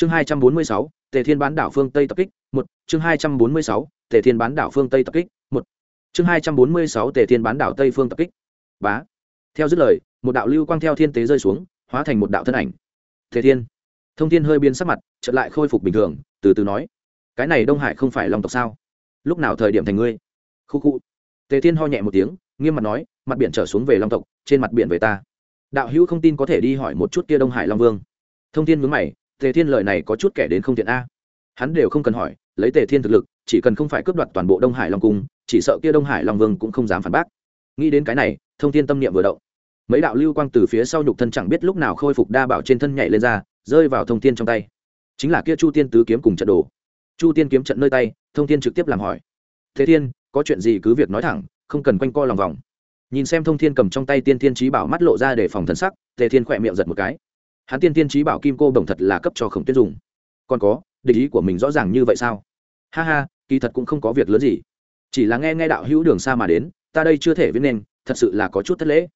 chương hai trăm bốn mươi sáu, tề thiên bán đảo phương tây tập kích, một. Chương hai trăm bốn mươi sáu, tề thiên bán đảo phương tây tập kích, một. Chương hai trăm bốn mươi sáu, tề thiên bán đảo tây phương tập kích. Bá. Theo dứt lời, một đạo lưu quang theo thiên tế rơi xuống, hóa thành một đạo thân ảnh. Tề thiên. Thông thiên hơi biến sắc mặt, chợt lại khôi phục bình thường, từ từ nói. Cái này đông hải không phải long tộc sao? Lúc nào thời điểm thành ngươi? Khu khu. Tề thiên ho nhẹ một tiếng, nghiêm mặt nói, mặt biển trở xuống về long tộc, trên mặt biển về ta. Đạo hữu không tin có thể đi hỏi một chút kia đông hải long vương. Thông thiên mướn mày tề thiên lời này có chút kẻ đến không thiện a. Hắn đều không cần hỏi, lấy tề thiên thực lực, chỉ cần không phải cướp đoạt toàn bộ đông hải long cung, chỉ sợ kia đông hải long vương cũng không dám phản bác. Nghĩ đến cái này, thông thiên tâm niệm vừa động. Mấy đạo lưu quang từ phía sau nhục thân chẳng biết lúc nào khôi phục đa bảo trên thân nhảy lên ra, rơi vào thông thiên trong tay. Chính là kia chu tiên tứ kiếm cùng trận đồ. Chu tiên kiếm trận nơi tay, thông thiên trực tiếp làm hỏi. Thế thiên, có chuyện gì cứ việc nói thẳng, không cần quanh co lòng vòng. Nhìn xem thông thiên cầm trong tay tiên thiên trí bảo mắt lộ ra để phòng thần sắc, tề thiên khỏe miệng giật một cái hắn tiên Tiên trí bảo kim cô đồng thật là cấp cho khổng tuyết dùng còn có, địch ý của mình rõ ràng như vậy sao? Ha ha, kỳ thật cũng không có việc lớn gì. Chỉ là nghe nghe đạo hữu đường xa mà đến, ta đây chưa thể viết nên, thật sự là có chút thất lễ.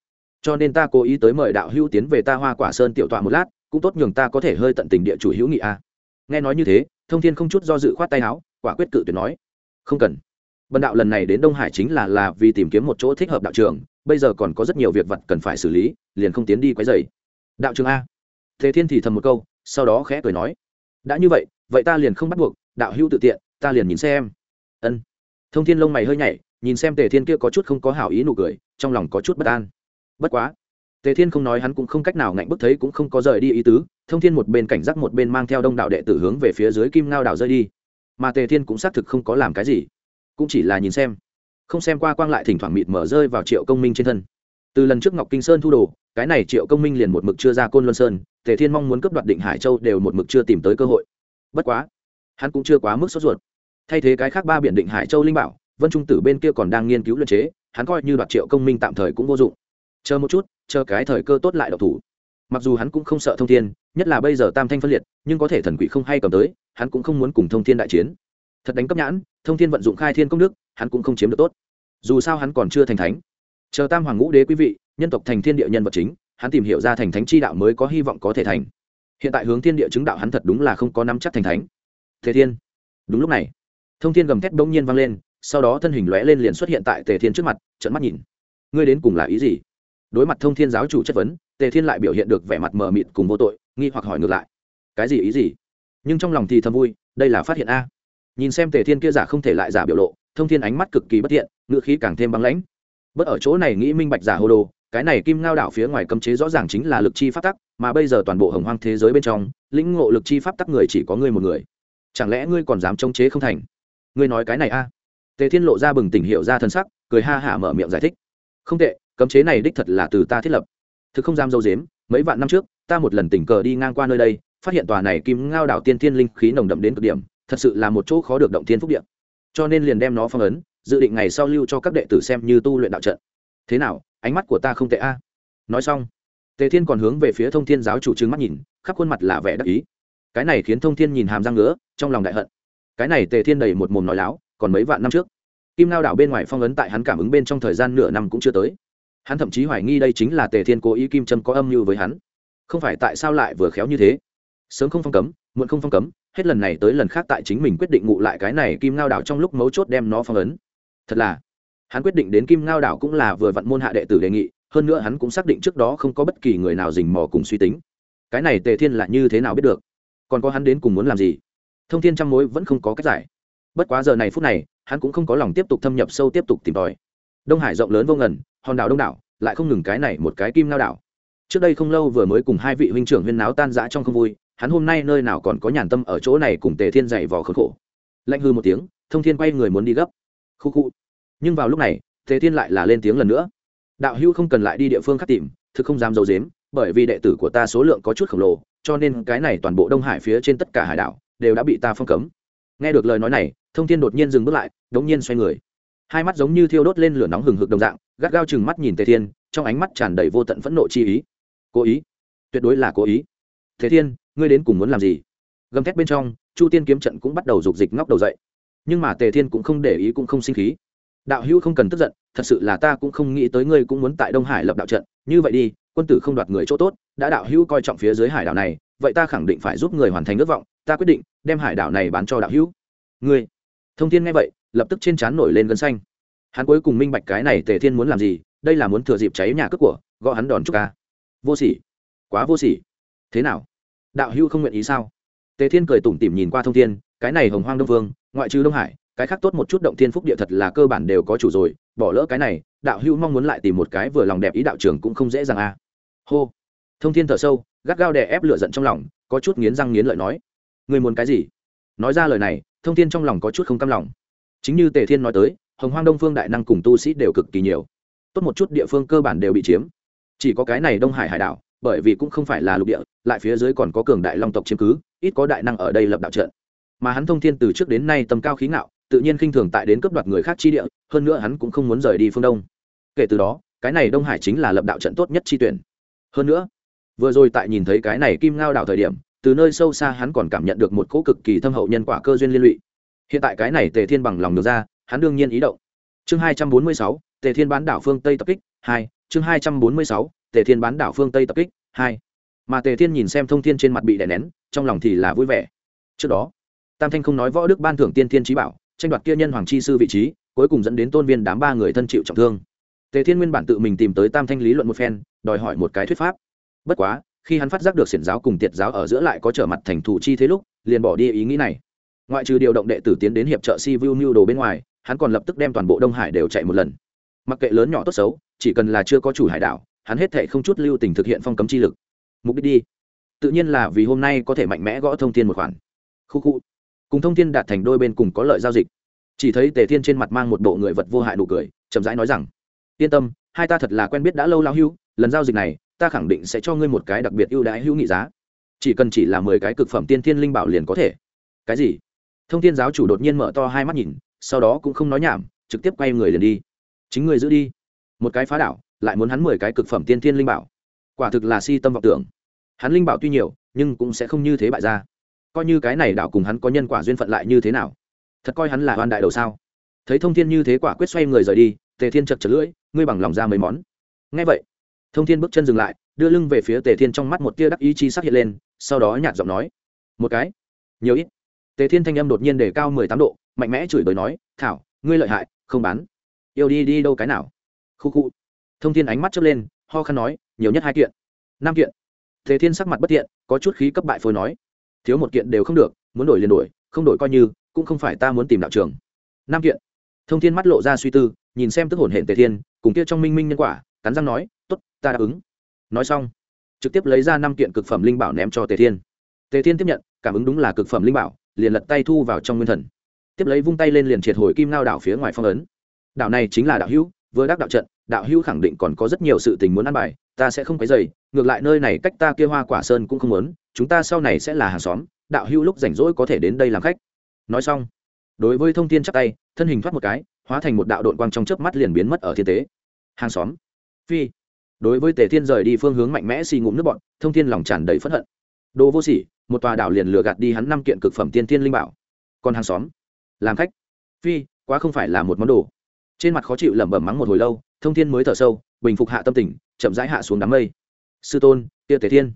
Cho nên ta cố ý tới mời đạo hữu tiến về ta hoa quả sơn tiểu tọa một lát, cũng tốt nhường ta có thể hơi tận tình địa chủ hữu nghị a. Nghe nói như thế, thông thiên không chút do dự khoát tay áo, quả quyết cự tuyệt nói. Không cần. Bần đạo lần này đến đông hải chính là là vì tìm kiếm một chỗ thích hợp đạo trường, bây giờ còn có rất nhiều việc vật cần phải xử lý, liền không tiến đi quấy dày đạo trường a thế thiên thì thầm một câu, sau đó khẽ cười nói, đã như vậy vậy ta liền không bắt buộc, đạo hữu tự tiện, ta liền nhìn xem. Ân. Thông thiên lông mày hơi nhảy, nhìn xem tề thiên kia có chút không có hảo ý nụ cười, trong lòng có chút bất an. Bất quá, tề thiên không nói hắn cũng không cách nào ngạnh bức thấy cũng không có rời đi ý tứ, thông thiên một bên cảnh giác một bên mang theo đông đạo đệ tử hướng về phía dưới kim ngao đảo rơi đi. Mà tề thiên cũng xác thực không có làm cái gì, cũng chỉ là nhìn xem. Không xem qua quang lại thỉnh thoảng mịt mở rơi vào triệu công minh trên thân. Từ lần trước ngọc kinh sơn thu đồ, cái này triệu công minh liền một mực chưa ra côn luân sơn tề thiên mong muốn cấp đoạt định hải châu đều một mực chưa tìm tới cơ hội. Bất quá, hắn cũng chưa quá mức sốt ruột. Thay thế cái khác ba biển định hải châu linh bảo, vân trung tử bên kia còn đang nghiên cứu luật chế, hắn coi như đoạt triệu công minh tạm thời cũng vô dụng. Chờ một chút, chờ cái thời cơ tốt lại độc thủ. Mặc dù hắn cũng không sợ thông thiên, nhất là bây giờ tam thanh phân liệt, nhưng có thể thần quỷ không hay cầm tới, hắn cũng không muốn cùng thông thiên đại chiến. Thật đánh cấp nhãn, thông thiên vận dụng khai thiên công đức, hắn cũng không chiếm được tốt. Dù sao hắn còn chưa thành thánh. Chờ tam hoàng ngũ đế quý vị, nhân tộc thành thiên địa nhân vật chính hắn tìm hiểu ra thành thánh chi đạo mới có hy vọng có thể thành. Hiện tại hướng thiên địa chứng đạo hắn thật đúng là không có nắm chắc thành thánh. Thế thiên. Đúng lúc này, thông thiên gầm thét bỗng nhiên vang lên, sau đó thân hình lóe lên liền xuất hiện tại tề thiên trước mặt trận mắt nhìn. Ngươi đến cùng là ý gì? Đối mặt thông thiên giáo chủ chất vấn, tề thiên lại biểu hiện được vẻ mặt mờ mịt cùng vô tội, nghi hoặc hỏi ngược lại. Cái gì ý gì? Nhưng trong lòng thì thầm vui, đây là phát hiện a. Nhìn xem tề thiên kia giả không thể lại giả biểu lộ, thông thiên ánh mắt cực kỳ bất thiện, ngữ khí càng thêm băng lãnh. Bất ở chỗ này nghĩ minh bạch giả hồ đồ cái này kim ngao đảo phía ngoài cấm chế rõ ràng chính là lực chi pháp tắc, mà bây giờ toàn bộ hồng hoang thế giới bên trong, lĩnh ngộ lực chi pháp tắc người chỉ có ngươi một người. Chẳng lẽ ngươi còn dám chống chế không thành? Ngươi nói cái này a? Tề thiên lộ ra bừng tỉnh hiệu ra thân sắc, cười ha hả mở miệng giải thích. Không tệ, cấm chế này đích thật là từ ta thiết lập. Thực không dám dâu dếm, mấy vạn năm trước, ta một lần tình cờ đi ngang qua nơi đây, phát hiện tòa này kim ngao đảo tiên thiên linh khí nồng đậm đến cực điểm, thật sự là một chỗ khó được động thiên phúc điện cho nên liền đem nó phong ấn, dự định ngày sau lưu cho các đệ tử xem như tu luyện đạo trận. Thế nào ánh mắt của ta không tệ a. Nói xong, tề thiên còn hướng về phía thông thiên giáo chủ trứng mắt nhìn, khắp khuôn mặt là vẻ đắc ý. Cái này khiến thông thiên nhìn hàm răng ngứa, trong lòng đại hận. Cái này tề thiên đầy một mồm nói láo, còn mấy vạn năm trước. Kim lao đảo bên ngoài phong ấn tại hắn cảm ứng bên trong thời gian nửa năm cũng chưa tới. Hắn thậm chí hoài nghi đây chính là tề thiên cố ý kim trâm có âm mưu với hắn. Không phải tại sao lại vừa khéo như thế? Sớm không phong cấm, muộn không phong cấm, hết lần này tới lần khác tại chính mình quyết định ngụ lại cái này kim ngao đảo trong lúc mấu chốt đem nó phong ấn. Thật là hắn quyết định đến kim ngao đảo cũng là vừa vặn môn hạ đệ tử đề nghị, hơn nữa hắn cũng xác định trước đó không có bất kỳ người nào dình mò cùng suy tính. Cái này tề thiên là như thế nào biết được? Còn có hắn đến cùng muốn làm gì? Thông thiên trăm mối vẫn không có cách giải. Bất quá giờ này phút này, hắn cũng không có lòng tiếp tục thâm nhập sâu tiếp tục tìm tòi. Đông hải rộng lớn vô ngần, hòn đảo đông đảo, lại không ngừng cái này một cái kim Ngao đảo. Trước đây không lâu vừa mới cùng hai vị huynh trưởng huyên náo tan rã trong không vui, hắn hôm nay nơi nào còn có nhàn tâm ở chỗ này cùng tề thiên dạy vò khốn khổ. Lạnh hư một tiếng, thông thiên quay người muốn đi gấp. Khu khu nhưng vào lúc này thế thiên lại là lên tiếng lần nữa. Đạo hưu không cần lại đi địa phương khác tìm, thực không dám d i ấ u dếm bởi vì đệ tử của ta số lượng có chút khổng lồ, cho nên cái này toàn bộ đông hải phía trên tất cả hải đảo đều đã bị ta phong cấm. Nghe được lời nói này, thông thiên đột nhiên dừng bước lại đ ỗ n g nhiên xoay người. Hai mắt giống như thiêu đốt lên lửa nóng hừng hực đồng dạng, gắt gao chừng mắt nhìn tề thiên, trong ánh mắt tràn đầy vô tận phẫn nộ chi ý. Cố ý? Tuyệt đối là cố ý. Thế thiên, ngươi đến cùng muốn làm gì? Gầm thét bên trong, chu tiên kiếm trận cũng bắt đầu rục dịch ngóc đầu dậy. Nhưng mà tề thiên cũng không để ý cũng không sinh khí đạo hữu không cần tức giận, thật sự là ta cũng không nghĩ tới ngươi cũng muốn tại đông hải lập đạo trận. Như vậy đi, quân tử không đoạt người chỗ tốt, đã đạo hữu coi trọng phía dưới hải đảo này, vậy ta khẳng định phải giúp người hoàn thành ước vọng, ta quyết định đem hải đảo này bán cho đạo hữu. Ngươi, thông thiên nghe vậy, lập tức trên trán nổi lên gân xanh. Hắn cuối cùng minh bạch cái này tề thiên muốn làm gì, đây là muốn thừa dịp cháy nhà cướp của, gõ hắn đòn chúc ca. Vô sỉ, quá vô sỉ. Thế nào? Đạo hữu không nguyện ý sao? Tề thiên cười tủm tỉm nhìn qua thông thiên, cái này hồng hoang đông vương, ngoại trừ đông hải cái khác tốt một chút động thiên phúc địa thật là cơ bản đều có chủ rồi, bỏ lỡ cái này, đạo hữu mong muốn lại tìm một cái vừa lòng đẹp ý đạo trưởng cũng không dễ dàng à. Hô. Thông thiên thở sâu, gắt gao đè ép lửa giận trong lòng, có chút nghiến răng nghiến lợi nói. Người muốn cái gì? Nói ra lời này, thông thiên trong lòng có chút không cam lòng. Chính như tề thiên nói tới, hồng hoang đông phương đại năng cùng tu sĩ đều cực kỳ nhiều. Tốt một chút địa phương cơ bản đều bị chiếm. Chỉ có cái này đông hải hải đảo, bởi vì cũng không phải là lục địa, lại phía dưới còn có cường đại long tộc chiếm cứ, ít có đại năng ở đây lập đạo trận. Mà hắn thông thiên từ trước đến nay tầm cao khí ngạo tự nhiên khinh thường tại đến cấp đoạt người khác chi địa, hơn nữa hắn cũng không muốn rời đi phương đông. Kể từ đó, cái này đông hải chính là lập đạo trận tốt nhất chi tuyển. Hơn nữa, vừa rồi tại nhìn thấy cái này kim ngao đảo thời điểm, từ nơi sâu xa hắn còn cảm nhận được một cỗ cực kỳ thâm hậu nhân quả cơ duyên liên lụy. Hiện tại cái này tề thiên bằng lòng được ra, hắn đương nhiên ý động. Chương hai trăm bốn mươi sáu, tề thiên bán đảo phương tây tập kích, hai, chương hai trăm bốn mươi sáu, tề thiên bán đảo phương tây tập kích, hai. Mà tề thiên nhìn xem thông thiên trên mặt bị đè nén, trong lòng thì là vui vẻ. Trước đó, tam thanh không nói võ đức ban thưởng tiên thiên trí bảo tranh đoạt kia nhân hoàng chi sư vị trí, cuối cùng dẫn đến tôn viên đám ba người thân chịu trọng thương. Tề thiên nguyên bản tự mình tìm tới tam thanh lý luận một phen, đòi hỏi một cái thuyết pháp. Bất quá, khi hắn phát giác được xiển giáo cùng tiệt giáo ở giữa lại có trở mặt thành thủ chi thế lúc, liền bỏ đi ý nghĩ này. Ngoại trừ điều động đệ tử tiến đến hiệp trợ si vu mưu đồ bên ngoài, hắn còn lập tức đem toàn bộ đông hải đều chạy một lần. Mặc kệ lớn nhỏ tốt xấu, chỉ cần là chưa có chủ hải đảo, hắn hết thể không chút lưu tình thực hiện phong cấm chi lực. Mục đích đi. Tự nhiên là vì hôm nay có thể mạnh mẽ gõ thông tin một khoản. Khu khu cùng thông thiên đạt thành đôi bên cùng có lợi giao dịch. Chỉ thấy tề thiên trên mặt mang một bộ người vật vô hại nụ cười, chậm rãi nói rằng, yên tâm, hai ta thật là quen biết đã lâu lao hưu lần giao dịch này, ta khẳng định sẽ cho ngươi một cái đặc biệt ưu đãi hữu nghị giá. Chỉ cần chỉ là mười cái cực phẩm tiên thiên linh bảo liền có thể. Cái gì? Thông thiên giáo chủ đột nhiên mở to hai mắt nhìn, sau đó cũng không nói nhảm, trực tiếp quay người liền đi. Chính người giữ đi. Một cái phá đảo, lại muốn hắn mười cái cực phẩm tiên thiên linh bảo. Quả thực là si tâm vọng tưởng. Hắn linh bảo tuy nhiều, nhưng cũng sẽ không như thế bại ra coi như cái này đảo cùng hắn có nhân quả duyên phận lại như thế nào? Thật coi hắn là oan đại đầu sao? Thấy thông thiên như thế quả quyết xoay người rời đi, tề thiên chật chật lưỡi, ngươi bằng lòng ra mấy món. Ngay vậy, thông thiên bước chân dừng lại, đưa lưng về phía tề thiên trong mắt một tia đắc ý chi sắc hiện lên, sau đó nhạt giọng nói, một cái, nhiều ít. Tề thiên thanh âm đột nhiên đề cao mười tám độ, mạnh mẽ chửi bới nói, thảo, ngươi lợi hại, không bán. Yêu đi đi đâu cái nào? Khu khu. Thông thiên ánh mắt chớp lên, ho khăn nói, nhiều nhất hai kiện, năm kiện. Tề thiên sắc mặt bất thiện có chút khí cấp bại phôi nói thiếu một kiện đều không được, muốn đổi liền đổi, không đổi coi như, cũng không phải ta muốn tìm đạo trường. Năm kiện. Thông thiên mắt lộ ra suy tư, nhìn xem tức hổn hển tề thiên, cùng kia trong minh minh nhân quả, cắn răng nói t ố t ta đáp ứng. Nói xong, trực tiếp lấy ra năm kiện cực phẩm linh bảo ném cho tề thiên. Tề thiên tiếp nhận, cảm ứng đúng là cực phẩm linh bảo, liền lật tay thu vào trong nguyên thần. Tiếp lấy vung tay lên liền triệt hồi kim ngao đảo phía ngoài phong ấn. Đảo này chính là đạo hữu, vừa đắc đạo trận, đạo hữu khẳng định còn có rất nhiều sự tình muốn ăn bài ta sẽ không quấy dày ngược lại nơi này cách ta kia hoa quả sơn cũng không muốn, chúng ta sau này sẽ là hàng xóm, đạo hữu lúc rảnh rỗi có thể đến đây làm khách. Nói xong, đối với thông tin chắc tay, thân hình thoát một cái, hóa thành một đạo đội quang trong chớp mắt liền biến mất ở thiên tế. Hàng xóm. Phi. Đối với tề thiên rời đi phương hướng mạnh mẽ xì ngụm nước bọn thông thiên lòng tràn đầy phẫn hận. Đồ vô sỉ, một tòa đảo liền lừa gạt đi hắn năm kiện cực phẩm tiên thiên linh bảo. Còn hàng xóm? Làm khách. Phi, quá không phải là một món đồ. Trên mặt khó chịu lẩm bẩm mắng một hồi lâu, thông thiên mới thở sâu, bình phục hạ tâm tình chậm rãi hạ xuống đám mây. Sư tôn tia tề thiên.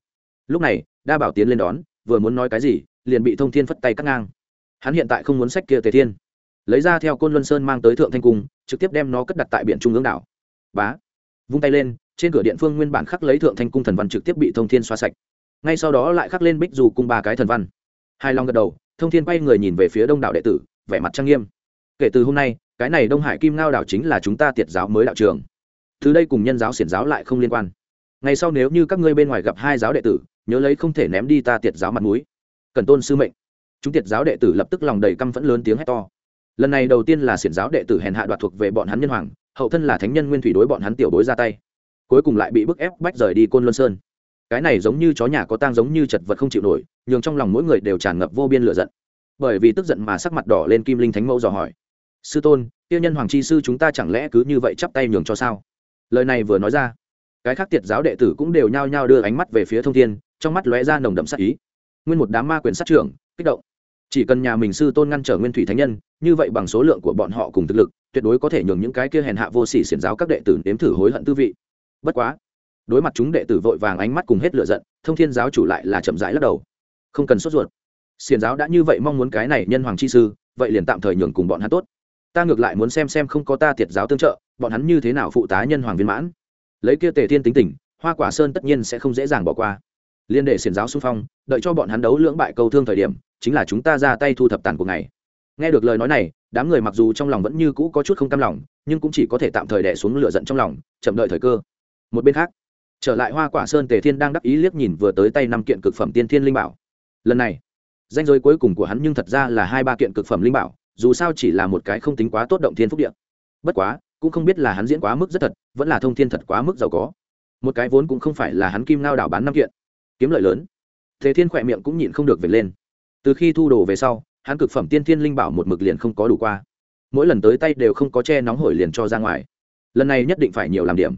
Lúc này, đa bảo tiến lên đón, vừa muốn nói cái gì, liền bị thông thiên phất tay cắt ngang. Hắn hiện tại không muốn sách kia tề thiên. Lấy ra theo côn luân sơn mang tới thượng thanh cung, trực tiếp đem nó cất đặt tại biển trung ương đảo. Bá. Vung tay lên, trên cửa điện phương nguyên bản khắc lấy thượng thanh cung thần văn trực tiếp bị thông thiên xóa sạch. Ngay sau đó lại khắc lên bích dù cung ba cái thần văn. Hai long gật đầu, thông thiên quay người nhìn về phía đông đảo đệ tử, vẻ mặt trang nghiêm. Kể từ hôm nay, cái này đông hải kim ngao đảo chính là chúng ta tiệt giáo mới đạo trường từ đây cùng nhân giáo xiển giáo lại không liên quan. Ngày sau nếu như các ngươi bên ngoài gặp hai giáo đệ tử, nhớ lấy không thể ném đi ta tiệt giáo mặt mũi. Cần tôn sư mệnh. Chúng tiệt giáo đệ tử lập tức lòng đầy căm phẫn lớn tiếng hét to. Lần này đầu tiên là xiển giáo đệ tử hèn hạ đoạt thuộc về bọn hắn nhân hoàng, hậu thân là thánh nhân nguyên thủy đối bọn hắn tiểu đối ra tay. Cuối cùng lại bị bức ép bách rời đi côn luân sơn. Cái này giống như chó nhà có tang giống như chật vật không chịu nổi, nhường trong lòng mỗi người đều tràn ngập vô biên lửa giận. Bởi vì tức giận mà sắc mặt đỏ lên kim linh thánh mẫu dò hỏi. Sư tôn tiêu nhân hoàng chi sư chúng ta chẳng lẽ cứ như vậy chắp tay nhường cho sao? Lời này vừa nói ra, cái khác tiệt giáo đệ tử cũng đều nhao nhao đưa ánh mắt về phía thông thiên, trong mắt lóe ra nồng đậm sát ý. Nguyên một đám ma quyền sát trưởng, kích động. Chỉ cần nhà mình sư tôn ngăn trở nguyên thủy thánh nhân, như vậy bằng số lượng của bọn họ cùng thực lực, tuyệt đối có thể nhường những cái kia hèn hạ vô sỉ xiển giáo các đệ tử nếm thử hối hận tư vị. Bất quá, đối mặt chúng đệ tử vội vàng ánh mắt cùng hết lửa giận, thông thiên giáo chủ lại là chậm rãi lắc đầu. Không cần sốt ruột. Xiển giáo đã như vậy mong muốn cái này nhân hoàng chi sư, vậy liền tạm thời nhường cùng bọn hắn tốt ta ngược lại muốn xem xem không có ta thiệt giáo tương trợ, bọn hắn như thế nào phụ tá nhân hoàng viên mãn. Lấy kia tề thiên tính tình, hoa quả sơn tất nhiên sẽ không dễ dàng bỏ qua. Liên đệ xiển giáo xung phong, đợi cho bọn hắn đấu lưỡng bại câu thương thời điểm, chính là chúng ta ra tay thu thập tàn cuộc này. Nghe được lời nói này, đám người mặc dù trong lòng vẫn như cũ có chút không cam lòng, nhưng cũng chỉ có thể tạm thời đẻ xuống lửa giận trong lòng, chậm đợi thời cơ. Một bên khác, trở lại hoa quả sơn tề thiên đang đắc ý liếc nhìn vừa tới tay năm kiện cực phẩm tiên thiên linh bảo. Lần này, danh giới cuối cùng của hắn nhưng thật ra là hai ba kiện cực phẩm linh bảo dù sao chỉ là một cái không tính quá tốt động thiên phúc địa. bất quá, cũng không biết là hắn diễn quá mức rất thật, vẫn là thông thiên thật quá mức giàu có. Một cái vốn cũng không phải là hắn kim ngao đảo bán năm kiện. Kiếm lợi lớn. Thế thiên khỏe miệng cũng nhịn không được về lên. Từ khi thu đồ về sau, hắn cực phẩm tiên thiên linh bảo một mực liền không có đủ qua. Mỗi lần tới tay đều không có che nóng hổi liền cho ra ngoài. Lần này nhất định phải nhiều làm điểm.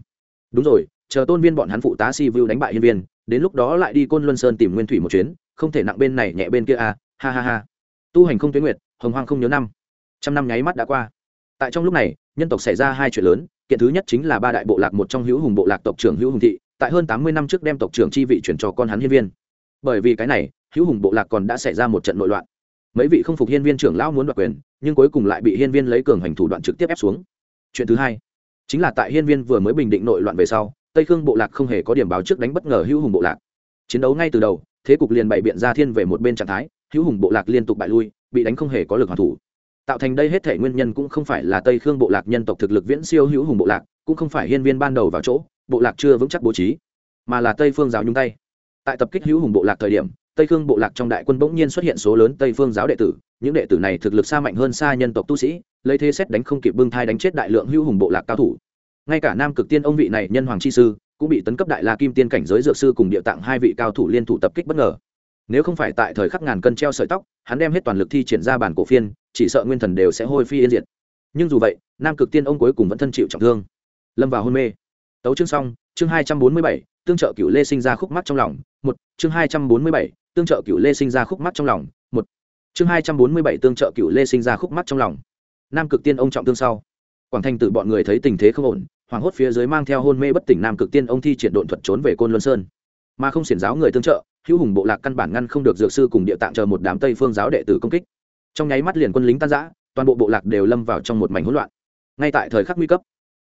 Đúng rồi, chờ tôn viên bọn hắn phụ tá si vu đánh bại nhân viên, đến lúc đó lại đi côn luân sơn tìm nguyên thủy một chuyến, không thể nặng bên này nhẹ bên kia à ha ha ha. Tu hành không tuyến nguyệt hồng hoang không nhớ năm. Trăm năm nháy mắt đã qua. Tại trong lúc này, nhân tộc xảy ra hai chuyện lớn, kiện thứ nhất chính là ba đại bộ lạc một trong hữu hùng bộ lạc tộc trưởng hữu hùng thị, tại hơn tám mươi năm trước đem tộc trưởng chi vị chuyển cho con hắn hiên viên. Bởi vì cái này, hữu hùng bộ lạc còn đã xảy ra một trận nội loạn. Mấy vị không phục hiên viên trưởng lão muốn đoạt quyền, nhưng cuối cùng lại bị hiên viên lấy cường hành thủ đoạn trực tiếp ép xuống. Chuyện thứ hai, chính là tại hiên viên vừa mới bình định nội loạn về sau, tây khương bộ lạc không hề có điểm báo trước đánh bất ngờ hữu hùng bộ lạc. Chiến đấu ngay từ đầu, thế cục liền bày biện ra thiên về một bên trạng thái, hữu hùng bộ lạc liên tục bại lui bị đánh không hề có lực hoàn thủ. Tạo thành đây hết thể nguyên nhân cũng không phải là tây khương bộ lạc nhân tộc thực lực viễn siêu hữu hùng bộ lạc, cũng không phải hiên viên ban đầu vào chỗ, bộ lạc chưa vững chắc bố trí, mà là tây phương giáo nhung tay. Tại tập kích hữu hùng bộ lạc thời điểm, tây khương bộ lạc trong đại quân bỗng nhiên xuất hiện số lớn tây phương giáo đệ tử, những đệ tử này thực lực xa mạnh hơn xa nhân tộc tu sĩ, lấy thế xét đánh không kịp bưng thai đánh chết đại lượng hữu hùng bộ lạc cao thủ. Ngay cả nam cực tiên ông vị này nhân hoàng chi sư, cũng bị tấn cấp đại la kim tiên cảnh giới dược sư cùng địa tạng hai vị cao thủ liên thủ tập kích bất ngờ nếu không phải tại thời khắc ngàn cân treo sợi tóc, hắn đem hết toàn lực thi triển ra bản cổ phiên, chỉ sợ nguyên thần đều sẽ hôi phi yên diệt. Nhưng dù vậy, nam cực tiên ông cuối cùng vẫn thân chịu trọng thương. Lâm vào hôn mê. Tấu chương xong, chương hai trăm bốn mươi bảy, tương trợ cựu lê sinh ra khúc mắt trong lòng, một, chương hai trăm bốn mươi bảy, tương trợ cựu lê sinh ra khúc mắt trong lòng, một, chương hai trăm bốn mươi bảy, tương trợ cựu lê sinh ra khúc mắt trong lòng. Nam cực tiên ông trọng thương sau. Quảng thanh tử bọn người thấy tình thế không ổn, hoảng hốt phía dưới mang theo hôn mê bất tỉnh nam cực tiên ông thi triển độn thuật trốn về côn luân sơn. Mà không xiển giáo người tương trợ hữu hùng bộ lạc căn bản ngăn không được dược sư cùng địa tạng chờ một đám tây phương giáo đệ tử công kích. Trong nháy mắt liền quân lính tan giã toàn bộ bộ lạc đều lâm vào trong một mảnh hỗn loạn. Ngay tại thời khắc nguy cấp,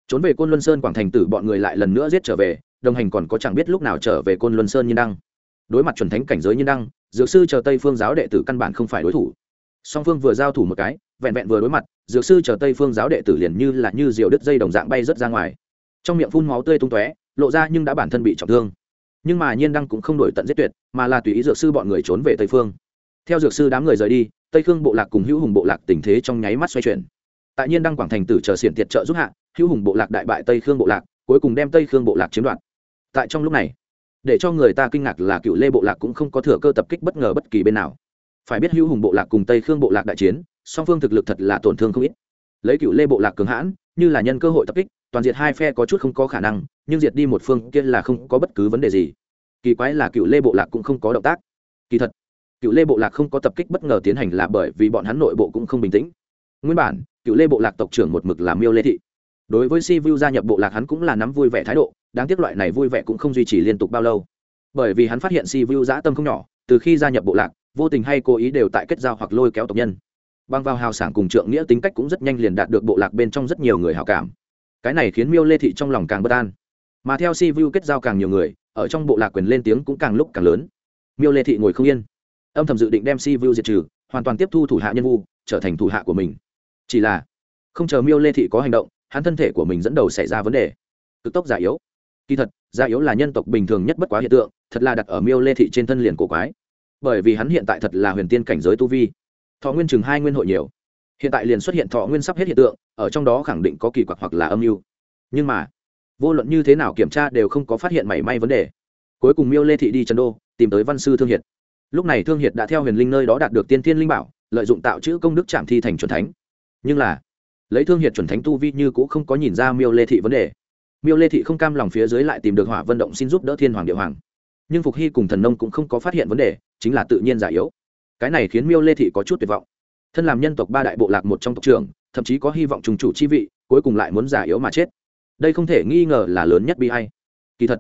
trốn về côn luân sơn quảng thành tử bọn người lại lần nữa giết trở về, đồng hành còn có chẳng biết lúc nào trở về côn luân sơn nhiên đăng. Đối mặt chuẩn thánh cảnh giới nhiên đăng, dược sư chờ tây phương giáo đệ tử căn bản không phải đối thủ. Song phương vừa giao thủ một cái, vẹn vẹn vừa đối mặt, dược sư chờ tây phương giáo đệ tử liền như là như diều đứt dây đồng dạng bay rớt ra ngoài. Trong miệng phun máu tươi tung tóe, lộ ra nhưng đã bản thân bị trọng thương nhưng mà nhiên đăng cũng không đổi tận giết tuyệt, mà là tùy ý dược sư bọn người trốn về tây phương. Theo dược sư đám người rời đi, tây khương bộ lạc cùng hữu hùng bộ lạc tình thế trong nháy mắt xoay chuyển. Tại nhiên đăng quảng thành tử chờ xiển tiệt trợ giúp hạ, hữu hùng bộ lạc đại bại tây khương bộ lạc, cuối cùng đem tây khương bộ lạc chiếm đoạt. Tại trong lúc này, để cho người ta kinh ngạc là cựu lê bộ lạc cũng không có thừa cơ tập kích bất ngờ bất kỳ bên nào. Phải biết hữu hùng bộ lạc cùng tây khương bộ lạc đại chiến, song phương thực lực thật là tổn thương không ít. Lấy cựu lê bộ lạc cường hãn, như là nhân cơ hội tập kích toàn diệt hai phe có chút không có khả năng, nhưng diệt đi một phương kia là không có bất cứ vấn đề gì. Kỳ quái là cựu lê bộ lạc cũng không có động tác. Kỳ thật, cựu lê bộ lạc không có tập kích bất ngờ tiến hành là bởi vì bọn hắn nội bộ cũng không bình tĩnh. Nguyên bản, cựu lê bộ lạc tộc trưởng một mực làm miêu lê thị. Đối với si vu gia nhập bộ lạc hắn cũng là nắm vui vẻ thái độ, đáng tiếc loại này vui vẻ cũng không duy trì liên tục bao lâu. Bởi vì hắn phát hiện si vu dã tâm không nhỏ, từ khi gia nhập bộ lạc, vô tình hay cố ý đều tại kết giao hoặc lôi kéo tộc nhân. Băng vào hào sảng cùng trượng nghĩa tính cách cũng rất nhanh liền đạt được bộ lạc bên trong rất nhiều người hào cảm cái này khiến miêu lê thị trong lòng càng bất an mà theo si vu kết giao càng nhiều người ở trong bộ lạc quyền lên tiếng cũng càng lúc càng lớn miêu lê thị ngồi không yên âm thầm dự định đem si vu diệt trừ hoàn toàn tiếp thu thủ hạ nhân vu trở thành thủ hạ của mình chỉ là không chờ miêu lê thị có hành động hắn thân thể của mình dẫn đầu xảy ra vấn đề cực tốc già yếu kỳ thật già yếu là nhân tộc bình thường nhất bất quá hiện tượng thật là đặt ở miêu lê thị trên thân liền cổ quái bởi vì hắn hiện tại thật là huyền tiên cảnh giới tu vi thọ nguyên chừng hai nguyên hội nhiều hiện tại liền xuất hiện thọ nguyên sắp hết hiện tượng, ở trong đó khẳng định có kỳ quặc hoặc là âm mưu. Nhưng mà, vô luận như thế nào kiểm tra đều không có phát hiện mảy may vấn đề. Cuối cùng miêu lê thị đi trần đô, tìm tới văn sư thương hiệt. Lúc này thương hiệt đã theo huyền linh nơi đó đạt được tiên thiên linh bảo, lợi dụng tạo chữ công đức trạm thi thành c thánh. Nhưng là, lấy thương hiệt chuẩn thánh tu vi như cũng không có nhìn ra miêu lê thị vấn đề. Miêu lê thị không cam lòng phía dưới lại tìm được hỏa vận động xin giúp đỡ thiên hoàng địa hoàng. Nhưng phục hy cùng thần nông cũng không có phát hiện vấn đề, chính là tự nhiên giả yếu. Cái này khiến miêu lê thị có chút tuyệt vọng thân làm nhân tộc ba đại bộ lạc một trong tộc trường thậm chí có hy vọng trùng chủ chi vị, cuối cùng lại muốn giả yếu mà chết. Đây không thể nghi ngờ là lớn nhất bi hay kỳ thật,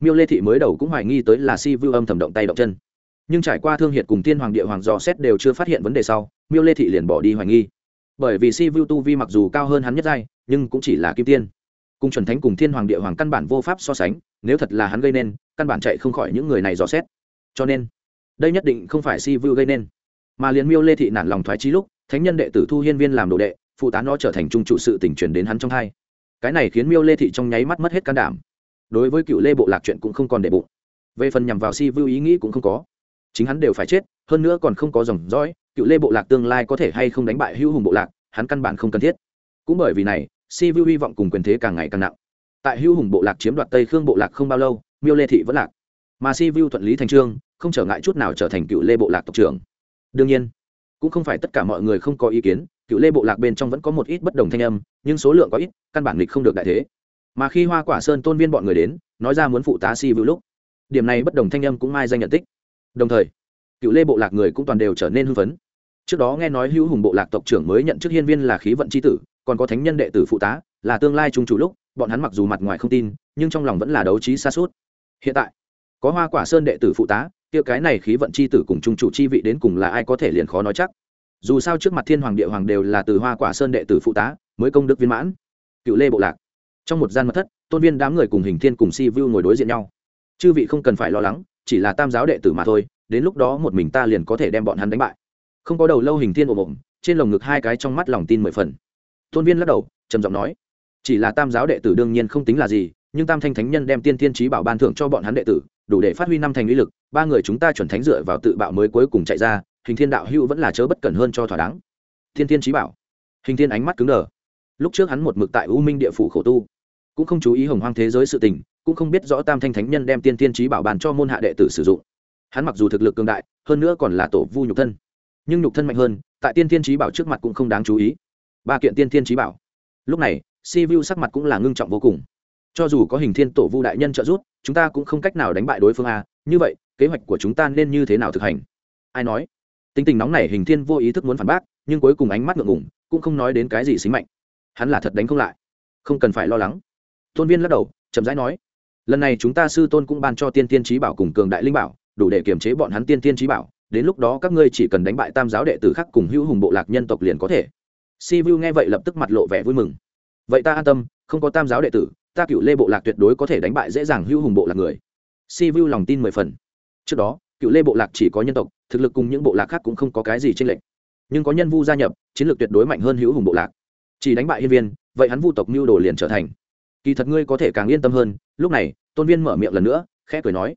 miêu lê thị mới đầu cũng hoài nghi tới là si vu âm thầm động tay động chân. Nhưng trải qua thương hiệt cùng tiên hoàng địa hoàng dò xét đều chưa phát hiện vấn đề sau, miêu lê thị liền bỏ đi hoài nghi. Bởi vì si vu tu vi mặc dù cao hơn hắn nhất giai, nhưng cũng chỉ là kim tiên. Cùng chuẩn thánh cùng thiên hoàng địa hoàng căn bản vô pháp so sánh, nếu thật là hắn gây nên, căn bản chạy không khỏi những người này dò xét. Cho nên, đây nhất định không phải si vu gây nên mà liền miêu lê thị nản lòng thoái trí lúc, thánh nhân đệ tử thu hiên viên làm đồ đệ, phụ tá nó trở thành trung trụ sự tỉnh truyền đến hắn trong thai cái này khiến miêu lê thị trong nháy mắt mất hết can đảm. Đối với cựu lê bộ lạc chuyện cũng không còn để bụng. Về phần nhằm vào si vu ý nghĩ cũng không có. Chính hắn đều phải chết, hơn nữa còn không có dòng dõi, cựu lê bộ lạc tương lai có thể hay không đánh bại hữu hùng bộ lạc, hắn căn bản không cần thiết. Cũng bởi vì này, si vu hy vọng cùng quyền thế càng ngày càng nặng. Tại hữu hùng bộ lạc chiếm đoạt tây khương bộ lạc không bao lâu, miêu lê thị vẫn lạc. Mà si vu thuận lý thành trương, không trở ngại chút nào trở thành cựu lê bộ lạc tộc trưởng đương nhiên, cũng không phải tất cả mọi người không có ý kiến, cựu lê bộ lạc bên trong vẫn có một ít bất đồng thanh âm, nhưng số lượng có ít, căn bản lịch không được đại thế. Mà khi hoa quả sơn tôn viên bọn người đến, nói ra muốn phụ tá si vữ lúc, điểm này bất đồng thanh âm cũng mai danh nhận tích. Đồng thời, cựu lê bộ lạc người cũng toàn đều trở nên hưng phấn. Trước đó nghe nói hữu hùng bộ lạc tộc trưởng mới nhận chức hiên viên là khí vận c h i tử, còn có thánh nhân đệ tử phụ tá là tương lai trung chủ lúc, bọn hắn mặc dù mặt ngoài không tin, nhưng trong lòng vẫn là đấu trí xa suốt. Hiện tại, có hoa quả sơn đệ tử phụ tá kia cái này khí vận c h i tử cùng trung chủ chi vị đến cùng là ai có thể liền khó nói chắc. Dù sao trước mặt thiên hoàng địa hoàng đều là từ hoa quả sơn đệ tử phụ tá, mới công đức viên mãn. Cựu lê bộ lạc. Trong một gian mật thất, tôn viên đám người cùng hình thiên cùng si vu ngồi đối diện nhau. Chư vị không cần phải lo lắng, chỉ là tam giáo đệ tử mà thôi, đến lúc đó một mình ta liền có thể đem bọn hắn đánh bại. Không có đầu lâu hình thiên ồm ồm, trên lồng ngực hai cái trong mắt lòng tin mười phần. Tôn viên lắc đầu, trầm giọng nói, chỉ là tam giáo đệ tử đương nhiên không tính là gì, nhưng tam thanh thánh nhân đem tiên thiên trí bảo ban thưởng cho bọn hắn đệ tử đủ để phát huy năm thành lý lực, ba người chúng ta chuẩn thánh dựa vào tự bạo mới cuối cùng chạy ra, hình thiên đạo hữu vẫn là chớ bất cẩn hơn cho thỏa đáng. Thiên thiên trí bảo. Hình thiên ánh mắt cứng đờ. Lúc trước hắn một mực tại u minh địa phủ khổ tu, cũng không chú ý hồng hoang thế giới sự tình, cũng không biết rõ tam thanh thánh nhân đem tiên thiên trí bảo bàn cho môn hạ đệ tử sử dụng. Hắn mặc dù thực lực cường đại, hơn nữa còn là tổ vu nhục thân, nhưng nhục thân mạnh hơn, tại tiên thiên trí bảo trước mặt cũng không đáng chú ý. Ba kiện tiên thiên trí bảo. Lúc này, si vu sắc mặt cũng là ngưng trọng vô cùng. Cho dù có hình thiên tổ vu đại nhân trợ giúp chúng ta cũng không cách nào đánh bại đối phương a, như vậy, kế hoạch của chúng ta nên như thế nào thực hành? Ai nói? Tính tình nóng này hình thiên vô ý thức muốn phản bác, nhưng cuối cùng ánh mắt ngượng ngủng cũng không nói đến cái gì xính mạnh. Hắn là thật đánh không lại. Không cần phải lo lắng. Tôn viên lắc đầu, chậm rãi nói, lần này chúng ta sư tôn cũng ban cho tiên tiên trí bảo cùng cường đại linh bảo, đủ để kiềm chế bọn hắn tiên tiên trí bảo, đến lúc đó các ngươi chỉ cần đánh bại tam giáo đệ tử khác cùng hữu hùng bộ lạc nhân tộc liền có thể. Si vu nghe vậy lập tức mặt lộ vẻ vui mừng. Vậy ta an tâm, không có tam giáo đệ tử ta cựu lê bộ lạc tuyệt đối có thể đánh bại dễ dàng hữu hùng bộ lạc người. Si vu lòng tin mười phần. Trước đó, cựu lê bộ lạc chỉ có nhân tộc, thực lực cùng những bộ lạc khác cũng không có cái gì tranh lệch. Nhưng có nhân vu gia nhập, chiến lược tuyệt đối mạnh hơn hữu hùng bộ lạc. Chỉ đánh bại hiên viên, vậy hắn vu tộc mưu đồ liền trở thành. Kỳ thật ngươi có thể càng yên tâm hơn, lúc này, tôn viên mở miệng lần nữa, khẽ cười nói.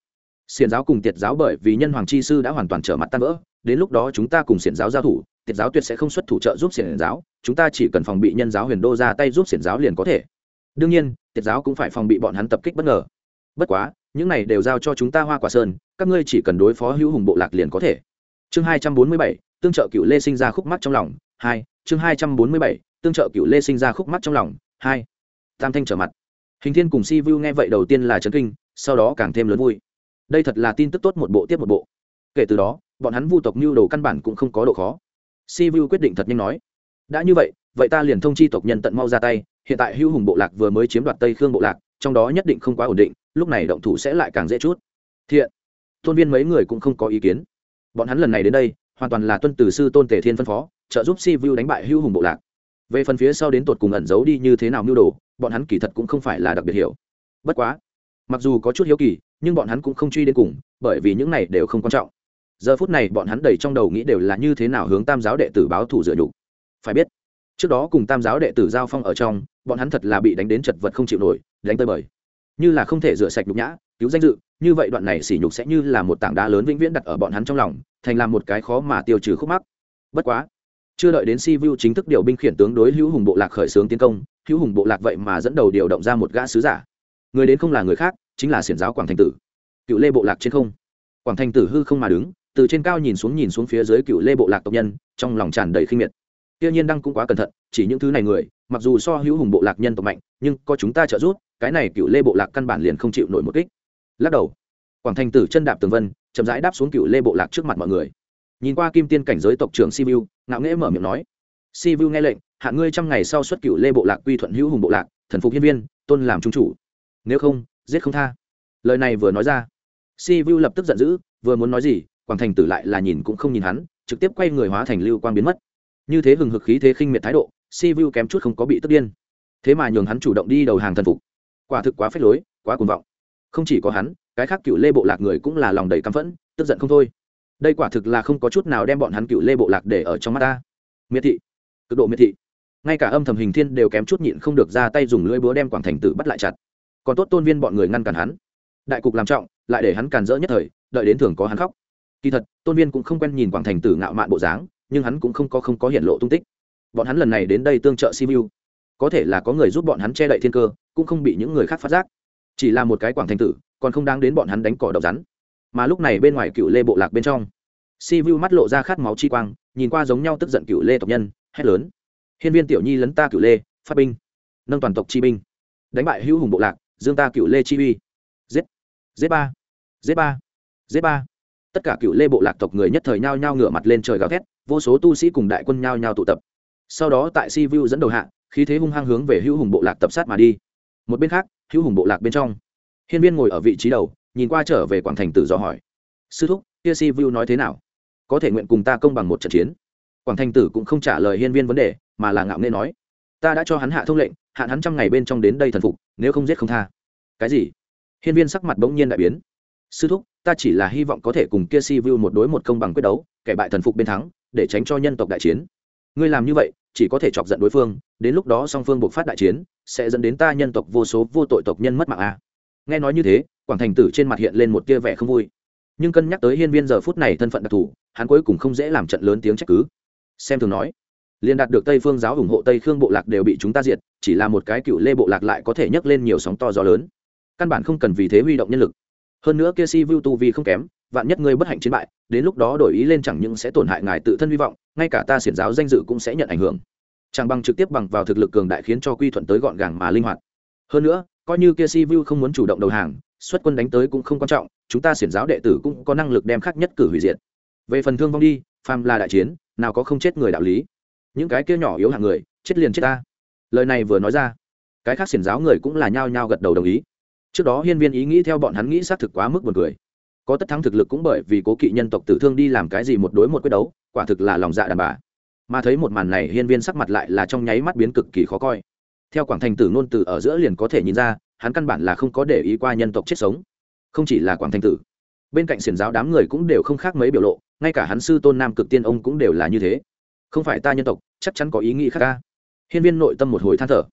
Xiền giáo cùng tiệt giáo bởi vì nhân hoàng chi sư đã hoàn toàn trở mặt tan vỡ, đến lúc đó chúng ta cùng xiển giáo giao thủ, tiệt giáo tuyệt sẽ không xuất thủ trợ giúp xiển giáo, chúng ta chỉ cần phòng bị nhân giáo huyền đô ra tay giúp xiển giáo liền có thể đương nhiên tiệt giáo cũng phải phòng bị bọn hắn tập kích bất ngờ. Bất quá, những này đều giao cho chúng ta hoa quả sơn, các ngươi chỉ cần đối phó hữu hùng bộ lạc liền có thể. Chương hai trăm bốn mươi bảy, tương trợ cựu lê sinh ra khúc mắt trong lòng, hai, chương hai trăm bốn mươi bảy, tương trợ cựu lê sinh ra khúc mắt trong lòng, hai. Tam thanh trở mặt. Hình thiên cùng si vu nghe vậy đầu tiên là trấn kinh, sau đó càng thêm lớn vui. Đây thật là tin tức tốt một bộ tiếp một bộ. Kể từ đó, bọn hắn vu tộc mưu đồ căn bản cũng không có độ khó. Si vu quyết định thật nhanh nói, đã như vậy vậy ta liền thông chi tộc nhân tận mau ra tay hiện tại hữu hùng bộ lạc vừa mới chiếm đoạt tây khương bộ lạc, trong đó nhất định không quá ổn định, lúc này động thủ sẽ lại càng dễ chút. Thiện, tôn viên mấy người cũng không có ý kiến. Bọn hắn lần này đến đây, hoàn toàn là tuân từ sư tôn tề thiên phân phó, trợ giúp si vu đánh bại hữu hùng bộ lạc. Về phần phía sau đến tột cùng ẩn giấu đi như thế nào mưu đồ, bọn hắn kỳ thật cũng không phải là đặc biệt hiểu. Bất quá, mặc dù có chút hiếu kỳ, nhưng bọn hắn cũng không truy đến cùng, bởi vì những này đều không quan trọng. Giờ phút này bọn hắn đầy trong đầu nghĩ đều là như thế nào hướng tam giáo đệ tử báo thủ dựa nhục. Phải biết trước đó cùng tam giáo đệ tử giao phong ở trong, bọn hắn thật là bị đánh đến chật vật không chịu nổi, đánh tơi bời. Như là không thể rửa sạch nhục nhã, cứu danh dự, như vậy đoạn này sỉ nhục sẽ như là một tảng đá lớn vĩnh viễn đặt ở bọn hắn trong lòng, thành làm một cái khó mà tiêu trừ khúc mắc. Bất quá, chưa đợi đến si vu chính thức điều binh khiển tướng đối hữu hùng bộ lạc khởi xướng tiến công, hữu hùng bộ lạc vậy mà dẫn đầu điều động ra một gã sứ giả. Người đến không là người khác, chính là xiển giáo quảng thành tử. Cựu lê bộ lạc trên không. Quảng thành tử hư không mà đứng, từ trên cao nhìn xuống nhìn xuống phía dưới cựu lê bộ lạc tộc nhân, trong lòng tràn đầy khinh miệt tuy nhiên đăng cũng quá cẩn thận, chỉ những thứ này người, mặc dù so hữu hùng bộ lạc nhân tộc mạnh, nhưng có chúng ta trợ giúp, cái này cựu lê bộ lạc căn bản liền không chịu nổi một kích. Lắc đầu. Quảng thành tử chân đạp tường vân, chậm rãi đáp xuống cựu lê bộ lạc trước mặt mọi người. Nhìn qua kim tiên cảnh giới tộc trưởng sivu ngạo nghễ mở miệng nói sivu nghe lệnh, hạ ngươi trăm ngày sau xuất cựu lê bộ lạc quy thuận hữu hùng bộ lạc, thần phục hiên viên, tôn làm trung chủ. Nếu không, giết không tha. Lời này vừa nói ra, si lập tức giận dữ, vừa muốn nói gì, quảng thành tử lại là nhìn cũng không nhìn hắn, trực tiếp quay người hóa thành lưu quang biến mất như thế hừng hực khí thế khinh miệt thái độ, si vu kém chút không có bị tức điên. Thế mà nhường hắn chủ động đi đầu hàng thần phục. Quả thực quá phết lối, quá cuồng vọng. Không chỉ có hắn, cái khác cựu lê bộ lạc người cũng là lòng đầy căm phẫn, tức giận không thôi. Đây quả thực là không có chút nào đem bọn hắn cựu lê bộ lạc để ở trong mắt ta. Miệt thị. Cực độ miệt thị. Ngay cả âm thầm hình thiên đều kém chút nhịn không được ra tay dùng lưỡi búa đem quảng thành tử bắt lại chặt. Còn tốt tôn viên bọn người ngăn cản hắn. Đại cục làm trọng, lại để hắn càn rỡ nhất thời, đợi đến thường có hắn khóc. Kỳ thật, tôn viên cũng không quen nhìn quảng thành tử ngạo mạn bộ dáng nhưng hắn cũng không có không có hiện lộ tung tích. Bọn hắn lần này đến đây tương trợ simu có thể là có người giúp bọn hắn che đậy thiên cơ, cũng không bị những người khác phát giác. Chỉ là một cái quảng thành tử, còn không đáng đến bọn hắn đánh cỏ độc rắn. Mà lúc này bên ngoài cựu lê bộ lạc bên trong si mắt lộ ra khát máu chi quang, nhìn qua giống nhau tức giận cựu lê tộc nhân, hét lớn. Hiên viên tiểu nhi lấn ta cựu lê, phát binh. Nâng toàn tộc chi binh. Đánh bại hữu hùng bộ lạc, dương ta cựu lê chi uy. Giết. Giết ba. Giết ba. Giết ba. Tất cả cựu lê bộ lạc tộc người nhất thời nhao nhao ngửa mặt lên trời gào thét vô số tu sĩ cùng đại quân nhao nhao tụ tập. Sau đó tại si vu dẫn đầu hạ, khí thế hung hăng hướng về hữu hùng bộ lạc tập sát mà đi. Một bên khác, hữu hùng bộ lạc bên trong, hiên viên ngồi ở vị trí đầu, nhìn qua trở về quảng thành tử do hỏi, sư thúc, kia si vu nói thế nào? Có thể nguyện cùng ta công bằng một trận chiến? Quảng thành tử cũng không trả lời hiên viên vấn đề, mà là ngạo nghê nói, ta đã cho hắn hạ thông lệnh, hạn hắn trăm ngày bên trong đến đây thần phục, nếu không giết không tha. Cái gì? Hiên viên sắc mặt bỗng nhiên đại biến, sư thúc, ta chỉ là hy vọng có thể cùng kia si vu một đối một công bằng quyết đấu kẻ bại thần phục bên thắng, để tránh cho nhân tộc đại chiến. Ngươi làm như vậy, chỉ có thể chọc giận đối phương, đến lúc đó song phương buộc phát đại chiến, sẽ dẫn đến ta nhân tộc vô số vô tội tộc nhân mất mạng a. À. nghe nói như thế, quảng thành tử trên mặt hiện lên một tia vẻ không vui. Nhưng cân nhắc tới hiên viên giờ phút này thân phận đặc thù, hắn cuối cùng không dễ làm trận lớn tiếng trách cứ. Xem thường nói, liên đạt được tây phương giáo ủng hộ tây khương bộ lạc đều bị chúng ta diệt, chỉ là một cái cựu lê bộ lạc lại có thể nhấc lên nhiều sóng to gió lớn. Căn bản không cần vì thế huy động nhân lực. Hơn nữa kia si vu tu vi không kém vạn nhất ngươi bất hạnh chiến bại, đến lúc đó đổi ý lên chẳng những sẽ tổn hại ngài tự thân hy vọng, ngay cả ta xiển giáo danh dự cũng sẽ nhận ảnh hưởng. Chẳng bằng trực tiếp bằng vào thực lực cường đại khiến cho quy thuận tới gọn gàng mà linh hoạt. Hơn nữa, coi như kia si vu không muốn chủ động đầu hàng, xuất quân đánh tới cũng không quan trọng, chúng ta xiển giáo đệ tử cũng có năng lực đem khác nhất cử hủy diệt. Về phần thương vong đi, phàm là đại chiến, nào có không chết người đạo lý. Những cái kia nhỏ yếu hạng người, chết liền chết ta. Lời này vừa nói ra, cái khác xiển giáo người cũng là nhao nhao gật đầu đồng ý. Trước đó hiên viên ý nghĩ theo bọn hắn nghĩ xác thực quá mức buồn cười có tất thắng thực lực cũng bởi vì cố kỵ nhân tộc tử thương đi làm cái gì một đối một quyết đấu, quả thực là lòng dạ đàn bà. Mà thấy một màn này, hiên viên sắc mặt lại là trong nháy mắt biến cực kỳ khó coi. Theo quảng thành tử nôn tử ở giữa liền có thể nhìn ra, hắn căn bản là không có để ý qua nhân tộc chết sống. Không chỉ là quảng thành tử, bên cạnh xiển giáo đám người cũng đều không khác mấy biểu lộ, ngay cả hắn sư tôn nam cực tiên ông cũng đều là như thế. Không phải ta nhân tộc, chắc chắn có ý nghĩ khác ca. Hiên viên nội tâm một hồi than thở.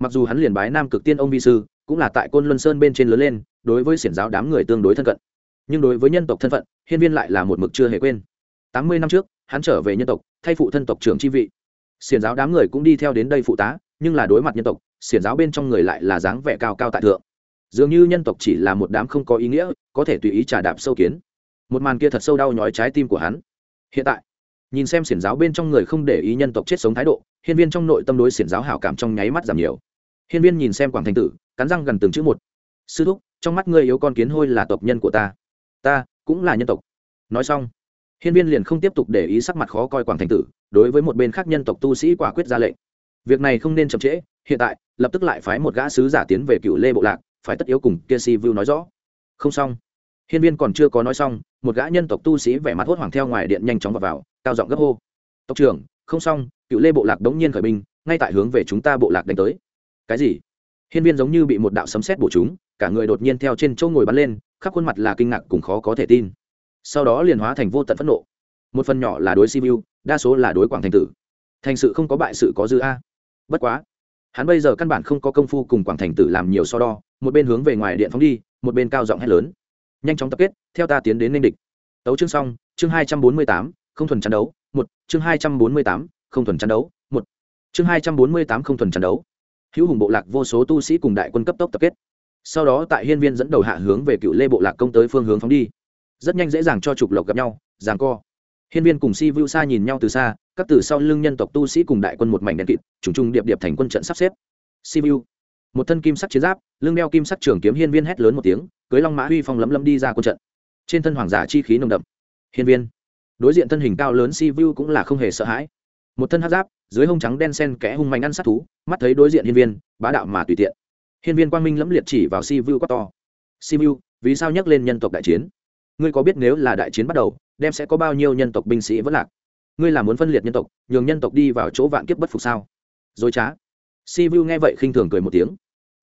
Mặc dù hắn liền bái nam cực tiên ông vi sư, cũng là tại côn luân sơn bên trên lớn lên, đối với xiển giáo đám người tương đối thân cận nhưng đối với nhân tộc thân phận, hiên viên lại là một mực chưa hề quên. Tám mươi năm trước, hắn trở về nhân tộc, thay phụ thân tộc trưởng chi vị. Xiển giáo đám người cũng đi theo đến đây phụ tá, nhưng là đối mặt nhân tộc, xiển giáo bên trong người lại là dáng vẻ cao cao tại thượng. Dường như nhân tộc chỉ là một đám không có ý nghĩa, có thể tùy ý trả đạp sâu kiến. Một màn kia thật sâu đau nhói trái tim của hắn. Hiện tại, nhìn xem xiển giáo bên trong người không để ý nhân tộc chết sống thái độ, hiên viên trong nội tâm đối xiển giáo hảo cảm trong nháy mắt giảm nhiều. Hiên viên nhìn xem quảng thành tử, cắn răng gần từng chữ một. Sư thúc, trong mắt ngươi yếu con kiến hôi là tộc nhân của ta ta cũng là nhân tộc. Nói xong hiên viên liền không tiếp tục để ý sắc mặt khó coi quảng thành tử đối với một bên khác nhân tộc tu sĩ quả quyết ra lệnh. Việc này không nên chậm trễ hiện tại lập tức lại phái một gã sứ giả tiến về cựu lê bộ lạc phải tất yếu cùng kia si vu nói rõ. Không xong. Hiên viên còn chưa có nói xong một gã nhân tộc tu sĩ vẻ mặt hốt hoảng theo ngoài điện nhanh chóng vào, vào cao giọng gấp hô. Tộc trưởng không xong cựu lê bộ lạc đống nhiên khởi binh ngay tại hướng về chúng ta bộ lạc đánh tới. Cái gì? Hiên viên giống như bị một đạo sấm sét bổ chúng, cả người đột nhiên theo trên châu ngồi bắn lên, khắp khuôn mặt là kinh ngạc cùng khó có thể tin. Sau đó liền hóa thành vô tận phẫn nộ. Một phần nhỏ là đối simu đa số là đối quảng thành tử. Thành sự không có bại sự có dư a. Bất quá, hắn bây giờ căn bản không có công phu cùng quảng thành tử làm nhiều so đo, một bên hướng về ngoài điện phóng đi, một bên cao giọng hét lớn. Nhanh chóng tập kết, theo ta tiến đến ninh địch. Tấu chương xong, chương hai trăm bốn mươi tám, không thuần chắn đấu, một, chương hai trăm bốn mươi tám, không thuần chắn đấu, một, chương hai trăm bốn mươi tám, không thuần chắn đấu hữu hùng bộ lạc vô số tu sĩ cùng đại quân cấp tốc tập kết. Sau đó tại hiên viên dẫn đầu hạ hướng về cựu lê bộ lạc công tới phương hướng phóng đi. Rất nhanh dễ dàng cho trục lộc gặp nhau giảng co. Hiên viên cùng si vu sa nhìn nhau từ xa, các từ sau lưng nhân tộc tu sĩ cùng đại quân một mảnh đen kịt, trùng trùng điệp điệp thành quân trận sắp xếp. Si vu một thân kim sắc chiến giáp, lưng đeo kim sắc trường kiếm hiên viên hét lớn một tiếng, cưới long mã huy phong lấm lấm đi ra quân trận. Trên thân hoàng giả chi khí nồng đậm. Hiên viên, đối diện thân hình cao lớn si vu cũng là không hề sợ hãi. Một thân hát giáp dưới hông trắng đen sen kẽ hung mạnh ăn sát thú, mắt thấy đối diện hiên viên, bá đạo mà tùy tiện. Hiên viên quang minh lẫm liệt chỉ vào si vu quát to. Si vu vì sao nhắc lên nhân tộc đại chiến? Ngươi có biết nếu là đại chiến bắt đầu, đem sẽ có bao nhiêu nhân tộc binh sĩ vẫn lạc? Ngươi là muốn phân liệt nhân tộc, nhường nhân tộc đi vào chỗ vạn kiếp bất phục sao? Dối trá. Si vu nghe vậy khinh thường cười một tiếng.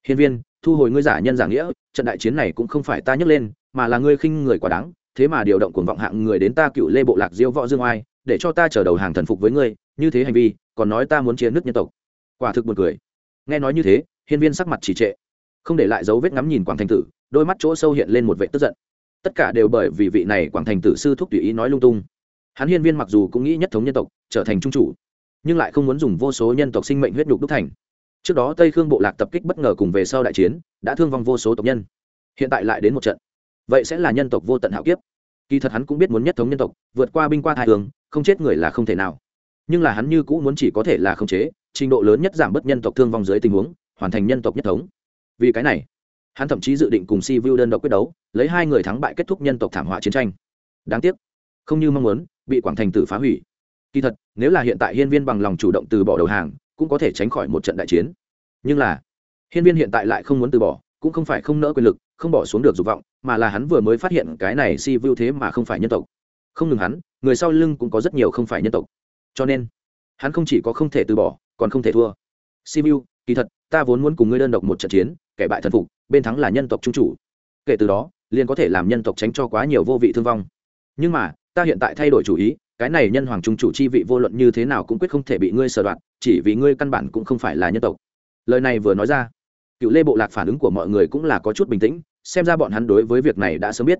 Hiên viên, thu hồi ngươi giả nhân giả nghĩa, trận đại chiến này cũng không phải ta nhấc lên, mà là ngươi khinh người quá đáng, thế mà điều động cuồng vọng hạng người đến ta cựu lê bộ lạc diêu võ dương oai, để cho ta trở đầu hàng thần phục với ngươi, như thế hành vi còn nói ta muốn chia nước nhân tộc. Quả thực buồn cười. Nghe nói như thế, hiên viên sắc mặt chỉ trệ. Không để lại dấu vết ngắm nhìn quảng thành tử, đôi mắt chỗ sâu hiện lên một vệ tức giận. Tất cả đều bởi vì vị này quảng thành tử sư thúc tùy ý nói lung tung. Hắn hiên viên mặc dù cũng nghĩ nhất thống nhân tộc, trở thành trung chủ, nhưng lại không muốn dùng vô số nhân tộc sinh mệnh huyết nhục đúc thành. Trước đó tây khương bộ lạc tập kích bất ngờ cùng về sau đại chiến, đã thương vong vô số tộc nhân. Hiện tại lại đến một trận. Vậy sẽ là nhân tộc vô tận hạo kiếp. Kỳ thật hắn cũng biết muốn nhất thống nhân tộc, vượt qua binh qua thái tường không chết người là không thể nào nhưng là hắn như cũ muốn chỉ có thể là khống chế, trình độ lớn nhất giảm bớt nhân tộc thương vong dưới tình huống, hoàn thành nhân tộc nhất thống. Vì cái này, hắn thậm chí dự định cùng si vu đơn độc quyết đấu, lấy hai người thắng bại kết thúc nhân tộc thảm họa chiến tranh. Đáng tiếc, không như mong muốn, bị quảng thành tử phá hủy. Kỳ thật, nếu là hiện tại hiên viên bằng lòng chủ động từ bỏ đầu hàng, cũng có thể tránh khỏi một trận đại chiến. Nhưng là, hiên viên hiện tại lại không muốn từ bỏ, cũng không phải không nỡ quyền lực, không bỏ xuống được dục vọng, mà là hắn vừa mới phát hiện cái này si vu thế mà không phải nhân tộc. Không ngừng hắn, người sau lưng cũng có rất nhiều không phải nhân tộc cho nên hắn không chỉ có không thể từ bỏ còn không thể thua. Simu, kỳ thật ta vốn muốn cùng ngươi đơn độc một trận chiến kẻ bại thần phục bên thắng là nhân tộc trung chủ. Kể từ đó liền có thể làm nhân tộc tránh cho quá nhiều vô vị thương vong. Nhưng mà ta hiện tại thay đổi chủ ý cái này nhân hoàng trung chủ chi vị vô luận như thế nào cũng quyết không thể bị ngươi sờ đoạt chỉ vì ngươi căn bản cũng không phải là nhân tộc. Lời này vừa nói ra cựu lê bộ lạc phản ứng của mọi người cũng là có chút bình tĩnh xem ra bọn hắn đối với việc này đã sớm biết.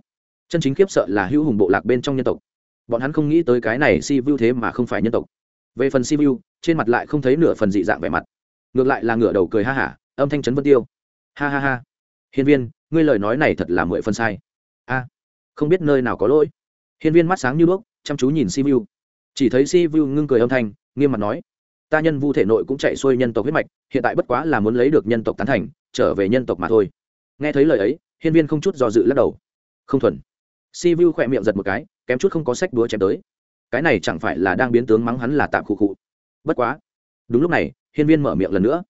Chân chính khiếp sợ là hữu hùng bộ lạc bên trong nhân tộc bọn hắn không nghĩ tới cái này si vu thế mà không phải nhân tộc. Về phần si vu, trên mặt lại không thấy nửa phần dị dạng vẻ mặt. Ngược lại là ngửa đầu cười ha hả, âm thanh trấn vân tiêu. Ha ha ha. Hiên viên, ngươi lời nói này thật là mười phân sai. A, không biết nơi nào có lỗi. Hiên viên mắt sáng như đuốc, chăm chú nhìn si vu. Chỉ thấy si vu ngưng cười âm thanh, nghiêm mặt nói, ta nhân vu thể nội cũng chạy xuôi nhân tộc huyết mạch, hiện tại bất quá là muốn lấy được nhân tộc tán thành, trở về nhân tộc mà thôi. Nghe thấy lời ấy, hiên viên không chút do dự lắc đầu. Không thuần. Si vu khỏe miệng giật một cái kém chút không có sách đũa chém tới. Cái này chẳng phải là đang biến tướng mắng hắn là tạm khụ khụ. Bất quá, đúng lúc này, hiên viên mở miệng lần nữa.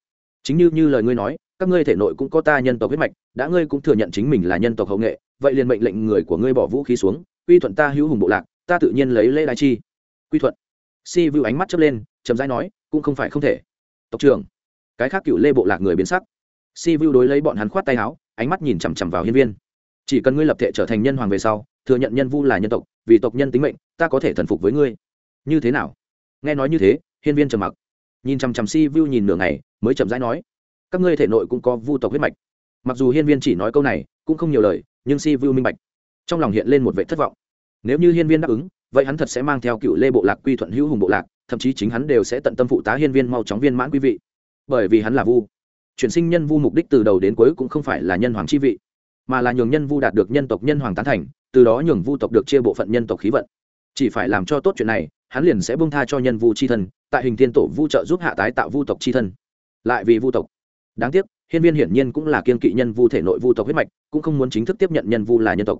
Chính như như lời ngươi nói, các ngươi thể nội cũng có ta nhân tộc huyết mạch, đã ngươi cũng thừa nhận chính mình là nhân tộc hậu nghệ, vậy liền mệnh lệnh người của ngươi bỏ vũ khí xuống, quy thuận ta hữu hùng bộ lạc, ta tự nhiên lấy lễ đại chi. Quy thuận. Si vu ánh mắt chớp lên, chậm rãi nói, cũng không phải không thể. Tộc trưởng, cái khác cựu lê bộ lạc người biến sắc. Si vu đối lấy bọn hắn khoát tay áo, ánh mắt nhìn chằm chằm vào hiên viên. Chỉ cần ngươi lập thể trở thành nhân hoàng về sau, thừa nhận nhân vu là nhân tộc vì tộc nhân tính mệnh, ta có thể thần phục với ngươi. Như thế nào? Nghe nói như thế, hiên viên trầm mặc. Nhìn chằm chằm si vu nhìn nửa ngày, mới chậm rãi nói, các ngươi thể nội cũng có vu tộc huyết mạch. Mặc dù hiên viên chỉ nói câu này, cũng không nhiều lời, nhưng si vu minh bạch. Trong lòng hiện lên một vệ thất vọng. Nếu như hiên viên đáp ứng, vậy hắn thật sẽ mang theo cựu lê bộ lạc, quy thuận hữu hùng bộ lạc, thậm chí chính hắn đều sẽ tận tâm phụ tá hiên viên mau chóng viên mãn quý vị. Bởi vì hắn là vu. Chuyển sinh nhân vu mục đích từ đầu đến cuối cũng không phải là nhân hoàng chi vị, mà là nhường nhân vu đạt được nhân tộc nhân hoàng tán thành từ đó nhường vu tộc được chia bộ phận nhân tộc khí vận. Chỉ phải làm cho tốt chuyện này, hắn liền sẽ bông tha cho nhân vu c h i thân, tại hình thiên tổ vu trợ giúp hạ tái tạo vu tộc c h i thân. Lại vì vu tộc. Đáng tiếc, hiên viên hiển nhiên cũng là kiên kỵ nhân vu thể nội vu tộc huyết mạch, cũng không muốn chính thức tiếp nhận nhân vu là nhân tộc.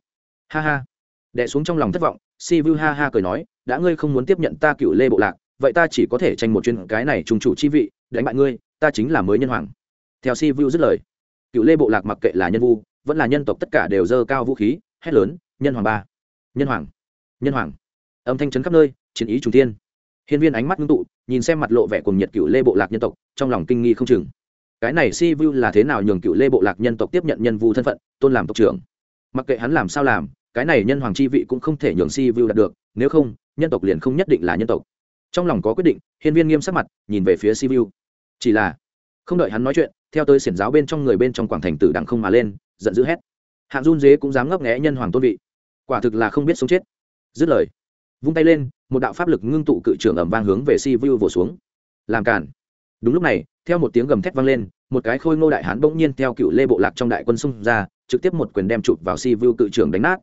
Ha ha. Đẻ xuống trong lòng thất vọng, si vu ha ha cười nói, đã ngươi không muốn tiếp nhận ta cựu lê bộ lạc, vậy ta chỉ có thể tranh một chuyên cái này trùng chủ chi vị, đánh bại ngươi, ta chính là mới nhân hoàng. Theo si vu dứt lời, cựu lê bộ lạc mặc kệ là nhân vu, vẫn là nhân tộc tất cả đều dơ cao vũ khí, hét lớn nhân hoàng ba. Nhân hoàng. Nhân hoàng. Âm thanh trấn khắp nơi, chiến ý trung tiên hiên viên ánh mắt ngưng tụ, nhìn xem mặt lộ vẻ cùng nhiệt cựu lê bộ lạc nhân tộc, trong lòng kinh nghi không chừng. Cái này si vu là thế nào nhường cựu lê bộ lạc nhân tộc tiếp nhận nhân vu thân phận, tôn làm tộc trưởng? Mặc kệ hắn làm sao làm, cái này nhân hoàng chi vị cũng không thể nhường si vu đạt được, nếu không, nhân tộc liền không nhất định là nhân tộc. Trong lòng có quyết định, hiên viên nghiêm sắc mặt, nhìn về phía si vu chỉ là, không đợi hắn nói chuyện, theo tới xiển giáo bên trong người bên trong quảng thành tử đằng không mà lên, giận dữ hét. Hạng run dế cũng dám ngấp nghẽ nhân hoàng tôn vị quả thực là không biết sống chết. Dứt lời, vung tay lên, một đạo pháp lực ngưng tụ cự trưởng ẩm vang hướng về si vu vỗ xuống. Làm cản đúng lúc này, theo một tiếng gầm thét vang lên, một cái khôi ngô đại hán bỗng nhiên theo cựu lê bộ lạc trong đại quân xung ra, trực tiếp một quyền đem chụp vào si vu cự trưởng đánh nát.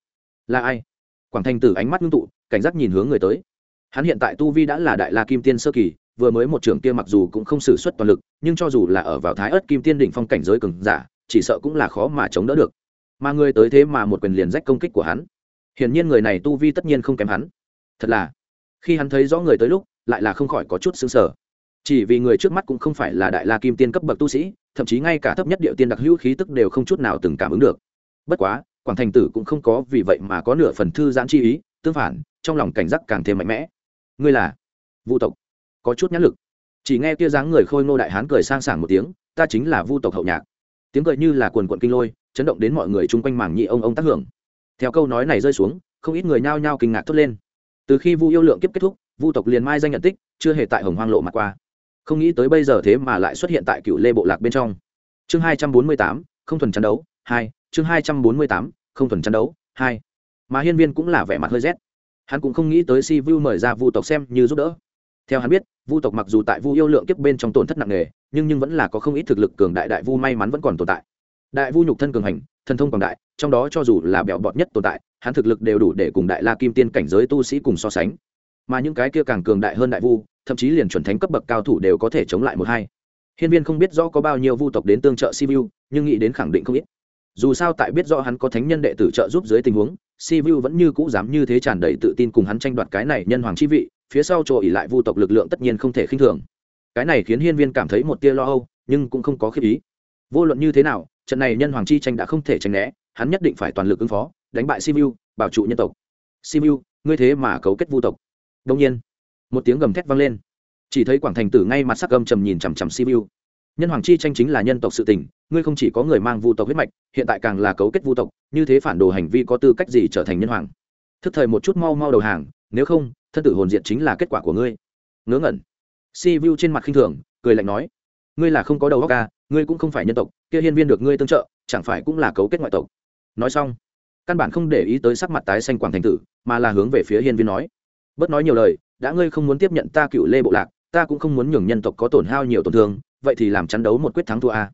Là ai? Quảng thành tử ánh mắt ngưng tụ, cảnh giác nhìn hướng người tới. Hắn hiện tại tu vi đã là đại la kim tiên sơ kỳ, vừa mới một trưởng kia mặc dù cũng không xử suất toàn lực, nhưng cho dù là ở vào thái ớt kim tiên đỉnh phong cảnh giới cường giả, chỉ sợ cũng là khó mà chống đỡ được. Mà người tới thế mà một quyền liền rách công kích của hắn hiển nhiên người này tu vi tất nhiên không kém hắn. Thật là, khi hắn thấy rõ người tới lúc, lại là không khỏi có chút xứng sở chỉ vì người trước mắt cũng không phải là đại la kim tiên cấp bậc tu sĩ, thậm chí ngay cả thấp nhất điệu tiên đặc hữu khí tức đều không chút nào từng cảm ứng được. Bất quá, quảng thành tử cũng không có vì vậy mà có nửa phần thư giãn chi ý, tương phản, trong lòng cảnh giác càng thêm mạnh mẽ. Ngươi là vu tộc, có chút nhãn lực. Chỉ nghe kia dáng người khôi ngô đại hán cười sang sảng một tiếng, ta chính là vu tộc hậu nhạc. Tiếng cười như là quần quận kinh lôi, chấn động đến mọi người chung quanh mảng nhị ông ông tác hưởng theo câu nói này rơi xuống, không ít người nhao nhao kinh ngạc thốt lên. Từ khi vu yêu lượng kiếp kết thúc, vu tộc liền mai danh nhận tích, chưa hề tại hồng hoang lộ mặt qua. Không nghĩ tới bây giờ thế mà lại xuất hiện tại cựu lê bộ lạc bên trong. Chương hai trăm bốn mươi tám, không thuần chắn đấu, hai, chương hai trăm bốn mươi tám, không thuần chắn đấu, hai. Mà hiên viên cũng là vẻ mặt hơi rét. Hắn cũng không nghĩ tới si vu mời ra vu tộc xem như giúp đỡ. Theo hắn biết, vu tộc mặc dù tại vu yêu lượng kiếp bên trong tổn thất nặng nề, nhưng nhưng vẫn là có không ít thực lực cường đại đại vu may mắn vẫn còn tồn tại. Đại vu nhục thân cường hành thần thông quảng đại, trong đó cho dù là bẹo bọt nhất tồn tại, hắn thực lực đều đủ để cùng đại la kim tiên cảnh giới tu sĩ cùng so sánh. Mà những cái kia càng cường đại hơn đại vu, thậm chí liền chuẩn thánh cấp bậc cao thủ đều có thể chống lại một hai. Hiên viên không biết rõ có bao nhiêu vu tộc đến tương trợ sivu nhưng nghĩ đến khẳng định không ít. Dù sao tại biết rõ hắn có thánh nhân đệ tử trợ giúp dưới tình huống sivu vẫn như cũ dám như thế tràn đầy tự tin cùng hắn tranh đoạt cái này nhân hoàng chi vị, phía sau chỗ ỉ lại vu tộc lực lượng tất nhiên không thể khinh thường. Cái này khiến hiên viên cảm thấy một tia lo âu, nhưng cũng không có khiếp ý. Vô luận như thế nào trận này nhân hoàng chi tranh đã không thể tránh né hắn nhất định phải toàn lực ứng phó đánh bại simu bảo trụ nhân tộc. Simu ngươi thế mà cấu kết vu tộc. Đông nhiên một tiếng gầm thét vang lên. Chỉ thấy quảng thành tử ngay mặt sắc gầm trầm nhìn chằm chằm simu. Nhân hoàng chi tranh chính là nhân tộc sự tình ngươi không chỉ có người mang vu tộc huyết mạch hiện tại càng là cấu kết vu tộc như thế phản đồ hành vi có tư cách gì trở thành nhân hoàng? Thức thời một chút mau mau đầu hàng nếu không thân tử hồn diện chính là kết quả của ngươi. Ngớ ngẩn. Si vu trên mặt khinh thường cười lạnh nói ngươi là không có đầu óc ca à, ngươi cũng không phải nhân tộc, kia hiên viên được ngươi tương trợ, chẳng phải cũng là cấu kết ngoại tộc. Nói xong, căn bản không để ý tới sắc mặt tái xanh quảng thành tử, mà là hướng về phía hiên viên nói, bớt nói nhiều lời, đã ngươi không muốn tiếp nhận ta cựu lê bộ lạc, ta cũng không muốn nhường nhân tộc có tổn hao nhiều tổn thương, vậy thì làm chắn đấu một quyết thắng thua a.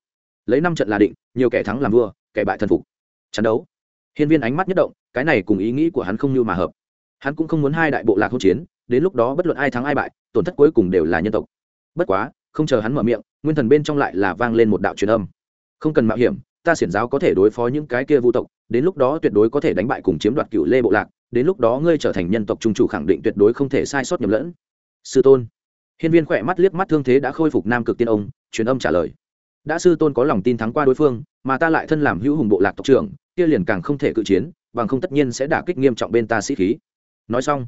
Lấy năm trận là định, nhiều kẻ thắng làm vua, kẻ bại thần phục. Chắn đấu. Hiên viên ánh mắt nhất động, cái này cùng ý nghĩ của hắn không như mà hợp. Hắn cũng không muốn hai đại bộ lạc hỗn chiến, đến lúc đó bất luận ai thắng ai bại, tổn thất cuối cùng đều là nhân tộc. Bất quá không chờ hắn mở miệng, nguyên thần bên trong lại là vang lên một đạo truyền âm. Không cần mạo hiểm, ta xiển giáo có thể đối phó những cái kia vu tộc, đến lúc đó tuyệt đối có thể đánh bại cùng chiếm đoạt cựu lê bộ lạc, đến lúc đó ngươi trở thành nhân tộc trung chủ khẳng định tuyệt đối không thể sai sót nhầm lẫn. Sư tôn. Hiên viên khỏe mắt liếc mắt thương thế đã khôi phục nam cực tiên ông, truyền âm trả lời. Đã sư tôn có lòng tin thắng qua đối phương, mà ta lại thân làm hữu hùng bộ lạc tộc trưởng, kia liền càng không thể cự chiến, bằng không tất nhiên sẽ đả kích nghiêm trọng bên ta sĩ khí. Nói xong,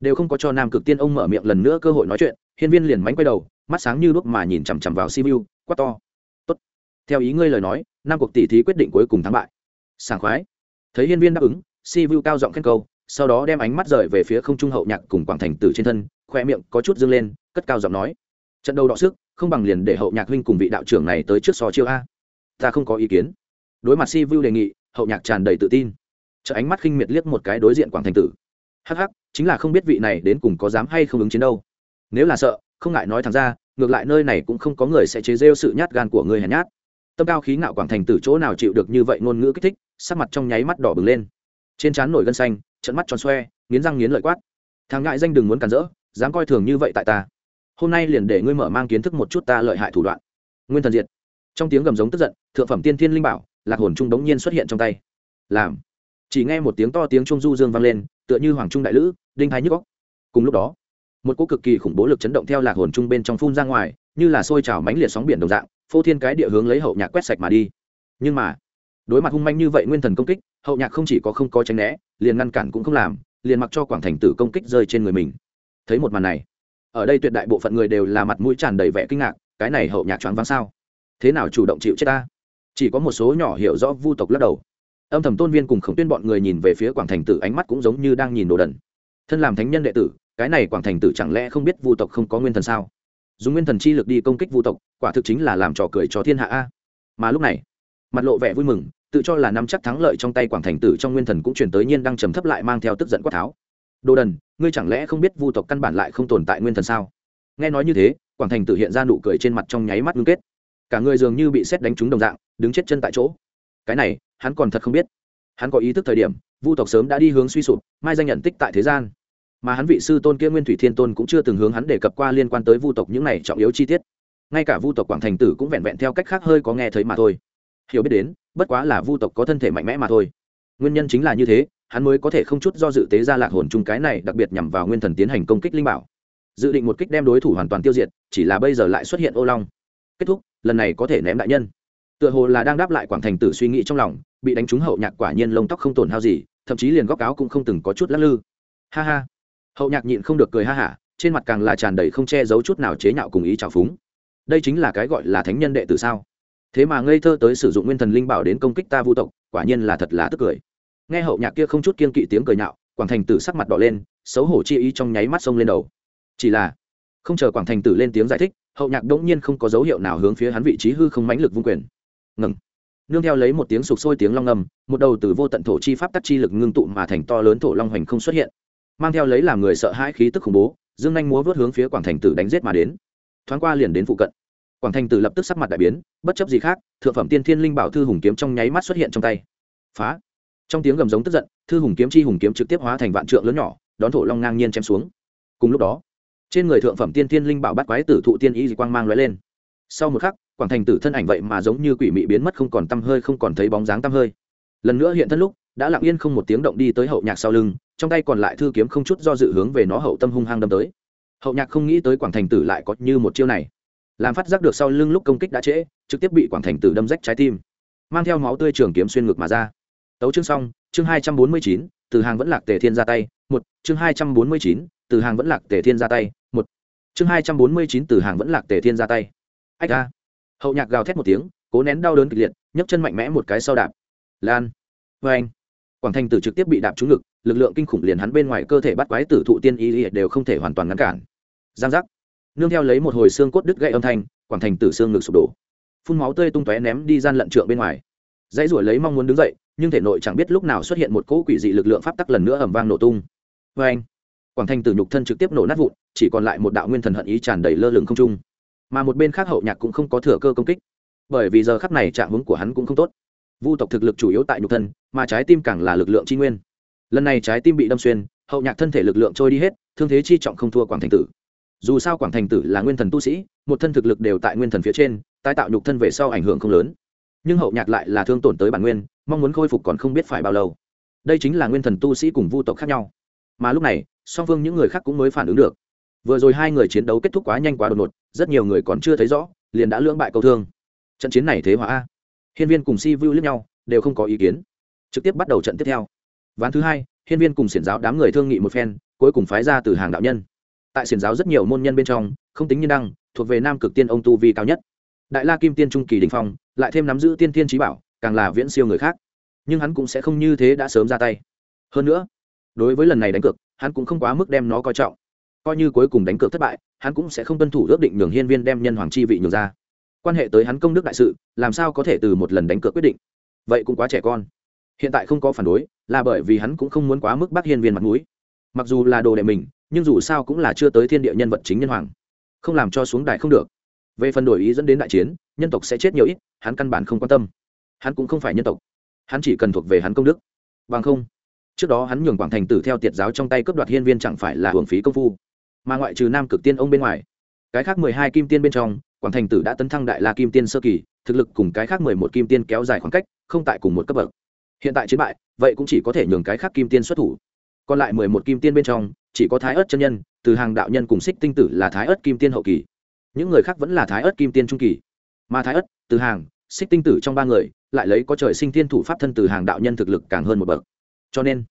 đều không có cho nam cực tiên ông mở miệng lần nữa cơ hội nói chuyện, hiên viên liền mánh quay đầu mắt sáng như đuốc mà nhìn chằm chằm vào Sibiu, quá to. Tốt. Theo ý ngươi lời nói năm cuộc tỷ thí quyết định cuối cùng thắng bại. Sảng khoái. Thấy hiên viên đáp ứng Sibiu cao giọng khen câu sau đó đem ánh mắt rời về phía không trung hậu nhạc cùng quảng thành tử trên thân khoe miệng có chút dương lên cất cao giọng nói. Trận đấu đọ sức không bằng liền để hậu nhạc huynh cùng vị đạo trưởng này tới trước so chiêu a. Ta không có ý kiến. Đối mặt si vu đề nghị hậu nhạc tràn đầy tự tin. Trợ ánh mắt khinh miệt liếc một cái đối diện quảng thành tử. Hắc hắc chính là không biết vị này đến cùng có dám hay không ứng chiến đâu. Nếu là sợ không ngại nói thẳng ra, ngược lại nơi này cũng không có người sẽ chế rêu sự nhát gan của người hèn nhát. Tâm cao khí ngạo quảng thành từ chỗ nào chịu được như vậy ngôn ngữ kích thích, sắc mặt trong nháy mắt đỏ bừng lên. Trên trán nổi gân xanh trận mắt tròn xoe, nghiến răng nghiến lợi quát. Thằng ngại danh đừng muốn cản rỡ, dám coi thường như vậy tại ta. Hôm nay liền để ngươi mở mang kiến thức một chút ta lợi hại thủ đoạn. Nguyên thần diệt. Trong tiếng gầm giống tức giận, thượng phẩm tiên thiên linh bảo, lạc hồn trung đống nhiên xuất hiện trong tay. Làm. Chỉ nghe một tiếng to tiếng trung du dương vang lên, tựa như hoàng trung đại lữ, đinh thái nhức góc cùng lúc đó một cỗ cực kỳ khủng bố lực chấn động theo lạc hồn trung bên trong phun ra ngoài, như là sôi trào mánh liệt sóng biển đồng dạng, phô thiên cái địa hướng lấy hậu nhạc quét sạch mà đi. Nhưng mà, đối mặt hung manh như vậy nguyên thần công kích, hậu nhạc không chỉ có không có tránh né, liền ngăn cản cũng không làm, liền mặc cho quảng thành tử công kích rơi trên người mình. Thấy một màn này, ở đây tuyệt đại bộ phận người đều là mặt mũi tràn đầy vẻ kinh ngạc, cái này hậu nhạc choáng váng sao? Thế nào chủ động chịu chết ta? Chỉ có một số nhỏ hiểu rõ vu tộc lắc đầu. Âm thầm tôn viên cùng khổng tuyên bọn người nhìn về phía quảng thành tử ánh mắt cũng giống như đang nhìn đồ đần. Thân làm thánh nhân đệ tử cái này quảng thành tử chẳng lẽ không biết vu tộc không có nguyên thần sao? Dùng nguyên thần chi lực đi công kích vu tộc, quả thực chính là làm trò cười cho thiên hạ a. Mà lúc này, mặt lộ vẻ vui mừng, tự cho là nắm chắc thắng lợi trong tay quảng thành tử trong nguyên thần cũng chuyển tới nhiên đang trầm thấp lại mang theo tức giận quát tháo. Đồ đần, ngươi chẳng lẽ không biết vu tộc căn bản lại không tồn tại nguyên thần sao? Nghe nói như thế, quảng thành tử hiện ra nụ cười trên mặt trong nháy mắt ngưng kết. Cả người dường như bị xét đánh trúng đồng dạng, đứng chết chân tại chỗ. Cái này, hắn còn thật không biết. Hắn có ý thức thời điểm, vu tộc sớm đã đi hướng suy sụp, mai danh nhận tích tại thế gian mà hắn vị sư tôn kia nguyên thủy thiên tôn cũng chưa từng hướng hắn đề cập qua liên quan tới vu tộc những này trọng yếu chi tiết. Ngay cả vu tộc quảng thành tử cũng vẹn vẹn theo cách khác hơi có nghe thấy mà thôi. Hiểu biết đến, bất quá là vu tộc có thân thể mạnh mẽ mà thôi. Nguyên nhân chính là như thế, hắn mới có thể không chút do dự tế ra lạc hồn chung cái này đặc biệt nhằm vào nguyên thần tiến hành công kích linh bảo. Dự định một kích đem đối thủ hoàn toàn tiêu diệt, chỉ là bây giờ lại xuất hiện ô long. Kết thúc, lần này có thể ném đại nhân. Tựa hồ là đang đáp lại quảng thành tử suy nghĩ trong lòng, bị đánh trúng hậu nhạc quả nhiên lông tóc không tổn hao gì, thậm chí liền góc áo cũng không từng có chút lắc lư. Ha ha hậu nhạc nhịn không được cười ha hả, trên mặt càng là tràn đầy không che giấu chút nào chế nhạo cùng ý trào phúng. Đây chính là cái gọi là thánh nhân đệ tử sao? Thế mà ngây thơ tới sử dụng nguyên thần linh bảo đến công kích ta vu tộc, quả nhiên là thật là tức cười. Nghe hậu nhạc kia không chút kiên kỵ tiếng cười nhạo, quảng thành tử sắc mặt đỏ lên, xấu hổ chi ý trong nháy mắt sông lên đầu. Chỉ là, không chờ quảng thành tử lên tiếng giải thích, hậu nhạc đỗng nhiên không có dấu hiệu nào hướng phía hắn vị trí hư không mãnh lực vung quyền. Ngừng. Nương theo lấy một tiếng sụp sôi tiếng long ngầm một đầu từ vô tận thổ chi pháp tắc chi lực ngưng tụ mà thành to lớn thổ long hoành không xuất hiện mang theo lấy làm người sợ hãi khí tức khủng bố, dương anh múa vớt hướng phía quảng thành tử đánh giết mà đến. Thoáng qua liền đến phụ cận. Quảng thành tử lập tức sắc mặt đại biến, bất chấp gì khác, thượng phẩm tiên thiên linh bảo thư hùng kiếm trong nháy mắt xuất hiện trong tay. Phá! Trong tiếng gầm giống tức giận, thư hùng kiếm chi hùng kiếm trực tiếp hóa thành vạn trượng lớn nhỏ, đón thổ long ngang nhiên chém xuống. Cùng lúc đó, trên người thượng phẩm tiên thiên linh bảo bắt quái tử thụ tiên y quang mang lóe lên. Sau một khắc, quảng thành tử thân ảnh vậy mà giống như quỷ mị biến mất không còn tăm hơi, không còn thấy bóng dáng tăm hơi. Lần nữa hiện thân lúc, đã lặng yên không một tiếng động đi tới hậu nhạc sau lưng trong tay còn lại thư kiếm không chút do dự hướng về nó hậu tâm hung hăng đâm tới. Hậu nhạc không nghĩ tới quảng thành tử lại có như một chiêu này. Làm phát giác được sau lưng lúc công kích đã trễ, trực tiếp bị quảng thành tử đâm rách trái tim. Mang theo máu tươi trường kiếm xuyên ngực mà ra. Tấu chương xong, chương hai trăm bốn mươi chín, từ hàng vẫn lạc tề thiên ra tay, một, chương hai trăm bốn mươi chín, từ hàng vẫn lạc tề thiên ra tay, một, chương hai trăm bốn mươi chín, từ hàng vẫn lạc tề thiên ra tay. Ách a. Hậu nhạc gào thét một tiếng, cố nén đau đớn kịch liệt, nhấc chân mạnh mẽ một cái sau đạp. Lan. Vê anh quảng thành tử trực tiếp bị đạp trúng ngực lực lượng kinh khủng liền hắn bên ngoài cơ thể bắt quái tử thụ tiên y đều không thể hoàn toàn ngăn cản. Giang giác. Nương theo lấy một hồi xương cốt đứt gãy âm thanh, quảng thành tử xương ngực sụp đổ. Phun máu tươi tung tóe ném đi gian lận trượng bên ngoài. Dãy ruổi lấy mong muốn đứng dậy, nhưng thể nội chẳng biết lúc nào xuất hiện một cỗ quỷ dị lực lượng pháp tắc lần nữa ầm vang nổ tung. Vê anh, quảng thành tử nhục thân trực tiếp nổ nát vụn, chỉ còn lại một đạo nguyên thần hận ý tràn đầy lơ lửng không trung. Mà một bên khác hậu nhạc cũng không có thừa cơ công kích. Bởi vì giờ khắc này trạng hướng của hắn cũng không tốt. Vu tộc thực lực chủ yếu tại nhục thân, mà trái tim càng là lực lượng tri nguyên lần này trái tim bị đâm xuyên, hậu nhạc thân thể lực lượng trôi đi hết, thương thế chi trọng không thua quảng thành tử. Dù sao quảng thành tử là nguyên thần tu sĩ, một thân thực lực đều tại nguyên thần phía trên, tái tạo nhục thân về sau ảnh hưởng không lớn. Nhưng hậu nhạc lại là thương tổn tới bản nguyên, mong muốn khôi phục còn không biết phải bao lâu. Đây chính là nguyên thần tu sĩ cùng vu tộc khác nhau. Mà lúc này, song phương những người khác cũng mới phản ứng được. Vừa rồi hai người chiến đấu kết thúc quá nhanh quá đột ngột, rất nhiều người còn chưa thấy rõ, liền đã lưỡng bại câu thương. Trận chiến này thế hóa a. Hiên viên cùng si vu lẫn nhau, đều không có ý kiến. Trực tiếp bắt đầu trận tiếp theo ván thứ hai, hiên viên cùng xiển giáo đám người thương nghị một phen, cuối cùng phái ra từ hàng đạo nhân. Tại xiển giáo rất nhiều môn nhân bên trong, không tính nhân đăng, thuộc về nam cực tiên ông tu vi cao nhất. Đại la kim tiên trung kỳ đình phong, lại thêm nắm giữ tiên tiên trí bảo, càng là viễn siêu người khác. Nhưng hắn cũng sẽ không như thế đã sớm ra tay. Hơn nữa, đối với lần này đánh cược, hắn cũng không quá mức đem nó coi trọng. Coi như cuối cùng đánh cược thất bại, hắn cũng sẽ không tuân thủ ước định nhường hiên viên đem nhân hoàng chi vị nhường ra. Quan hệ tới hắn công đức đại sự, làm sao có thể từ một lần đánh cược quyết định? Vậy cũng quá trẻ con hiện tại không có phản đối, là bởi vì hắn cũng không muốn quá mức bác hiên viên mặt mũi. Mặc dù là đồ đệ mình, nhưng dù sao cũng là chưa tới thiên địa nhân vật chính nhân hoàng. Không làm cho xuống đại không được. Về phần đổi ý dẫn đến đại chiến, nhân tộc sẽ chết nhiều ít, hắn căn bản không quan tâm. Hắn cũng không phải nhân tộc. Hắn chỉ cần thuộc về hắn công đức. Bằng không, trước đó hắn nhường quảng thành tử theo tiệt giáo trong tay cướp đoạt hiên viên chẳng phải là hưởng phí công phu. Mà ngoại trừ nam cực tiên ông bên ngoài, cái khác mười hai kim tiên bên trong, quảng thành tử đã tấn thăng đại la kim tiên sơ kỳ, thực lực cùng cái khác mười một kim tiên kéo dài khoảng cách, không tại cùng một cấp bậc hiện tại chiến bại, vậy cũng chỉ có thể nhường cái khác kim tiên xuất thủ. Còn lại mười một kim tiên bên trong, chỉ có thái ớt chân nhân, từ hàng đạo nhân cùng xích tinh tử là thái ớt kim tiên hậu kỳ. Những người khác vẫn là thái ớt kim tiên trung kỳ. Mà thái ớt từ hàng xích tinh tử trong ba người, lại lấy có trời sinh tiên thủ pháp thân từ hàng đạo nhân thực lực càng hơn một bậc. Cho nên,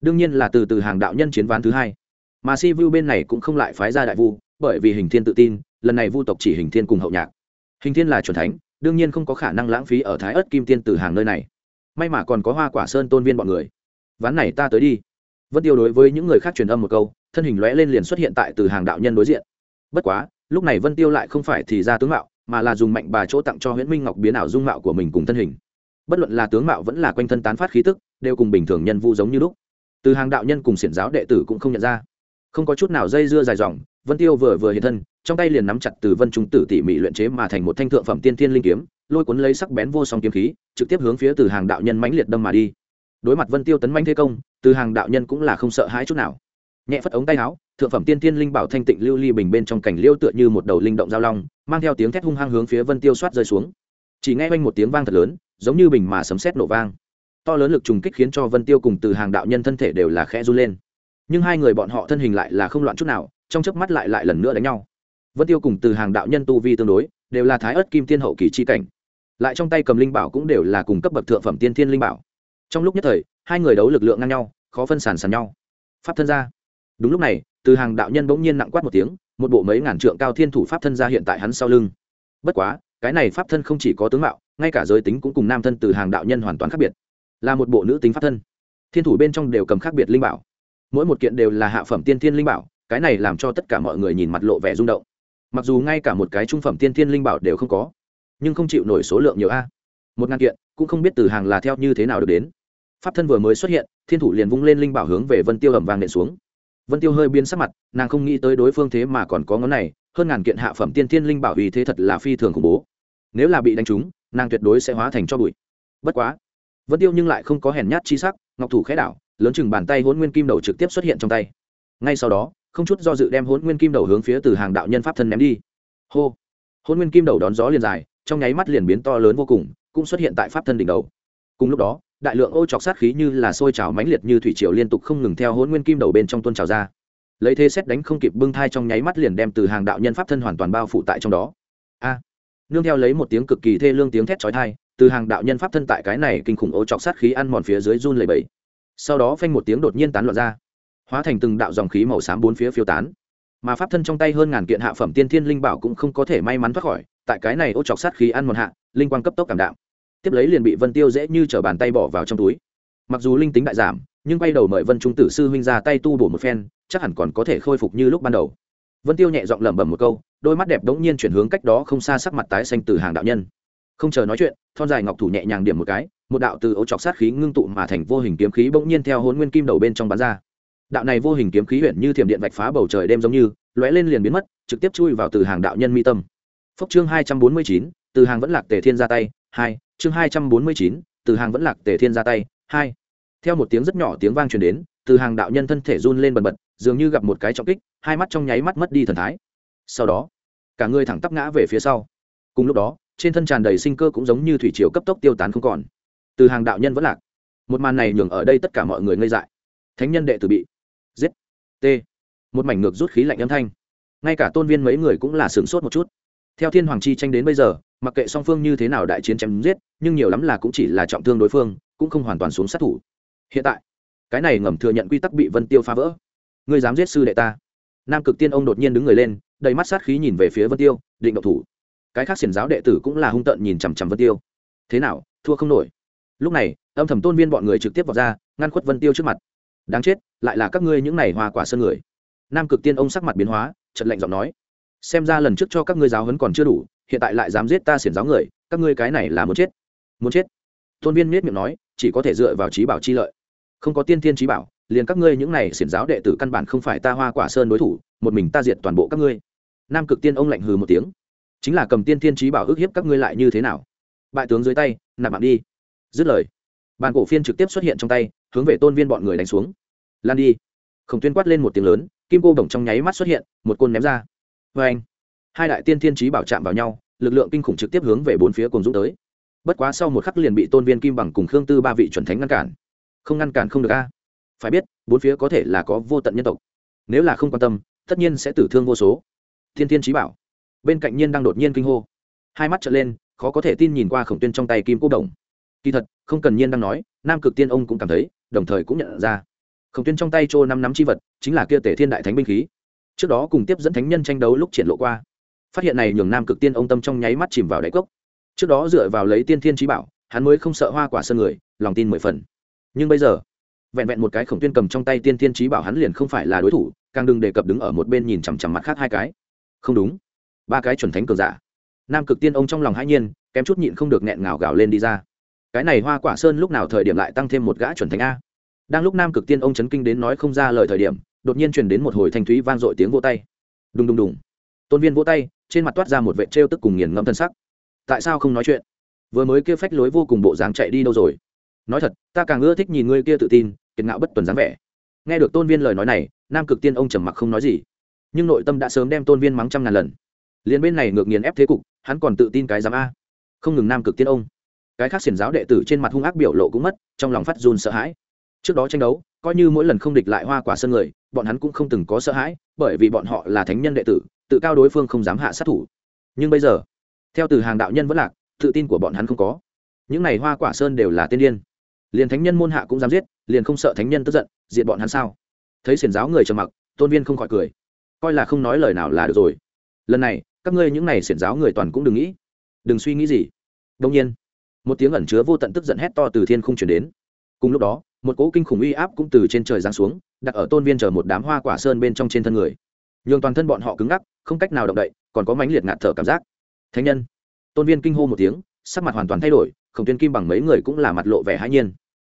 đương nhiên là từ từ hàng đạo nhân chiến ván thứ hai. Mà si vu bên này cũng không lại phái ra đại vu, bởi vì hình thiên tự tin, lần này vu tộc chỉ hình thiên cùng hậu nhạc. Hình thiên là c thánh, đương nhiên không có khả năng lãng phí ở thái ớt kim tiên từ hàng nơi này may mà còn có hoa quả sơn tôn viên bọn người. Ván này ta tới đi. Vân tiêu đối với những người khác truyền âm một câu, thân hình lóe lên liền xuất hiện tại từ hàng đạo nhân đối diện. Bất quá, lúc này vân tiêu lại không phải thì ra tướng mạo, mà là dùng mạnh bà chỗ tặng cho nguyễn minh ngọc biến ảo dung mạo của mình cùng thân hình. Bất luận là tướng mạo vẫn là quanh thân tán phát khí tức, đều cùng bình thường nhân vu giống như lúc. Từ hàng đạo nhân cùng xiển giáo đệ tử cũng không nhận ra. Không có chút nào dây dưa dài dòng, vân tiêu vừa vừa hiện thân, trong tay liền nắm chặt từ vân trung tử tỉ mỉ luyện chế mà thành một thanh thượng phẩm tiên thiên linh kiếm lôi cuốn lấy sắc bén vô song kiếm khí, trực tiếp hướng phía từ hàng đạo nhân mãnh liệt đâm mà đi. Đối mặt vân tiêu tấn manh thế công, từ hàng đạo nhân cũng là không sợ hãi chút nào. Nhẹ phất ống tay áo, thượng phẩm tiên thiên linh bảo thanh tịnh lưu ly bình bên trong cảnh liêu tựa như một đầu linh động giao long, mang theo tiếng thét hung hăng hướng phía vân tiêu soát rơi xuống. Chỉ nghe quanh một tiếng vang thật lớn, giống như bình mà sấm sét nổ vang. To lớn lực trùng kích khiến cho vân tiêu cùng từ hàng đạo nhân thân thể đều là khẽ run lên. Nhưng hai người bọn họ thân hình lại là không loạn chút nào, trong chớp mắt lại lại lần nữa đánh nhau. Vân tiêu cùng từ hàng đạo nhân tu vi tương đối, đều là thái ớt kim tiên hậu kỳ chi cảnh lại trong tay cầm linh bảo cũng đều là cùng cấp bậc thượng phẩm tiên thiên linh bảo. Trong lúc nhất thời hai người đấu lực lượng ngang nhau khó phân sản sàn nhau. Pháp thân gia, đúng lúc này từ hàng đạo nhân bỗng nhiên nặng quát một tiếng một bộ mấy ngàn trượng cao thiên thủ pháp thân gia hiện tại hắn sau lưng. Bất quá cái này pháp thân không chỉ có tướng mạo ngay cả giới tính cũng cùng nam thân từ hàng đạo nhân hoàn toàn khác biệt. Là một bộ nữ tính pháp thân. Thiên thủ bên trong đều cầm khác biệt linh bảo. Mỗi một kiện đều là hạ phẩm tiên thiên linh bảo cái này làm cho tất cả mọi người nhìn mặt lộ vẻ rung động. Mặc dù ngay cả một cái trung phẩm tiên thiên linh bảo đều không có nhưng không chịu nổi số lượng nhiều a. Một ngàn kiện, cũng không biết từ hàng là theo như thế nào được đến. Pháp thân vừa mới xuất hiện, thiên thủ liền vung lên linh bảo hướng về vân tiêu ẩm vàng nện xuống. Vân tiêu hơi biến sắc mặt, nàng không nghĩ tới đối phương thế mà còn có ngón này, hơn ngàn kiện hạ phẩm tiên thiên linh bảo vì thế thật là phi thường khủng bố. Nếu là bị đánh trúng, nàng tuyệt đối sẽ hóa thành cho bụi. Bất quá, vân tiêu nhưng lại không có hèn nhát chi sắc, ngọc thủ khẽ đảo, lớn chừng bàn tay hôn nguyên kim đầu trực tiếp xuất hiện trong tay. Ngay sau đó, không chút do dự đem hôn nguyên kim đầu hướng phía từ hàng đạo nhân pháp thân ném đi. Hô! Hôn nguyên kim đầu đón gió liền dài trong nháy mắt liền biến to lớn vô cùng, cũng xuất hiện tại pháp thân đỉnh đầu. Cùng lúc đó, đại lượng ô chọc sát khí như là sôi trào mãnh liệt như thủy triều liên tục không ngừng theo hôn nguyên kim đầu bên trong tuôn trào ra. Lấy thế xét đánh không kịp bưng thai trong nháy mắt liền đem từ hàng đạo nhân pháp thân hoàn toàn bao phủ tại trong đó. A! Nương theo lấy một tiếng cực kỳ thê lương tiếng thét chói tai, từ hàng đạo nhân pháp thân tại cái này kinh khủng ô chọc sát khí ăn mòn phía dưới run lẩy bẩy. sau đó phanh một tiếng đột nhiên tán loạn ra, hóa thành từng đạo dòng khí màu xám bốn phía phiêu tán. Mà pháp thân trong tay hơn ngàn kiện hạ phẩm tiên thiên linh bảo cũng không có thể may mắn thoát khỏi tại cái này ô chọc sát khí ăn mòn hạ linh quang cấp tốc cảm đạm, tiếp lấy liền bị vân tiêu dễ như chở bàn tay bỏ vào trong túi. Mặc dù linh tính đại giảm nhưng quay đầu mời vân trung tử sư huynh ra tay tu bổ một phen chắc hẳn còn có thể khôi phục như lúc ban đầu. Vân tiêu nhẹ giọng lẩm bẩm một câu đôi mắt đẹp đ ố n g nhiên chuyển hướng cách đó không xa sắc mặt tái xanh từ hàng đạo nhân. Không chờ nói chuyện thon dài ngọc thủ nhẹ nhàng điểm một cái một đạo từ ấu chọc sát khí ngưng tụ mà thành vô hình kiếm khí bỗng nhiên theo hôn nguyên kim đầu bên trong bán ra. Đạo này vô hình kiếm khí huyện như thiểm điện vạch phá bầu trời đêm giống như lóe lên liền biến mất trực tiếp chui vào từ hàng đạo nhân mi tâm phốc chương hai trăm bốn mươi chín, từ hàng vẫn lạc tề thiên ra tay, hai, chương hai trăm bốn mươi chín, từ hàng vẫn lạc tề thiên ra tay, hai. Theo một tiếng rất nhỏ tiếng vang truyền đến, từ hàng đạo nhân thân thể run lên bần bật, dường như gặp một cái trọng kích, hai mắt trong nháy mắt mất đi thần thái. Sau đó, cả người thẳng tắp ngã về phía sau. Cùng lúc đó, trên thân tràn đầy sinh cơ cũng giống như thủy triều cấp tốc tiêu tán không còn. Từ hàng đạo nhân vẫn lạc. Một màn này nhường ở đây tất cả mọi người ngây dại. Thánh nhân đệ tử bị giết. T. Một mảnh ngược rút khí lạnh âm thanh. Ngay cả tôn viên mấy người cũng là sửng sốt một chút theo thiên hoàng chi tranh đến bây giờ, mặc kệ song phương như thế nào đại chiến chém giết, nhưng nhiều lắm là cũng chỉ là trọng thương đối phương, cũng không hoàn toàn xuống sát thủ. Hiện tại, cái này ngầm thừa nhận quy tắc bị vân tiêu phá vỡ. Ngươi dám giết sư đệ ta? Nam cực tiên ông đột nhiên đứng người lên, đầy mắt sát khí nhìn về phía vân tiêu, định động thủ. Cái khác xiển giáo đệ tử cũng là hung tợn nhìn chằm chằm vân tiêu. Thế nào, thua không nổi. Lúc này, âm thầm tôn viên bọn người trực tiếp vào ra, ngăn khuất vân tiêu trước mặt. Đáng chết, lại là các ngươi những này hoa quả sơn người. Nam cực tiên ông sắc mặt biến hóa trận lạnh giọng nói xem ra lần trước cho các ngươi giáo huấn còn chưa đủ, hiện tại lại dám giết ta xiển giáo người, các ngươi cái này là muốn chết. Muốn chết? Tôn viên miết miệng nói, chỉ có thể dựa vào trí bảo chi lợi. Không có tiên thiên trí bảo, liền các ngươi những này xiển giáo đệ tử căn bản không phải ta hoa quả sơn đối thủ, một mình ta diệt toàn bộ các ngươi. Nam cực tiên ông lạnh hừ một tiếng. Chính là cầm tiên thiên trí bảo ức hiếp các ngươi lại như thế nào? Bại tướng dưới tay, nạp mạng đi. Dứt lời, bàn cổ phiên trực tiếp xuất hiện trong tay, hướng về tôn viên bọn người đánh xuống. Lan đi. Khổng tuyên quát lên một tiếng lớn, kim cô bổng trong nháy mắt xuất hiện, một côn ném ra vê anh, hai đại tiên thiên trí bảo chạm vào nhau, lực lượng kinh khủng trực tiếp hướng về bốn phía cùng dũng tới. Bất quá sau một khắc liền bị tôn viên kim bằng cùng khương tư ba vị chuẩn thánh ngăn cản. Không ngăn cản không được a. Phải biết, bốn phía có thể là có vô tận nhân tộc. Nếu là không quan tâm, tất nhiên sẽ tử thương vô số. Thiên thiên trí bảo. Bên cạnh nhiên đang đột nhiên kinh hô. Hai mắt trở lên, khó có thể tin nhìn qua khổng tuyên trong tay kim cô đồng. Kỳ thật, không cần nhiên đang nói, nam cực tiên ông cũng cảm thấy, đồng thời cũng nhận ra. Khổng tuyên trong tay trô năm nắm chi vật, chính là kia tể thiên đại thánh binh khí trước đó cùng tiếp dẫn thánh nhân tranh đấu lúc triển lộ qua. Phát hiện này nhường nam cực tiên ông tâm trong nháy mắt chìm vào đáy cốc. Trước đó dựa vào lấy tiên thiên trí bảo, hắn mới không sợ hoa quả sơn người, lòng tin mười phần. Nhưng bây giờ, vẹn vẹn một cái khổng tuyên cầm trong tay tiên thiên trí bảo hắn liền không phải là đối thủ, càng đừng đề cập đứng ở một bên nhìn chằm chằm mặt khác hai cái. Không đúng. Ba cái chuẩn thánh cường giả. Nam cực tiên ông trong lòng hãi nhiên, kém chút nhịn không được nghẹn ngào gào lên đi ra. Cái này hoa quả sơn lúc nào thời điểm lại tăng thêm một gã chuẩn thánh a? Đang lúc nam cực tiên ông chấn kinh đến nói không ra lời thời điểm đột nhiên truyền đến một hồi thanh thúy vang dội tiếng vỗ tay. Đùng đùng đùng. Tôn viên vỗ tay, trên mặt toát ra một vệ trêu tức cùng nghiền ngẫm thân sắc. Tại sao không nói chuyện? Vừa mới kia phách lối vô cùng bộ dáng chạy đi đâu rồi? Nói thật, ta càng ưa thích nhìn ngươi kia tự tin, kiệt ngạo bất tuần dáng vẻ. Nghe được tôn viên lời nói này, nam cực tiên ông trầm mặc không nói gì. Nhưng nội tâm đã sớm đem tôn viên mắng trăm ngàn lần. Liền bên này ngược nghiền ép thế cục, hắn còn tự tin cái dám a. Không ngừng nam cực tiên ông. Cái khác xiển giáo đệ tử trên mặt hung ác biểu lộ cũng mất, trong lòng phát run sợ hãi. Trước đó tranh đấu, coi như mỗi lần không địch lại hoa quả sân người bọn hắn cũng không từng có sợ hãi, bởi vì bọn họ là thánh nhân đệ tử, tự cao đối phương không dám hạ sát thủ. Nhưng bây giờ, theo từ hàng đạo nhân vẫn lạc, tự tin của bọn hắn không có. Những này hoa quả sơn đều là tiên điên. Liền thánh nhân môn hạ cũng dám giết, liền không sợ thánh nhân tức giận diện bọn hắn sao? Thấy xiển giáo người trầm mặc, tôn viên không khỏi cười. Coi là không nói lời nào là được rồi. Lần này, các ngươi những này xiển giáo người toàn cũng đừng nghĩ. Đừng suy nghĩ gì. Đông nhiên, một tiếng ẩn chứa vô tận tức giận hét to từ thiên không chuyển đến. Cùng lúc đó, một cỗ kinh khủng uy áp cũng từ trên trời giáng xuống đặt ở tôn viên chờ một đám hoa quả sơn bên trong trên thân người. Nhường toàn thân bọn họ cứng ngắc, không cách nào động đậy, còn có mãnh liệt ngạt thở cảm giác. Thánh nhân. Tôn viên kinh hô một tiếng, sắc mặt hoàn toàn thay đổi, khổng tuyên kim bằng mấy người cũng là mặt lộ vẻ hãi nhiên.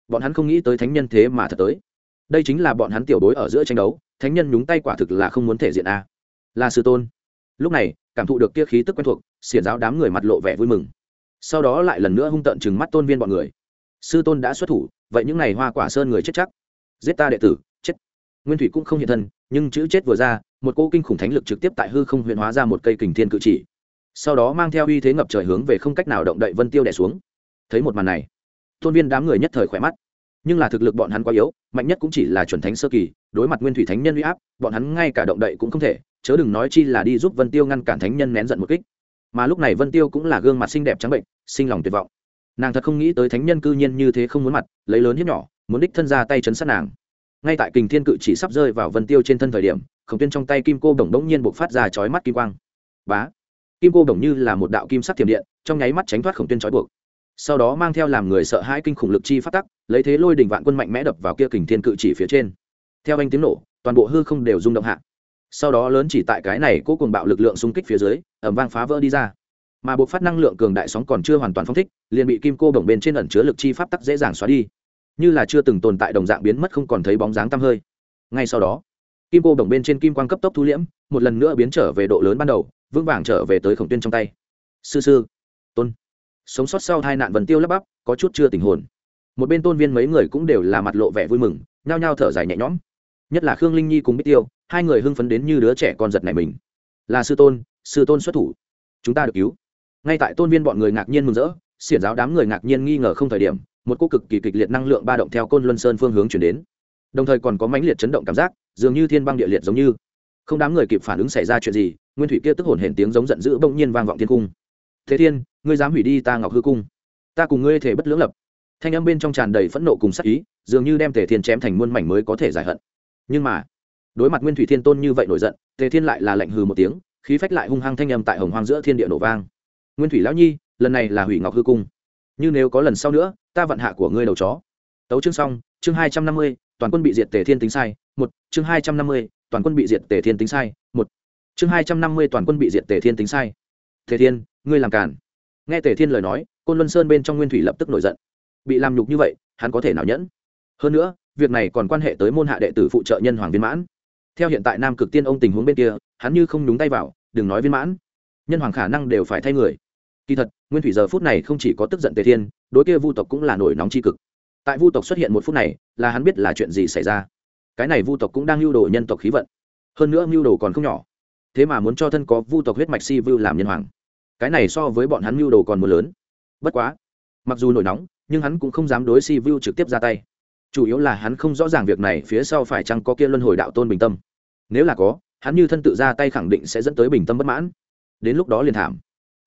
Bọn hắn không nghĩ tới thánh nhân thế mà thật tới. Đây chính là bọn hắn tiểu bối ở giữa tranh đấu, thánh nhân nhúng tay quả thực là không muốn thể diện a. Là sư tôn. Lúc này, cảm thụ được kia khí tức quen thuộc, xiển giáo đám người mặt lộ vẻ vui mừng. Sau đó lại lần nữa hung tợn chừng mắt tôn viên bọn người. Sư tôn đã xuất thủ, vậy những n à y hoa quả sơn người chết chắc. Giết ta đệ tử nguyên thủy cũng không hiện thân, nhưng chữ chết vừa ra, một cô kinh khủng thánh lực trực tiếp tại hư không huyện hóa ra một cây kình thiên cự chỉ. Sau đó mang theo uy thế ngập trời hướng về không cách nào động đậy vân tiêu đẻ xuống. Thấy một màn này, tôn viên đám người nhất thời khỏe mắt. Nhưng là thực lực bọn hắn quá yếu, mạnh nhất cũng chỉ là chuẩn thánh sơ kỳ, đối mặt nguyên thủy thánh nhân uy áp, bọn hắn ngay cả động đậy cũng không thể, chớ đừng nói chi là đi giúp vân tiêu ngăn cản thánh nhân nén giận một kích. Mà lúc này vân tiêu cũng là gương mặt xinh đẹp trắng bệnh, sinh lòng tuyệt vọng. Nàng thật không nghĩ tới thánh nhân cư nhiên như thế không muốn mặt, lấy lớn hiếp nhỏ, muốn đích thân ra tay chấn sát nàng ngay tại kình thiên cự chỉ sắp rơi vào vân tiêu trên thân thời điểm, khổng tuyên trong tay kim cô đồng đống nhiên buộc phát ra chói mắt kim quang. Bá! Kim cô đồng như là một đạo kim sắc thiểm điện, trong nháy mắt tránh thoát khổng tuyên trói buộc. Sau đó mang theo làm người sợ hãi kinh khủng lực chi phát tắc, lấy thế lôi đỉnh vạn quân mạnh mẽ đập vào kia kình thiên cự chỉ phía trên. Theo anh tiếng nổ, toàn bộ hư không đều rung động hạ. Sau đó lớn chỉ tại cái này cố cùng bạo lực lượng xung kích phía dưới ẩm vang phá vỡ đi ra. Mà buộc phát năng lượng cường đại sóng còn chưa hoàn toàn phong thích, liền bị kim cô bổng bên trên ẩn chứa lực chi pháp tắc dễ dàng xóa đi như là chưa từng tồn tại đồng dạng biến mất không còn thấy bóng dáng tăm hơi. Ngay sau đó, kim cô đồng bên trên kim quang cấp tốc thu liễm, một lần nữa biến trở về độ lớn ban đầu, vững vàng trở về tới khổng tuyên trong tay. Sư sư, tôn. Sống sót sau hai nạn vần tiêu lắp bắp, có chút chưa tình hồn. Một bên tôn viên mấy người cũng đều là mặt lộ vẻ vui mừng, nhao nhao thở dài nhẹ nhõm. Nhất là khương linh nhi cùng bích tiêu, hai người hưng phấn đến như đứa trẻ con giật này mình. Là sư tôn sư tôn xuất thủ. Chúng ta được cứu. Ngay tại tôn viên bọn người ngạc nhiên mừng rỡ, xiển giáo đám người ngạc nhiên nghi ngờ không thời điểm một cô cực kỳ kịch liệt năng lượng ba động theo côn luân sơn phương hướng chuyển đến. Đồng thời còn có mãnh liệt chấn động cảm giác, dường như thiên băng địa liệt giống như. Không đám người kịp phản ứng xảy ra chuyện gì, nguyên thủy kia tức hồn hển tiếng giống giận dữ bỗng nhiên vang vọng thiên cung. Thế thiên, ngươi dám hủy đi ta ngọc hư cung? Ta cùng ngươi thể bất lưỡng lập. Thanh âm bên trong tràn đầy phẫn nộ cùng sắc ý, dường như đem tề thiên chém thành muôn mảnh mới có thể giải hận. Nhưng mà, đối mặt nguyên thủy thiên tôn như vậy nổi giận, tề thiên lại là lạnh hừ một tiếng, khí phách lại hung hăng thanh âm tại hồng hoang giữa thiên địa nổ vang. Nguyên thủy lão nhi, lần này là hủy ngọc hư cung. Như nếu có lần sau nữa ta vận hạ của ngươi đầu chó. Tấu chương xong, chương hai trăm năm mươi, toàn quân bị diệt tề thiên tính sai, một, chương hai trăm năm mươi, toàn quân bị diệt tề thiên tính sai, một, chương hai trăm năm mươi, toàn quân bị diệt tề thiên tính sai. Tề thiên, ngươi làm cản nghe tề thiên lời nói, côn luân sơn bên trong nguyên thủy lập tức nổi giận. Bị làm nhục như vậy, hắn có thể nào nhẫn? Hơn nữa, việc này còn quan hệ tới môn hạ đệ tử phụ trợ nhân hoàng viên mãn. Theo hiện tại nam cực tiên ông tình huống bên kia, hắn như không nhúng tay vào, đừng nói viên mãn. Nhân hoàng khả năng đều phải thay người. Kỳ thật, nguyên thủy giờ phút này không chỉ có tức giận tề thiên đối kia vu tộc cũng là nổi nóng c cực. Tại vu tộc xuất hiện một phút này, là hắn biết là chuyện gì xảy ra. Cái này vu tộc cũng đang lưu đồ nhân tộc khí vận. Hơn nữa lưu đồ còn không nhỏ. Thế mà muốn cho thân có vu tộc huyết mạch si vu làm nhân hoàng. Cái này so với bọn hắn lưu đồ còn mưa lớn. Bất quá, mặc dù nổi nóng, nhưng hắn cũng không dám đối si vu trực tiếp ra tay. Chủ yếu là hắn không rõ ràng việc này phía sau phải chăng có kia luân hồi đạo tôn bình tâm. Nếu là có, hắn như thân tự ra tay khẳng định sẽ dẫn tới bình tâm bất mãn. Đến lúc đó liền thảm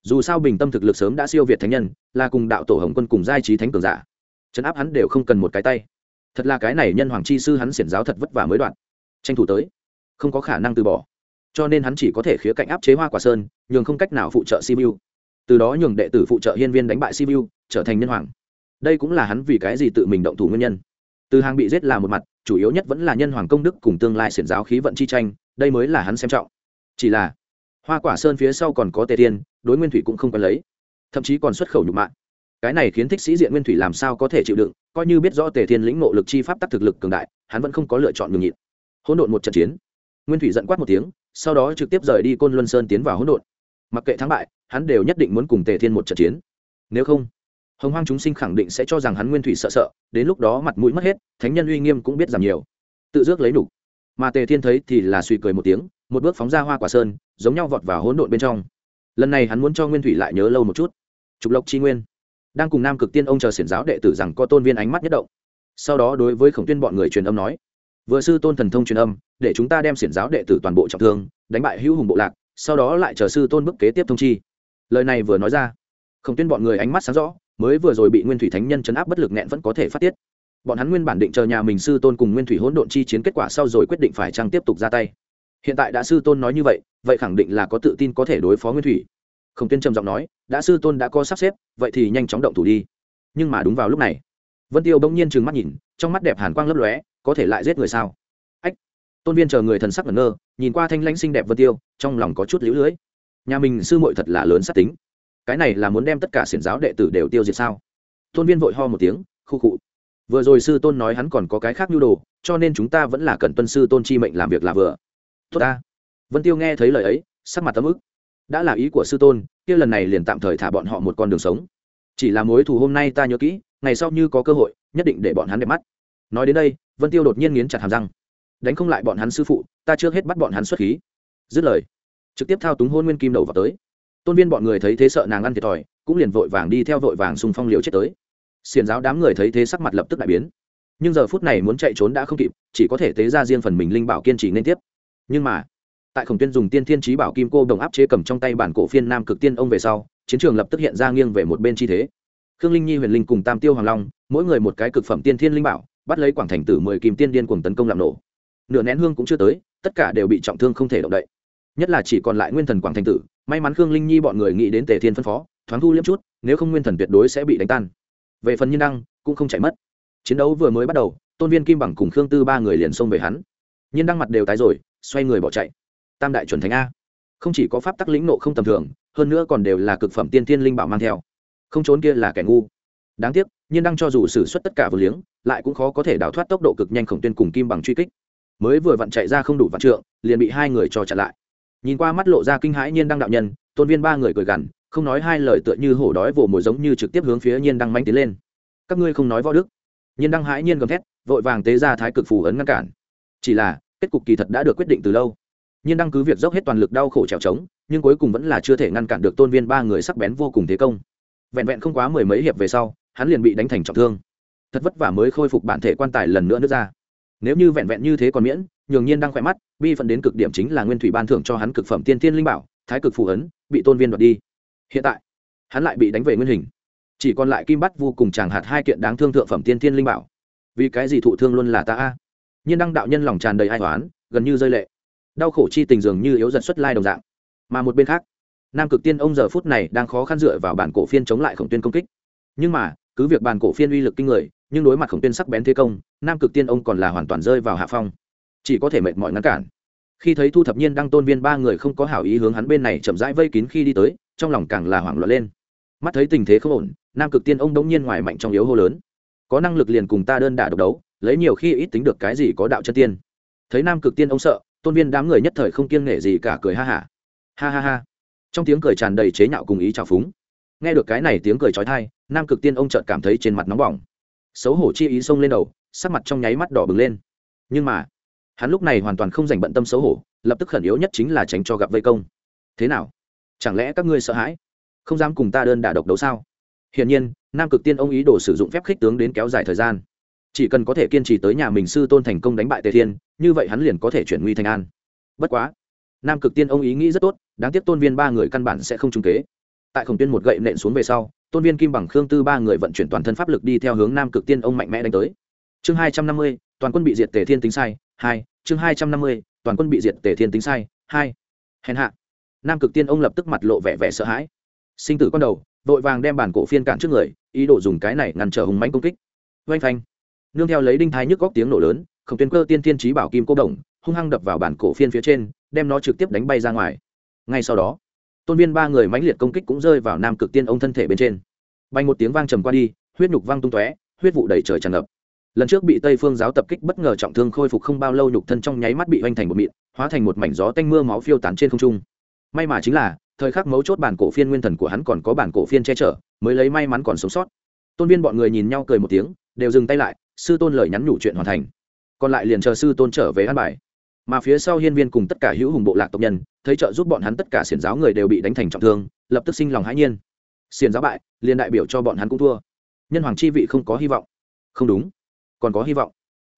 dù sao bình tâm thực lực sớm đã siêu việt thánh nhân, là cùng đạo tổ hồng quân cùng giai trí thánh cường giả. Chấn áp hắn đều không cần một cái tay. Thật là cái này nhân hoàng chi sư hắn xiển giáo thật vất vả mới đoạn. Tranh thủ tới. Không có khả năng từ bỏ. Cho nên hắn chỉ có thể khía cạnh áp chế hoa quả sơn, nhường không cách nào phụ trợ sibiu. Từ đó nhường đệ tử phụ trợ hiên viên đánh bại sibiu, trở thành nhân hoàng. Đây cũng là hắn vì cái gì tự mình động thủ nguyên nhân. Từ hàng bị giết là một mặt, chủ yếu nhất vẫn là nhân hoàng công đức cùng tương lai xiển giáo khí vận chi tranh, đây mới là hắn xem trọng. Chỉ là hoa quả sơn phía sau còn có tề thiên đối nguyên thủy cũng không cần lấy. Thậm chí còn xuất khẩu nhục mạng cái này khiến thích sĩ diện nguyên thủy làm sao có thể chịu đựng, coi như biết rõ tề thiên lĩnh ngộ lực chi pháp tắc thực lực cường đại, hắn vẫn không có lựa chọn nhường nhịn. Hỗn độn một trận chiến. Nguyên thủy giận quát một tiếng, sau đó trực tiếp rời đi côn luân sơn tiến vào hỗn độn. Mặc kệ thắng bại, hắn đều nhất định muốn cùng tề thiên một trận chiến. Nếu không, hồng hoang chúng sinh khẳng định sẽ cho rằng hắn nguyên thủy sợ sợ, đến lúc đó mặt mũi mất hết, thánh nhân uy nghiêm cũng biết giảm nhiều. Tự dước lấy đủ. mà tề thiên thấy thì là suy cười một tiếng một bước phóng ra hoa quả sơn, giống nhau vọt vào hỗn độn bên trong. Lần này hắn muốn cho nguyên thủy lại nhớ lâu một chút. Trục lộc chi nguyên. Đang cùng nam cực tiên ông chờ xiển giáo đệ tử rằng có tôn viên ánh mắt nhất động. Sau đó đối với khổng tuyên bọn người truyền âm nói, vừa sư tôn thần thông truyền âm, để chúng ta đem xiển giáo đệ tử toàn bộ trọng thương, đánh bại hữu hùng bộ lạc, sau đó lại chờ sư tôn bức kế tiếp thông chi. Lời này vừa nói ra, khổng tuyên bọn người ánh mắt sáng rõ, mới vừa rồi bị nguyên thủy thánh nhân chấn áp bất lực nghẹn vẫn có thể phát tiết. Bọn hắn nguyên bản định chờ nhà mình sư tôn cùng nguyên thủy hỗn độn chi chiến kết quả sau rồi quyết định phải trang tiếp tục ra tay hiện tại đã sư tôn nói như vậy vậy khẳng định là có tự tin có thể đối phó nguyên thủy. Khổng tuyên trầm giọng nói, đã sư tôn đã có sắp xếp, vậy thì nhanh chóng động thủ đi. Nhưng mà đúng vào lúc này, vân tiêu bỗng nhiên trừng mắt nhìn, trong mắt đẹp hàn quang lấp lóe, có thể lại giết người sao? Ách! Tôn viên chờ người thần sắc ngẩn ngơ, nhìn qua thanh lãnh xinh đẹp vân tiêu, trong lòng có chút lũ lưới. Nhà mình sư muội thật là lớn sát tính. Cái này là muốn đem tất cả xiển giáo đệ tử đều tiêu diệt sao? Tôn viên vội ho một tiếng, khu khụ vừa rồi sư tôn nói hắn còn có cái khác nhu đồ, cho nên chúng ta vẫn là cần tuân sư tôn chi mệnh làm việc là vừa tốt ta. Vân tiêu nghe thấy lời ấy, sắc mặt tâm ức. Đã là ý của sư tôn, kia lần này liền tạm thời thả bọn họ một con đường sống. Chỉ là mối thù hôm nay ta nhớ kỹ, ngày sau như có cơ hội, nhất định để bọn hắn đẹp mắt. Nói đến đây, vân tiêu đột nhiên nghiến chặt hàm răng. Đánh không lại bọn hắn sư phụ, ta chưa hết bắt bọn hắn xuất khí. Dứt lời, trực tiếp thao túng hôn nguyên kim đầu vào tới. Tôn viên bọn người thấy thế sợ nàng ăn thiệt thòi, cũng liền vội vàng đi theo vội vàng xung phong liều chết tới. Xiền giáo đám người thấy thế sắc mặt lập tức đại biến. Nhưng giờ phút này muốn chạy trốn đã không kịp, chỉ có thể tế ra riêng phần mình linh bảo kiên trì nên tiếp nhưng mà, tại khổng tuyên dùng tiên thiên trí bảo kim cô đồng áp chế cầm trong tay bản cổ phiên nam cực tiên ông về sau, chiến trường lập tức hiện ra nghiêng về một bên chi thế. Khương linh nhi, huyền linh cùng tam tiêu hoàng long, mỗi người một cái cực phẩm tiên thiên linh bảo, bắt lấy quảng thành tử mười kim tiên điên cùng tấn công làm nổ. Nửa nén hương cũng chưa tới, tất cả đều bị trọng thương không thể động đậy. Nhất là chỉ còn lại nguyên thần quảng thành tử, may mắn khương linh nhi bọn người nghĩ đến tề thiên phân phó, thoáng thu liếm chút, nếu không nguyên thần tuyệt đối sẽ bị đánh tan. Về phần nhiên đăng, cũng không chạy mất. Chiến đấu vừa mới bắt đầu, tôn viên kim bằng cùng khương tư ba người liền xông về hắn. Nhiên đăng mặt đều tái rồi xoay người bỏ chạy. Tam đại chuẩn thánh a. Không chỉ có pháp tắc lĩnh nộ không tầm thường, hơn nữa còn đều là cực phẩm tiên tiên linh bảo mang theo. Không trốn kia là kẻ ngu. Đáng tiếc, nhiên đăng cho dù xử suất tất cả vừa liếng, lại cũng khó có thể đào thoát tốc độ cực nhanh khổng tuyên cùng kim bằng truy kích. Mới vừa vặn chạy ra không đủ vạn trượng, liền bị hai người cho chặn lại. Nhìn qua mắt lộ ra kinh hãi nhiên đăng đạo nhân, tôn viên ba người cười gằn, không nói hai lời tựa như hổ đói vồ mồi giống như trực tiếp hướng phía nhiên đăng manh tiến lên. Các ngươi không nói võ đức. Nhiên đăng hãi nhiên gầm thét, vội vàng tế ra thái cực phù ấn ngăn cản. Chỉ là kết cục kỳ thật đã được quyết định từ lâu. Nhiên đăng cứ việc dốc hết toàn lực đau khổ trèo trống, nhưng cuối cùng vẫn là chưa thể ngăn cản được tôn viên ba người sắc bén vô cùng thế công. Vẹn vẹn không quá mười mấy hiệp về sau, hắn liền bị đánh thành trọng thương. Thật vất vả mới khôi phục bản thể quan tài lần nữa nước ra. Nếu như vẹn vẹn như thế còn miễn, nhường nhiên đang khỏe mắt, bi phận đến cực điểm chính là nguyên thủy ban thưởng cho hắn cực phẩm tiên tiên linh bảo, thái cực phù ấn, bị tôn viên đoạt đi. Hiện tại, hắn lại bị đánh về nguyên hình. Chỉ còn lại kim bắt vô cùng chàng hạt hai kiện đáng thương thượng phẩm tiên tiên linh bảo. Vì cái gì thụ thương luôn là ta a? Nhiên đăng đạo nhân lòng tràn đầy ai toán gần như rơi lệ. Đau khổ chi tình dường như yếu dần xuất lai đồng dạng. Mà một bên khác, nam cực tiên ông giờ phút này đang khó khăn dựa vào bản cổ phiên chống lại khổng tuyên công kích. Nhưng mà, cứ việc bản cổ phiên uy lực kinh người, nhưng đối mặt khổng tuyên sắc bén thế công, nam cực tiên ông còn là hoàn toàn rơi vào hạ phong. Chỉ có thể mệt mỏi ngăn cản. Khi thấy thu thập nhiên đăng tôn viên ba người không có hảo ý hướng hắn bên này chậm rãi vây kín khi đi tới, trong lòng càng là hoảng loạn lên. Mắt thấy tình thế không ổn, nam cực tiên ông đống nhiên ngoài mạnh trong yếu hô lớn. Có năng lực liền cùng ta đơn đả độc đấu lấy nhiều khi ít tính được cái gì có đạo chân tiên. Thấy nam cực tiên ông sợ, tôn viên đám người nhất thời không kiêng nể gì cả cười ha hả ha. ha ha ha. Trong tiếng cười tràn đầy chế nhạo cùng ý trào phúng. Nghe được cái này tiếng cười trói thai nam cực tiên ông chợt cảm thấy trên mặt nóng bỏng. Xấu hổ chi ý xông lên đầu, sắc mặt trong nháy mắt đỏ bừng lên. Nhưng mà, hắn lúc này hoàn toàn không dành bận tâm xấu hổ, lập tức khẩn yếu nhất chính là tránh cho gặp vây công. Thế nào? Chẳng lẽ các ngươi sợ hãi? Không dám cùng ta đơn đả độc đấu sao? Hiển nhiên, nam cực tiên ông ý đồ sử dụng phép khích tướng đến kéo dài thời gian chỉ cần có thể kiên trì tới nhà mình sư tôn thành công đánh bại tề thiên, như vậy hắn liền có thể chuyển nguy thành an. Bất quá, nam cực tiên ông ý nghĩ rất tốt, đáng tiếc tôn viên ba người căn bản sẽ không trung kế. Tại khổng tiên một gậy nện xuống về sau, tôn viên kim bằng khương tư ba người vận chuyển toàn thân pháp lực đi theo hướng nam cực tiên ông mạnh mẽ đánh tới. Chương hai trăm năm mươi, toàn quân bị diệt tề thiên tính sai, hai, chương hai trăm năm mươi, toàn quân bị diệt tề thiên tính sai, hai. Hèn hạ, nam cực tiên ông lập tức mặt lộ vẻ vẻ sợ hãi. Sinh tử con đầu, vội vàng đem bản cổ phiên cản trước người, ý đồ dùng cái này ngăn trở hùng mánh công kích. Oanh phanh nương theo lấy đinh thái nhức góc tiếng nổ lớn, khổng tuyên cơ tiên tiên trí bảo kim cô đồng, hung hăng đập vào bản cổ phiên phía trên, đem nó trực tiếp đánh bay ra ngoài. Ngay sau đó, tôn viên ba người mãnh liệt công kích cũng rơi vào nam cực tiên ông thân thể bên trên. Bay một tiếng vang trầm qua đi, huyết nhục văng tung tóe, huyết vụ đầy trời tràn ngập. Lần trước bị tây phương giáo tập kích bất ngờ trọng thương khôi phục không bao lâu nhục thân trong nháy mắt bị oanh thành một mịn, hóa thành một mảnh gió tanh mưa máu phiêu tán trên không trung. May mà chính là, thời khắc mấu chốt bản cổ phiên nguyên thần của hắn còn có bản cổ phiên che chở, mới lấy may mắn còn sống sót. Tôn viên bọn người nhìn nhau cười một tiếng, đều dừng tay lại sư tôn lời nhắn nhủ chuyện hoàn thành. Còn lại liền chờ sư tôn trở về an bài. Mà phía sau hiên viên cùng tất cả hữu hùng bộ lạc tộc nhân, thấy trợ giúp bọn hắn tất cả xiển giáo người đều bị đánh thành trọng thương, lập tức sinh lòng hãi nhiên. Xiển giáo bại, liền đại biểu cho bọn hắn cũng thua. Nhân hoàng chi vị không có hy vọng. Không đúng. Còn có hy vọng.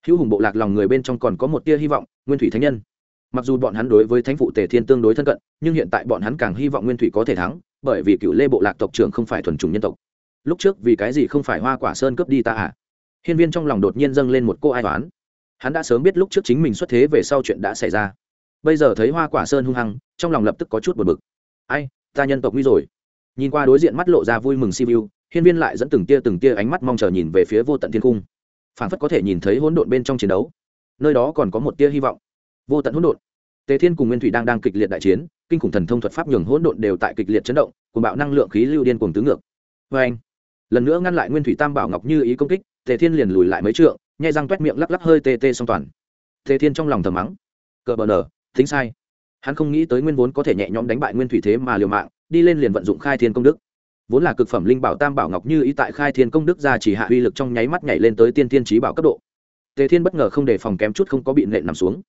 Hữu hùng bộ lạc lòng người bên trong còn có một tia hy vọng, nguyên thủy thánh nhân. Mặc dù bọn hắn đối với thánh phụ tề thiên tương đối thân cận, nhưng hiện tại bọn hắn càng hy vọng nguyên thủy có thể thắng, bởi vì cựu lê bộ lạc tộc trưởng không phải thuần chủng nhân tộc. Lúc trước vì cái gì không phải hoa quả sơn cướp đi ta à? Hiên viên trong lòng đột nhiên dâng lên một cô ai toán. Hắn đã sớm biết lúc trước chính mình xuất thế về sau chuyện đã xảy ra. Bây giờ thấy hoa quả sơn hung hăng, trong lòng lập tức có chút buồn bực. Ai, ta nhân tộc nguy rồi. Nhìn qua đối diện mắt lộ ra vui mừng si vu, hiên viên lại dẫn từng tia từng tia ánh mắt mong chờ nhìn về phía vô tận thiên cung. Phảng phất có thể nhìn thấy hỗn độn bên trong chiến đấu. Nơi đó còn có một tia hy vọng. Vô tận hỗn độn. Tề thiên cùng nguyên thủy đang đang kịch liệt đại chiến, kinh khủng thần thông thuật pháp nhường hỗn độn đều tại kịch liệt chấn động cùng bạo năng lượng khí lưu điên cuồng tứ ngược. Vê anh lần nữa ngăn lại nguyên thủy tam bảo ngọc như ý công kích tề thiên liền lùi lại mấy trượng, nhai răng toét miệng lắc lắc hơi tê tê song toàn. Tề thiên trong lòng thầm mắng, cờ bờ nở thính sai. Hắn không nghĩ tới nguyên vốn có thể nhẹ nhõm đánh bại nguyên thủy thế mà liều mạng, đi lên liền vận dụng khai thiên công đức. Vốn là cực phẩm linh bảo tam bảo ngọc như ý tại khai thiên công đức ra chỉ hạ uy lực trong nháy mắt nhảy lên tới tiên thiên trí bảo cấp độ. Tề thiên bất ngờ không đề phòng kém chút không có bị nệ nằm xuống.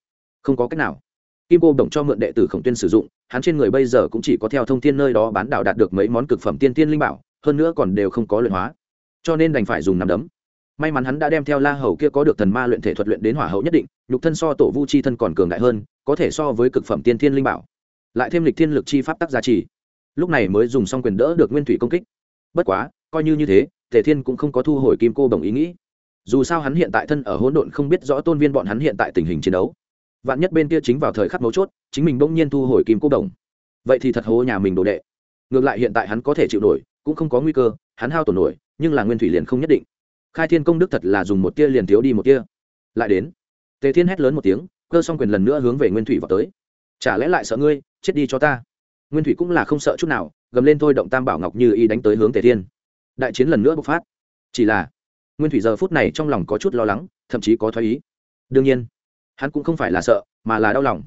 Không có cách nào. Kim cô đồng cho mượn đệ tử khổng tuyên sử dụng, hắn trên người bây giờ cũng chỉ có theo thông tin nơi đó bán đảo đạt được mấy món cực phẩm tiên tiên linh bảo, hơn nữa còn đều không có luyện hóa. Cho nên đành phải dùng nằm đấm may mắn hắn đã đem theo la hầu kia có được thần ma luyện thể thuật luyện đến hỏa hậu nhất định, nhục thân so tổ vu chi thân còn cường đại hơn, có thể so với cực phẩm tiên thiên linh bảo. Lại thêm lịch thiên lực chi pháp tắc gia trì. Lúc này mới dùng xong quyền đỡ được nguyên thủy công kích. Bất quá, coi như như thế, tề thiên cũng không có thu hồi kim cô đồng ý nghĩ. Dù sao hắn hiện tại thân ở hỗn độn không biết rõ tôn viên bọn hắn hiện tại tình hình chiến đấu. Vạn nhất bên kia chính vào thời khắc mấu chốt, chính mình bỗng nhiên thu hồi kim cô đồng. Vậy thì thật hố nhà mình đồ đệ. Ngược lại hiện tại hắn có thể chịu nổi, cũng không có nguy cơ, hắn hao tổn nổi, nhưng là nguyên thủy liền không nhất định khai thiên công đức thật là dùng một tia liền thiếu đi một tia. Lại đến, tề thiên hét lớn một tiếng, cơ xong quyền lần nữa hướng về nguyên thủy vào tới. Chả lẽ lại sợ ngươi, chết đi cho ta? Nguyên thủy cũng là không sợ chút nào, gầm lên thôi động tam bảo ngọc như y đánh tới hướng tề thiên. Đại chiến lần nữa bộc phát. Chỉ là, nguyên thủy giờ phút này trong lòng có chút lo lắng, thậm chí có thoái ý. Đương nhiên, hắn cũng không phải là sợ, mà là đau lòng.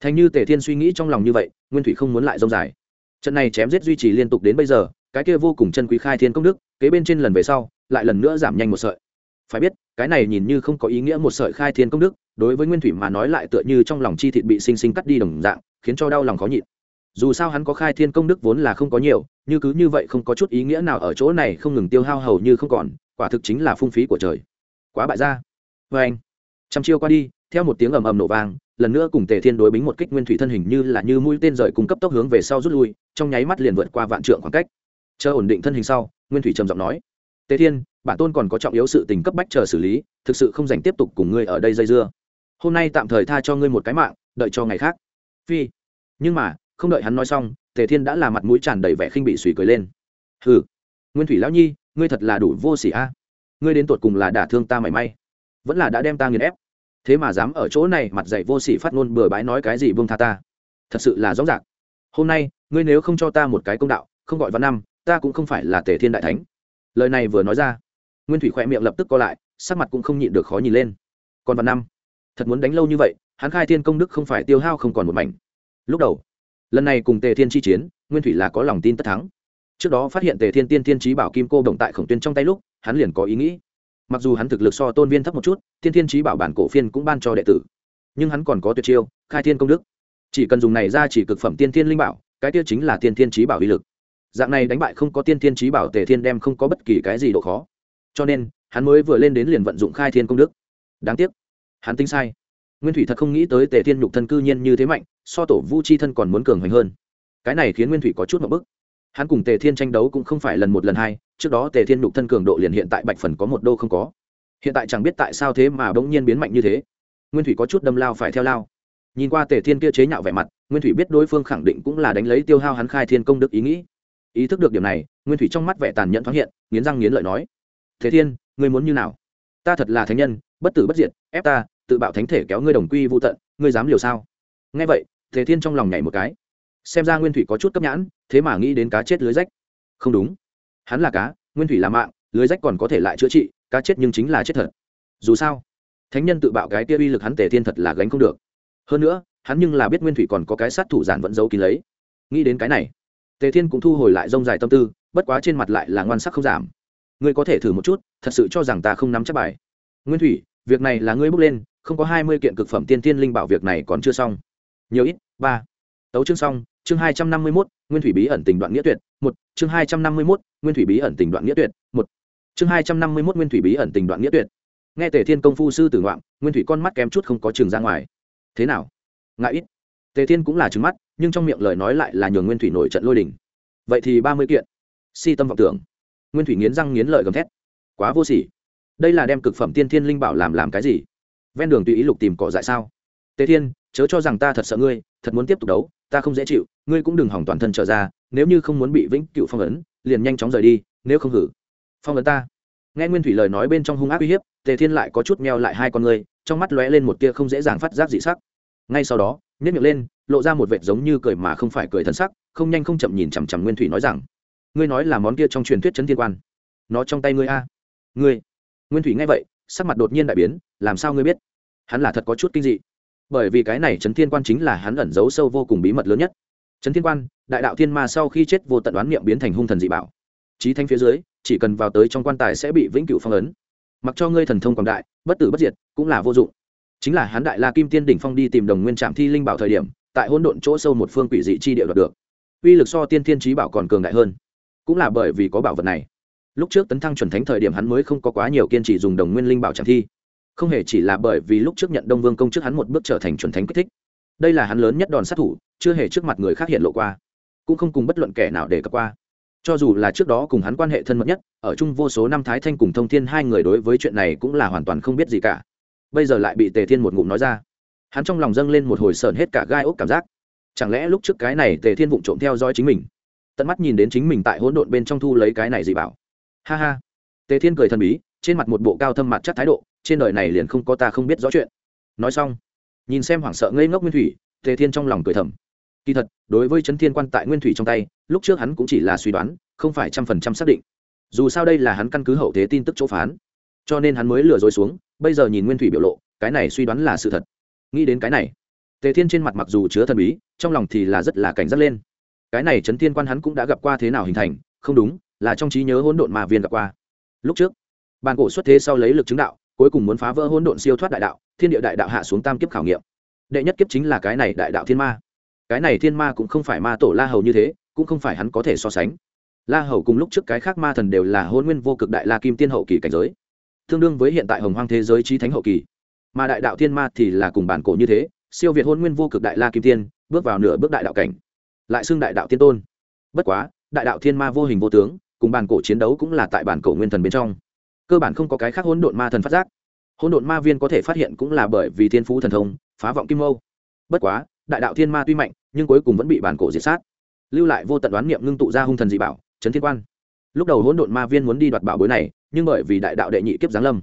Thành như tề thiên suy nghĩ trong lòng như vậy, nguyên thủy không muốn lại rông dài. Trận này chém giết duy trì liên tục đến bây giờ cái kia vô cùng chân quý khai thiên công đức, kế bên trên lần về sau, lại lần nữa giảm nhanh một sợi. Phải biết, cái này nhìn như không có ý nghĩa một sợi khai thiên công đức, đối với nguyên thủy mà nói lại tựa như trong lòng chi thịt bị sinh sinh cắt đi đồng dạng, khiến cho đau lòng khó nhịn. Dù sao hắn có khai thiên công đức vốn là không có nhiều, như cứ như vậy không có chút ý nghĩa nào ở chỗ này không ngừng tiêu hao hầu như không còn, quả thực chính là phung phí của trời. Quá bại ra vê vâng anh. Trăm chiêu qua đi, theo một tiếng ầm ầm nổ vang, lần nữa cùng tề thiên đối bính một kích nguyên thủy thân hình như là như mũi tên rời cung cấp tốc hướng về sau rút lui, trong nháy mắt liền vượt qua vạn trượng khoảng cách chờ ổn định thân hình sau, nguyên thủy trầm giọng nói, tề thiên, bản tôn còn có trọng yếu sự tình cấp bách chờ xử lý, thực sự không dành tiếp tục cùng ngươi ở đây dây dưa. Hôm nay tạm thời tha cho ngươi một cái mạng, đợi cho ngày khác. Phi. Nhưng mà, không đợi hắn nói xong, tề thiên đã là mặt mũi tràn đầy vẻ khinh bị suy cười lên. Hừ, nguyên thủy lão nhi, ngươi thật là đủ vô sỉ a. Ngươi đến tột cùng là đả thương ta mảy may, vẫn là đã đem ta nghiền ép. Thế mà dám ở chỗ này mặt dạy vô sỉ phát ngôn bừa bãi nói cái gì buông tha ta. Thật sự là rõ ràng. Hôm nay, ngươi nếu không cho ta một cái công đạo, không gọi văn năm ta cũng không phải là tề thiên đại thánh. Lời này vừa nói ra, nguyên thủy khoe miệng lập tức co lại, sắc mặt cũng không nhịn được khó nhìn lên. Còn văn năm, thật muốn đánh lâu như vậy, hắn khai thiên công đức không phải tiêu hao không còn một mảnh. Lúc đầu, lần này cùng tề thiên chi chiến, nguyên thủy là có lòng tin tất thắng. Trước đó phát hiện tề thiên tiên thiên trí bảo kim cô động tại khổng tuyên trong tay lúc, hắn liền có ý nghĩ. Mặc dù hắn thực lực so tôn viên thấp một chút tiên thiên trí bảo bản cổ phiên cũng ban cho đệ tử. Nhưng hắn còn có tuyệt chiêu, khai thiên công đức. Chỉ cần dùng này ra chỉ cực phẩm tiên thiên linh bảo, cái tiêu chính là tiên thiên trí bảo uy lực dạng này đánh bại không có tiên thiên trí bảo tề thiên đem không có bất kỳ cái gì độ khó. Cho nên, hắn mới vừa lên đến liền vận dụng khai thiên công đức. Đáng tiếc, hắn tính sai. Nguyên thủy thật không nghĩ tới tề thiên nhục thân cư nhiên như thế mạnh, so tổ vu chi thân còn muốn cường hoành hơn. Cái này khiến nguyên thủy có chút một bức. Hắn cùng tề thiên tranh đấu cũng không phải lần một lần hai, trước đó tề thiên nhục thân cường độ liền hiện tại bạch phần có một đô không có. Hiện tại chẳng biết tại sao thế mà bỗng nhiên biến mạnh như thế. Nguyên thủy có chút đâm lao phải theo lao. Nhìn qua tề thiên kia chế nhạo vẻ mặt, nguyên thủy biết đối phương khẳng định cũng là đánh lấy tiêu hao hắn khai thiên công đức ý nghĩ ý thức được điểm này, nguyên thủy trong mắt vẻ tàn nhẫn thoáng hiện, nghiến răng nghiến lợi nói, thế thiên, ngươi muốn như nào? Ta thật là thánh nhân, bất tử bất diệt, ép ta, tự bạo thánh thể kéo ngươi đồng quy vô tận, ngươi dám liều sao? Nghe vậy, thế thiên trong lòng nhảy một cái. Xem ra nguyên thủy có chút cấp nhãn, thế mà nghĩ đến cá chết lưới rách. Không đúng. Hắn là cá, nguyên thủy là mạng, lưới rách còn có thể lại chữa trị, cá chết nhưng chính là chết thật. Dù sao, thánh nhân tự bạo cái kia uy lực hắn tề thiên thật là gánh không được. Hơn nữa, hắn nhưng là biết nguyên thủy còn có cái sát thủ giản vẫn giấu kín lấy. Nghĩ đến cái này tề thiên cũng thu hồi lại rông dài tâm tư, bất quá trên mặt lại là ngoan sắc không giảm. Ngươi có thể thử một chút, thật sự cho rằng ta không nắm chắc bài. Nguyên thủy, việc này là ngươi bước lên, không có hai mươi kiện cực phẩm tiên tiên linh bảo việc này còn chưa xong. Nhiều ít, ba. Tấu chương xong, chương hai trăm năm mươi mốt, nguyên thủy bí ẩn tình đoạn nghĩa tuyệt, một. Chương hai trăm năm mươi mốt, nguyên thủy bí ẩn tình đoạn nghĩa tuyệt, một. Chương hai trăm năm mươi mốt, nguyên thủy bí ẩn tình đoạn nghĩa tuyệt. Nghe tề thiên công phu sư tử ngoạn nguyên thủy con mắt kém chút không có trường ra ngoài. Thế nào? Ngại ít. Tề thiên cũng là trứng mắt nhưng trong miệng lời nói lại là nhường nguyên thủy nổi trận lôi đình. Vậy thì ba mươi kiện. Si tâm vọng tưởng. Nguyên thủy nghiến răng nghiến lợi gầm thét. Quá vô sỉ. Đây là đem cực phẩm tiên thiên linh bảo làm làm cái gì? Ven đường tùy ý lục tìm cỏ dại sao? Tề thiên, chớ cho rằng ta thật sợ ngươi, thật muốn tiếp tục đấu, ta không dễ chịu, ngươi cũng đừng hỏng toàn thân trở ra, nếu như không muốn bị vĩnh cựu phong ấn, liền nhanh chóng rời đi, nếu không hử. Phong ấn ta. Nghe nguyên thủy lời nói bên trong hung ác uy hiếp, tề thiên lại có chút meo lại hai con ngươi, trong mắt lóe lên một tia không dễ dàng phát giác dị sắc. Ngay sau đó nhất miệng lên, lộ ra một vệt giống như cười mà không phải cười thân sắc, không nhanh không chậm nhìn chằm chằm nguyên thủy nói rằng, ngươi nói là món kia trong truyền thuyết chấn thiên quan. Nó trong tay ngươi a. Ngươi? Nguyên thủy nghe vậy, sắc mặt đột nhiên đại biến, làm sao ngươi biết? Hắn là thật có chút kinh dị. Bởi vì cái này chấn thiên quan chính là hắn ẩn giấu sâu vô cùng bí mật lớn nhất. Chấn thiên quan, đại đạo thiên ma sau khi chết vô tận đoán niệm biến thành hung thần dị bảo. Trí thanh phía dưới, chỉ cần vào tới trong quan tài sẽ bị vĩnh cửu phong ấn. Mặc cho ngươi thần thông quảng đại, bất tử bất diệt cũng là vô dụng chính là hắn đại la kim tiên đỉnh phong đi tìm đồng nguyên trạm thi linh bảo thời điểm, tại hỗn độn chỗ sâu một phương quỷ dị chi địa đoạt được. Uy lực so tiên thiên trí bảo còn cường đại hơn. Cũng là bởi vì có bảo vật này. Lúc trước tấn thăng chuẩn thánh thời điểm hắn mới không có quá nhiều kiên trì dùng đồng nguyên linh bảo trạm thi. Không hề chỉ là bởi vì lúc trước nhận đông vương công trước hắn một bước trở thành chuẩn thánh kích thích. Đây là hắn lớn nhất đòn sát thủ, chưa hề trước mặt người khác hiện lộ qua. Cũng không cùng bất luận kẻ nào để cập qua. Cho dù là trước đó cùng hắn quan hệ thân mật nhất, ở chung vô số năm thái thanh cùng thông thiên hai người đối với chuyện này cũng là hoàn toàn không biết gì cả bây giờ lại bị tề thiên một ngụm nói ra. Hắn trong lòng dâng lên một hồi sờn hết cả gai ốc cảm giác. Chẳng lẽ lúc trước cái này tề thiên vụng trộm theo dõi chính mình? Tận mắt nhìn đến chính mình tại hỗn độn bên trong thu lấy cái này gì bảo? Ha ha. Tề thiên cười thần bí, trên mặt một bộ cao thâm mặt chắc thái độ, trên đời này liền không có ta không biết rõ chuyện. Nói xong, nhìn xem hoảng sợ ngây ngốc nguyên thủy, tề thiên trong lòng cười thầm. Kỳ thật, đối với chấn thiên quan tại nguyên thủy trong tay, lúc trước hắn cũng chỉ là suy đoán, không phải trăm phần trăm xác định. Dù sao đây là hắn căn cứ hậu thế tin tức chỗ phán. Cho nên hắn mới lừa dối xuống bây giờ nhìn nguyên thủy biểu lộ, cái này suy đoán là sự thật. Nghĩ đến cái này, tề thiên trên mặt mặc dù chứa thần bí, trong lòng thì là rất là cảnh giác lên. Cái này chấn thiên quan hắn cũng đã gặp qua thế nào hình thành, không đúng, là trong trí nhớ hỗn độn mà viên gặp qua. Lúc trước, bàn cổ xuất thế sau lấy lực chứng đạo, cuối cùng muốn phá vỡ hỗn độn siêu thoát đại đạo, thiên địa đại đạo hạ xuống tam kiếp khảo nghiệm. Đệ nhất kiếp chính là cái này đại đạo thiên ma. Cái này thiên ma cũng không phải ma tổ la hầu như thế, cũng không phải hắn có thể so sánh. La hầu cùng lúc trước cái khác ma thần đều là hôn nguyên vô cực đại la kim tiên hậu kỳ cảnh giới tương đương với hiện tại hồng hoang thế giới trí thánh hậu kỳ. Mà đại đạo thiên ma thì là cùng bản cổ như thế, siêu việt hôn nguyên vô cực đại la kim tiên, bước vào nửa bước đại đạo cảnh, lại xưng đại đạo tiên tôn. Bất quá, đại đạo thiên ma vô hình vô tướng, cùng bản cổ chiến đấu cũng là tại bản cổ nguyên thần bên trong. Cơ bản không có cái khác hỗn độn ma thần phát giác. Hỗn độn ma viên có thể phát hiện cũng là bởi vì thiên phú thần thông, phá vọng kim mâu. Bất quá, đại đạo thiên ma tuy mạnh, nhưng cuối cùng vẫn bị bản cổ diệt sát. Lưu lại vô tận đoán niệm ngưng tụ ra hung thần dị bảo trấn thiên quan. Lúc đầu hỗn độn ma viên muốn đi đoạt bảo bối này nhưng bởi vì đại đạo đệ nhị kiếp giáng lâm,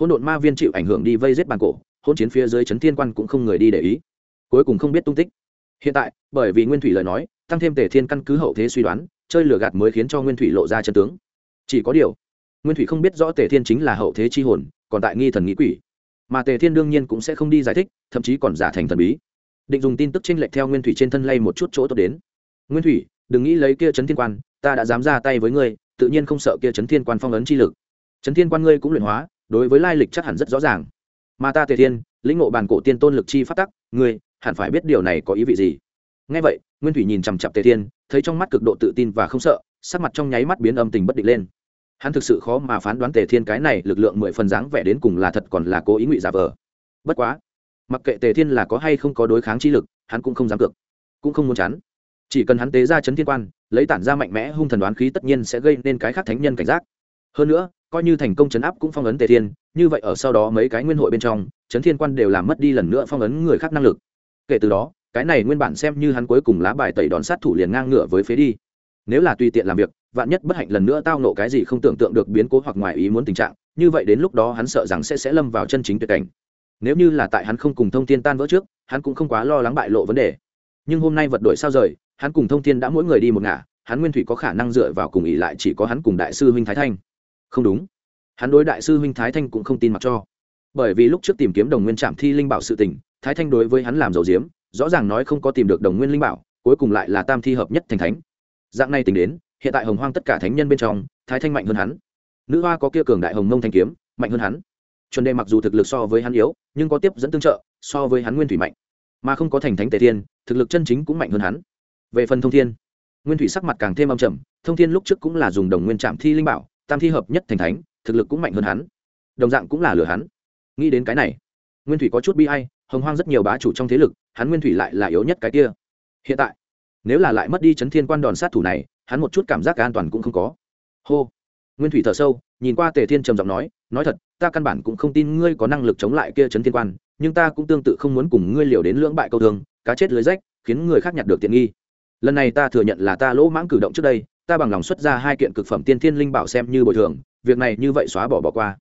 hỗn độn ma viên chịu ảnh hưởng đi vây giết bản cổ, hỗn chiến phía dưới trấn thiên quan cũng không người đi để ý, cuối cùng không biết tung tích. Hiện tại, bởi vì nguyên thủy lời nói, tăng thêm tề thiên căn cứ hậu thế suy đoán, chơi lửa gạt mới khiến cho nguyên thủy lộ ra chân tướng. Chỉ có điều, nguyên thủy không biết rõ tề thiên chính là hậu thế chi hồn, còn tại nghi thần nghĩ quỷ. Mà tề thiên đương nhiên cũng sẽ không đi giải thích, thậm chí còn giả thành thần bí. Định dùng tin tức tranh lệch theo nguyên thủy trên thân lay một chút chỗ tốt đến. Nguyên thủy, đừng nghĩ lấy kia chấn thiên quan, ta đã dám ra tay với ngươi, tự nhiên không sợ kia chấn thiên quan phong ấn chi lực chấn thiên quan ngươi cũng luyện hóa, đối với lai lịch chắc hẳn rất rõ ràng. Mà ta tề thiên, lĩnh ngộ bàn cổ tiên tôn lực chi phát tắc, ngươi hẳn phải biết điều này có ý vị gì. Ngay vậy, nguyên thủy nhìn chằm chặp tề thiên, thấy trong mắt cực độ tự tin và không sợ, sắc mặt trong nháy mắt biến âm tình bất định lên. Hắn thực sự khó mà phán đoán tề thiên cái này lực lượng mười phần dáng vẻ đến cùng là thật còn là cố ý ngụy giả vờ. Bất quá, mặc kệ tề thiên là có hay không có đối kháng chi lực, hắn cũng không dám cược, cũng không muốn chắn chỉ cần hắn tế ra chấn thiên quan, lấy tản ra mạnh mẽ hung thần đoán khí tất nhiên sẽ gây nên cái khác thánh nhân cảnh giác hơn nữa, coi như thành công chấn áp cũng phong ấn tề thiên, như vậy ở sau đó mấy cái nguyên hội bên trong, chấn thiên quan đều làm mất đi lần nữa phong ấn người khác năng lực. Kể từ đó, cái này nguyên bản xem như hắn cuối cùng lá bài tẩy đòn sát thủ liền ngang ngửa với phế đi. Nếu là tùy tiện làm việc, vạn nhất bất hạnh lần nữa tao nộ cái gì không tưởng tượng được biến cố hoặc ngoài ý muốn tình trạng, như vậy đến lúc đó hắn sợ rằng sẽ sẽ lâm vào chân chính tuyệt cảnh. Nếu như là tại hắn không cùng thông tin tan vỡ trước, hắn cũng không quá lo lắng bại lộ vấn đề. Nhưng hôm nay vật đổi sao rời, hắn cùng thông thiên đã mỗi người đi một ngả, hắn nguyên thủy có khả năng dựa vào cùng ỉ lại chỉ có hắn cùng đại sư huynh thái thanh không đúng. Hắn đối đại sư huynh thái thanh cũng không tin mặc cho. Bởi vì lúc trước tìm kiếm đồng nguyên trạm thi linh bảo sự tình, thái thanh đối với hắn làm dầu diếm, rõ ràng nói không có tìm được đồng nguyên linh bảo, cuối cùng lại là tam thi hợp nhất thành thánh. Dạng này tính đến, hiện tại hồng hoang tất cả thánh nhân bên trong, thái thanh mạnh hơn hắn. Nữ hoa có kia cường đại hồng mông thanh kiếm, mạnh hơn hắn. Chuẩn đề mặc dù thực lực so với hắn yếu, nhưng có tiếp dẫn tương trợ, so với hắn nguyên thủy mạnh. Mà không có thành thánh tề thiên, thực lực chân chính cũng mạnh hơn hắn. Về phần thông thiên, nguyên thủy sắc mặt càng thêm âm trầm, thông thiên lúc trước cũng là dùng đồng nguyên trạm thi linh bảo tam thi hợp nhất thành thánh, thực lực cũng mạnh hơn hắn. Đồng dạng cũng là lừa hắn. Nghĩ đến cái này, nguyên thủy có chút bi hay hồng hoang rất nhiều bá chủ trong thế lực, hắn nguyên thủy lại là yếu nhất cái kia. Hiện tại, nếu là lại mất đi chấn thiên quan đòn sát thủ này, hắn một chút cảm giác an toàn cũng không có. Hô. Nguyên thủy thở sâu, nhìn qua tề thiên trầm giọng nói nói thật, ta căn bản cũng không tin ngươi có năng lực chống lại kia trấn thiên quan, nhưng ta cũng tương tự không muốn cùng ngươi liều đến lưỡng bại câu thương, cá chết lưới rách, khiến người khác nhặt được tiện nghi. Lần này ta thừa nhận là ta lỗ mãng cử động trước đây ta bằng lòng xuất ra hai kiện cực phẩm tiên thiên linh bảo xem như bồi thường, việc này như vậy xóa bỏ bỏ qua.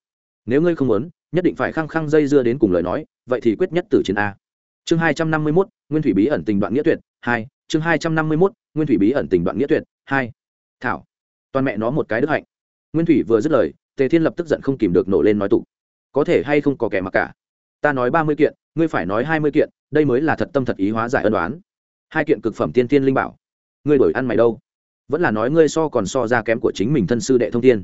Nếu ngươi không muốn, nhất định phải khăng khăng dây dưa đến cùng lời nói, vậy thì quyết nhất tử chiến a. Chương hai trăm năm mươi mốt, nguyên thủy bí ẩn tình đoạn nghĩa tuyệt, hai, chương hai trăm năm mươi mốt, nguyên thủy bí ẩn tình đoạn nghĩa tuyệt, hai. Thảo. Toàn mẹ nó một cái đức hạnh. Nguyên thủy vừa dứt lời, tề thiên lập tức giận không kìm được nổ lên nói tụ có thể hay không có kẻ mặc cả? Ta nói ba mươi kiện, ngươi phải nói hai mươi kiện, đây mới là thật tâm thật ý hóa giải ân đoán hai kiện cực phẩm tiên tiên linh bảo. Ngươi đổi ăn mày đâu? Vẫn là nói ngươi so còn so ra kém của chính mình thân sư đệ thông thiên.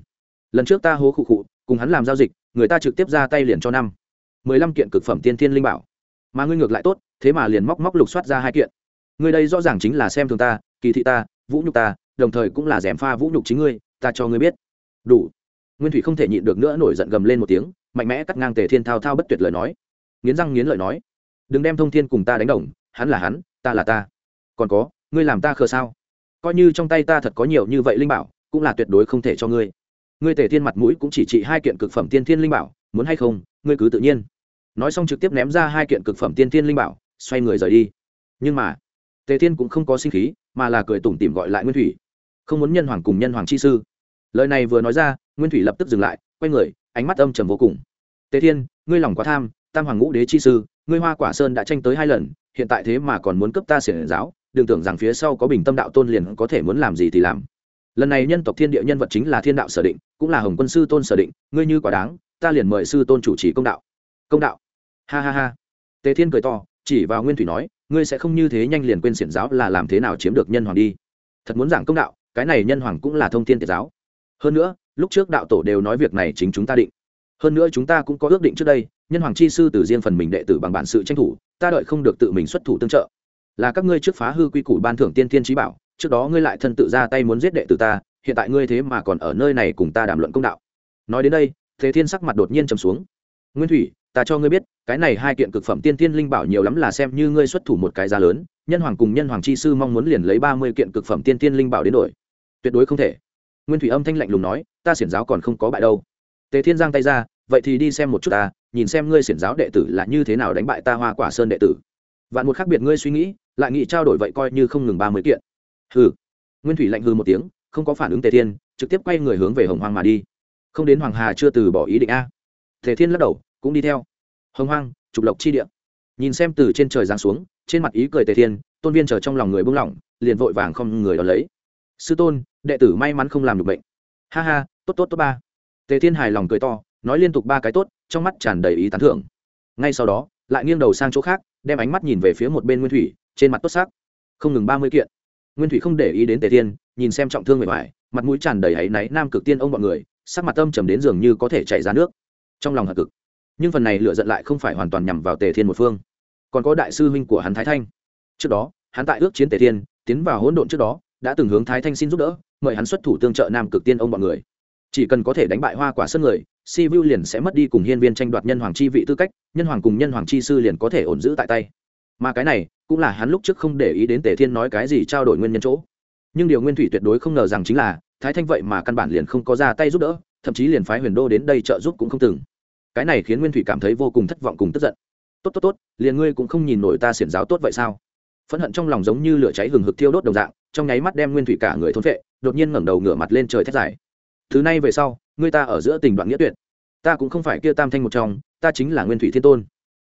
Lần trước ta hố khụ khụ, cùng hắn làm giao dịch, người ta trực tiếp ra tay liền cho năm. Mười lăm kiện cực phẩm tiên thiên linh bảo. Mà ngươi ngược lại tốt, thế mà liền móc móc lục soát ra hai kiện. Ngươi đây rõ ràng chính là xem thường ta, kỳ thị ta, vũ nhục ta, đồng thời cũng là dèm pha vũ nhục chính ngươi, ta cho ngươi biết. Đủ. Nguyên thủy không thể nhịn được nữa nổi giận gầm lên một tiếng, mạnh mẽ cắt ngang tề thiên thao thao bất tuyệt lời nói. Nghiến răng nghiến lợi nói, đừng đem thông thiên cùng ta đánh đồng, hắn là hắn, ta là ta. Còn có, ngươi làm ta khờ sao? Coi như trong tay ta thật có nhiều như vậy linh bảo, cũng là tuyệt đối không thể cho ngươi. Ngươi tề thiên mặt mũi cũng chỉ trị hai kiện cực phẩm tiên thiên linh bảo, muốn hay không, ngươi cứ tự nhiên. Nói xong trực tiếp ném ra hai kiện cực phẩm tiên thiên linh bảo, xoay người rời đi. Nhưng mà, tề thiên cũng không có sinh khí, mà là cười tủm tỉm gọi lại nguyên thủy. Không muốn nhân hoàng cùng nhân hoàng chi sư. Lời này vừa nói ra, nguyên thủy lập tức dừng lại, quay người, ánh mắt âm trầm vô cùng. Tề thiên, ngươi lòng quá tham, tam hoàng ngũ đế chi sư, ngươi hoa quả sơn đã tranh tới hai lần, hiện tại thế mà còn muốn cấp ta xiển giáo đừng tưởng rằng phía sau có bình tâm đạo tôn liền có thể muốn làm gì thì làm. Lần này nhân tộc thiên địa nhân vật chính là thiên đạo sở định, cũng là hồng quân sư tôn sở định, ngươi như quả đáng, ta liền mời sư tôn chủ trì công đạo. Công đạo? Ha ha ha. Tề thiên cười to, chỉ vào nguyên thủy nói, ngươi sẽ không như thế nhanh liền quên xiển giáo là làm thế nào chiếm được nhân hoàng đi. Thật muốn giảng công đạo, cái này nhân hoàng cũng là thông thiên tiệt giáo. Hơn nữa, lúc trước đạo tổ đều nói việc này chính chúng ta định. Hơn nữa chúng ta cũng có ước định trước đây, nhân hoàng chi sư từ riêng phần mình đệ tử bằng bản sự tranh thủ, ta đợi không được tự mình xuất thủ tương trợ là các ngươi trước phá hư quy củ ban thưởng tiên thiên trí bảo, trước đó ngươi lại thân tự ra tay muốn giết đệ tử ta, hiện tại ngươi thế mà còn ở nơi này cùng ta đàm luận công đạo. Nói đến đây, thế thiên sắc mặt đột nhiên trầm xuống. Nguyên thủy, ta cho ngươi biết, cái này hai kiện cực phẩm tiên thiên linh bảo nhiều lắm là xem như ngươi xuất thủ một cái giá lớn, nhân hoàng cùng nhân hoàng chi sư mong muốn liền lấy ba mươi kiện cực phẩm tiên thiên linh bảo đến đổi. Tuyệt đối không thể. Nguyên thủy âm thanh lạnh lùng nói, ta xiển giáo còn không có bại đâu. Tề thiên giang tay ra, vậy thì đi xem một chút ta, nhìn xem ngươi xiển giáo đệ tử là như thế nào đánh bại ta hoa quả sơn đệ tử. Vạn một khác biệt ngươi suy nghĩ lại nghị trao đổi vậy coi như không ngừng ba mươi kiện. Hừ. Nguyên thủy lạnh hừ một tiếng, không có phản ứng tề thiên, trực tiếp quay người hướng về hồng hoang mà đi. Không đến hoàng hà chưa từ bỏ ý định a. Tề thiên lắc đầu, cũng đi theo. Hồng hoang, trục lộc chi địa. Nhìn xem từ trên trời giáng xuống, trên mặt ý cười tề thiên, tôn viên chờ trong lòng người buông lỏng, liền vội vàng không người đón lấy. Sư tôn, đệ tử may mắn không làm được bệnh. Ha ha, tốt tốt tốt ba. Tề thiên hài lòng cười to, nói liên tục ba cái tốt, trong mắt tràn đầy ý tán thưởng. Ngay sau đó, lại nghiêng đầu sang chỗ khác, đem ánh mắt nhìn về phía một bên nguyên thủy trên mặt tốt sắc, không ngừng ba mươi kiện. Nguyên thủy không để ý đến tề thiên nhìn xem trọng thương người ngoài mặt mũi tràn đầy áy náy nam cực tiên ông bọn người sắc mặt âm trầm đến dường như có thể chảy ra nước. Trong lòng hận cực. Nhưng phần này lựa giận lại không phải hoàn toàn nhằm vào tề thiên một phương. Còn có đại sư huynh của hắn thái thanh. Trước đó hắn tại ước chiến tề thiên tiến vào hỗn độn trước đó đã từng hướng thái thanh xin giúp đỡ mời hắn xuất thủ tương trợ nam cực tiên ông bọn người. Chỉ cần có thể đánh bại hoa quả sân người si vu liền sẽ mất đi cùng hiên viên tranh đoạt nhân hoàng chi vị tư cách nhân hoàng cùng nhân hoàng chi sư liền có thể ổn giữ tại tay mà cái này cũng là hắn lúc trước không để ý đến tề thiên nói cái gì trao đổi nguyên nhân chỗ. Nhưng điều nguyên thủy tuyệt đối không ngờ rằng chính là, thái thanh vậy mà căn bản liền không có ra tay giúp đỡ, thậm chí liền phái huyền đô đến đây trợ giúp cũng không từng. Cái này khiến nguyên thủy cảm thấy vô cùng thất vọng cùng tức giận. Tốt tốt tốt, liền ngươi cũng không nhìn nổi ta xiển giáo tốt vậy sao? Phẫn hận trong lòng giống như lửa cháy hừng hực thiêu đốt đồng dạng, trong nháy mắt đem nguyên thủy cả người thốn vệ đột nhiên ngẩng đầu ngửa mặt lên trời thét dài. Thứ này về sau, ngươi ta ở giữa tình đoạn nghĩa tuyệt. Ta cũng không phải kia tam thanh một trong, ta chính là nguyên thủy thiên tôn.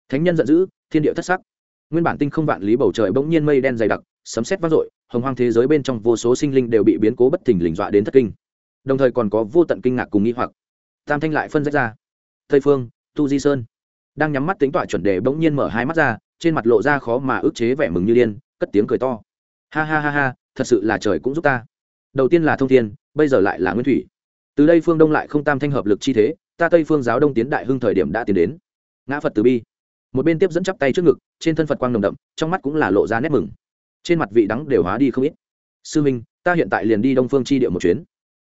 Thánh nhân giận dữ, thiên địa thất sắc nguyên bản tinh không vạn lý bầu trời bỗng nhiên mây đen dày đặc, sấm sét vang dội, hồng hoang thế giới bên trong vô số sinh linh đều bị biến cố bất thình lình dọa đến thất kinh. Đồng thời còn có vô tận kinh ngạc cùng nghi hoặc. Tam thanh lại phân rách ra. Tây phương, tu di sơn. Đang nhắm mắt tính tọa chuẩn đề bỗng nhiên mở hai mắt ra, trên mặt lộ ra khó mà ức chế vẻ mừng như điên, cất tiếng cười to. Ha ha ha ha, thật sự là trời cũng giúp ta. Đầu tiên là thông thiên, bây giờ lại là nguyên thủy. Từ đây phương đông lại không tam thanh hợp lực chi thế, ta tây phương giáo đông tiến đại hưng thời điểm đã tiến đến. Ngã phật từ bi một bên tiếp dẫn chắp tay trước ngực, trên thân phật quang nồng đậm, trong mắt cũng là lộ ra nét mừng. Trên mặt vị đắng đều hóa đi không ít. Sư minh, ta hiện tại liền đi đông phương chi địa một chuyến.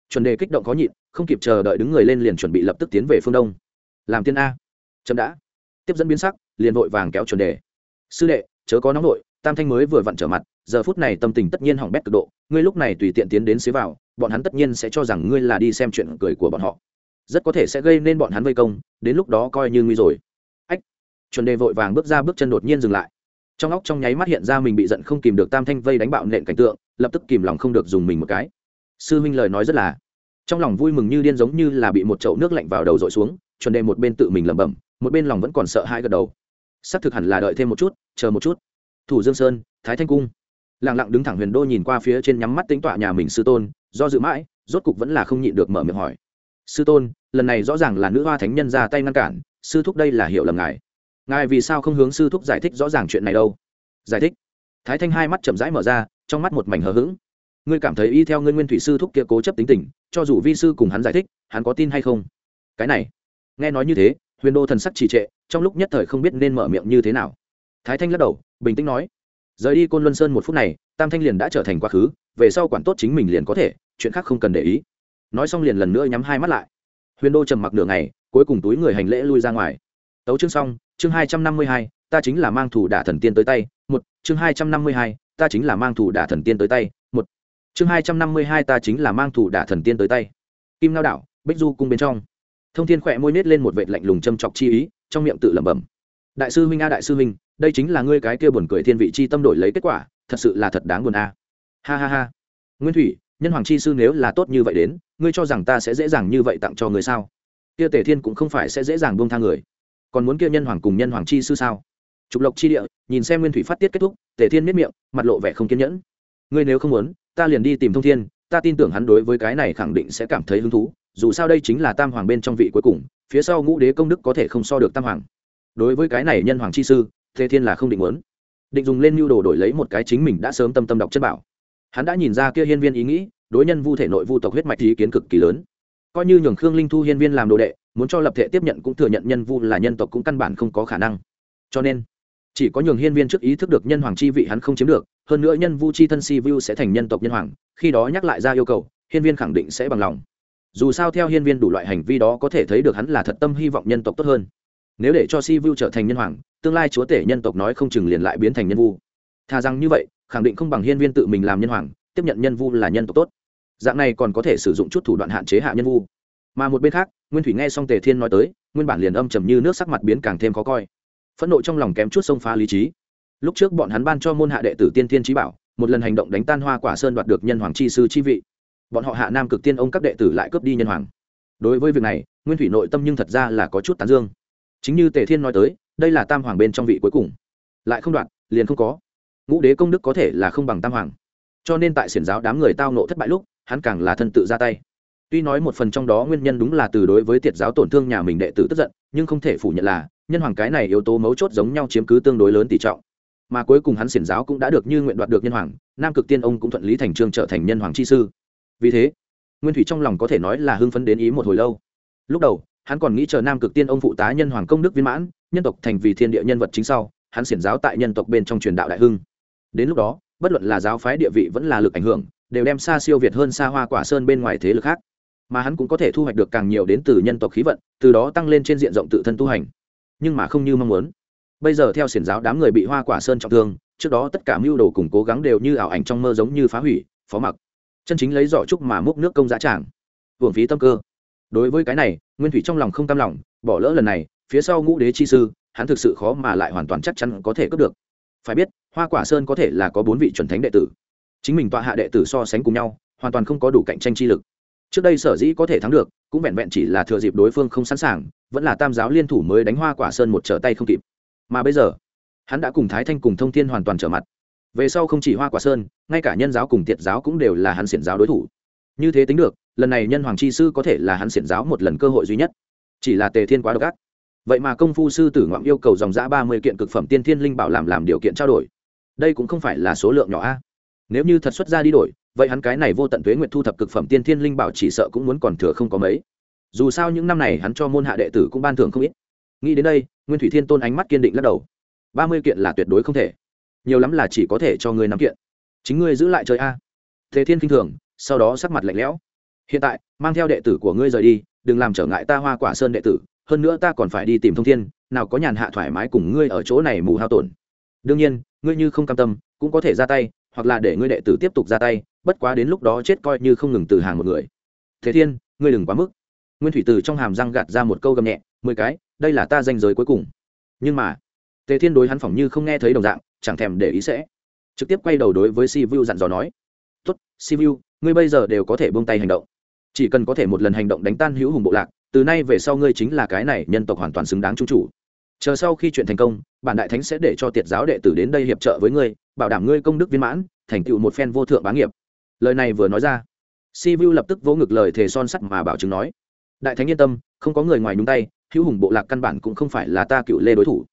Chuẩn đề kích động có nhịn, không kịp chờ đợi đứng người lên liền chuẩn bị lập tức tiến về phương đông. Làm tiên a. Chậm đã. Tiếp dẫn biến sắc, liền vội vàng kéo chuẩn đề. Sư đệ, chớ có nóng nội, tam thanh mới vừa vặn trở mặt, giờ phút này tâm tình tất nhiên hỏng bét cực độ, ngươi lúc này tùy tiện tiến đến xế vào, bọn hắn tất nhiên sẽ cho rằng ngươi là đi xem chuyện cười của bọn họ. Rất có thể sẽ gây nên bọn hắn vây công, đến lúc đó coi như nguy rồi chuẩn đề vội vàng bước ra bước chân đột nhiên dừng lại. Trong óc trong nháy mắt hiện ra mình bị giận không kìm được tam thanh vây đánh bạo nện cảnh tượng, lập tức kìm lòng không được dùng mình một cái. Sư huynh lời nói rất là, trong lòng vui mừng như điên giống như là bị một chậu nước lạnh vào đầu dội xuống, chuẩn đề một bên tự mình lẩm bẩm, một bên lòng vẫn còn sợ hãi gật đầu. Xác thực hẳn là đợi thêm một chút, chờ một chút. Thủ dương sơn, thái thanh cung. Lặng lặng đứng thẳng huyền đô nhìn qua phía trên nhắm mắt tính tọa nhà mình sư tôn, do dự mãi, rốt cục vẫn là không nhịn được mở miệng hỏi. Sư tôn, lần này rõ ràng là nữ hoa thánh nhân ra tay ngăn cản, sư thúc đây là hiểu lầm ngài ngài vì sao không hướng sư thúc giải thích rõ ràng chuyện này đâu? Giải thích. Thái thanh hai mắt chậm rãi mở ra, trong mắt một mảnh hờ hững. Ngươi cảm thấy y theo ngươi nguyên thủy sư thúc kia cố chấp tính tình, cho dù vi sư cùng hắn giải thích, hắn có tin hay không? Cái này. Nghe nói như thế, huyền đô thần sắc trì trệ, trong lúc nhất thời không biết nên mở miệng như thế nào. Thái thanh lắc đầu, bình tĩnh nói. Rời đi côn luân sơn một phút này, tam thanh liền đã trở thành quá khứ, về sau quản tốt chính mình liền có thể, chuyện khác không cần để ý. Nói xong liền lần nữa nhắm hai mắt lại. Huyền đô trầm mặc nửa ngày, cuối cùng túi người hành lễ lui ra ngoài. Tấu chương xong chương hai trăm năm mươi hai, ta chính là mang thủ đả thần tiên tới tay, một, chương hai trăm năm mươi hai, ta chính là mang thủ đả thần tiên tới tay, một, chương hai trăm năm mươi hai, ta chính là mang thủ đả thần tiên tới tay. Kim lao đảo, bích du cung bên trong. Thông thiên khỏe môi nết lên một vệt lạnh lùng châm chọc chi ý, trong miệng tự lẩm bẩm. Đại sư huynh a, đại sư huynh, đây chính là ngươi cái kia buồn cười thiên vị chi tâm đổi lấy kết quả, thật sự là thật đáng buồn a. Ha ha ha. Nguyên thủy, nhân hoàng chi sư nếu là tốt như vậy đến, ngươi cho rằng ta sẽ dễ dàng như vậy tặng cho người sao? Kia tề thiên cũng không phải sẽ dễ dàng buông tha người còn muốn kia nhân hoàng cùng nhân hoàng chi sư sao? Trục lộc chi địa, nhìn xem nguyên thủy phát tiết kết thúc, tề thiên miết miệng, mặt lộ vẻ không kiên nhẫn. Ngươi nếu không muốn, ta liền đi tìm thông thiên, ta tin tưởng hắn đối với cái này khẳng định sẽ cảm thấy hứng thú, dù sao đây chính là tam hoàng bên trong vị cuối cùng, phía sau ngũ đế công đức có thể không so được tam hoàng. Đối với cái này nhân hoàng chi sư, tề thiên là không định muốn. Định dùng lên mưu đồ đổi lấy một cái chính mình đã sớm tâm tâm đọc chất bảo. Hắn đã nhìn ra kia hiên viên ý nghĩ, đối nhân vu thể nội vu tộc huyết mạch ý kiến cực kỳ lớn. Coi như nhường khương linh thu hiên viên làm đồ đệ muốn cho lập thể tiếp nhận cũng thừa nhận nhân vu là nhân tộc cũng căn bản không có khả năng. Cho nên, chỉ có nhường hiên viên trước ý thức được nhân hoàng chi vị hắn không chiếm được, hơn nữa nhân vu chi thân si vu sẽ thành nhân tộc nhân hoàng, khi đó nhắc lại ra yêu cầu, hiên viên khẳng định sẽ bằng lòng. Dù sao theo hiên viên đủ loại hành vi đó có thể thấy được hắn là thật tâm hy vọng nhân tộc tốt hơn. Nếu để cho si vu trở thành nhân hoàng, tương lai chúa tể nhân tộc nói không chừng liền lại biến thành nhân vu. Thà rằng như vậy, khẳng định không bằng hiên viên tự mình làm nhân hoàng, tiếp nhận nhân vu là nhân tộc tốt. Dạng này còn có thể sử dụng chút thủ đoạn hạn chế hạ nhân vu mà một bên khác, nguyên thủy nghe xong tề thiên nói tới, nguyên bản liền âm trầm như nước sắc mặt biến càng thêm khó coi. Phẫn nộ trong lòng kém chút sông phá lý trí. Lúc trước bọn hắn ban cho môn hạ đệ tử tiên thiên trí bảo, một lần hành động đánh tan hoa quả sơn đoạt được nhân hoàng chi sư chi vị. Bọn họ hạ nam cực tiên ông các đệ tử lại cướp đi nhân hoàng. Đối với việc này, nguyên thủy nội tâm nhưng thật ra là có chút tán dương. Chính như tề thiên nói tới, đây là tam hoàng bên trong vị cuối cùng. Lại không đoạt, liền không có. Ngũ đế công đức có thể là không bằng tam hoàng. Cho nên tại xiển giáo đám người tao nộ thất bại lúc, hắn càng là thân tự ra tay tuy nói một phần trong đó nguyên nhân đúng là từ đối với tiệt giáo tổn thương nhà mình đệ tử tức giận, nhưng không thể phủ nhận là, nhân hoàng cái này yếu tố mấu chốt giống nhau chiếm cứ tương đối lớn tỷ trọng. Mà cuối cùng hắn xiển giáo cũng đã được như nguyện đoạt được nhân hoàng, nam cực tiên ông cũng thuận lý thành trương trở thành nhân hoàng chi sư. Vì thế, nguyên thủy trong lòng có thể nói là hưng phấn đến ý một hồi lâu. Lúc đầu, hắn còn nghĩ chờ nam cực tiên ông phụ tá nhân hoàng công đức viên mãn, nhân tộc thành vì thiên địa nhân vật chính sau, hắn xiển giáo tại nhân tộc bên trong truyền đạo đại hưng. Đến lúc đó, bất luận là giáo phái địa vị vẫn là lực ảnh hưởng, đều đem xa siêu việt hơn xa hoa quả sơn bên ngoài thế lực khác mà hắn cũng có thể thu hoạch được càng nhiều đến từ nhân tộc khí vận, từ đó tăng lên trên diện rộng tự thân tu hành. Nhưng mà không như mong muốn. Bây giờ theo xiển giáo đám người bị hoa quả sơn trọng thương, trước đó tất cả mưu đồ cùng cố gắng đều như ảo ảnh trong mơ giống như phá hủy, phó mặc. Chân chính lấy giỏ trúc mà múc nước công giá tràng. Hưởng phí tâm cơ. Đối với cái này, nguyên thủy trong lòng không cam lòng, bỏ lỡ lần này, phía sau ngũ đế chi sư, hắn thực sự khó mà lại hoàn toàn chắc chắn có thể cướp được. Phải biết, hoa quả sơn có thể là có bốn vị chuẩn thánh đệ tử. Chính mình tọa hạ đệ tử so sánh cùng nhau, hoàn toàn không có đủ cạnh tranh chi lực trước đây sở dĩ có thể thắng được, cũng vẹn vẹn chỉ là thừa dịp đối phương không sẵn sàng, vẫn là tam giáo liên thủ mới đánh hoa quả sơn một trở tay không kịp. Mà bây giờ, hắn đã cùng thái thanh cùng thông thiên hoàn toàn trở mặt. Về sau không chỉ hoa quả sơn, ngay cả nhân giáo cùng tiệt giáo cũng đều là hắn xiển giáo đối thủ. Như thế tính được, lần này nhân hoàng chi sư có thể là hắn xiển giáo một lần cơ hội duy nhất. Chỉ là tề thiên quá độc ác. Vậy mà công phu sư tử ngoạm yêu cầu dòng giã ba mươi kiện cực phẩm tiên thiên linh bảo làm làm điều kiện trao đổi. Đây cũng không phải là số lượng nhỏ a. Nếu như thật xuất ra đi đổi vậy hắn cái này vô tận tuế nguyện thu thập cực phẩm tiên thiên linh bảo chỉ sợ cũng muốn còn thừa không có mấy. Dù sao những năm này hắn cho môn hạ đệ tử cũng ban thưởng không ít. Nghĩ đến đây, nguyên thủy thiên tôn ánh mắt kiên định lắc đầu. Ba mươi kiện là tuyệt đối không thể. Nhiều lắm là chỉ có thể cho ngươi năm kiện. Chính ngươi giữ lại chơi a. Thế thiên k i n h thường, sau đó sắc mặt lạnh lẽo. Hiện tại, mang theo đệ tử của ngươi rời đi, đừng làm trở ngại ta hoa quả sơn đệ tử, hơn nữa ta còn phải đi tìm thông thiên, nào có nhàn hạ thoải mái cùng ngươi ở chỗ này mù hao tổn. Đương nhiên, ngươi như không cam tâm, cũng có thể ra tay hoặc là để ngươi đệ tử tiếp tục ra tay, bất quá đến lúc đó chết coi như không ngừng từ hàng một người. Thế thiên, ngươi đừng quá mức. Nguyên thủy từ trong hàm răng gạt ra một câu gầm nhẹ, mười cái, đây là ta danh giới cuối cùng. Nhưng mà, tề thiên đối hắn phỏng như không nghe thấy đồng dạng, chẳng thèm để ý sẽ. Trực tiếp quay đầu đối với si vu dặn dò nói, tốt, si vu ngươi bây giờ đều có thể buông tay hành động. Chỉ cần có thể một lần hành động đánh tan hữu hùng bộ lạc, từ nay về sau ngươi chính là cái này nhân tộc hoàn toàn xứng đáng trung chủ. Chờ sau khi chuyện thành công, bản đại thánh sẽ để cho tiệt giáo đệ tử đến đây hiệp trợ với ngươi bảo đảm ngươi công đức viên mãn, thành tựu một phen vô thượng bá nghiệp. Lời này vừa nói ra, si vu lập tức vỗ ngực lời thề son sắt mà bảo chứng nói, đại thánh yên tâm, không có người ngoài nhúng tay, hữu hùng bộ lạc căn bản cũng không phải là ta cựu lê đối thủ.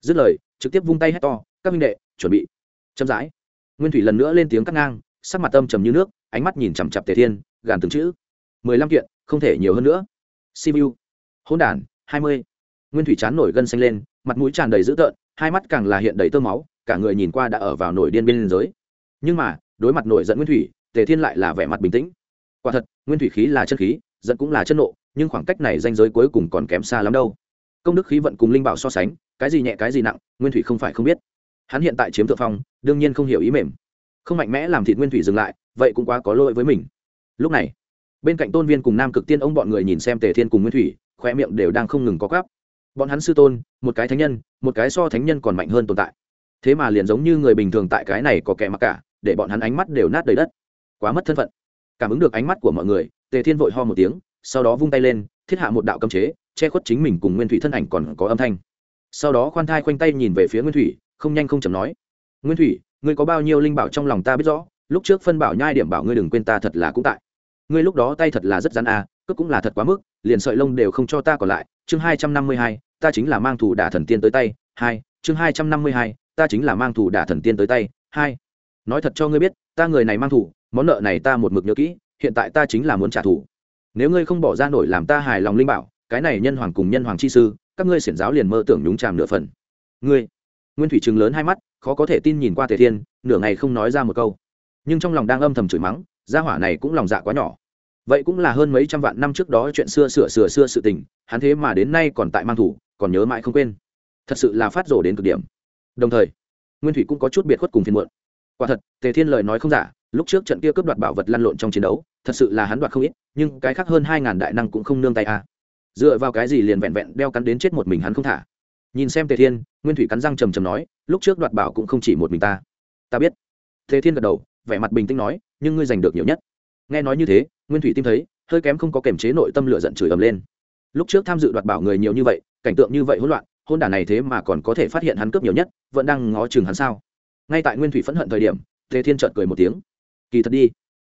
Dứt lời, trực tiếp vung tay hét to, các minh đệ, chuẩn bị. Chậm rãi, nguyên thủy lần nữa lên tiếng cắt ngang, sắc mặt âm trầm như nước, ánh mắt nhìn chằm chặp tề thiên, gàn từng chữ, mười lăm kiện, không thể nhiều hơn nữa. Simu hỗn đản, hai mươi. Nguyên thủy chán nổi gân xanh lên, mặt mũi tràn đầy dữ tợn, hai mắt càng là hiện đầy tơ máu cả người nhìn qua đã ở vào nổi điên bên giới nhưng mà, đối mặt nổi giận nguyên thủy, tề thiên lại là vẻ mặt bình tĩnh. Quả thật, nguyên thủy khí là chân khí, giận cũng là chân nộ, nhưng khoảng cách này danh giới cuối cùng còn kém xa lắm đâu. Công đức khí vận cùng linh bảo so sánh, cái gì nhẹ cái gì nặng, nguyên thủy không phải không biết. Hắn hiện tại chiếm thượng phong, đương nhiên không hiểu ý mềm. Không mạnh mẽ làm thịt nguyên thủy dừng lại, vậy cũng quá có lỗi với mình. Lúc này, bên cạnh tôn viên cùng nam cực tiên ông bọn người nhìn xem tề thiên cùng nguyên thủy khoe miệng đều đang không ngừng có gắp bọn hắn sư tôn, một cái thánh nhân, một cái so thánh nhân còn mạnh hơn tồn tại thế mà liền giống như người bình thường tại cái này có kẻ mặc cả, để bọn hắn ánh mắt đều nát đầy đất. Quá mất thân phận. Cảm ứng được ánh mắt của mọi người, tề thiên vội ho một tiếng, sau đó vung tay lên, thiết hạ một đạo cấm chế, che khuất chính mình cùng nguyên thủy thân ảnh còn có âm thanh. Sau đó khoan thai khoanh tay nhìn về phía nguyên thủy, không nhanh không chầm nói, nguyên thủy, ngươi có bao nhiêu linh bảo trong lòng ta biết rõ, lúc trước phân bảo nhai điểm bảo ngươi đừng quên ta thật là cũng tại. Ngươi lúc đó tay thật là rất rắn à cướp cũng là thật quá mức, liền sợi lông đều không cho ta còn lại. Chương hai trăm năm mươi hai, ta chính là mang thủ đả thần tiên tới tay. Hai, chương hai trăm năm mươi hai ta chính là mang thủ đả thần tiên tới tay, hai, nói thật cho ngươi biết, ta người này mang thủ món nợ này ta một mực nhớ kỹ, hiện tại ta chính là muốn trả thù. Nếu ngươi không bỏ ra nổi làm ta hài lòng linh bảo, cái này nhân hoàng cùng nhân hoàng chi sư, các ngươi xiển giáo liền mơ tưởng nhúng tràm nửa phần. Ngươi, nguyên thủy trừng lớn hai mắt, khó có thể tin nhìn qua tề thiên, nửa ngày không nói ra một câu. Nhưng trong lòng đang âm thầm chửi mắng, gia hỏa này cũng lòng dạ quá nhỏ. Vậy cũng là hơn mấy trăm vạn năm trước đó chuyện xưa sửa sửa xưa sự tình, hắn thế mà đến nay còn tại mang thủ còn nhớ mãi không quên. Thật sự là phát rổ đến cực điểm đồng thời, nguyên thủy cũng có chút biệt khuất cùng phiền muộn. Quả thật, tề thiên lời nói không giả, lúc trước trận kia cướp đoạt bảo vật lăn lộn trong chiến đấu, thật sự là hắn đoạt không ít, nhưng cái khác hơn hai ngàn đại năng cũng không nương tay a à. dựa vào cái gì liền vẹn vẹn đeo cắn đến chết một mình hắn không thả? Nhìn xem tề thiên, nguyên thủy cắn răng trầm trầm nói, lúc trước đoạt bảo cũng không chỉ một mình ta. Ta biết. Tề thiên gật đầu, vẻ mặt bình tĩnh nói, nhưng ngươi giành được nhiều nhất. Nghe nói như thế, nguyên thủy tim thấy, hơi kém không có kềm chế nội tâm lửa giận chửi ầm lên. Lúc trước tham dự đoạt bảo người nhiều như vậy, cảnh tượng như vậy hỗn loạn hôn đản này thế mà còn có thể phát hiện hắn cướp nhiều nhất, vẫn đang ngó chừng hắn sao? Ngay tại nguyên thủy phẫn hận thời điểm, tề thiên trợn cười một tiếng. Kỳ thật đi,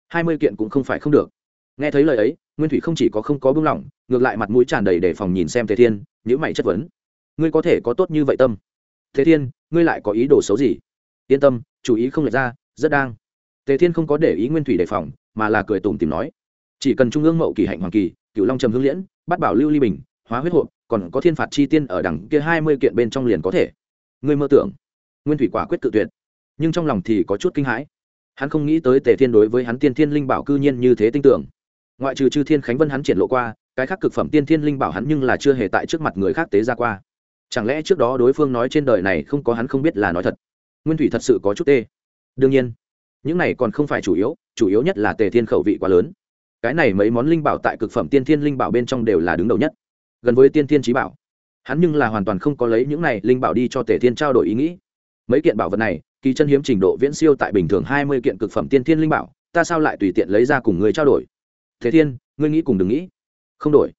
hai mươi kiện cũng không phải không được. Nghe thấy lời ấy, nguyên thủy không chỉ có không có buông lỏng, ngược lại mặt mũi tràn đầy để phòng nhìn xem tề thiên nhữ mày chất vấn. Ngươi có thể có tốt như vậy tâm? Thế thiên, ngươi lại có ý đồ xấu gì? Yên tâm, chủ ý không lệch ra, rất đang. Tề thiên không có để ý nguyên thủy đề phòng, mà là cười tủm tìm nói. Chỉ cần trung ương mậu kỳ hạnh hoàng kỳ cựu long trầm hương liễn, bắt bảo lưu ly bình hóa huyết hộp, còn có thiên phạt chi tiên ở đằng kia hai mươi kiện bên trong liền có thể. Ngươi mơ tưởng, nguyên thủy quả quyết tự tuyệt. Nhưng trong lòng thì có chút kinh hãi. Hắn không nghĩ tới tề thiên đối với hắn tiên thiên linh bảo cư nhiên như thế tin tưởng. Ngoại trừ chư thiên khánh vân hắn triển lộ qua, cái khác cực phẩm tiên thiên linh bảo hắn nhưng là chưa hề tại trước mặt người khác tế ra qua. Chẳng lẽ trước đó đối phương nói trên đời này không có hắn không biết là nói thật? Nguyên thủy thật sự có chút tê. Đương nhiên, những này còn không phải chủ yếu chủ yếu nhất là tề thiên khẩu vị quá lớn. Cái này mấy món linh bảo tại cực phẩm tiên thiên linh bảo bên trong đều là đứng đầu nhất gần với tiên thiên trí bảo. Hắn nhưng là hoàn toàn không có lấy những này linh bảo đi cho tề thiên trao đổi ý nghĩ. Mấy kiện bảo vật này, kỳ chân hiếm trình độ viễn siêu tại bình thường hai mươi kiện cực phẩm tiên thiên linh bảo, ta sao lại tùy tiện lấy ra cùng người trao đổi? Thế thiên, ngươi nghĩ cùng đừng nghĩ. Không đổi.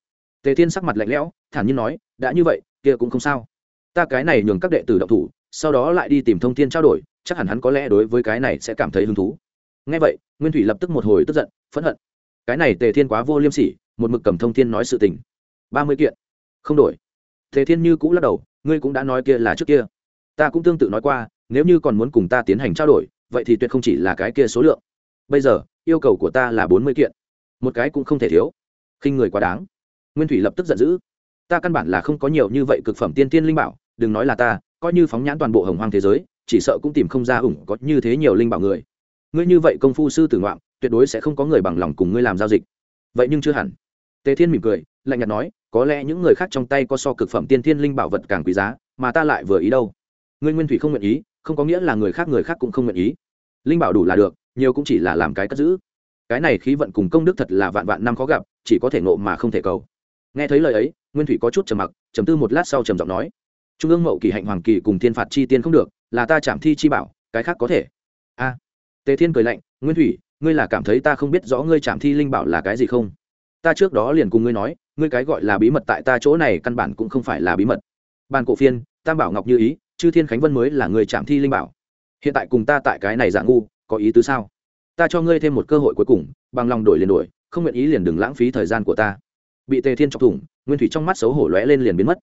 Tề thiên sắc mặt lạnh lẽo, thản nhiên nói, đã như vậy, kia cũng không sao. Ta cái này nhường các đệ tử động thủ, sau đó lại đi tìm thông tin trao đổi, chắc hẳn hắn có lẽ đối với cái này sẽ cảm thấy hứng thú. Ngay vậy, nguyên thủy lập tức một hồi tức giận, phẫn hận. Cái này tề thiên quá vô liêm sỉ, một mực cầm thông thiên nói sự tình ba mươi kiện. Không đổi. Thế thiên như cũng lắc đầu, ngươi cũng đã nói kia là trước kia. Ta cũng tương tự nói qua, nếu như còn muốn cùng ta tiến hành trao đổi, vậy thì tuyệt không chỉ là cái kia số lượng. Bây giờ, yêu cầu của ta là bốn mươi kiện. Một cái cũng không thể thiếu. Khinh người quá đáng. Nguyên thủy lập tức giận dữ. Ta căn bản là không có nhiều như vậy cực phẩm tiên tiên linh bảo, đừng nói là ta, coi như phóng nhãn toàn bộ hồng hoang thế giới, chỉ sợ cũng tìm không ra ủng có như thế nhiều linh bảo người. Ngươi như vậy công phu sư tử ngoạn tuyệt đối sẽ không có người bằng lòng cùng ngươi làm giao dịch. Vậy nhưng chưa hẳn. Tề thiên mỉm cười, lạnh nhạt nói có lẽ những người khác trong tay có so cực phẩm tiên thiên linh bảo vật càng quý giá, mà ta lại vừa ý đâu. Ngươi nguyên thủy không nguyện ý, không có nghĩa là người khác người khác cũng không nguyện ý. Linh bảo đủ là được, nhiều cũng chỉ là làm cái cất giữ. Cái này khí vận cùng công đức thật là vạn vạn năm khó gặp, chỉ có thể nộ mà không thể cầu. Nghe thấy lời ấy, nguyên thủy có chút trầm mặc, trầm tư một lát sau trầm giọng nói, trung ương mậu kỳ hạnh hoàng kỳ cùng thiên phạt chi tiên không được, là ta chạm thi chi bảo, cái khác có thể. A. Tề thiên cười lạnh, nguyên thủy, ngươi là cảm thấy ta không biết rõ ngươi chạm thi linh bảo là cái gì không? Ta trước đó liền cùng ngươi nói ngươi cái gọi là bí mật tại ta chỗ này căn bản cũng không phải là bí mật. Bàn cổ phiên, tam bảo ngọc như ý, chư thiên khánh vân mới là người chạm thi linh bảo. Hiện tại cùng ta tại cái này dạng ngu, có ý tứ sao? Ta cho ngươi thêm một cơ hội cuối cùng, bằng lòng đổi liền đổi, không nguyện ý liền đừng lãng phí thời gian của ta. Bị tề thiên chọc thủng, nguyên thủy trong mắt xấu hổ lóe lên liền biến mất.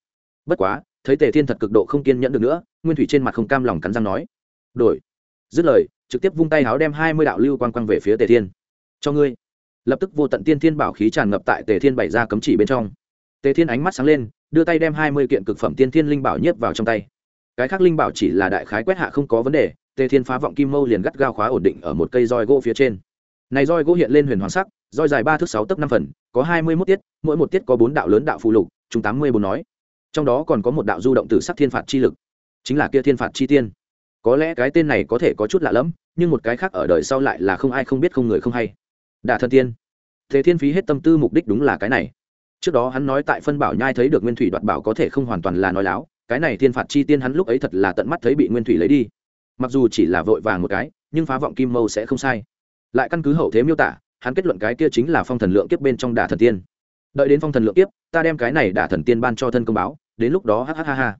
Bất quá, thấy tề thiên thật cực độ không kiên nhẫn được nữa, nguyên thủy trên mặt không cam lòng cắn răng nói, đổi. Dứt lời, trực tiếp vung tay háo đem hai mươi đạo lưu quang quang về phía tề thiên. Cho ngươi lập tức vô tận tiên thiên bảo khí tràn ngập tại tề thiên bày ra cấm chỉ bên trong. Tề thiên ánh mắt sáng lên, đưa tay đem hai mươi kiện cực phẩm tiên thiên linh bảo nhiếp vào trong tay. Cái khác linh bảo chỉ là đại khái quét hạ không có vấn đề, tề thiên phá vọng kim mâu liền gắt gao khóa ổn định ở một cây roi gỗ phía trên. Này roi gỗ hiện lên huyền hoàng sắc, roi dài ba thước sáu tấc năm phần, có hai mươi mốt tiết, mỗi một tiết có bốn đạo lớn đạo phụ lục, chúng tám mươi bốn nói. Trong đó còn có một đạo du động từ sắc thiên phạt chi lực, chính là kia thiên phạt chi tiên. Có lẽ cái tên này có thể có chút lạ lẫm, nhưng một cái khác ở đời sau lại là không ai không biết không người không hay đả thần tiên. Thế thiên phí hết tâm tư mục đích đúng là cái này. Trước đó hắn nói tại phân bảo nhai thấy được nguyên thủy đoạt bảo có thể không hoàn toàn là nói láo, cái này thiên phạt chi tiên hắn lúc ấy thật là tận mắt thấy bị nguyên thủy lấy đi. Mặc dù chỉ là vội vàng một cái, nhưng phá vọng kim mâu sẽ không sai. Lại căn cứ hậu thế miêu tả, hắn kết luận cái kia chính là phong thần lượng kiếp bên trong đả thần tiên. Đợi đến phong thần lượng kiếp, ta đem cái này đả thần tiên ban cho thân công báo, đến lúc đó ha ha ha.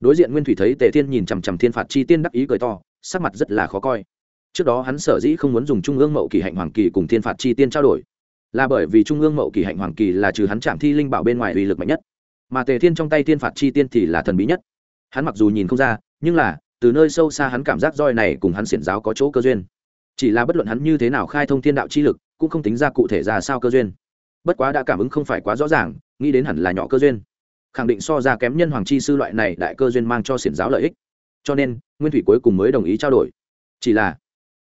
Đối diện nguyên thủy thấy tề thiên nhìn chằm chằm thiên phạt chi tiên đắc ý cười to, sắc mặt rất là khó coi trước đó hắn sở dĩ không muốn dùng trung ương mậu kỳ hạnh hoàng kỳ cùng thiên phạt chi tiên trao đổi, là bởi vì trung ương mậu kỳ hạnh hoàng kỳ là trừ hắn chạm thi linh bảo bên ngoài uy lực mạnh nhất, mà tề thiên trong tay thiên phạt chi tiên thì là thần bí nhất. Hắn mặc dù nhìn không ra, nhưng là, từ nơi sâu xa hắn cảm giác roi này cùng hắn xiển giáo có chỗ cơ duyên. Chỉ là bất luận hắn như thế nào khai thông thiên đạo chi lực, cũng không tính ra cụ thể ra sao cơ duyên. Bất quá đã cảm ứng không phải quá rõ ràng, nghĩ đến hẳn là nhỏ cơ duyên. Khẳng định so ra kém nhân hoàng chi sư loại này đại cơ duyên mang cho xiển giáo lợi ích. Cho nên, nguyên thủy cuối cùng mới đồng ý trao đổi. Chỉ là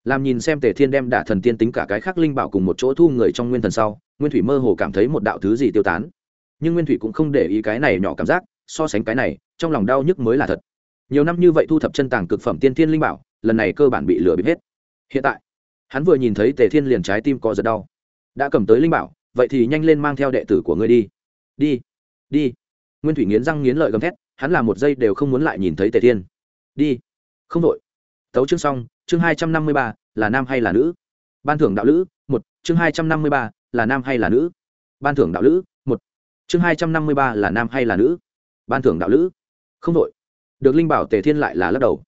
làm nhìn xem tề thiên đem đả thần tiên tính cả cái khác linh bảo cùng một chỗ thu người trong nguyên thần sau, nguyên thủy mơ hồ cảm thấy một đạo thứ gì tiêu tán. Nhưng nguyên thủy cũng không để ý cái này nhỏ cảm giác, so sánh cái này, trong lòng đau nhức mới là thật. Nhiều năm như vậy thu thập chân tàng cực phẩm tiên thiên linh bảo, lần này cơ bản bị lừa bịp hết. Hiện tại, hắn vừa nhìn thấy tề thiên liền trái tim co giật đau. Đã cầm tới linh bảo, vậy thì nhanh lên mang theo đệ tử của ngươi đi. Đi đi. Nguyên thủy nghiến răng nghiến lợi gầm thét, hắn làm một giây đều không muốn lại nhìn thấy tề thiên. Đi. Không đội. Tấu chương xong chương hai trăm năm mươi ba là nam hay là nữ? Ban thưởng đạo lữ, một. Chương hai trăm năm mươi ba là nam hay là nữ? Ban thưởng đạo lữ, một. Chương hai trăm năm mươi ba là nam hay là nữ? Ban thưởng đạo lữ, không đội. Được linh bảo tề thiên lại là lắc đầu.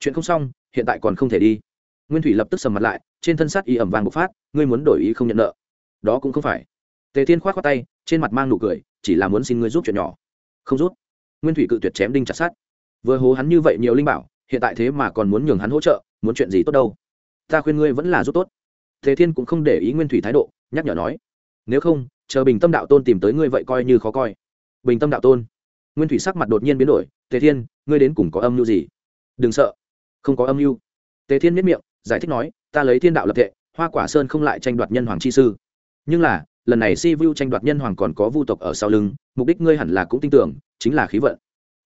Chuyện không xong, hiện tại còn không thể đi. Nguyên thủy lập tức sầm mặt lại, trên thân sát y ẩm vàng bộc phát, ngươi muốn đổi ý không nhận nợ. Đó cũng không phải. Tề thiên k h o á t tay, trên mặt mang nụ cười, chỉ là muốn xin ngươi giúp chuyện nhỏ. Không rút nguyên thủy cự tuyệt chém đinh chặt sát vừa hố hắn như vậy nhiều linh bảo hiện tại thế mà còn muốn nhường hắn hỗ trợ, muốn chuyện gì tốt đâu. Ta khuyên ngươi vẫn là giúp tốt. Thế thiên cũng không để ý nguyên thủy thái độ, nhắc nhở nói, nếu không, chờ bình tâm đạo tôn tìm tới ngươi vậy coi như khó coi. Bình tâm đạo tôn. Nguyên thủy sắc mặt đột nhiên biến đổi, tề thiên, ngươi đến cùng có âm mưu gì? Đừng sợ, không có âm mưu. Tề thiên miết miệng, giải thích nói, ta lấy thiên đạo lập tệ hoa quả sơn không lại tranh đoạt nhân hoàng chi sư. Nhưng là, lần này si vu tranh đoạt nhân hoàng còn có vu tộc ở sau lưng, mục đích ngươi hẳn là cũng tin tưởng, chính là khí vận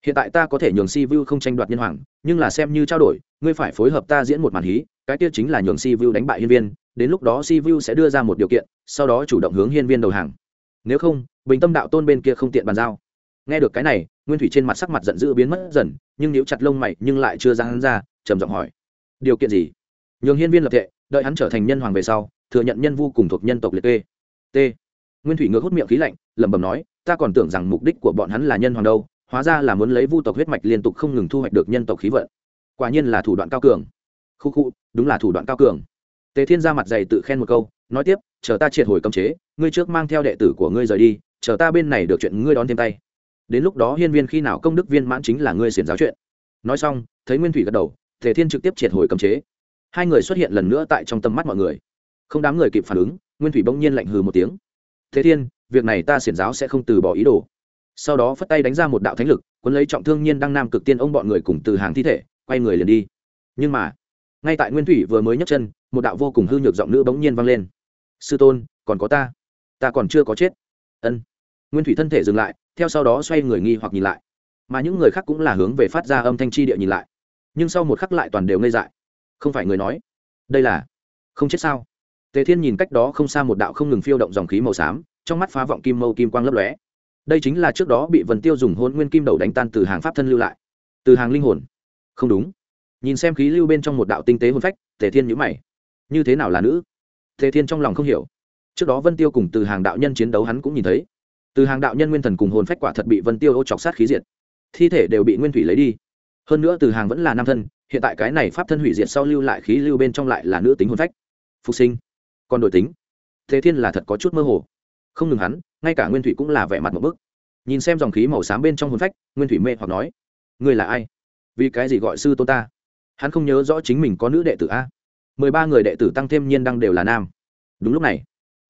hiện tại ta có thể nhường si vu không tranh đoạt nhân hoàng, nhưng là xem như trao đổi, ngươi phải phối hợp ta diễn một màn hí, cái kia chính là nhường si vu đánh bại hiên viên, đến lúc đó si vu sẽ đưa ra một điều kiện, sau đó chủ động hướng hiên viên đầu hàng. Nếu không, bình tâm đạo tôn bên kia không tiện bàn giao. Nghe được cái này, nguyên thủy trên mặt sắc mặt giận dữ biến mất dần, nhưng nếu chặt lông mày, nhưng lại chưa ra hắn ra, trầm giọng hỏi. Điều kiện gì? Nhường hiên viên lập thệ, đợi hắn trở thành nhân hoàng về sau, thừa nhận nhân vu cùng thuộc nhân tộc liệt kê. T. Nguyên thủy ngược hút miệng khí lạnh, lẩm bẩm nói, ta còn tưởng rằng mục đích của bọn hắn là nhân hoàng đâu hóa ra là muốn lấy vu tộc huyết mạch liên tục không ngừng thu hoạch được nhân tộc khí vận. Quả nhiên là thủ đoạn cao cường. Khu khu, đúng là thủ đoạn cao cường. Tề thiên ra mặt dày tự khen một câu, nói tiếp, chờ ta triệt hồi cấm chế, ngươi trước mang theo đệ tử của ngươi rời đi, chờ ta bên này được chuyện ngươi đón thêm tay. Đến lúc đó hiên viên khi nào công đức viên mãn chính là ngươi xiển giáo chuyện. Nói xong, thấy nguyên thủy gật đầu, tề thiên trực tiếp triệt hồi cấm chế. Hai người xuất hiện lần nữa tại trong tầm mắt mọi người. Không đám người kịp phản ứng, nguyên thủy bỗng nhiên lạnh hừ một tiếng. Thế thiên, việc này ta xiển giáo sẽ không từ bỏ ý đồ sau đó phất tay đánh ra một đạo thánh lực quân lấy trọng thương nhiên đăng nam cực tiên ông bọn người cùng từ hàng thi thể, quay người liền đi. Nhưng mà, ngay tại nguyên thủy vừa mới nhấc chân, một đạo vô cùng hư nhược giọng nữ bỗng nhiên vang lên. Sư tôn, còn có ta? Ta còn chưa có chết. Ân. Nguyên thủy thân thể dừng lại, theo sau đó xoay người nghi hoặc nhìn lại. Mà những người khác cũng là hướng về phát ra âm thanh chi địa nhìn lại. Nhưng sau một khắc lại toàn đều ngây dại. Không phải người nói, đây là không chết sao? Tề thiên nhìn cách đó không xa một đạo không ngừng phiêu động dòng khí màu xám, trong mắt phá vọng kim mâu kim quang lấp lóe đây chính là trước đó bị vần tiêu dùng hôn nguyên kim đầu đánh tan từ hàng pháp thân lưu lại. Từ hàng linh hồn. Không đúng. Nhìn xem khí lưu bên trong một đạo tinh tế hôn phách, tề thiên nhữ mày. Như thế nào là nữ? Tề thiên trong lòng không hiểu. Trước đó vân tiêu cùng từ hàng đạo nhân chiến đấu hắn cũng nhìn thấy. Từ hàng đạo nhân nguyên thần cùng hồn phách quả thật bị vân tiêu ô chọc sát khí diệt. Thi thể đều bị nguyên thủy lấy đi. Hơn nữa từ hàng vẫn là nam thân, hiện tại cái này pháp thân hủy diệt sau lưu lại khí lưu bên trong lại là nữ tính hồn phách. Phục sinh. Còn đổi tính. Thế thiên là thật có chút mơ hồ. Không ngừng hắn ngay cả nguyên thủy cũng là vẻ mặt một bức. Nhìn xem dòng khí màu xám bên trong hồn phách, nguyên thủy mê hoặc nói, ngươi là ai? Vì cái gì gọi sư tôn ta? Hắn không nhớ rõ chính mình có nữ đệ tử a? Mười ba người đệ tử tăng thêm nhiên đăng đều là nam. Đúng lúc này,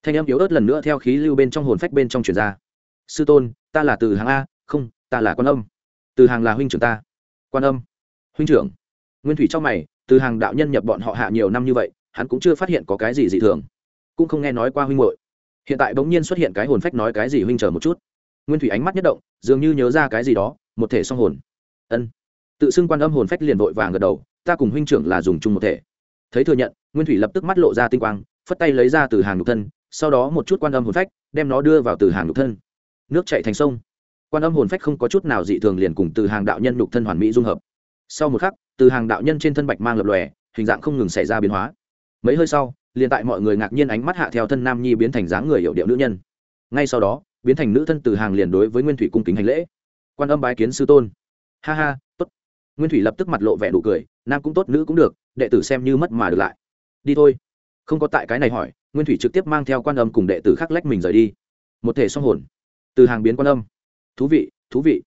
thanh âm yếu ớt lần nữa theo khí lưu bên trong hồn phách bên trong truyền ra. Sư tôn, ta là từ hàng a, không, ta là quan âm. Từ hàng là huynh trưởng ta. Quan âm? Huynh trưởng? Nguyên thủy trong mày, từ hàng đạo nhân nhập bọn họ hạ nhiều năm như vậy, hắn cũng chưa phát hiện có cái gì dị thường. Cũng không nghe nói qua huynh hội hiện tại bỗng nhiên xuất hiện cái hồn phách nói cái gì huynh chờ một chút. Nguyên thủy ánh mắt nhất động, dường như nhớ ra cái gì đó, một thể song hồn. Ân. Tự xưng quan âm hồn phách liền vội vàng gật đầu, ta cùng huynh trưởng là dùng chung một thể. Thấy thừa nhận, nguyên thủy lập tức mắt lộ ra tinh quang, phất tay lấy ra từ hàng nhục thân, sau đó một chút quan âm hồn phách, đem nó đưa vào từ hàng nhục thân. Nước chạy thành sông. Quan âm hồn phách không có chút nào dị thường liền cùng từ hàng đạo nhân nhục thân hoàn mỹ dung hợp. Sau một khắc, từ hàng đạo nhân trên thân bạch mang lập lòe, hình dạng không ngừng xảy ra biến hóa mấy hơi sau, liền tại mọi người ngạc nhiên ánh mắt hạ theo thân nam nhi biến thành dáng người hiệu điệu nữ nhân. Ngay sau đó, biến thành nữ thân từ hàng liền đối với nguyên thủy cung kính hành lễ. Quan âm bái kiến sư tôn. Ha ha, tốt. Nguyên thủy lập tức mặt lộ vẻ nụ cười, nam cũng tốt, nữ cũng được, đệ tử xem như mất mà được lại. Đi thôi. Không có tại cái này hỏi, nguyên thủy trực tiếp mang theo quan âm cùng đệ tử khác lách mình rời đi. Một thể song hồn. Từ hàng biến quan âm. Thú vị thú vị.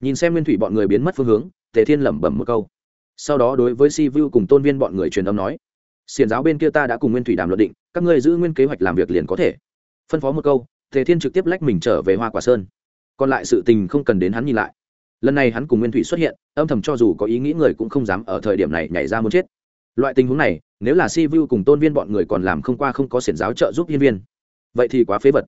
Nhìn xem nguyên thủy bọn người biến mất phương hướng, tề thiên lẩm bẩm một câu. Sau đó đối với si vu cùng tôn viên bọn người truyền âm nói xiền giáo bên kia ta đã cùng nguyên thủy đàm luận định, các ngươi giữ nguyên kế hoạch làm việc liền có thể. Phân phó một câu, tề thiên trực tiếp lách mình trở về hoa quả sơn. Còn lại sự tình không cần đến hắn nhìn lại. Lần này hắn cùng nguyên thủy xuất hiện, âm thầm cho dù có ý nghĩ người cũng không dám ở thời điểm này nhảy ra muốn chết. Loại tình huống này, nếu là si vu cùng tôn viên bọn người còn làm không qua không có xiển giáo trợ giúp nhân viên, vậy thì quá phế vật.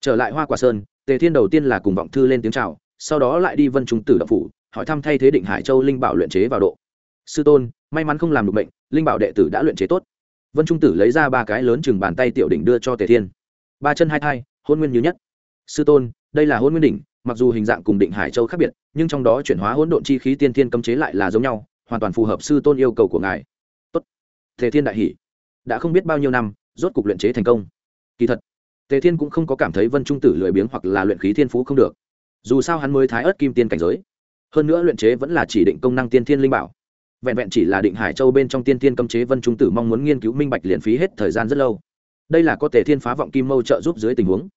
Trở lại hoa quả sơn, tề thiên đầu tiên là cùng vọng thư lên tiếng c h à o sau đó lại đi vân trung tử đập phủ, hỏi thăm thay thế định hải châu linh bảo luyện chế vào độ. Sư tôn, may mắn không làm được bệnh linh bảo đệ tử đã luyện chế tốt. Vân trung tử lấy ra ba cái lớn chừng bàn tay tiểu đỉnh đưa cho tề thiên. Ba chân hai thai, hôn nguyên như nhất. Sư tôn, đây là hôn nguyên đỉnh, mặc dù hình dạng cùng định hải châu khác biệt, nhưng trong đó chuyển hóa hỗn độn chi khí tiên thiên cấm chế lại là giống nhau, hoàn toàn phù hợp sư tôn yêu cầu của ngài. Tốt. Tề thiên đại hỷ đã không biết bao nhiêu năm, rốt cục luyện chế thành công. Kỳ thật, tề thiên cũng không có cảm thấy vân trung tử lười biếng hoặc là luyện khí thiên phú không được. Dù sao hắn mới thái ớt kim tiên cảnh giới. Hơn nữa luyện chế vẫn là chỉ định công năng tiên thiên linh bảo vẹn vẹn chỉ là định hải châu bên trong tiên thiên cấm chế vân trung tử mong muốn nghiên cứu minh bạch liền phí hết thời gian rất lâu. Đây là có thể thiên phá vọng kim mâu trợ giúp dưới tình huống.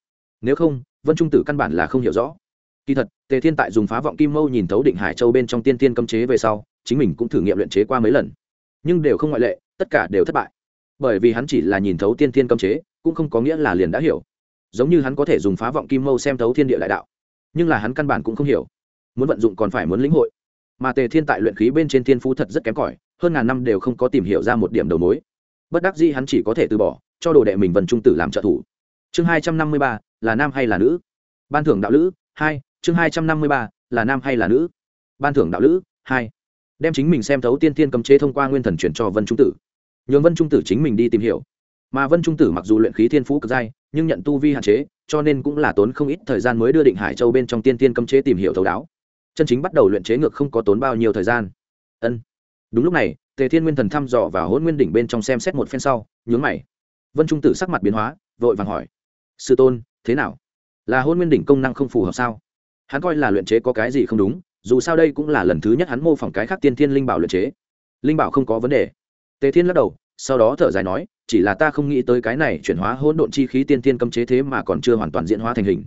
Nếu không, vân trung tử căn bản là không hiểu rõ. Kỳ thật, tề thiên tại dùng phá vọng kim mâu nhìn thấu định hải châu bên trong tiên thiên cấm chế về sau, chính mình cũng thử nghiệm luyện chế qua mấy lần. Nhưng đều không ngoại lệ, tất cả đều thất bại. Bởi vì hắn chỉ là nhìn thấu tiên thiên cấm chế, cũng không có nghĩa là liền đã hiểu. Giống như hắn có thể dùng phá vọng kim mâu xem thấu thiên địa đại đạo, nhưng là hắn căn bản cũng không hiểu. Muốn vận dụng còn phải muốn lĩnh hội mà tề thiên tại luyện khí bên trên thiên phú thật rất kém cỏi, hơn ngàn năm đều không có tìm hiểu ra một điểm đầu mối. Bất đắc dĩ hắn chỉ có thể từ bỏ, cho đồ đệ mình vần trung tử làm trợ thủ. Chương hai trăm năm mươi ba, là nam hay là nữ? Ban thưởng đạo lữ, hai, chương hai trăm năm mươi ba, là nam hay là nữ? Ban thưởng đạo lữ, hai. Đem chính mình xem thấu tiên tiên cấm chế thông qua nguyên thần chuyển cho vân trung tử. Nhường vân trung tử chính mình đi tìm hiểu. Mà vân trung tử mặc dù luyện khí thiên phú cực dai, nhưng nhận tu vi hạn chế, cho nên cũng là tốn không ít thời gian mới đưa định hải châu bên trong tiên tiên cấm chế tìm hiểu thấu đáo chân chính bắt đầu luyện chế ngược không có tốn bao nhiêu thời gian. Ân. Đúng lúc này, tề thiên nguyên thần thăm dò và hôn nguyên đỉnh bên trong xem xét một phen sau, nhướng mày. Vân trung tử sắc mặt biến hóa, vội vàng hỏi. Sư tôn, thế nào? Là hôn nguyên đỉnh công năng không phù hợp sao? Hắn coi là luyện chế có cái gì không đúng, dù sao đây cũng là lần thứ nhất hắn mô phỏng cái khác tiên thiên linh bảo luyện chế. Linh bảo không có vấn đề. Tề thiên lắc đầu, sau đó thở dài nói, chỉ là ta không nghĩ tới cái này chuyển hóa hỗn độn chi khí tiên tiên cấm chế thế mà còn chưa hoàn toàn diễn hóa thành hình.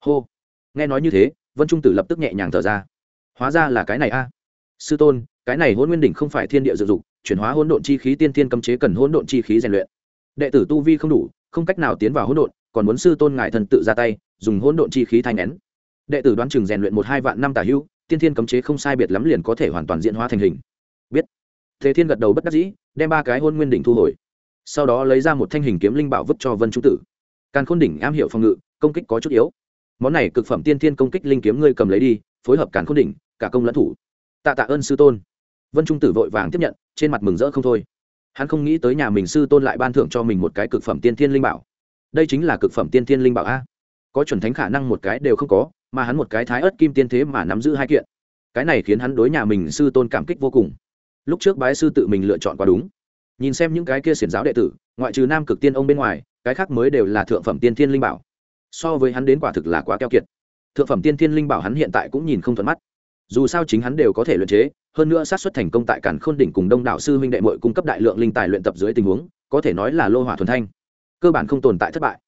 Hô. Nghe nói như thế vân trung tử lập tức nhẹ nhàng thở ra hóa ra là cái này a sư tôn cái này hôn nguyên đỉnh không phải thiên địa dự dục chuyển hóa hỗn độn chi khí tiên thiên cấm chế cần hỗn độn chi khí rèn luyện đệ tử tu vi không đủ không cách nào tiến vào hỗn độn còn muốn sư tôn ngài thần tự ra tay dùng hỗn độn chi khí thanh nén đệ tử đoán chừng rèn luyện một hai vạn năm tả hữu tiên thiên cấm chế không sai biệt lắm liền có thể hoàn toàn diễn hóa thành hình biết thế thiên gật đầu bất đắc dĩ đem ba cái hôn nguyên đỉnh thu hồi sau đó lấy ra một thanh hình kiếm linh bảo vứt cho vân trung tử càn khôn đỉnh am hiểu phòng ngự công kích có chút yếu món này cực phẩm tiên thiên công kích linh kiếm ngươi cầm lấy đi, phối hợp càn khôn đỉnh, cả công lẫn thủ. Tạ tạ ơn sư tôn. Vân trung tử vội vàng tiếp nhận, trên mặt mừng rỡ không thôi. Hắn không nghĩ tới nhà mình sư tôn lại ban thưởng cho mình một cái cực phẩm tiên thiên linh bảo. Đây chính là cực phẩm tiên thiên linh bảo a. Có chuẩn thánh khả năng một cái đều không có, mà hắn một cái thái ớt kim tiên thế mà nắm giữ hai kiện. Cái này khiến hắn đối nhà mình sư tôn cảm kích vô cùng. Lúc trước bái sư tự mình lựa chọn quá đúng. Nhìn xem những cái kia xiển giáo đệ tử, ngoại trừ nam cực tiên ông bên ngoài, cái khác mới đều là thượng phẩm tiên thiên linh bảo so với hắn đến quả thực là quá keo kiệt. Thượng phẩm tiên thiên linh bảo hắn hiện tại cũng nhìn không thuận mắt. Dù sao chính hắn đều có thể luyện chế, hơn nữa sát xuất thành công tại cản khôn đỉnh cùng đông đảo sư huynh đệ mội cung cấp đại lượng linh tài luyện tập dưới tình huống, có thể nói là lô hỏa thuần thanh. Cơ bản không tồn tại thất bại.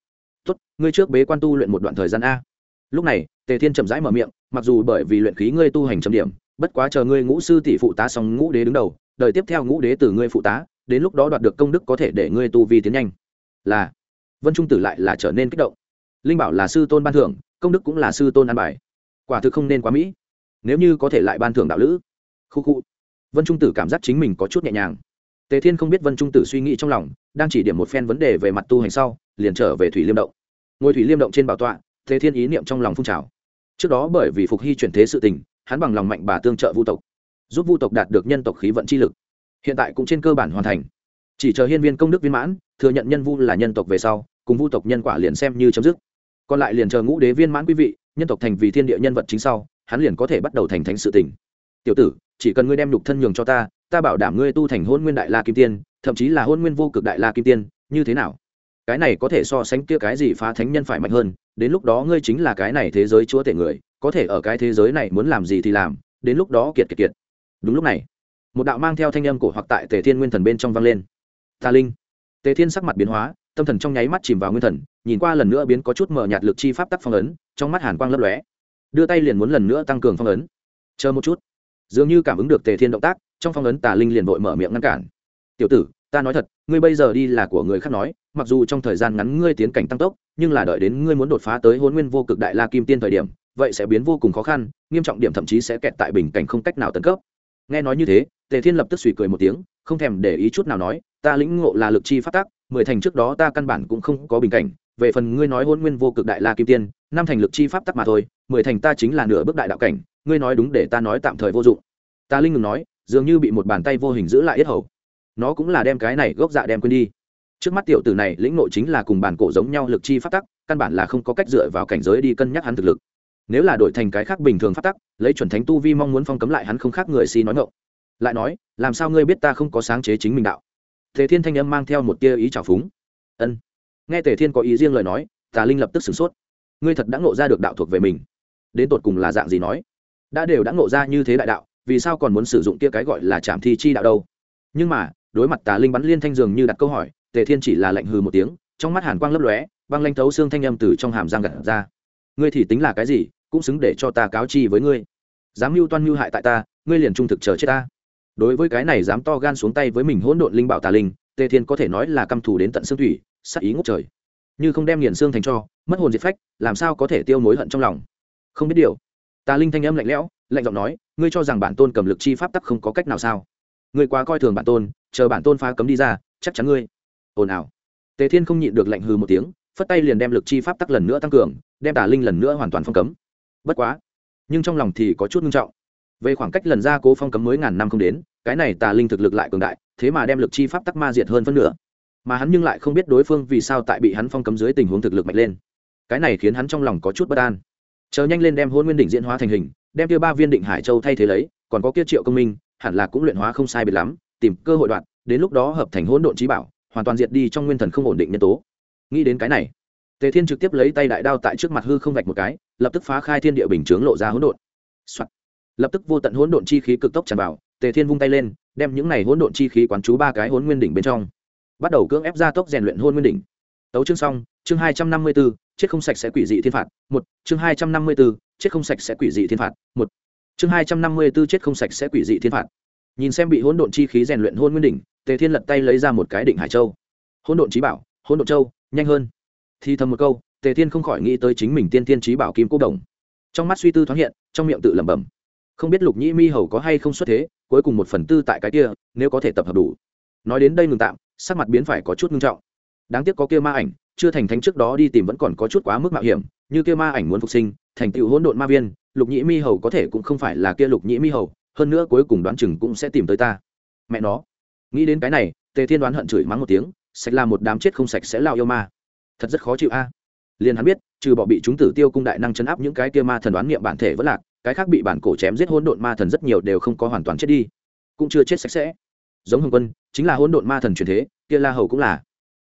Tốt, ngươi trước bế quan tu luyện một đoạn thời gian a. Lúc này, tề thiên chậm rãi mở miệng, mặc dù bởi vì luyện khí ngươi tu hành chấm điểm, bất quá chờ ngươi ngũ sư tỷ phụ tá xong ngũ đế đứng đầu, đời tiếp theo ngũ đế từ ngươi phụ tá, đến lúc đó đoạt được công đức có thể để ngươi tu vi tiến nhanh. Là, vân trung tử lại là trở nên kích động linh bảo là sư tôn ban thưởng, công đức cũng là sư tôn an bài. Quả thực không nên quá mỹ. Nếu như có thể lại ban thưởng đạo lữ. Khu khu. Vân trung tử cảm giác chính mình có chút nhẹ nhàng. Tề thiên không biết vân trung tử suy nghĩ trong lòng, đang chỉ điểm một phen vấn đề về mặt tu hành sau, liền trở về thủy liêm động. Ngôi thủy liêm động trên bảo tọa, tề thiên ý niệm trong lòng phun trào. Trước đó bởi vì phục hy chuyển thế sự tình, hắn bằng lòng mạnh bà tương trợ vu tộc, giúp vu tộc đạt được nhân tộc khí vận chi lực. Hiện tại cũng trên cơ bản hoàn thành. Chỉ chờ hiên viên công đức viên mãn, thừa nhận nhân vu là nhân tộc về sau, cùng vu tộc nhân quả liền xem như chấm dứt còn lại liền chờ ngũ đế viên mãn quý vị, nhân tộc thành vì thiên địa nhân vật chính sau, hắn liền có thể bắt đầu thành thánh sự tình. Tiểu tử, chỉ cần ngươi đem nhục thân nhường cho ta ta bảo đảm ngươi tu thành hôn nguyên đại la kim tiên, thậm chí là hôn nguyên vô cực đại la kim tiên, như thế nào? Cái này có thể so sánh kia cái gì phá thánh nhân phải mạnh hơn, đến lúc đó ngươi chính là cái này thế giới chúa tể người, có thể ở cái thế giới này muốn làm gì thì làm, đến lúc đó kiệt kiệt kiệt. Đúng lúc này, một đạo mang theo thanh âm cổ hoặc tại tề thiên nguyên thần bên trong vang lên. Ta linh. Tề thiên sắc mặt biến hóa tâm thần trong nháy mắt chìm vào nguyên thần, nhìn qua lần nữa biến có chút mở nhạt lực chi pháp tắc phong ấn, trong mắt hàn quang lấp lóe. Đưa tay liền muốn lần nữa tăng cường phong ấn. Chờ một chút. Dường như cảm ứng được tề thiên động tác, trong phong ấn tà linh liền vội mở miệng ngăn cản. Tiểu tử, ta nói thật, ngươi bây giờ đi là của người khác nói, mặc dù trong thời gian ngắn ngươi tiến cảnh tăng tốc, nhưng là đợi đến ngươi muốn đột phá tới hôn nguyên vô cực đại la kim tiên thời điểm, vậy sẽ biến vô cùng khó khăn, nghiêm trọng điểm thậm chí sẽ kẹt tại bình cảnh không cách nào tấn cấp. Nghe nói như thế, tề thiên lập tức suy cười một tiếng, không thèm để ý chút nào nói, ta lĩnh ngộ là lực chi phát tác mười thành trước đó ta căn bản cũng không có bình cảnh, về phần ngươi nói hôn nguyên vô cực đại la kim tiên, năm thành lực chi pháp tắc mà thôi, mười thành ta chính là nửa bước đại đạo cảnh, ngươi nói đúng để ta nói tạm thời vô dụng. Ta linh ngừng nói, dường như bị một bàn tay vô hình giữ lại yết hầu. Nó cũng là đem cái này gốc dạ đem quên đi. Trước mắt tiểu tử này, lĩnh nội chính là cùng bản cổ giống nhau lực chi pháp tắc, căn bản là không có cách dựa vào cảnh giới đi cân nhắc hắn thực lực. Nếu là đổi thành cái khác bình thường pháp tắc, lấy chuẩn thánh tu vi mong muốn phong cấm lại hắn không khác người si nói ngộng lại nói, làm sao ngươi biết ta không có sáng chế chính mình đạo? Tề thiên thanh âm mang theo một tia ý trào phúng. Ân. Nghe tề thiên có ý riêng lời nói, tà linh lập tức sửng sốt. Ngươi thật đã ngộ ra được đạo thuộc về mình. Đến tột cùng là dạng gì nói? Đã đều đã ngộ ra như thế đại đạo, vì sao còn muốn sử dụng kia cái gọi là trảm thi chi đạo đâu? Nhưng mà, đối mặt tà linh bắn liên thanh dường như đặt câu hỏi, tề thiên chỉ là lạnh hừ một tiếng, trong mắt hàn quang lấp lóe, băng lanh thấu xương thanh âm từ trong hàm giang gật ra. Ngươi thì tính là cái gì, cũng xứng để cho ta cáo chi với ngươi. Dám mưu toan mưu hại tại ta, ngươi liền trung thực chờ chết ta đối với cái này dám to gan xuống tay với mình hỗn độn linh bảo tà linh, tề thiên có thể nói là căm thù đến tận xương thủy sắc ý ngốc trời. Như không đem nghiền xương thành cho, mất hồn diệt phách, làm sao có thể tiêu mối hận trong lòng? Không biết điều. Tà linh thanh âm lạnh lẽo, lạnh giọng nói, ngươi cho rằng bản tôn cầm lực chi pháp tắc không có cách nào sao? Ngươi quá coi thường bản tôn, chờ bản tôn phá cấm đi ra, chắc chắn ngươi. Ồn ào. Tề thiên không nhịn được lạnh hừ một tiếng, phất tay liền đem lực chi pháp tắc lần nữa tăng cường, đem tà linh lần nữa hoàn toàn phong cấm. Bất quá. Nhưng trong lòng thì có chút nghiêm trọng về khoảng cách lần ra cố phong cấm mới ngàn năm không đến, cái này tà linh thực lực lại cường đại, thế mà đem lực chi pháp tắc ma diệt hơn phân nửa. Mà hắn nhưng lại không biết đối phương vì sao tại bị hắn phong cấm dưới tình huống thực lực mạnh lên. Cái này khiến hắn trong lòng có chút bất an. Chờ nhanh lên đem hôn nguyên đỉnh diễn hóa thành hình, đem kia ba viên định hải châu thay thế lấy, còn có kia triệu công minh, hẳn là cũng luyện hóa không sai biệt lắm, tìm cơ hội đoạn, đến lúc đó hợp thành hỗn độn trí bảo, hoàn toàn diệt đi trong nguyên thần không ổn định nhân tố. Nghĩ đến cái này, tề thiên trực tiếp lấy tay đại đao tại trước mặt hư không vạch một cái, lập tức phá khai thiên địa bình chướng lộ ra hỗn độn、Soạn lập tức vô tận hỗn độn chi khí cực tốc tràn vào, tề thiên vung tay lên, đem những này hỗn độn chi khí quán chú ba cái hỗn nguyên đỉnh bên trong. Bắt đầu cưỡng ép ra tốc rèn luyện hôn nguyên đỉnh. Tấu chương xong, chương hai trăm năm mươi b ố chết không sạch sẽ quỷ dị thiên phạt, một, chương hai trăm năm mươi b ố chết không sạch sẽ quỷ dị thiên phạt, một, chương hai trăm năm mươi b ố chết không sạch sẽ quỷ dị thiên phạt. Nhìn xem bị hỗn độn chi khí rèn luyện hôn nguyên đỉnh, tề thiên lật tay lấy ra một cái đỉnh hải châu. Hỗn độn trí bảo, hỗn độn châu, nhanh hơn. Thì thầm một câu, tề thiên không khỏi nghĩ tới chính mình tiên tiên trí bảo kim cố đồng. Trong mắt suy tư thoáng hiện, trong miệng tự lẩm bẩm không biết lục nhĩ mi hầu có hay không xuất thế, cuối cùng một phần tư tại cái kia, nếu có thể tập hợp đủ. Nói đến đây ngừng tạm, sắc mặt biến phải có chút nghiêm trọng. Đáng tiếc có kia ma ảnh, chưa thành thánh trước đó đi tìm vẫn còn có chút quá mức mạo hiểm, như kia ma ảnh muốn phục sinh, thành tựu hỗn độn ma viên, lục nhĩ mi hầu có thể cũng không phải là kia lục nhĩ mi hầu, hơn nữa cuối cùng đoán chừng cũng sẽ tìm tới ta. Mẹ nó. Nghĩ đến cái này, tề thiên đoán hận chửi mắng một tiếng, sạch là một đám chết không sạch sẽ lao yêu ma. Thật rất khó chịu a. Liền hắn biết, trừ bỏ bị chúng tử tiêu cung đại năng chấn áp những cái kia ma thần đoán niệm bản thể vẫn lạc cái khác bị bản cổ chém giết hỗn độn ma thần rất nhiều đều không có hoàn toàn chết đi, cũng chưa chết sạch sẽ. Giống hồng quân, chính là hỗn độn ma thần truyền thế, kia la hầu cũng là.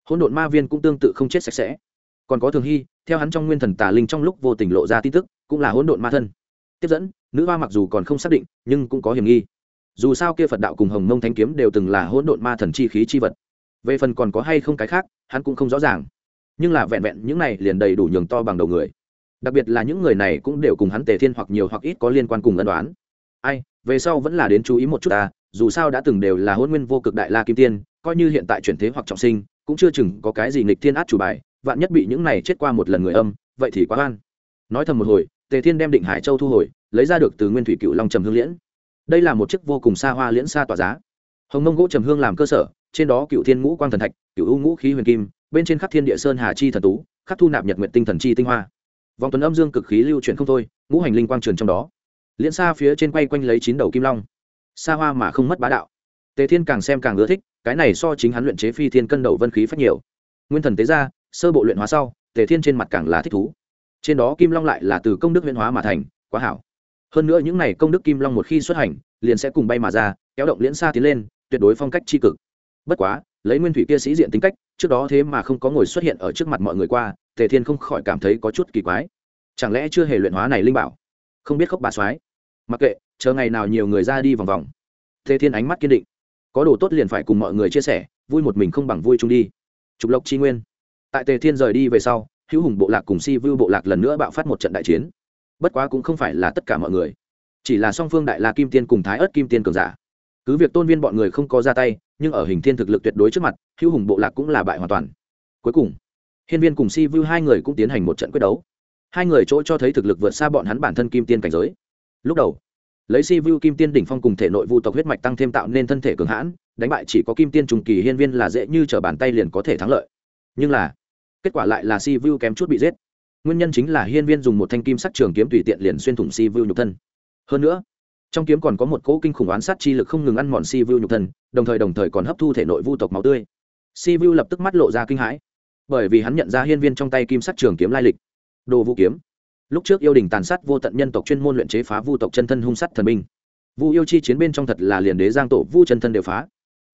Hỗn độn ma viên cũng tương tự không chết sạch sẽ. Còn có thường hy, theo hắn trong nguyên thần tà linh trong lúc vô tình lộ ra tin tức, cũng là hỗn độn ma thân tiếp dẫn, nữ hoa mặc dù còn không xác định, nhưng cũng có hiểm nghi. Dù sao kia phật đạo cùng hồng mông thanh kiếm đều từng là hỗn độn ma thần chi khí chi vật. Về phần còn có hay không cái khác, hắn cũng không rõ ràng. Nhưng là vẹn vẹn những này liền đầy đủ nhường to bằng đầu người đặc biệt là những người này cũng đều cùng hắn tề thiên hoặc nhiều hoặc ít có liên quan cùng ân đoán ai, về sau vẫn là đến chú ý một chút ta, dù sao đã từng đều là hôn nguyên vô cực đại la kim tiên, coi như hiện tại chuyển thế hoặc trọng sinh, cũng chưa chừng có cái gì nghịch thiên át chủ bài, vạn nhất bị những này chết qua một lần người âm, vậy thì quá oan. Nói thầm một hồi, tề thiên đem định hải châu thu hồi, lấy ra được từ nguyên thủy cựu long trầm hương liễn. Đây là một chiếc vô cùng xa hoa liễn xa tỏa giá. Hồng mông gỗ trầm hương làm cơ sở, trên đó cựu thiên ngũ quang thần thạch cựu u ngũ khí huyền kim, bên trên khắc thiên địa sơn hà chi thần tú khắc thu nạp nhật nguyện tinh thần chi tinh hoa vòng tuần âm dương cực khí lưu chuyển không thôi, ngũ hành linh quang trường trong đó. Liễn xa phía trên quay quanh lấy chín đầu kim long. Xa hoa mà không mất bá đạo. Tề thiên càng xem càng ưa thích, cái này so chính hắn luyện chế phi thiên cân đầu vân khí phát nhiều. Nguyên thần tế ra, sơ bộ luyện hóa sau, tề thiên trên mặt càng là thích thú. Trên đó kim long lại là từ công đức luyện hóa mà thành, quá hảo. Hơn nữa những này công đức kim long một khi xuất hành, liền sẽ cùng bay mà ra, kéo động liễn xa tiến lên, tuyệt đối phong cách tri cực. Bất quá, lấy nguyên thủy kia sĩ diện tính cách, trước đó thế mà không có ngồi xuất hiện ở trước mặt mọi người qua tề thiên không khỏi cảm thấy có chút kỳ quái. Chẳng lẽ chưa hề luyện hóa này linh bảo? Không biết khóc bà soái. Mặc kệ, chờ ngày nào nhiều người ra đi vòng vòng. Tề thiên ánh mắt kiên định. Có đồ tốt liền phải cùng mọi người chia sẻ, vui một mình không bằng vui chung đi. Trục lộc tri nguyên. Tại tề thiên rời đi về sau, hữu hùng bộ lạc cùng si vưu bộ lạc lần nữa bạo phát một trận đại chiến. Bất quá cũng không phải là tất cả mọi người. Chỉ là song phương đại la kim tiên cùng thái ớt kim tiên cường giả. Cứ việc tôn viên bọn người không có ra tay, nhưng ở hình thiên thực lực tuyệt đối trước mặt, hữu hùng bộ lạc cũng là bại hoàn toàn. Cuối cùng hiên viên cùng si vu hai người cũng tiến hành một trận quyết đấu. Hai người chỗ cho thấy thực lực vượt xa bọn hắn bản thân kim tiên cảnh giới. Lúc đầu, lấy si vu kim tiên đỉnh phong cùng thể nội vu tộc huyết mạch tăng thêm tạo nên thân thể cường hãn, đánh bại chỉ có kim tiên trùng kỳ hiên viên là dễ như t r ở bàn tay liền có thể thắng lợi. Nhưng là, kết quả lại là si vu kém chút bị giết. Nguyên nhân chính là hiên viên dùng một thanh kim sắc trường kiếm tùy tiện liền xuyên thủng si vu nhục thân. Hơn nữa, trong kiếm còn có một cỗ kinh khủng oán sát chi lực không ngừng ăn mòn si vu nhục thân, đồng thời đồng thời còn hấp thu thể nội vu tộc máu tươi. Si vu lập tức mắt lộ ra kinh hãi bởi vì hắn nhận ra hiên viên trong tay kim sắc trường kiếm lai lịch. Đồ vũ kiếm. Lúc trước yêu đình tàn sát vô tận nhân tộc chuyên môn luyện chế phá vu tộc chân thân hung sắt thần binh. Vu yêu chi chiến bên trong thật là liền đế giang tổ vu chân thân đều phá.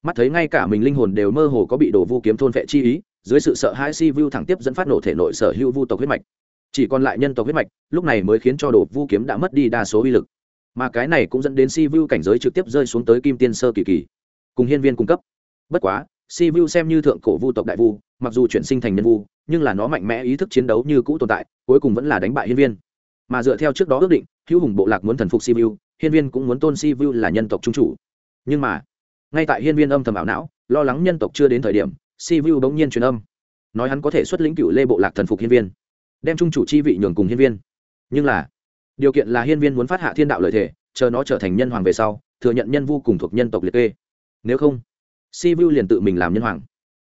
Mắt thấy ngay cả mình linh hồn đều mơ hồ có bị đồ vu kiếm thôn vệ chi ý, dưới sự sợ hãi si vu thẳng tiếp dẫn phát nổ thể nội sở hữu vu tộc huyết mạch. Chỉ còn lại nhân tộc huyết mạch, lúc này mới khiến cho đồ vu kiếm đã mất đi đa số uy lực. Mà cái này cũng dẫn đến si vu cảnh giới trực tiếp rơi xuống tới kim tiên sơ kỳ kỳ, cùng hiên viên cung cấp. Bất quá si vu xem như thượng cổ vu tộc đại vu, mặc dù chuyển sinh thành nhân vu, nhưng là nó mạnh mẽ ý thức chiến đấu như cũ tồn tại, cuối cùng vẫn là đánh bại hiên viên. Mà dựa theo trước đó ước định, hữu hùng bộ lạc muốn thần phục si vu hiên viên cũng muốn tôn si vu là nhân tộc trung chủ. Nhưng mà, ngay tại hiên viên âm thầm ảo não, lo lắng nhân tộc chưa đến thời điểm si vu bỗng nhiên truyền âm. Nói hắn có thể xuất lĩnh cựu lê bộ lạc thần phục hiên viên, đem trung chủ chi vị nhường cùng hiên viên. Nhưng là, điều kiện là hiên viên muốn phát hạ thiên đạo lợi thể chờ nó trở thành nhân hoàng về sau, thừa nhận nhân vu cùng thuộc nhân tộc liệt kê. Nếu không si vu liền tự mình làm nhân hoàng.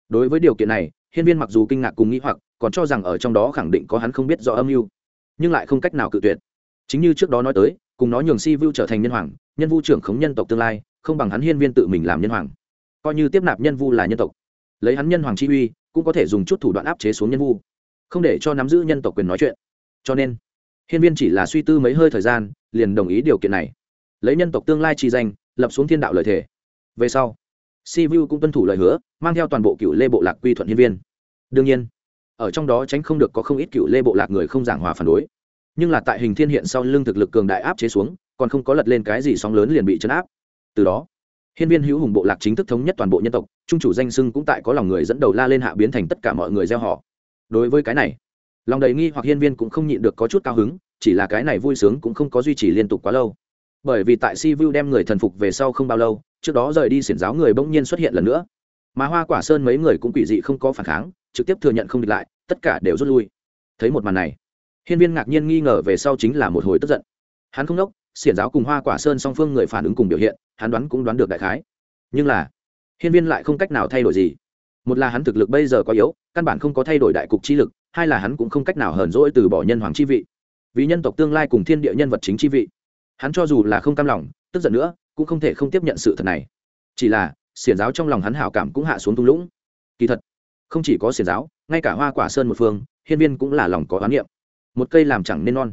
Đối với điều kiện này, hiên viên mặc dù kinh ngạc cùng nghĩ hoặc, còn cho rằng ở trong đó khẳng định có hắn không biết rõ âm mưu, nhưng lại không cách nào cự tuyệt. Chính như trước đó nói tới, cùng nó nhường si vu trở thành nhân hoàng, nhân vu trưởng khống nhân tộc tương lai, không bằng hắn hiên viên tự mình làm nhân hoàng. Coi như tiếp nạp nhân vu là nhân tộc, lấy hắn nhân hoàng chi uy, cũng có thể dùng chút thủ đoạn áp chế xuống nhân vu, không để cho nắm giữ nhân tộc quyền nói chuyện. Cho nên, hiên viên chỉ là suy tư mấy hơi thời gian, liền đồng ý điều kiện này. Lấy nhân tộc tương lai chi danh, lập xuống thiên đạo lợi thể về sau si vu cũng tuân thủ lời hứa, mang theo toàn bộ cựu lê bộ lạc quy thuận hiên viên. Đương nhiên, ở trong đó tránh không được có không ít cựu lê bộ lạc người không giảng hòa phản đối. Nhưng là tại hình thiên hiện sau lưng thực lực cường đại áp chế xuống, còn không có lật lên cái gì sóng lớn liền bị chấn áp. Từ đó, hiên viên hữu hùng bộ lạc chính thức thống nhất toàn bộ nhân tộc, trung chủ danh sưng cũng tại có lòng người dẫn đầu la lên hạ biến thành tất cả mọi người gieo họ. Đối với cái này, lòng đầy nghi hoặc hiên viên cũng không nhịn được có chút cao hứng, chỉ là cái này vui sướng cũng không có duy trì liên tục quá lâu. Bởi vì tại si vu đem người thần phục về sau không bao lâu trước đó rời đi xiển giáo người bỗng nhiên xuất hiện lần nữa. Mà hoa quả sơn mấy người cũng quỷ dị không có phản kháng, trực tiếp thừa nhận không địch lại, tất cả đều rút lui. Thấy một màn này, hiên viên ngạc nhiên nghi ngờ về sau chính là một hồi tức giận. Hắn không đốc, xiển giáo cùng hoa quả sơn song phương người phản ứng cùng biểu hiện, hắn đoán cũng đoán được đại khái. Nhưng là, hiên viên lại không cách nào thay đổi gì. Một là hắn thực lực bây giờ có yếu, căn bản không có thay đổi đại cục chi lực, hai là hắn cũng không cách nào hờn dỗi từ bỏ nhân hoàng chi vị. Vì nhân tộc tương lai cùng thiên địa nhân vật chính chi vị. Hắn cho dù là không cam lòng, tức giận nữa cũng không thể không tiếp nhận sự thật này. Chỉ là, xiển giáo trong lòng hắn hảo cảm cũng hạ xuống thung lũng. Kỳ thật, không chỉ có xiển giáo, ngay cả hoa quả sơn một phương, hiên viên cũng là lòng có oán niệm. Một cây làm chẳng nên non.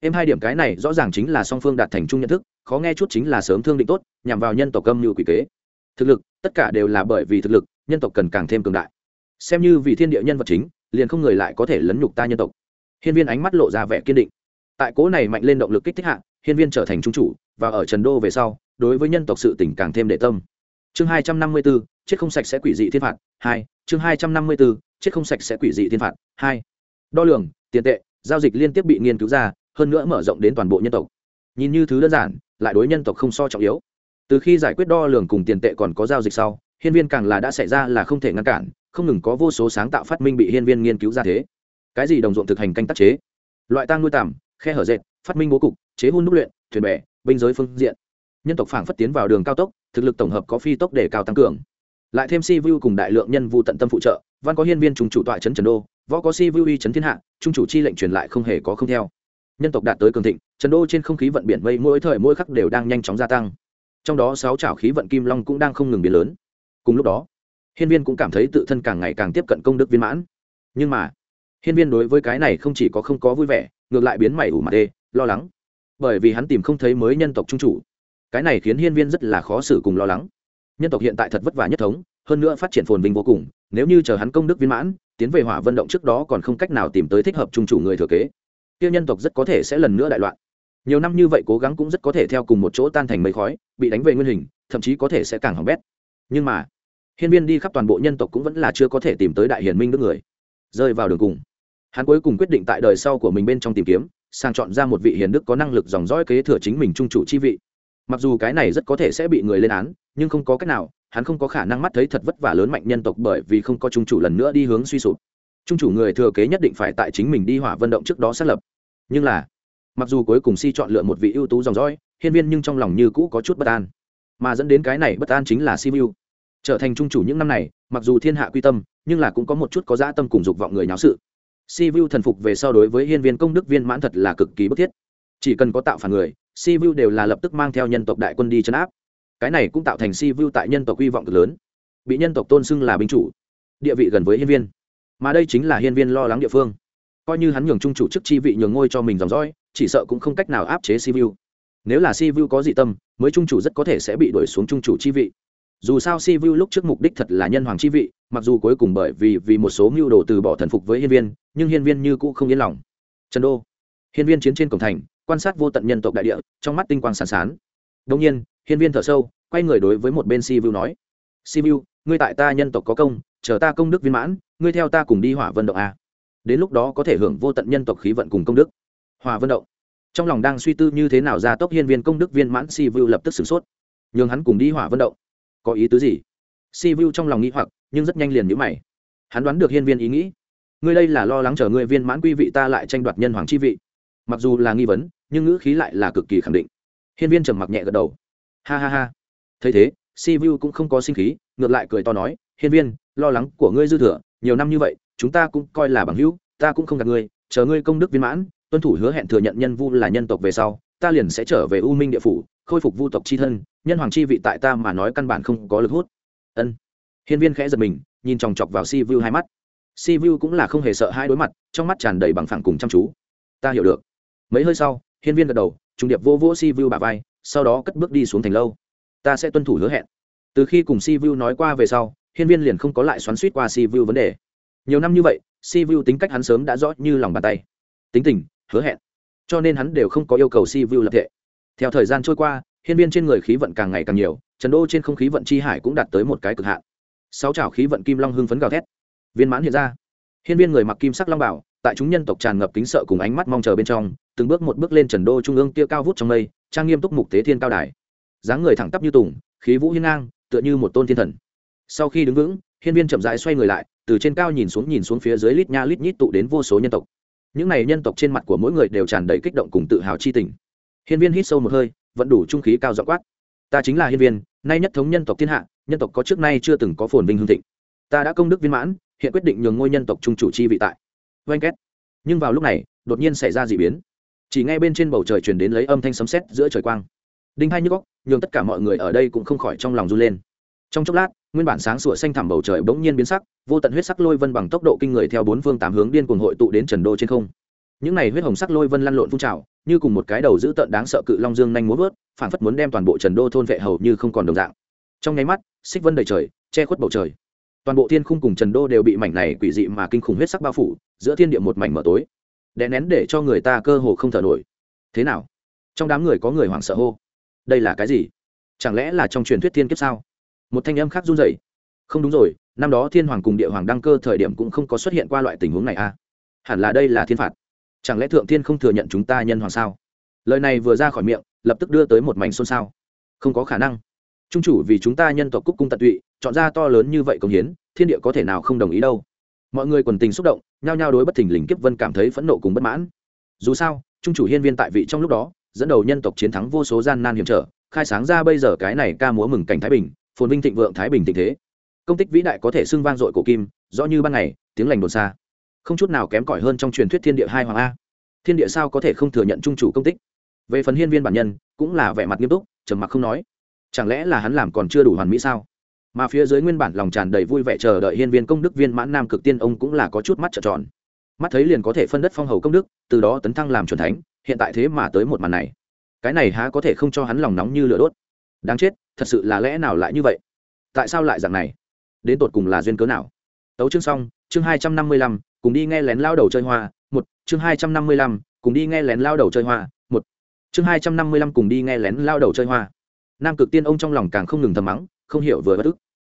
Em hai điểm cái này rõ ràng chính là song phương đạt thành chung nhận thức, khó nghe chút chính là sớm thương định tốt, nhằm vào nhân tộc âm như quỷ kế. Thực lực, tất cả đều là bởi vì thực lực, nhân tộc cần càng thêm cường đại. Xem như vì thiên địa nhân vật chính, liền không người lại có thể lấn nhục ta nhân tộc. Hiên viên ánh mắt lộ ra vẻ kiên định. Tại cố này mạnh lên động lực kích thích hạ, hiên viên trở thành trung chủ, và ở trần đô về sau đối với nhân tộc sự tỉnh càng thêm đệ tâm. Chương hai trăm năm mươi b ố chết không sạch sẽ quỷ dị thiên phạt, hai. Chương hai trăm năm mươi b ố chết không sạch sẽ quỷ dị thiên phạt, hai. Đo lường, tiền tệ, giao dịch liên tiếp bị nghiên cứu ra, hơn nữa mở rộng đến toàn bộ nhân tộc. Nhìn như thứ đơn giản, lại đối nhân tộc không so trọng yếu. Từ khi giải quyết đo lường cùng tiền tệ còn có giao dịch sau, hiên viên càng là đã xảy ra là không thể ngăn cản, không ngừng có vô số sáng tạo phát minh bị hiên viên nghiên cứu ra thế. Cái gì đồng ruộng thực hành canh tác chế? Loại tăng nuôi tằm, khe hở dệt, phát minh bố cục, chế hôn đúc luyện, thuyền bè, binh giới phương diện nhân tộc phảng phất tiến vào đường cao tốc, thực lực tổng hợp có phi tốc để cao tăng cường. Lại thêm si vu cùng đại lượng nhân vụ tận tâm phụ trợ, văn có hiên viên trùng chủ tọa trấn trần đô, võ có si vu uy trấn thiên hạ, trung chủ chi lệnh truyền lại không hề có không theo. Nhân tộc đạt tới cường thịnh, trần đô trên không khí vận biển mây mỗi thời mỗi khắc đều đang nhanh chóng gia tăng. Trong đó sáu chảo khí vận kim long cũng đang không ngừng biến lớn. Cùng lúc đó, hiên viên cũng cảm thấy tự thân càng ngày càng tiếp cận công đức viên mãn. Nhưng mà, hiên viên đối với cái này không chỉ có không có vui vẻ, ngược lại biến mày ủ mặt đê, lo lắng. Bởi vì hắn tìm không thấy mới nhân tộc trung chủ cái này khiến hiên viên rất là khó xử cùng lo lắng. Nhân tộc hiện tại thật vất vả nhất thống, hơn nữa phát triển phồn vinh vô cùng, nếu như chờ hắn công đức viên mãn, tiến về hỏa vận động trước đó còn không cách nào tìm tới thích hợp trung chủ người thừa kế. Tiêu nhân tộc rất có thể sẽ lần nữa đại loạn. Nhiều năm như vậy cố gắng cũng rất có thể theo cùng một chỗ tan thành mây khói, bị đánh về nguyên hình, thậm chí có thể sẽ càng hỏng bét. Nhưng mà, hiên viên đi khắp toàn bộ nhân tộc cũng vẫn là chưa có thể tìm tới đại hiền minh đức người. Rơi vào đường cùng, hắn cuối cùng quyết định tại đời sau của mình bên trong tìm kiếm, sang chọn ra một vị hiền đức có năng lực dòng dõi kế thừa chính mình trung chủ chi vị mặc dù cái này rất có thể sẽ bị người lên án, nhưng không có cách nào, hắn không có khả năng mắt thấy thật vất vả lớn mạnh nhân tộc bởi vì không có trung chủ lần nữa đi hướng suy sụp. Trung chủ người thừa kế nhất định phải tại chính mình đi hỏa vận động trước đó xác lập. Nhưng là, mặc dù cuối cùng si chọn lựa một vị ưu tú dòng dõi, hiên viên nhưng trong lòng như cũ có chút bất an. Mà dẫn đến cái này bất an chính là si vu trở thành trung chủ những năm này, mặc dù thiên hạ quy tâm, nhưng là cũng có một chút có dã tâm cùng dục vọng người nháo sự. Si vu thần phục về so đối với hiên viên công đức viên mãn thật là cực kỳ bức thiết. Chỉ cần có tạo phản người si vu đều là lập tức mang theo nhân tộc đại quân đi chấn áp. Cái này cũng tạo thành si vu tại nhân tộc hy vọng cực lớn, bị nhân tộc tôn xưng là binh chủ, địa vị gần với hiên viên. Mà đây chính là hiên viên lo lắng địa phương. Coi như hắn nhường trung chủ chức chi vị nhường ngôi cho mình dòng dõi, chỉ sợ cũng không cách nào áp chế si vu nếu là si vu có dị tâm, mới trung chủ rất có thể sẽ bị đuổi xuống trung chủ chi vị. Dù sao si vu lúc trước mục đích thật là nhân hoàng chi vị, mặc dù cuối cùng bởi vì vì một số mưu đồ từ bỏ thần phục với hiên viên, nhưng hiên viên như cũ không yên lòng. Trần đô, hiên viên chiến trên cổng thành quan sát vô tận nhân tộc đại địa, trong mắt tinh quang sàn sán. Đông nhiên, hiên viên thở sâu, quay người đối với một bên si vu nói, si vu ngươi tại ta nhân tộc có công, chờ ta công đức viên mãn, ngươi theo ta cùng đi hỏa vận động a. Đến lúc đó có thể hưởng vô tận nhân tộc khí vận cùng công đức. Hòa vận động. Trong lòng đang suy tư như thế nào ra tốc hiên viên công đức viên mãn si vu lập tức sửng sốt. Nhường hắn cùng đi hỏa vận động. Có ý tứ gì? Si vu trong lòng nghĩ hoặc, nhưng rất nhanh liền nhữ mày. Hắn đoán được hiên viên ý nghĩ. Ngươi đây là lo lắng chờ ngươi viên mãn quy vị ta lại tranh đoạt nhân hoàng chi vị mặc dù là nghi vấn, nhưng ngữ khí lại là cực kỳ khẳng định. Hiên viên trầm mặc nhẹ gật đầu. Ha ha ha. Thấy thế, si vu cũng không có sinh khí, ngược lại cười to nói, hiên viên, lo lắng của ngươi dư thừa, nhiều năm như vậy, chúng ta cũng coi là bằng hữu, ta cũng không gặp ngươi, chờ ngươi công đức viên mãn, tuân thủ hứa hẹn thừa nhận nhân vu là nhân tộc về sau, ta liền sẽ trở về u minh địa phủ, khôi phục vu tộc c h i thân, nhân hoàng chi vị tại ta mà nói căn bản không có lực hút. Ân. Hiên viên khẽ giật mình, nhìn chòng chọc vào si vu hai mắt. Si vu cũng là không hề sợ hai đối mặt, trong mắt tràn đầy bằng phẳng cùng chăm chú. Ta hiểu được mấy hơi sau, hiên viên gật đầu, trung điệp vô vỗ si vu bà vai, sau đó cất bước đi xuống thành lâu. Ta sẽ tuân thủ hứa hẹn. Từ khi cùng si vu nói qua về sau, hiên viên liền không có lại xoắn suýt qua si vu vấn đề. Nhiều năm như vậy, si vu tính cách hắn sớm đã rõ như lòng bàn tay. Tính tình, hứa hẹn. Cho nên hắn đều không có yêu cầu si vu lập thể theo thời gian trôi qua, hiên viên trên người khí vận càng ngày càng nhiều, trần đô trên không khí vận chi hải cũng đạt tới một cái cực hạn. Sáu trào khí vận kim long hưng phấn gào thét. Viên mãn hiện ra. Hiên viên người mặc kim sắc long bảo tại chúng nhân tộc tràn ngập kính sợ cùng ánh mắt mong chờ bên trong, từng bước một bước lên trần đô trung ương kia cao vút trong mây, trang nghiêm túc mục tế thiên cao đài. Dáng người thẳng tắp như tùng, khí vũ hiên ngang, tựa như một tôn thiên thần. Sau khi đứng vững, hiên viên chậm rãi xoay người lại, từ trên cao nhìn xuống nhìn xuống phía dưới lít nha lít nhít tụ đến vô số nhân tộc. Những này nhân tộc trên mặt của mỗi người đều tràn đầy kích động cùng tự hào chi tình. Hiên viên hít sâu một hơi vẫn đủ trung khí cao dọ quát. Ta chính là hiên viên, nay nhất thống nhân tộc thiên hạ, nhân tộc có trước nay chưa từng có phồn vinh hương thịnh. Ta đã công đức viên mãn, hiện quyết định nhường ngôi nhân tộc trung chủ chi vị tại oanh két. Nhưng vào lúc này, đột nhiên xảy ra d ị biến. Chỉ ngay bên trên bầu trời truyền đến lấy âm thanh sấm sét giữa trời quang. Đinh hai như góc nhường tất cả mọi người ở đây cũng không khỏi trong lòng run lên. Trong chốc lát, nguyên bản sáng sủa xanh thẳm bầu trời bỗng nhiên biến sắc, vô tận huyết sắc lôi vân bằng tốc độ kinh người theo bốn phương tám hướng điên cuồng hội tụ đến trần đô trên không. Những này huyết hồng sắc lôi vân lăn lộn phun trào, như cùng một cái đầu dữ tợn đáng sợ cự long dương nhanh muốn vớt, phản phất muốn đem toàn bộ trần đô thôn vệ hầu như không còn đồng dạng. Trong nháy mắt, xích vân đầy trời, che khuất bầu trời toàn bộ thiên khung cùng trần đô đều bị mảnh này quỷ dị mà kinh khủng huyết sắc bao phủ, giữa thiên địa một mảnh mở tối, đè nén để cho người ta cơ hồ không thở nổi. Thế nào? Trong đám người có người hoảng sợ hô. Đây là cái gì? Chẳng lẽ là trong truyền thuyết thiên kiếp sao? Một thanh âm khác run rẩy. Không đúng rồi, năm đó thiên hoàng cùng địa hoàng đăng cơ thời điểm cũng không có xuất hiện qua loại tình huống này à? Hẳn là đây là thiên phạt. Chẳng lẽ thượng thiên không thừa nhận chúng ta nhân hoàng sao? Lời này vừa ra khỏi miệng, lập tức đưa tới một mảnh xôn xao. Không có khả năng trung chủ vì chúng ta nhân tộc cúc cung tận tụy, chọn ra to lớn như vậy công hiến, thiên địa có thể nào không đồng ý đâu. Mọi người quần tình xúc động, nhao nhao đối bất thình lình kiếp vân cảm thấy phẫn nộ cùng bất mãn. Dù sao, trung chủ hiên viên tại vị trong lúc đó, dẫn đầu nhân tộc chiến thắng vô số gian nan hiểm trở, khai sáng ra bây giờ cái này ca múa mừng cảnh thái bình, phồn vinh thịnh vượng thái bình tình thế. Công tích vĩ đại có thể xưng vang dội cổ kim, rõ như ban ngày, tiếng lành đồn xa. Không chút nào kém cỏi hơn trong truyền thuyết thiên địa hai hoàng a. Thiên địa sao có thể không thừa nhận trung chủ công tích? Về phần hiên viên bản nhân, cũng là vẻ mặt nghiêm túc, trầm mặc không nói chẳng lẽ là hắn làm còn chưa đủ hoàn mỹ sao? Mà phía dưới nguyên bản lòng tràn đầy vui vẻ chờ đợi hiên viên công đức viên mãn nam cực tiên ông cũng là có chút mắt trợn tròn. Mắt thấy liền có thể phân đất phong hầu công đức, từ đó tấn thăng làm c thánh, hiện tại thế mà tới một màn này. Cái này há có thể không cho hắn lòng nóng như lửa đốt. Đáng chết, thật sự là lẽ nào lại như vậy? Tại sao lại dạng này? Đến tột cùng là duyên cớ nào? Tấu chương xong, chương hai trăm năm mươi lăm, cùng đi nghe lén lao đầu chơi hoa, một, chương hai trăm năm mươi lăm, cùng đi nghe lén lao đầu chơi hoa, một, chương hai trăm năm mươi lăm, cùng đi nghe lén lao đầu chơi hoa nam cực tiên ông trong lòng càng không ngừng thầm mắng, không hiểu vừa bất ức.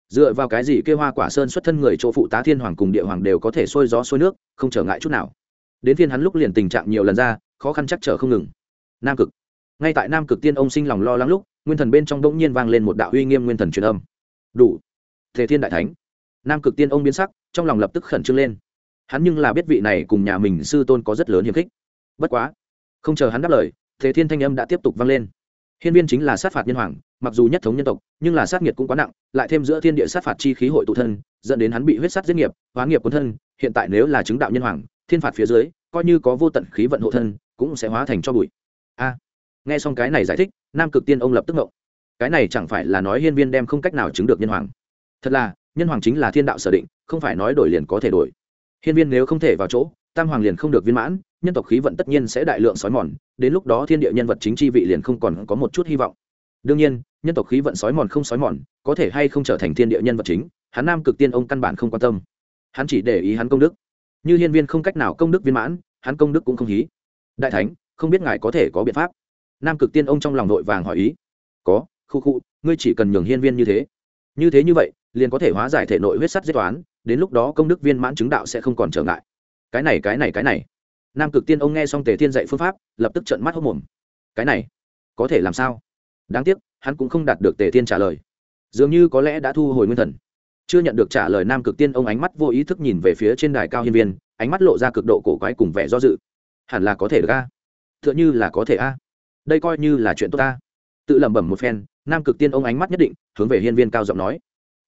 Dựa vào cái gì kêu hoa quả sơn xuất thân người chỗ phụ tá thiên hoàng cùng địa hoàng đều có thể sôi gió sôi nước, không trở ngại chút nào. Đến thiên hắn lúc liền tình trạng nhiều lần ra, khó khăn chắc trở không ngừng. Nam cực. Ngay tại nam cực tiên ông sinh lòng lo lắng lúc, nguyên thần bên trong bỗng nhiên vang lên một đạo uy nghiêm nguyên thần truyền âm. Đủ. Thế thiên đại thánh. Nam cực tiên ông biến sắc, trong lòng lập tức khẩn trương lên. Hắn nhưng là biết vị này cùng nhà mình sư tôn có rất lớn hiềm khích. Bất quá. Không chờ hắn đáp lời thế thiên thanh âm đã tiếp tục vang lên hiên viên chính là sát phạt nhân hoàng, mặc dù nhất thống nhân tộc, nhưng là sát nghiệt cũng quá nặng, lại thêm giữa thiên địa sát phạt chi khí hội tụ thân, dẫn đến hắn bị huyết sát giết nghiệp, hóa nghiệp cuốn thân, hiện tại nếu là chứng đạo nhân hoàng, thiên phạt phía dưới, coi như có vô tận khí vận hộ thân, cũng sẽ hóa thành cho bụi. A, nghe xong cái này giải thích, nam cực tiên ông lập tức ngộ. Cái này chẳng phải là nói hiên viên đem không cách nào chứng được nhân hoàng. Thật là, nhân hoàng chính là thiên đạo sở định, không phải nói đổi liền có thể đổi. Hiên viên nếu không thể vào chỗ tam hoàng liền không được viên mãn, nhân tộc khí vận tất nhiên sẽ đại lượng sói mòn, đến lúc đó thiên địa nhân vật chính chi vị liền không còn có một chút hy vọng. Đương nhiên, nhân tộc khí vận sói mòn không sói mòn, có thể hay không trở thành thiên địa nhân vật chính, hắn nam cực tiên ông căn bản không quan tâm. Hắn chỉ để ý hắn công đức. Như hiên viên không cách nào công đức viên mãn, hắn công đức cũng không hí. Đại thánh, không biết ngài có thể có biện pháp. Nam cực tiên ông trong lòng nội vàng hỏi ý. Có, khu khu, ngươi chỉ cần nhường hiên viên như thế. Như thế như vậy, liền có thể hóa giải thể nội huyết sắt giết toán, đến lúc đó công đức viên mãn chứng đạo sẽ không còn trở ngại cái này cái này cái này. Nam cực tiên ông nghe xong tề thiên dạy phương pháp, lập tức trận mắt hốc mồm. Cái này, có thể làm sao? Đáng tiếc, hắn cũng không đạt được tề thiên trả lời. Dường như có lẽ đã thu hồi nguyên thần. Chưa nhận được trả lời, nam cực tiên ông ánh mắt vô ý thức nhìn về phía trên đài cao hiên viên, ánh mắt lộ ra cực độ cổ quái cùng vẻ do dự. Hẳn là có thể được a. T h ư ợ n h ư là có thể a. Đây coi như là chuyện tốt ta. Tự lẩm bẩm một phen, nam cực tiên ông ánh mắt nhất định, hướng về hiên viên cao giọng nói.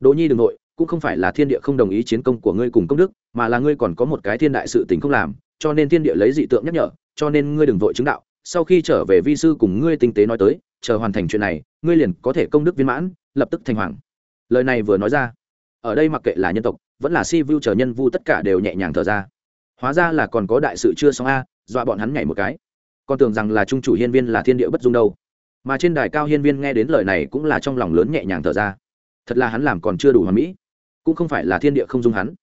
Đỗ nhi đ ừ n g nội cũng không phải là thiên địa không đồng ý chiến công của ngươi cùng công đức, mà là ngươi còn có một cái thiên đại sự tình không làm, cho nên thiên địa lấy dị tượng nhắc nhở, cho nên ngươi đừng vội chứng đạo. Sau khi trở về vi sư cùng ngươi tinh tế nói tới, chờ hoàn thành chuyện này, ngươi liền có thể công đức viên mãn, lập tức thành hoàng. Lời này vừa nói ra, ở đây mặc kệ là nhân tộc, vẫn là si vu chờ nhân vu tất cả đều nhẹ nhàng thở ra. Hóa ra là còn có đại sự chưa xong a, dọa bọn hắn nhảy một cái. Còn tưởng rằng là trung chủ hiên viên là thiên địa bất dung đâu. Mà trên đài cao hiên viên nghe đến lời này cũng là trong lòng lớn nhẹ nhàng thở ra. Thật là hắn làm còn chưa đủ hoàn mỹ cũng không phải là thiên địa không dung hắn.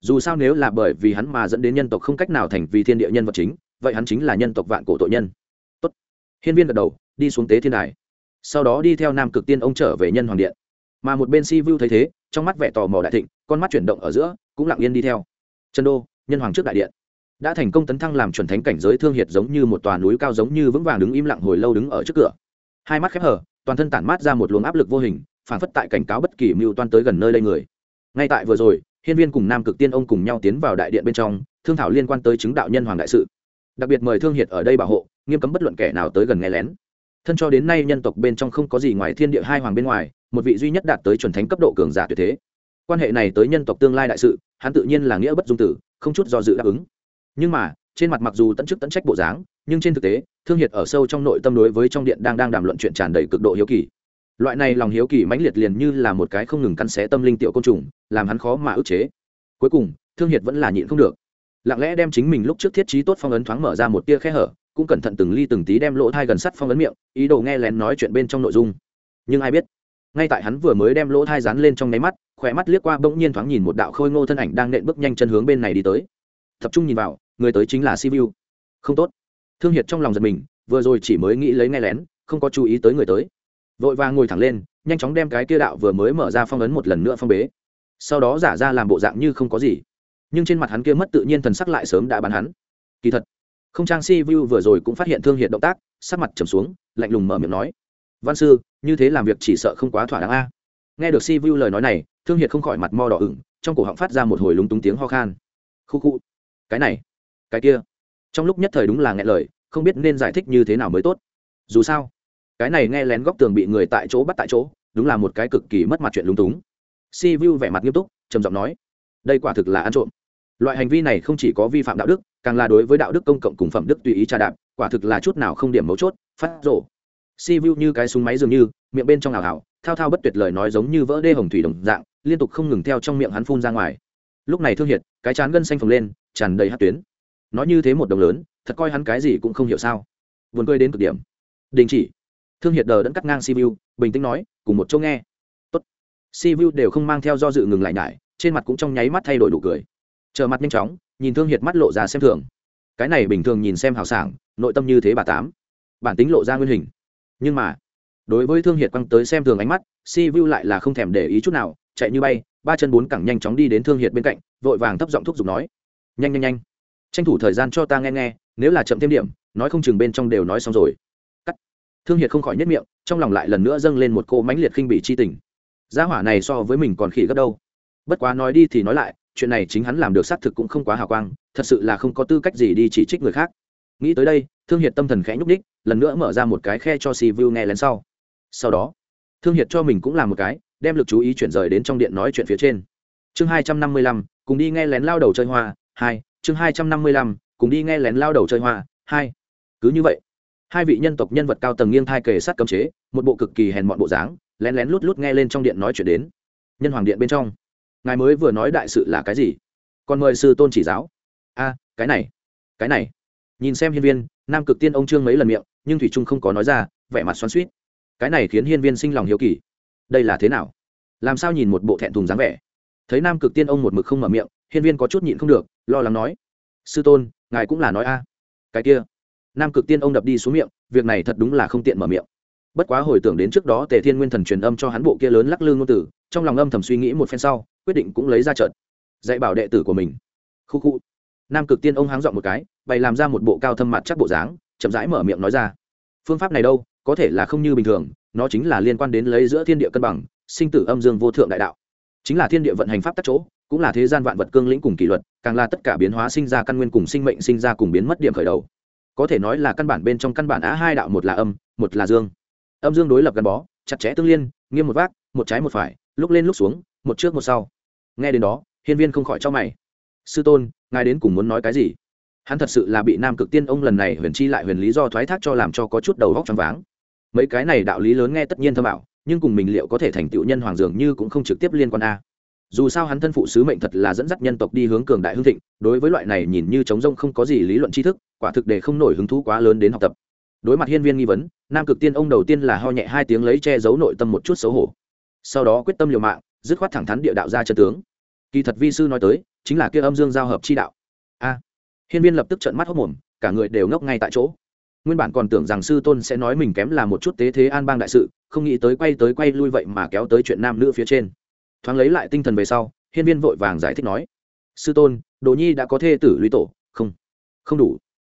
Dù sao nếu là bởi vì hắn mà dẫn đến nhân tộc không cách nào thành vì thiên địa nhân vật chính, vậy hắn chính là nhân tộc vạn cổ tội nhân. Tốt. hiên viên gật đầu, đi xuống tế thiên đài. Sau đó đi theo nam cực tiên ông trở về nhân hoàng điện. Mà một bên si vu thấy thế, trong mắt vẻ tò mò đại thịnh, con mắt chuyển động ở giữa, cũng lặng yên đi theo. Chân đô, nhân hoàng trước đại điện. Đã thành công tấn thăng làm chuẩn thánh cảnh giới thương hiệt giống như một tòa núi cao giống như vững vàng đứng im lặng hồi lâu đứng ở trước cửa. Hai mắt khép hở toàn thân tản mát ra một luồng áp lực vô hình, phản phất tại cảnh cáo bất kỳ mưu toan tới gần nơi đây người ngay tại vừa rồi, hiên viên cùng nam cực tiên ông cùng nhau tiến vào đại điện bên trong, thương thảo liên quan tới chứng đạo nhân hoàng đại sự. Đặc biệt mời thương hiệt ở đây bảo hộ, nghiêm cấm bất luận kẻ nào tới gần nghe lén. Thân cho đến nay nhân tộc bên trong không có gì ngoài thiên địa hai hoàng bên ngoài, một vị duy nhất đạt tới chuẩn thánh cấp độ cường giả tuyệt thế. Quan hệ này tới nhân tộc tương lai đại sự, hắn tự nhiên là nghĩa bất dung tử, không chút do dự đáp ứng. Nhưng mà, trên mặt mặc dù tận chức tận trách bộ dáng, nhưng trên thực tế, thương hiệt ở sâu trong nội tâm đối với trong điện đang đang đàm luận chuyện tràn đầy cực độ hiếu kỳ loại này lòng hiếu kỳ mãnh liệt liền như là một cái không ngừng cắn xé tâm linh tiểu côn trùng, làm hắn khó mà ức chế. Cuối cùng, thương hiệt vẫn là nhịn không được. Lặng lẽ đem chính mình lúc trước thiết trí tốt phong ấn thoáng mở ra một tia khe hở, cũng cẩn thận từng ly từng tí đem lỗ thai gần sắt phong ấn miệng, ý đồ nghe lén nói chuyện bên trong nội dung. Nhưng ai biết, ngay tại hắn vừa mới đem lỗ thai dán lên trong nháy mắt, khỏe mắt liếc qua bỗng nhiên thoáng nhìn một đạo khôi ngô thân ảnh đang nện bước nhanh chân hướng bên này đi tới. Tập trung nhìn vào, người tới chính là sivu không tốt. Thương hiệt trong lòng giật mình, vừa rồi chỉ mới nghĩ lấy nghe lén, không có chú ý tới người tới vội vàng ngồi thẳng lên, nhanh chóng đem cái kia đạo vừa mới mở ra phong ấn một lần nữa phong bế. Sau đó giả ra làm bộ dạng như không có gì. Nhưng trên mặt hắn kia mất tự nhiên thần sắc lại sớm đã bắn hắn. Kỳ thật, không trang si vu vừa rồi cũng phát hiện thương hiện động tác, sắc mặt trầm xuống, lạnh lùng mở miệng nói. Văn sư, như thế làm việc chỉ sợ không quá thỏa đáng a. Nghe được si vu lời nói này, thương hiệt không khỏi mặt mo đỏ ửng, trong cổ họng phát ra một hồi lúng túng tiếng ho khan. Khu khu. Cái này, cái kia. Trong lúc nhất thời đúng là nghe lời, không biết nên giải thích như thế nào mới tốt. Dù sao cái này nghe lén góc tường bị người tại chỗ bắt tại chỗ, đúng là một cái cực kỳ mất mặt chuyện lúng túng. Si vu vẻ mặt nghiêm túc, trầm giọng nói, đây quả thực là ăn trộm. Loại hành vi này không chỉ có vi phạm đạo đức, càng là đối với đạo đức công cộng cùng phẩm đức tùy ý trà đạp, quả thực là chút nào không điểm mấu chốt, phát rổ si vu như cái súng máy dường như, miệng bên trong ảo ảo, thao thao bất tuyệt lời nói giống như vỡ đê hồng thủy đồng dạng, liên tục không ngừng theo trong miệng hắn phun ra ngoài. Lúc này thương hiệt, cái chán gân xanh phồng lên, tràn đầy hát tuyến. Nói như thế một đồng lớn, thật coi hắn cái gì cũng không hiểu sao. Vườn cười đến cực điểm. Đình chỉ thương hiệt đờ đẫn cắt ngang si vu bình tĩnh nói, cùng một chỗ nghe. Tốt. Si vu đều không mang theo do dự ngừng lại nhải, trên mặt cũng trong nháy mắt thay đổi đủ cười. Chờ mặt nhanh chóng, nhìn thương hiệt mắt lộ ra xem thường. Cái này bình thường nhìn xem hào sảng, nội tâm như thế bà tám. Bản tính lộ ra nguyên hình. Nhưng mà, đối với thương hiệt quăng tới xem thường ánh mắt si vu lại là không thèm để ý chút nào, chạy như bay, ba chân bốn cẳng nhanh chóng đi đến thương hiệt bên cạnh, vội vàng thấp giọng thúc giục nói, nhanh nhanh nhanh. Tranh thủ thời gian cho ta nghe nghe, nếu là chậm thêm điểm, nói không chừng bên trong đều nói xong rồi thương hiệt không khỏi nhất miệng, trong lòng lại lần nữa dâng lên một cô mãnh liệt khinh bị chi tình. Gia hỏa này so với mình còn khỉ gấp đâu. Bất quá nói đi thì nói lại, chuyện này chính hắn làm được xác thực cũng không quá hào quang, thật sự là không có tư cách gì đi chỉ trích người khác. Nghĩ tới đây, thương hiệt tâm thần khẽ nhúc ních lần nữa mở ra một cái khe cho si vu nghe lén sau. Sau đó, thương hiệt cho mình cũng làm một cái, đem lực chú ý chuyển rời đến trong điện nói chuyện phía trên. Chương hai trăm năm mươi lăm, cùng đi nghe lén lao đầu chơi hoa, hai, chương hai trăm năm mươi lăm, cùng đi nghe lén lao đầu chơi hoa, hai. Cứ như vậy hai vị nhân tộc nhân vật cao tầng nghiêng thai kề sát cấm chế, một bộ cực kỳ hèn mọn bộ dáng, lén lén lút lút nghe lên trong điện nói chuyện đến. Nhân hoàng điện bên trong. Ngài mới vừa nói đại sự là cái gì? Còn mời sư tôn chỉ giáo. A, cái này cái này. Nhìn xem hiên viên, nam cực tiên ông trương mấy lần miệng, nhưng thủy trung không có nói ra, vẻ mặt xoắn suýt cái này khiến hiên viên sinh lòng hiếu kỳ. Đây là thế nào? Làm sao nhìn một bộ thẹn thùng dáng vẻ? Thấy nam cực tiên ông một mực không mở miệng, hiên viên có chút nhịn không được, lo lắng nói. Sư tôn, ngài cũng là nói a. Cái kia nam cực tiên ông đập đi xuống miệng, việc này thật đúng là không tiện mở miệng. Bất quá hồi tưởng đến trước đó tề thiên nguyên thần truyền âm cho hắn bộ kia lớn lắc lư ngôn tử trong lòng âm thầm suy nghĩ một phen sau, quyết định cũng lấy ra trận dạy bảo đệ tử của mình. Khu khu. Nam cực tiên ông háng dọn một cái, bày làm ra một bộ cao thâm mặt chắc bộ dáng, chậm rãi mở miệng nói ra. Phương pháp này đâu, có thể là không như bình thường, nó chính là liên quan đến lấy giữa thiên địa cân bằng, sinh tử âm dương vô thượng đại đạo. Chính là thiên địa vận hành pháp tắc chỗ, cũng là thế gian vạn vật cương lĩnh cùng kỷ luật, càng là tất cả biến hóa sinh ra căn nguyên cùng sinh mệnh sinh ra cùng biến mất điểm khởi đầu có thể nói là căn bản bên trong căn bản á hai đạo, một là âm, một là dương. Âm dương đối lập gắn bó, chặt chẽ tương liên, nghiêm một vác, một trái một phải, lúc lên lúc xuống, một trước một sau. Nghe đến đó, hiên viên không khỏi cho mày. Sư tôn, ngài đến cùng muốn nói cái gì? Hắn thật sự là bị nam cực tiên ông lần này huyền chi lại huyền lý do thoái thác cho làm cho có chút đầu góc t r váng. Mấy cái này đạo lý lớn nghe tất nhiên thơ bảo nhưng cùng mình liệu có thể thành tựu nhân hoàng dường như cũng không trực tiếp liên quan a. Dù sao hắn thân phụ sứ mệnh thật là dẫn dắt nhân tộc đi hướng cường đại hương thịnh, đối với loại này nhìn như chống rông không có gì lý luận tri thức quả thực để không nổi hứng thú quá lớn đến học tập. Đối mặt hiên viên nghi vấn, nam cực tiên ông đầu tiên là ho nhẹ hai tiếng lấy che giấu nội tâm một chút xấu hổ. Sau đó quyết tâm liều mạng, dứt khoát thẳng thắn địa đạo ra chân tướng. Kỳ thật vi sư nói tới, chính là kia âm dương giao hợp chi đạo. A! Hiên viên lập tức trợn mắt hốc mồm, cả người đều ngốc ngay tại chỗ. Nguyên bản còn tưởng rằng sư tôn sẽ nói mình kém là một chút tế thế an bang đại sự, không nghĩ tới quay tới quay lui vậy mà kéo tới chuyện nam nữ phía trên. Thoáng lấy lại tinh thần về sau, hiên viên vội vàng giải thích nói, sư tôn, đồ nhi đã có thê tử lũy tổ, không không đủ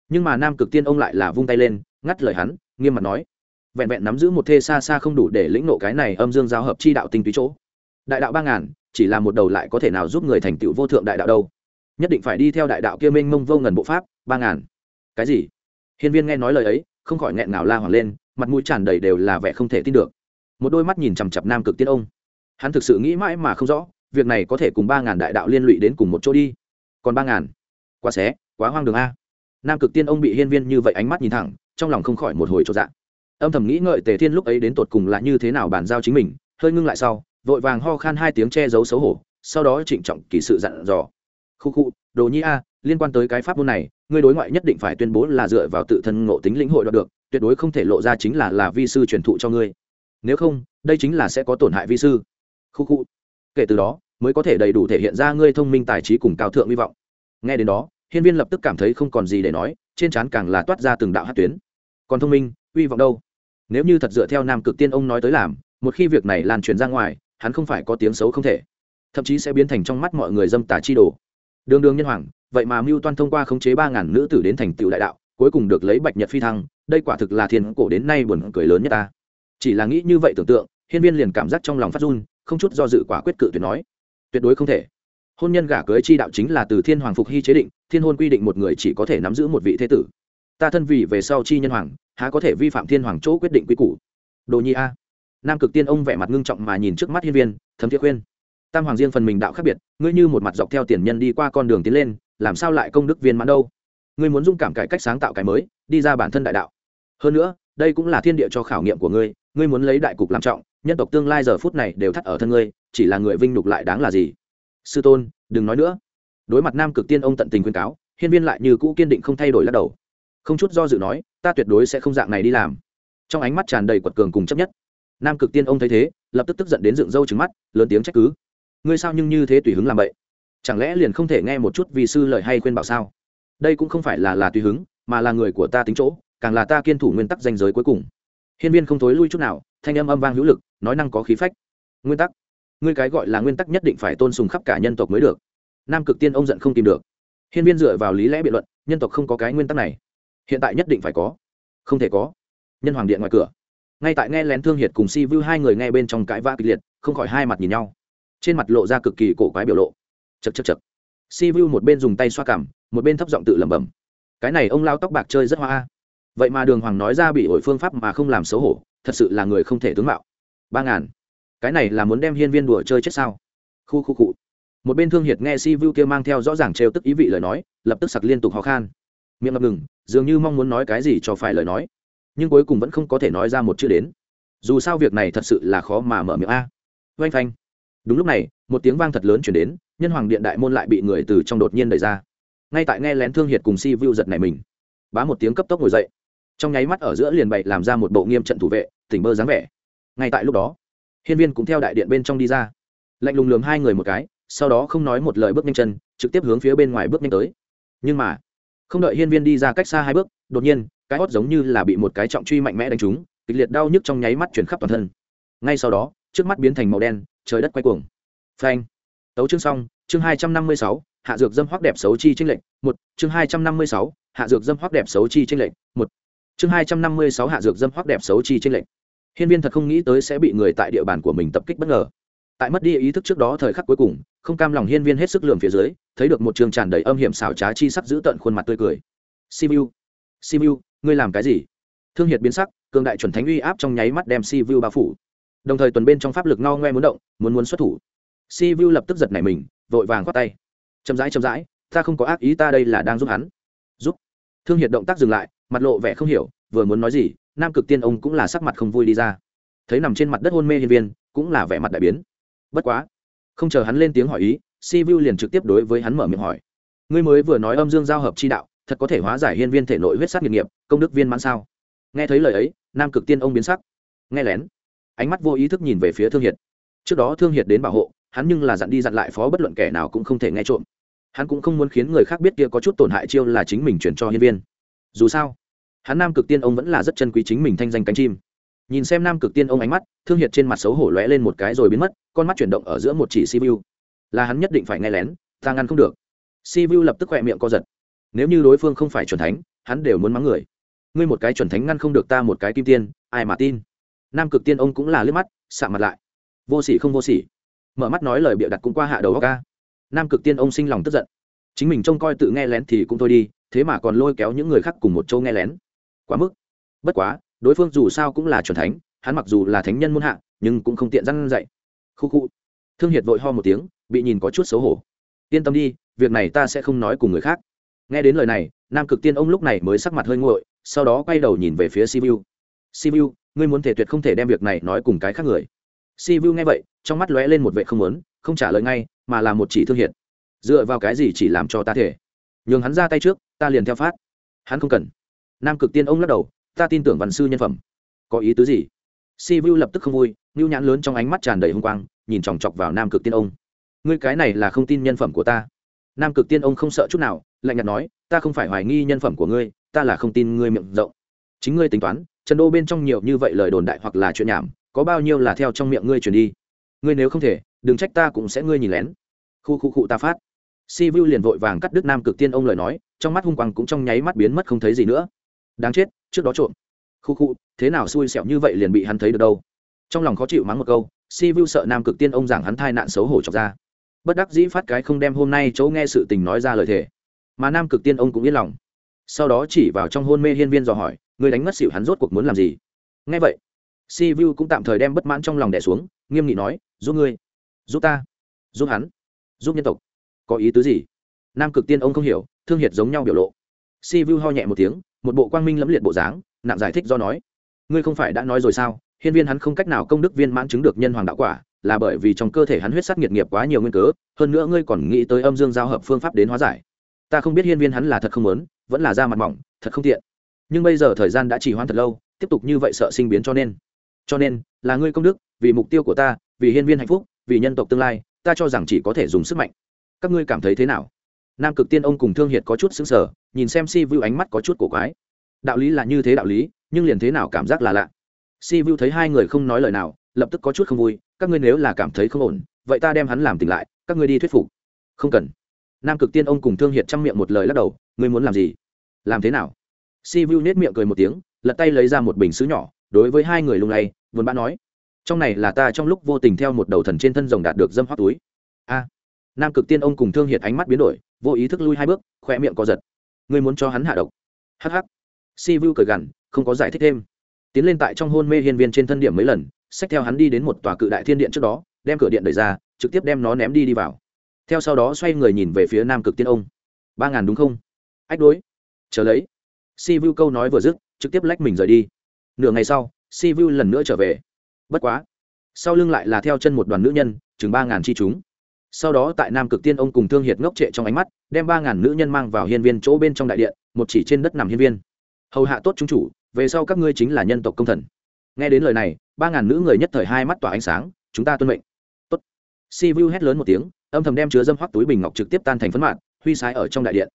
nhưng mà nam cực tiên ông lại là vung tay lên, ngắt lời hắn, nghiêm mặt nói. Vẹn vẹn nắm giữ một thê xa xa không đủ để lĩnh nộ cái này âm dương giao hợp chi đạo tinh túy chỗ. Đại đạo ba ngàn, chỉ là một đầu lại có thể nào giúp người thành tựu vô thượng đại đạo đâu. Nhất định phải đi theo đại đạo kia minh mông vô ngần bộ pháp, ba ngàn. Cái gì? Hiên viên nghe nói lời ấy, không khỏi nghẹn ngào la hoàng lên, mặt mũi tràn đầy đều là vẻ không thể tin được. Một đôi mắt nhìn chằm chặp nam cực tiên ông. Hắn thực sự nghĩ mãi mà không rõ, việc này có thể cùng ba ngàn đại đạo liên lụy đến cùng một chỗ đi. Còn ba ngàn? Quá xé, quá hoang đường a nam cực tiên ông bị hiên viên như vậy ánh mắt nhìn thẳng, trong lòng không khỏi một hồi trọn dạ. Âm thầm nghĩ ngợi tề thiên lúc ấy đến tột cùng là như thế nào bàn giao chính mình, hơi ngưng lại sau, vội vàng ho khan hai tiếng che giấu xấu hổ, sau đó trịnh trọng kỳ sự dặn dò. Khu khu, đồ nhi a, liên quan tới cái pháp môn này, ngươi đối ngoại nhất định phải tuyên bố là dựa vào tự thân ngộ tính lĩnh hội đoạt được, tuyệt đối không thể lộ ra chính là là vi sư truyền thụ cho ngươi. Nếu không, đây chính là sẽ có tổn hại vi sư. Khu khu. Kể từ đó, mới có thể đầy đủ thể hiện ra ngươi thông minh tài trí cùng cao thượng hy vọng. Nghe đến đó hiên viên lập tức cảm thấy không còn gì để nói, trên trán càng là toát ra từng đạo hát tuyến. Còn thông minh, uy vọng đâu? Nếu như thật dựa theo nam cực tiên ông nói tới làm, một khi việc này lan truyền ra ngoài, hắn không phải có tiếng xấu không thể. Thậm chí sẽ biến thành trong mắt mọi người dâm tà chi đồ. Đường đường nhân hoàng, vậy mà mưu toan thông qua khống chế ba ngàn nữ tử đến thành tựu đại đạo, cuối cùng được lấy bạch nhật phi thăng, đây quả thực là thiên cổ đến nay buồn cười lớn nhất ta. Chỉ là nghĩ như vậy tưởng tượng, hiên viên liền cảm giác trong lòng phát run, không chút do dự quả quyết cự tuyệt nói. Tuyệt đối không thể hôn nhân gả cưới chi đạo chính là từ thiên hoàng phục hy chế định, thiên hôn quy định một người chỉ có thể nắm giữ một vị thế tử. Ta thân vị về sau chi nhân hoàng, há có thể vi phạm thiên hoàng chỗ quyết định quy củ. Đồ nhi a. Nam cực tiên ông vẻ mặt ngưng trọng mà nhìn trước mắt hiên viên, thấm thiết khuyên. Tam hoàng riêng phần mình đạo khác biệt, ngươi như một mặt dọc theo tiền nhân đi qua con đường tiến lên, làm sao lại công đức viên mãn đâu? Ngươi muốn dung cảm cải cách sáng tạo cái mới, đi ra bản thân đại đạo. Hơn nữa, đây cũng là thiên địa cho khảo nghiệm của ngươi ngươi muốn lấy đại cục làm trọng, nhân tộc tương lai giờ phút này đều thắt ở thân ngươi, chỉ là người vinh nhục lại đáng là gì? Sư tôn, đừng nói nữa. Đối mặt nam cực tiên, ông tận tình khuyên cáo, hiên viên lại như cũ kiên định không thay đổi lắc đầu. Không chút do dự nói, ta tuyệt đối sẽ không dạng này đi làm. Trong ánh mắt tràn đầy quật cường cùng chấp nhất, nam cực tiên, ông thấy thế, lập tức tức giận đến dựng râu trứng mắt, lớn tiếng trách cứ. Ngươi sao nhưng như thế tùy hứng làm vậy? Chẳng lẽ liền không thể nghe một chút vì sư lời hay khuyên bảo sao? Đây cũng không phải là là tùy hứng, mà là người của ta tính chỗ, càng là ta kiên thủ nguyên tắc danh giới cuối cùng. Hiên viên không thối lui chút nào, thanh âm âm vang hữu lực, nói năng có khí phách. Nguyên tắc? Ngươi cái gọi là nguyên tắc nhất định phải tôn sùng khắp cả nhân tộc mới được. Nam cực tiên ông giận không tìm được. Hiên viên dựa vào lý lẽ biện luận, nhân tộc không có cái nguyên tắc này. Hiện tại nhất định phải có. Không thể có. Nhân hoàng điện ngoài cửa. Ngay tại nghe lén thương hiệt cùng si vu hai người nghe bên trong cãi vã kịch liệt, không khỏi hai mặt nhìn nhau. Trên mặt lộ ra cực kỳ cổ quái biểu lộ. Chật chật chật si vu một bên dùng tay xoa cằm một bên thấp giọng tự lẩm bẩm. Cái này ông lao tóc bạc chơi rất hoa vậy mà đường hoàng nói ra bị ổi phương pháp mà không làm xấu hổ, thật sự là người không thể tướng mạo. Ba ngàn cái này là muốn đem hiên viên đùa chơi chết sao? Khu khu cụ một bên thương hiệt nghe si vu kia mang theo rõ ràng trêu tức ý vị lời nói, lập tức sặc liên tục ho khan. Miệng ngập ngừng, dường như mong muốn nói cái gì cho phải lời nói. Nhưng cuối cùng vẫn không có thể nói ra một chữ đến. Dù sao việc này thật sự là khó mà mở miệng a. Oanh phanh. Đúng lúc này, một tiếng vang thật lớn chuyển đến, nhân hoàng điện đại môn lại bị người từ trong đột nhiên đẩy ra. Ngay tại nghe lén thương hiệt cùng si vu giật này mình, bá một tiếng cấp tốc ngồi dậy. Trong nháy mắt ở giữa liền bậy làm ra một bộ nghiêm trận thủ vệ, tỉnh bơ dáng vẻ. Ngay tại lúc đó hiên viên cũng theo đại điện bên trong đi ra. Lạnh lùng lường hai người một cái, sau đó không nói một lời bước nhanh chân, trực tiếp hướng phía bên ngoài bước nhanh tới. Nhưng mà, không đợi hiên viên đi ra cách xa hai bước, đột nhiên, cái hót giống như là bị một cái trọng truy mạnh mẽ đánh trúng, kịch liệt đau nhức trong nháy mắt chuyển khắp toàn thân. Ngay sau đó, trước mắt biến thành màu đen, trời đất quay cuồng. Phanh. Tấu chương xong, chương hai trăm năm mươi sáu, hạ dược dâm hoắc đẹp xấu chi tranh lệnh một. Chương hai trăm năm mươi sáu, hạ dược dâm hoắc đẹp xấu chi tranh lệnh một. Chương hai trăm năm mươi sáu, hạ dược dâm hoắc đẹp xấu chi tranh lệnh hiên viên thật không nghĩ tới sẽ bị người tại địa bàn của mình tập kích bất ngờ. Tại mất đi ý thức trước đó thời khắc cuối cùng, không cam lòng hiên viên hết sức lường phía dưới, thấy được một trường tràn đầy âm hiểm xảo trá chi sắc giữ tận khuôn mặt tươi cười. Simu simu ngươi làm cái gì? Thương hiệt biến sắc, cường đại chuẩn thánh uy áp trong nháy mắt đem simu bao phủ. Đồng thời tuần bên trong pháp lực no ngoe muốn động, muốn muốn xuất thủ. Simu lập tức giật nảy mình, vội vàng khoát tay. Chậm rãi chậm rãi, ta không có ác ý, ta đây là đang giúp hắn. Giúp. Thương hiệt động tác dừng lại, mặt lộ vẻ không hiểu, vừa muốn nói gì nam cực tiên ông cũng là sắc mặt không vui đi ra. Thấy nằm trên mặt đất hôn mê hiên viên, cũng là vẻ mặt đại biến. Bất quá, không chờ hắn lên tiếng hỏi ý, si vu liền trực tiếp đối với hắn mở miệng hỏi. Ngươi mới vừa nói âm dương giao hợp chi đạo, thật có thể hóa giải hiên viên thể nội huyết sát nghiệp nghiệp, công đức viên mãn sao? Nghe thấy lời ấy, nam cực tiên ông biến sắc. Nghe lén. Ánh mắt vô ý thức nhìn về phía thương hiệt. Trước đó thương hiệt đến bảo hộ, hắn nhưng là dặn đi dặn lại phó bất luận kẻ nào cũng không thể nghe trộm. Hắn cũng không muốn khiến người khác biết kia có chút tổn hại chiêu là chính mình chuyển cho hiên viên. Dù sao hắn nam cực tiên ông vẫn là rất chân quý chính mình thanh danh cánh chim. Nhìn xem nam cực tiên ông ánh mắt, thương hiệt trên mặt xấu hổ lóe lên một cái rồi biến mất, con mắt chuyển động ở giữa một chỉ si vu là hắn nhất định phải nghe lén, ta ngăn không được. Si vu lập tức khỏe miệng co giật. Nếu như đối phương không phải chuẩn thánh, hắn đều muốn mắng người. Ngươi một cái chuẩn thánh ngăn không được ta một cái kim tiên, ai mà tin? Nam cực tiên ông cũng là liếc mắt sạ mặt lại. Vô sỉ không vô sỉ. Mở mắt nói lời bịa đặt cũng qua hạ đầu góc ca. Nam cực tiên ông sinh lòng tức giận. Chính mình trông coi tự nghe lén thì cũng thôi đi, thế mà còn lôi kéo những người khác cùng một châu nghe lén quá mức. Bất quá, đối phương dù sao cũng là c thánh, hắn mặc dù là thánh nhân muôn hạ, nhưng cũng không tiện răn dạy. Khu khu. Thương hiệt vội ho một tiếng, bị nhìn có chút xấu hổ. Yên tâm đi, việc này ta sẽ không nói cùng người khác. Nghe đến lời này, nam cực tiên ông lúc này mới sắc mặt hơi nguội, sau đó quay đầu nhìn về phía sivu sivu ngươi muốn thể tuyệt không thể đem việc này nói cùng cái khác người. Sivu nghe vậy, trong mắt lóe lên một vệ không muốn, không trả lời ngay, mà là một chỉ thương hiệt. Dựa vào cái gì chỉ làm cho ta thể? Nhường hắn ra tay trước, ta liền theo phát. Hắn không cần nam cực tiên ông lắc đầu, ta tin tưởng văn sư nhân phẩm. Có ý tứ gì? Si vu lập tức không vui ngưu nhãn lớn trong ánh mắt tràn đầy hung quang, nhìn chòng chọc vào nam cực tiên ông. Ngươi cái này là không tin nhân phẩm của ta. Nam cực tiên ông không sợ chút nào, lạnh nhạt nói, ta không phải hoài nghi nhân phẩm của ngươi, ta là không tin ngươi miệng rộng. Chính ngươi tính toán, trần đô bên trong nhiều như vậy lời đồn đại hoặc là chuyện nhảm, có bao nhiêu là theo trong miệng ngươi truyền đi? Ngươi nếu không thể, đừng trách ta cũng sẽ ngươi nhìn lén. Khu khu khu ta phát. Si vu liền vội vàng cắt đứt nam cực tiên ông lời nói, trong mắt hung quang cũng trong nháy mắt biến mất không thấy gì nữa đáng chết, trước đó trộm. Khu khu, thế nào xui xẻo như vậy liền bị hắn thấy được đâu? Trong lòng khó chịu mắng một câu, si vu sợ nam cực tiên ông giảng hắn thai nạn xấu hổ chọc ra. Bất đắc dĩ phát cái không đem hôm nay chỗ nghe sự tình nói ra lời thề. Mà nam cực tiên ông cũng yên lòng. Sau đó chỉ vào trong hôn mê hiên viên dò hỏi người đánh mất xỉu hắn rốt cuộc muốn làm gì? Nghe vậy, si vu cũng tạm thời đem bất mãn trong lòng đẻ xuống, nghiêm nghị nói, giúp ngươi, giúp ta, giúp hắn, giúp nhân tộc. Có ý tứ gì? Nam cực tiên ông không hiểu, thương hiệt giống nhau biểu lộ. Si vu ho nhẹ một tiếng một bộ quang minh lẫm liệt bộ dáng, nặng giải thích do nói, ngươi không phải đã nói rồi sao? Hiên viên hắn không cách nào công đức viên mãn chứng được nhân hoàng đạo quả, là bởi vì trong cơ thể hắn huyết sắc nhiệt nghiệp quá nhiều nguyên cớ, hơn nữa ngươi còn nghĩ tới âm dương giao hợp phương pháp đến hóa giải. Ta không biết hiên viên hắn là thật không muốn, vẫn là da mặt mỏng, thật không tiện. Nhưng bây giờ thời gian đã chỉ hoãn thật lâu, tiếp tục như vậy sợ sinh biến cho nên. Cho nên, là ngươi công đức, vì mục tiêu của ta, vì hiên viên hạnh phúc, vì nhân tộc tương lai, ta cho rằng chỉ có thể dùng sức mạnh. Các ngươi cảm thấy thế nào? Nam cực tiên ông cùng thương hiệt có chút xứng sở, nhìn xem si vu ánh mắt có chút cổ quái. Đạo lý là như thế đạo lý, nhưng liền thế nào cảm giác là lạ. Si vu thấy hai người không nói lời nào, lập tức có chút không vui, các ngươi nếu là cảm thấy không ổn, vậy ta đem hắn làm tỉnh lại, các ngươi đi thuyết phục. Không cần. Nam cực tiên ông cùng thương hiệt chăm miệng một lời lắc đầu, ngươi muốn làm gì? Làm thế nào? Si vu nết miệng cười một tiếng, lật tay lấy ra một bình xứ nhỏ, đối với hai người lung lay vốn bã nói, trong này là ta trong lúc vô tình theo một đầu thần trên thân rồng đạt được dâm hoác túi. A. Nam cực tiên ông cùng thương hiệt ánh mắt biến đổi vô ý thức lui hai bước khoe miệng co giật. Ngươi muốn cho hắn hạ độc. Hh si vu cười gằn, không có giải thích thêm. Tiến lên tại trong hôn mê hiên viên trên thân điểm mấy lần, xách theo hắn đi đến một tòa cự đại thiên điện trước đó, đem cửa điện đẩy ra, trực tiếp đem nó ném đi đi vào. Theo sau đó xoay người nhìn về phía nam cực tiên ông. Ba ngàn đúng không? Ách đối. Chờ lấy. Si vu câu nói vừa dứt, trực tiếp lách mình rời đi. Nửa ngày sau, si vu lần nữa trở về. Bất quá. Sau lưng lại là theo chân một đoàn nữ nhân, chừng ba ngàn chi chúng sau đó tại nam cực tiên ông cùng thương hiệt ngốc trệ trong ánh mắt, đem ba ngàn nữ nhân mang vào hiên viên chỗ bên trong đại điện, một chỉ trên đất nằm hiên viên. Hầu hạ tốt chúng chủ, về sau các ngươi chính là nhân tộc công thần. Nghe đến lời này, ba ngàn nữ người nhất thời hai mắt tỏa ánh sáng, chúng ta tuân mệnh. Tốt. Si vu hét lớn một tiếng, âm thầm đem chứa dâm hoắc túi bình ngọc trực tiếp tan thành phấn mạng huy sái ở trong đại điện.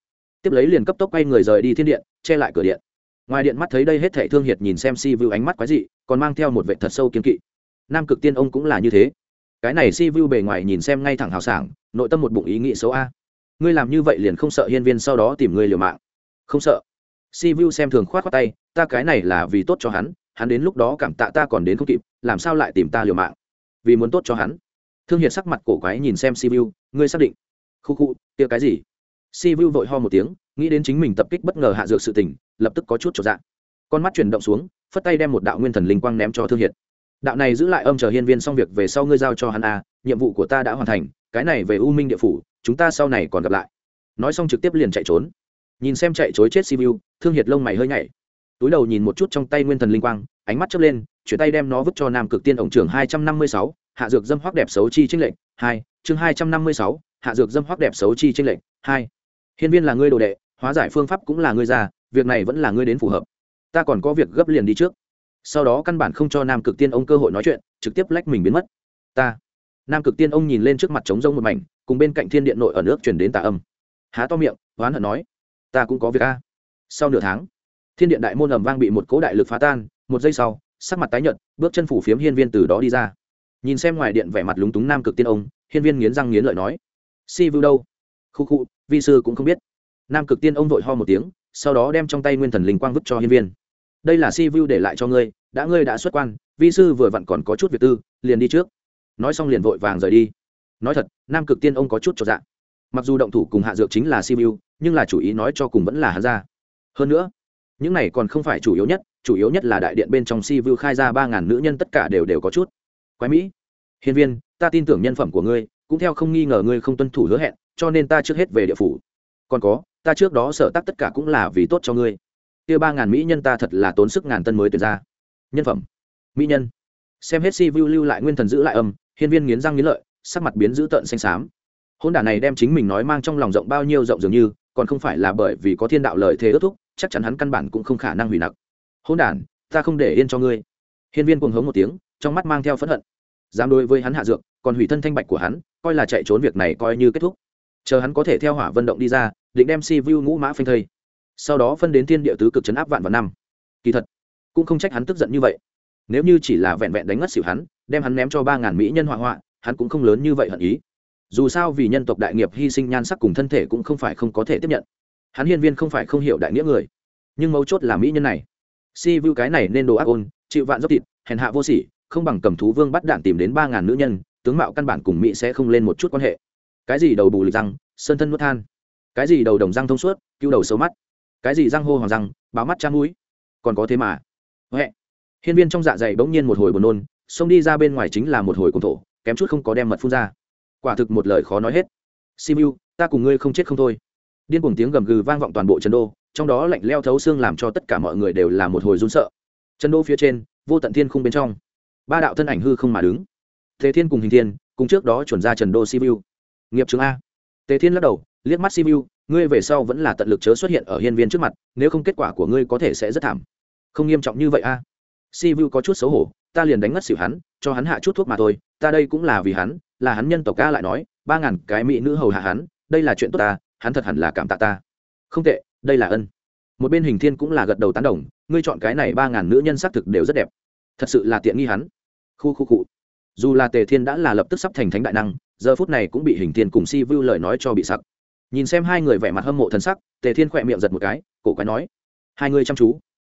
Tiếp lấy liền cấp tốc quay người rời đi thiên điện, che lại cửa điện. Ngoài điện mắt thấy đây hết thảy thương hiệt nhìn xem si vu ánh mắt quái dị, còn mang theo một vệ thật sâu kiên kỵ. Nam cực tiên ông cũng là như thế cái này si vu bề ngoài nhìn xem ngay thẳng hào sảng, nội tâm một bụng ý nghĩ xấu a. Ngươi làm như vậy liền không sợ hiên viên sau đó tìm ngươi liều mạng? Không sợ. Si vu xem thường khoát khoát tay, ta cái này là vì tốt cho hắn hắn đến lúc đó cảm tạ ta còn đến không kịp, làm sao lại tìm ta liều mạng? Vì muốn tốt cho hắn. Thương hiệt sắc mặt cổ quái nhìn xem si vu, ngươi xác định? Khu khu, kia cái gì? Si vu vội ho một tiếng, nghĩ đến chính mình tập kích bất ngờ hạ dược sự tình, lập tức có chút trọn dạng con mắt chuyển động xuống, phất tay đem một đạo nguyên thần linh quang ném cho thương hiệt đạo này giữ lại âm chờ hiên viên xong việc về sau ngươi giao cho hắn a nhiệm vụ của ta đã hoàn thành, cái này về u minh địa phủ, chúng ta sau này còn gặp lại. Nói xong trực tiếp liền chạy trốn. Nhìn xem chạy chối chết sivu thương hiệt lông mày hơi nhảy. Túi đầu nhìn một chút trong tay nguyên thần linh quang, ánh mắt chớp lên, chuyển tay đem nó vứt cho nam cực tiên ổng trưởng hai trăm năm mươi sáu, hạ dược dâm hoắc đẹp xấu chi trinh lệnh, hai, chương hai trăm năm mươi sáu, hạ dược dâm hoắc đẹp xấu chi trinh lệnh, hai. Hiên viên là ngươi đồ đệ, hóa giải phương pháp cũng là ngươi ra, việc này vẫn là ngươi đến phù hợp. Ta còn có việc gấp liền đi trước sau đó căn bản không cho nam cực tiên ông cơ hội nói chuyện, trực tiếp lách mình biến mất. Ta. Nam cực tiên ông nhìn lên trước mặt trống rông một mảnh, cùng bên cạnh thiên điện nội ở nước chuyển đến tà âm. Há to miệng hoán hận nói, ta cũng có việc a. Sau nửa tháng, thiên điện đại môn ầm vang bị một cố đại lực phá tan, một giây sau, sắc mặt tái nhợt, bước chân phủ phiếm hiên viên từ đó đi ra. Nhìn xem ngoài điện vẻ mặt lúng túng nam cực tiên ông, hiên viên nghiến răng nghiến lợi nói si vu đâu? Khu khu, vi sư cũng không biết. Nam cực tiên ông vội ho một tiếng, sau đó đem trong tay nguyên thần linh quang vứt cho hiên viên đây là si vu để lại cho ngươi, đã ngươi đã xuất quan, vi sư vừa vặn còn có chút việc tư, liền đi trước. Nói xong liền vội vàng rời đi. Nói thật, nam cực tiên ông có chút cho dạ. Mặc dù động thủ cùng hạ dược chính là si vu, nhưng là chủ ý nói cho cùng vẫn là hắn ra. Hơn nữa, những này còn không phải chủ yếu nhất, chủ yếu nhất là đại điện bên trong si vu khai ra ba ngàn nữ nhân tất cả đều đều có chút. Quái mỹ. Hiên viên, ta tin tưởng nhân phẩm của ngươi, cũng theo không nghi ngờ ngươi không tuân thủ hứa hẹn, cho nên ta trước hết về địa phủ. Còn có, ta trước đó sở tác tất cả cũng là vì tốt cho ngươi kia ba ngàn mỹ nhân ta thật là tốn sức ngàn tân mới tuyệt ra. Nhân phẩm. Mỹ nhân. Xem hết si vu lưu lại nguyên thần giữ lại âm, hiên viên nghiến răng nghiến lợi, sắc mặt biến dữ tợn xanh xám. Hôn đản này đem chính mình nói mang trong lòng rộng bao nhiêu rộng dường như, còn không phải là bởi vì có thiên đạo lời thế ước thúc, chắc chắn hắn căn bản cũng không khả năng hủy nặc. Hôn đản, ta không để yên cho ngươi. Hiên viên cuồng hống một tiếng, trong mắt mang theo phẫn hận. Dám đối với hắn hạ dược, còn hủy thân thanh bạch của hắn, coi là chạy trốn việc này coi như kết thúc. Chờ hắn có thể theo hỏa vận động đi ra, định đem si vu ngũ mã phanh thây sau đó phân đến thiên địa tứ cực chấn áp vạn vạn năm. Kỳ thật, cũng không trách hắn tức giận như vậy. Nếu như chỉ là vẹn vẹn đánh ngất xỉu hắn, đem hắn ném cho ba ngàn mỹ nhân họa họa, hắn cũng không lớn như vậy hận ý. Dù sao vì nhân tộc đại nghiệp hy sinh nhan sắc cùng thân thể cũng không phải không có thể tiếp nhận. Hắn hiên viên không phải không hiểu đại nghĩa người. Nhưng mấu chốt là mỹ nhân này. Si vu cái này nên đồ ác ôn, chịu vạn dốc thịt, hèn hạ vô sỉ, không bằng cầm thú vương bắt đạn tìm đến ba ngàn nữ nhân, tướng mạo căn bản cùng mỹ sẽ không lên một chút quan hệ. Cái gì đầu bù lịch răng, sơn thân nuốt than. Cái gì đầu đồng răng thông suốt, cứu đầu sâu mắt cái gì răng hô hoàng răng, báo mắt trang mũi. Còn có thế mà. Huệ. Hiên viên trong dạ dày bỗng nhiên một hồi buồn nôn, xông đi ra bên ngoài chính là một hồi cùng thổ, kém chút không có đem mật phun ra. Quả thực một lời khó nói hết. Simu ta cùng ngươi không chết không thôi. Điên cuồng tiếng gầm gừ vang vọng toàn bộ trần đô, trong đó lạnh leo thấu xương làm cho tất cả mọi người đều là một hồi run sợ. Trần đô phía trên, vô tận thiên khung bên trong, ba đạo thân ảnh hư không mà đứng. Thế thiên cùng hình thiên, cùng trước đó chuẩn ra trần đô simu nghiệp chứng a. Tề thiên lắc đầu liếc mắt simu, ngươi về sau vẫn là tận lực chớ xuất hiện ở hiên viên trước mặt, nếu không kết quả của ngươi có thể sẽ rất thảm. Không nghiêm trọng như vậy a. Simu có chút xấu hổ, ta liền đánh ngất xỉu hắn, cho hắn hạ chút thuốc mà thôi, ta đây cũng là vì hắn, là hắn nhân tộc ca lại nói, ba ngàn cái mỹ nữ hầu hạ hắn, đây là chuyện tốt ta, hắn thật hẳn là cảm tạ ta. Không tệ, đây là ân. Một bên hình thiên cũng là gật đầu tán đồng, ngươi chọn cái này ba ngàn nữ nhân xác thực đều rất đẹp. Thật sự là tiện nghi hắn. Khu khu cụ dù là tề thiên đã là lập tức sắp thành thánh đại năng, giờ phút này cũng bị hình thiên cùng si vu lời nói cho bị sặc nhìn xem hai người vẻ mặt hâm mộ thân sắc, tề thiên khỏe miệng giật một cái, cổ quái nói, hai người chăm chú.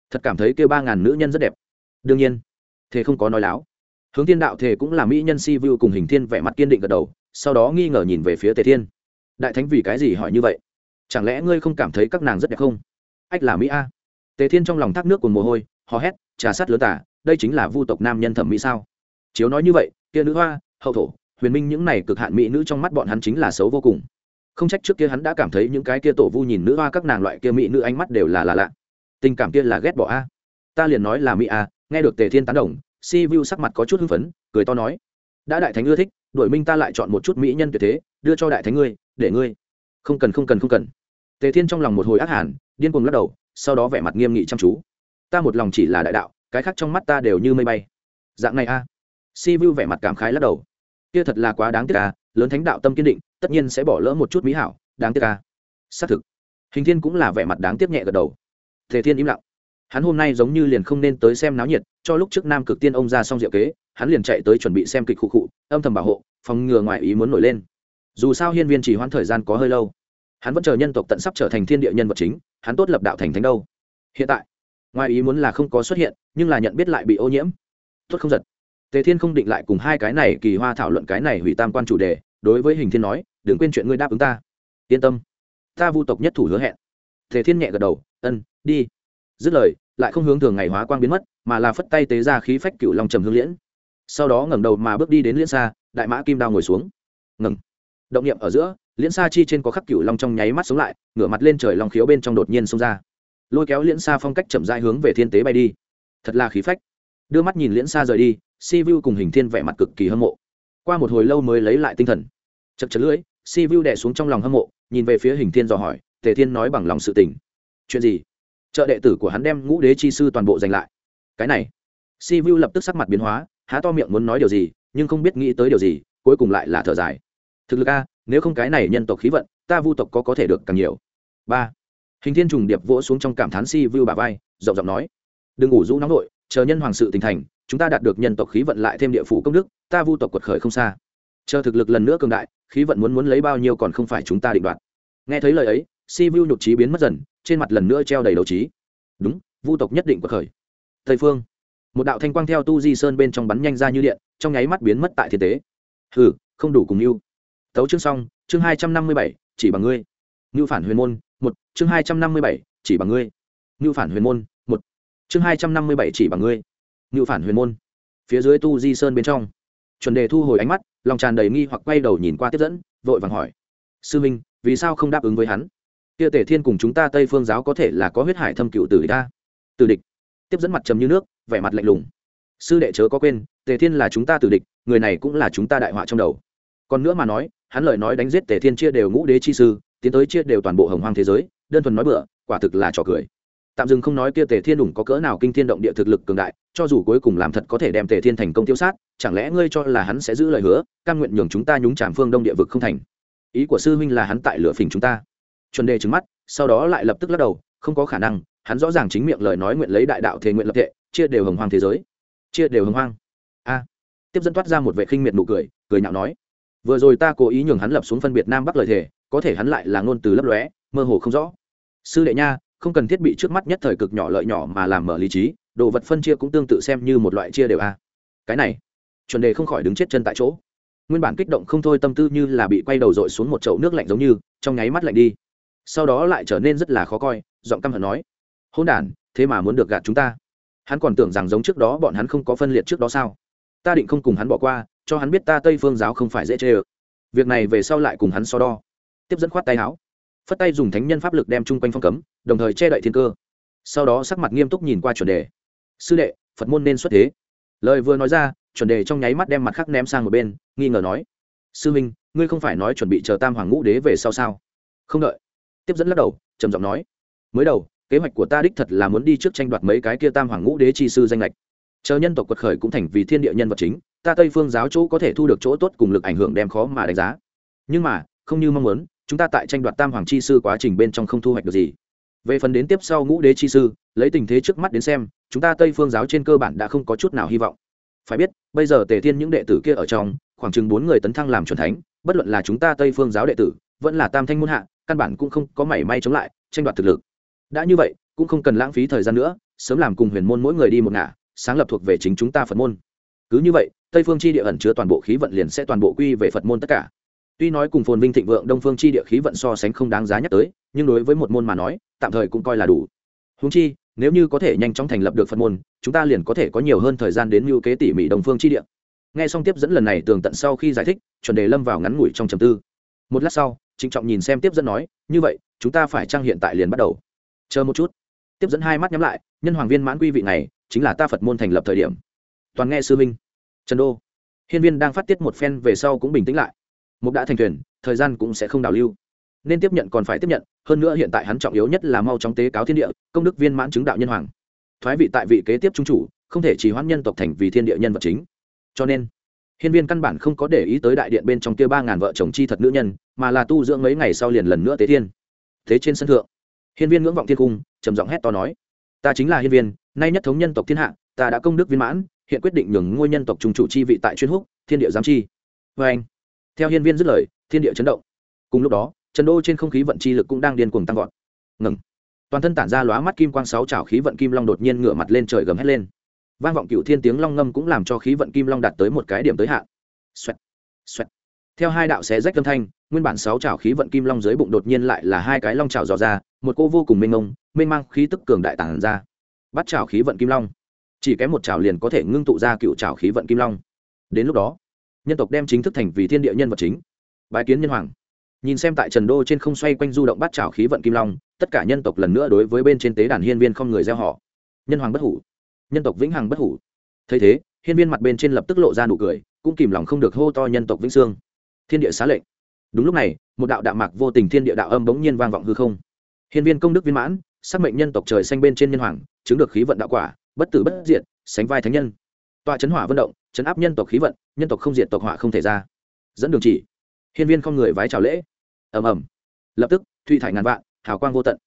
Thật cảm thấy kêu ba ngàn nữ nhân rất đẹp. Đương nhiên. Thế không có nói láo. Hướng thiên đạo thề cũng là mỹ nhân si vu cùng hình thiên vẻ mặt kiên định gật đầu, sau đó nghi ngờ nhìn về phía tề thiên. Đại thánh vì cái gì hỏi như vậy? Chẳng lẽ ngươi không cảm thấy các nàng rất đẹp không? Ách là mỹ a. Tề thiên trong lòng thác nước cùng mồ hôi, hò hét, trà sát lớn tả đây chính là vu tộc nam nhân thẩm mỹ sao? Chiếu nói như vậy, kia nữ hoa, hậu thổ, huyền minh những này cực hạn mỹ nữ trong mắt bọn hắn chính là xấu vô cùng không trách trước kia hắn đã cảm thấy những cái kia tổ vu nhìn nữ hoa các nàng loại kia mỹ nữ ánh mắt đều là lạ lạ. Tình cảm kia là ghét bỏ a. Ta liền nói là mỹ a nghe được tề thiên tán đồng si vu sắc mặt có chút hưng phấn cười to nói. Đã đại thánh ưa thích đội minh ta lại chọn một chút mỹ nhân tuyệt thế đưa cho đại thánh ngươi để ngươi. Không cần không cần không cần. Tề thiên trong lòng một hồi ác hàn, điên cuồng lắc đầu sau đó vẻ mặt nghiêm nghị chăm chú. Ta một lòng chỉ là đại đạo cái khác trong mắt ta đều như mây bay. Dạng này a. Si vu vẻ mặt cảm khái lắc đầu. Kia thật là quá đáng tiếc à lớn thánh đạo tâm kiên định tất nhiên sẽ bỏ lỡ một chút mỹ hảo, đáng tiếc ca xác thực. Hình thiên cũng là vẻ mặt đáng tiếc nhẹ gật đầu. Thể thiên im lặng. Hắn hôm nay giống như liền không nên tới xem náo nhiệt, cho lúc trước nam cực tiên ông ra xong diệu kế, hắn liền chạy tới chuẩn bị xem kịch khụ khụ, âm thầm bảo hộ, phòng ngừa ngoài ý muốn nổi lên. Dù sao hiên viên chỉ hoãn thời gian có hơi lâu. Hắn vẫn chờ nhân tộc tận sắp trở thành thiên địa nhân vật chính, hắn tốt lập đạo thành thánh đâu. Hiện tại, ngoài ý muốn là không có xuất hiện, nhưng là nhận biết lại bị ô nhiễm. Tốt không giật. Tề thiên không định lại cùng hai cái này kỳ hoa thảo luận cái này hủy tam quan chủ đề, đối với hình thiên nói đừng quên chuyện ngươi đáp ứng ta. Yên tâm. Ta vu tộc nhất thủ hứa hẹn. Thể thiên nhẹ gật đầu, ân, đi. Dứt lời, lại không hướng thường ngày hóa quang biến mất, mà là phất tay tế ra khí phách cựu long trầm hương liễn. Sau đó ngẩng đầu mà bước đi đến liễn xa, đại mã kim đao ngồi xuống. Ngừng. Động niệm ở giữa, liễn xa chi trên có khắc cựu long trong nháy mắt sống lại, ngửa mặt lên trời long khiếu bên trong đột nhiên xông ra. Lôi kéo liễn xa phong cách chậm dại hướng về thiên tế bay đi. Thật là khí phách. Đưa mắt nhìn liễn xa rời đi, si vu cùng hình thiên vẻ mặt cực kỳ hâm mộ. Qua một hồi lâu mới lấy lại tinh thần. Chật chật lưỡi si vu đẻ xuống trong lòng hâm mộ, nhìn về phía hình thiên dò hỏi, tề thiên nói bằng lòng sự tình. Chuyện gì? Chợ đệ tử của hắn đem ngũ đế chi sư toàn bộ giành lại. Cái này. Si vu lập tức sắc mặt biến hóa, há to miệng muốn nói điều gì, nhưng không biết nghĩ tới điều gì, cuối cùng lại là thở dài. Thực lực a, nếu không cái này nhân tộc khí vận, ta vu tộc có có thể được càng nhiều. Ba. Hình thiên trùng điệp vỗ xuống trong cảm thán si vu bà vai, rộng rộng nói, đừng ngủ rũ nóng nội, chờ nhân hoàng sự tình thành, chúng ta đạt được nhân tộc khí vận lại thêm địa phủ công đức, ta vu tộc quật khởi không xa. Chờ thực lực lần nữa cường đại khí vận muốn muốn lấy bao nhiêu còn không phải chúng ta định đoạt. Nghe thấy lời ấy, si vu nhục trí biến mất dần, trên mặt lần nữa treo đầy đầu trí. Đúng, vu tộc nhất định quật khởi. Tây phương. Một đạo thanh quang theo tu di sơn bên trong bắn nhanh ra như điện, trong nháy mắt biến mất tại thiên tế. Hừ, không đủ cùng mưu tấu chương xong, chương hai trăm năm mươi bảy, chỉ bằng ngươi. Ngưu phản huyền môn, một, chương hai trăm năm mươi bảy, chỉ bằng ngươi. Ngưu phản huyền môn, một, chương hai trăm năm mươi bảy, chỉ bằng ngươi. Ngưu phản huyền môn. Phía dưới tu di sơn bên trong. Chuẩn đề thu hồi ánh mắt lòng tràn đầy nghi hoặc quay đầu nhìn qua tiếp dẫn, vội vàng hỏi, sư minh, vì sao không đáp ứng với hắn? Kia tể thiên cùng chúng ta tây phương giáo có thể là có huyết hải thâm cựu tử ta tử địch? Tiếp dẫn mặt trầm như nước, vẻ mặt lạnh lùng. Sư đệ chớ có quên, tề thiên là chúng ta tử địch, người này cũng là chúng ta đại họa trong đầu. Còn nữa mà nói, hắn lời nói đánh giết tề thiên chia đều ngũ đế chi sư, tiến tới chia đều toàn bộ hồng hoang thế giới, đơn thuần nói bựa quả thực là trò cười. Tạm dừng không nói kia tề thiên đủng có cỡ nào kinh thiên động địa thực lực cường đại cho dù cuối cùng làm thật có thể đem tề thiên thành công tiêu sát, chẳng lẽ ngươi cho là hắn sẽ giữ lời hứa căn nguyện nhường chúng ta nhúng tràm phương đông địa vực không thành? Ý của sư huynh là hắn tại lửa phình chúng ta. Chuẩn đề trứng mắt, sau đó lại lập tức lắc đầu, không có khả năng, hắn rõ ràng chính miệng lời nói nguyện lấy đại đạo thể nguyện lập tệ chia đều hồng hoang thế giới. Chia đều hồng hoang. A. Tiếp dẫn toát ra một vệ khinh miệt nụ cười cười nhạo nói, vừa rồi ta cố ý nhường hắn lập xuống phân biệt nam bắc lời thề, có thể hắn lại là ngôn từ lấp lóe, mơ hồ không rõ. Sư đệ nha, không cần thiết bị trước mắt nhất thời cực nhỏ lợi nhỏ mà làm mở lý trí đồ vật phân chia cũng tương tự xem như một loại chia đều a. Cái này, chuẩn đề không khỏi đứng chết chân tại chỗ. Nguyên bản kích động không thôi tâm tư như là bị quay đầu dội xuống một chậu nước lạnh giống như, trong nháy mắt lạnh đi. Sau đó lại trở nên rất là khó coi, giọng căm hận nói hôn đ thế mà muốn được gạt chúng ta. Hắn còn tưởng rằng giống trước đó bọn hắn không có phân liệt trước đó sao? Ta định không cùng hắn bỏ qua, cho hắn biết ta tây phương giáo không phải dễ chê ơ. Việc này về sau lại cùng hắn so đo. Tiếp dẫn khoát tay áo. Phất tay dùng thánh nhân pháp lực đem chung quanh phong cấm, đồng thời che đậy thiên cơ. Sau đó sắc mặt nghiêm túc nhìn qua chuẩn đề sư đệ, phật môn nên xuất thế. Lời vừa nói ra, chuẩn đề trong nháy mắt đem mặt khắc ném sang một bên, nghi ngờ nói, sư minh ngươi không phải nói chuẩn bị chờ tam hoàng ngũ đế về sau sao? Không đợi. Tiếp dẫn lắc đầu, trầm giọng nói, mới đầu, kế hoạch của ta đích thật là muốn đi trước tranh đoạt mấy cái kia tam hoàng ngũ đế chi sư danh lệch chờ nhân tộc quật khởi cũng thành vì thiên địa nhân vật chính, ta tây phương giáo chỗ có thể thu được chỗ tốt cùng lực ảnh hưởng đem khó mà đánh giá. Nhưng mà, không như mong muốn, chúng ta tại tranh đoạt tam hoàng chi sư quá trình bên trong không thu hoạch được gì về phần đến tiếp sau ngũ đế chi sư, lấy tình thế trước mắt đến xem, chúng ta tây phương giáo trên cơ bản đã không có chút nào hy vọng. Phải biết, bây giờ tề thiên những đệ tử kia ở trong, khoảng chừng bốn người tấn thăng làm c thánh, bất luận là chúng ta tây phương giáo đệ tử, vẫn là tam thanh muôn hạ, căn bản cũng không có mảy may chống lại, tranh đoạt thực lực. Đã như vậy, cũng không cần lãng phí thời gian nữa, sớm làm cùng huyền môn mỗi người đi một ngả, sáng lập thuộc về chính chúng ta phật môn. Cứ như vậy, tây phương chi địa ẩn chứa toàn bộ khí vận liền sẽ toàn bộ quy về phật môn tất cả. Tuy nói cùng phồn vinh thịnh vượng đông phương chi địa khí vận so sánh không đáng giá nhắc tới, nhưng đối với một môn mà nói tạm thời cũng coi là đủ. Húng chi, nếu như có thể nhanh chóng thành lập được phật môn, chúng ta liền có thể có nhiều hơn thời gian đến mưu kế tỉ mỉ đồng phương chi địa. Nghe xong tiếp dẫn lần này tường tận sau khi giải thích, chuẩn đề lâm vào ngắn ngủi trong trầm tư. Một lát sau, trịnh trọng nhìn xem tiếp dẫn nói, như vậy, chúng ta phải trang hiện tại liền bắt đầu? Chờ một chút. Tiếp dẫn hai mắt nhắm lại, nhân hoàng viên mãn quy vị này, chính là ta phật môn thành lập thời điểm. Toàn nghe sư minh trần đô. Hiên viên đang phát tiết một phen về sau cũng bình tĩnh lại. Mục đã thành thuyền, thời gian cũng sẽ không đào lưu nên tiếp nhận còn phải tiếp nhận, hơn nữa hiện tại hắn trọng yếu nhất là mau chóng tế cáo thiên địa, công đức viên mãn chứng đạo nhân hoàng. Thoái vị tại vị kế tiếp trung chủ, không thể chỉ hoãn nhân tộc thành vì thiên địa nhân vật chính. Cho nên, hiên viên căn bản không có để ý tới đại điện bên trong kia ba ngàn vợ chồng chi thật nữ nhân, mà là tu dưỡng mấy ngày sau liền lần nữa tế thiên. Thế trên sân thượng, hiên viên ngưỡng vọng thiên cung, trầm giọng hét to nói, ta chính là hiên viên, nay nhất thống nhân tộc thiên hạ, ta đã công đức viên mãn, hiện quyết định nhường ngôi nhân tộc trung chủ chi vị tại chuyên húc, thiên địa giám chi. Vê anh theo hiên viên dứt lời, thiên địa chấn động. Cùng lúc đó trần đô trên không khí vận chi lực cũng đang điên cuồng tăng vọt. Ngừng. Toàn thân tản ra lóa mắt kim quang sáu trào khí vận kim long đột nhiên ngửa mặt lên trời gầm hét lên. Vang vọng cựu thiên tiếng long ngâm cũng làm cho khí vận kim long đạt tới một cái điểm tới hạn. Xoẹt, xoẹt. theo hai đạo xé rách âm thanh nguyên bản sáu trào khí vận kim long dưới bụng đột nhiên lại là hai cái long trào dò ra một cô vô cùng mênh mông mênh mang khí tức cường đại tản ra. Bắt trào khí vận kim long. Chỉ kém một trào liền có thể ngưng tụ ra cựu trào khí vận kim long. Đến lúc đó nhân tộc đem chính thức thành vì thiên địa nhân vật chính. Bái kiến nhân hoàng nhìn xem tại trần đô trên không xoay quanh du động bát trào khí vận kim long, tất cả nhân tộc lần nữa đối với bên trên tế đàn hiên viên không người gieo họ. Nhân hoàng bất hủ. Nhân tộc vĩnh hằng bất hủ. Thấy thế, hiên viên mặt bên trên lập tức lộ ra nụ cười, cũng kìm lòng không được hô to nhân tộc vĩnh sương thiên địa xá lệnh. Đúng lúc này, một đạo đạo mạc vô tình thiên địa đạo âm bỗng nhiên vang vọng hư không. Hiên viên công đức viên mãn xác mệnh nhân tộc trời xanh bên trên nhân hoàng, chứng được khí vận đạo quả, bất tử bất diệt, sánh vai thánh nhân. Tọa chấn hỏa vận động, chấn áp nhân tộc khí vận, nhân tộc không diệt tộc hỏa không thể ra. Dẫn đường chỉ. Hiên viên không người vái chào lễ ầm ầm. Lập tức thụy thải ngàn vạn, hào quang vô tận.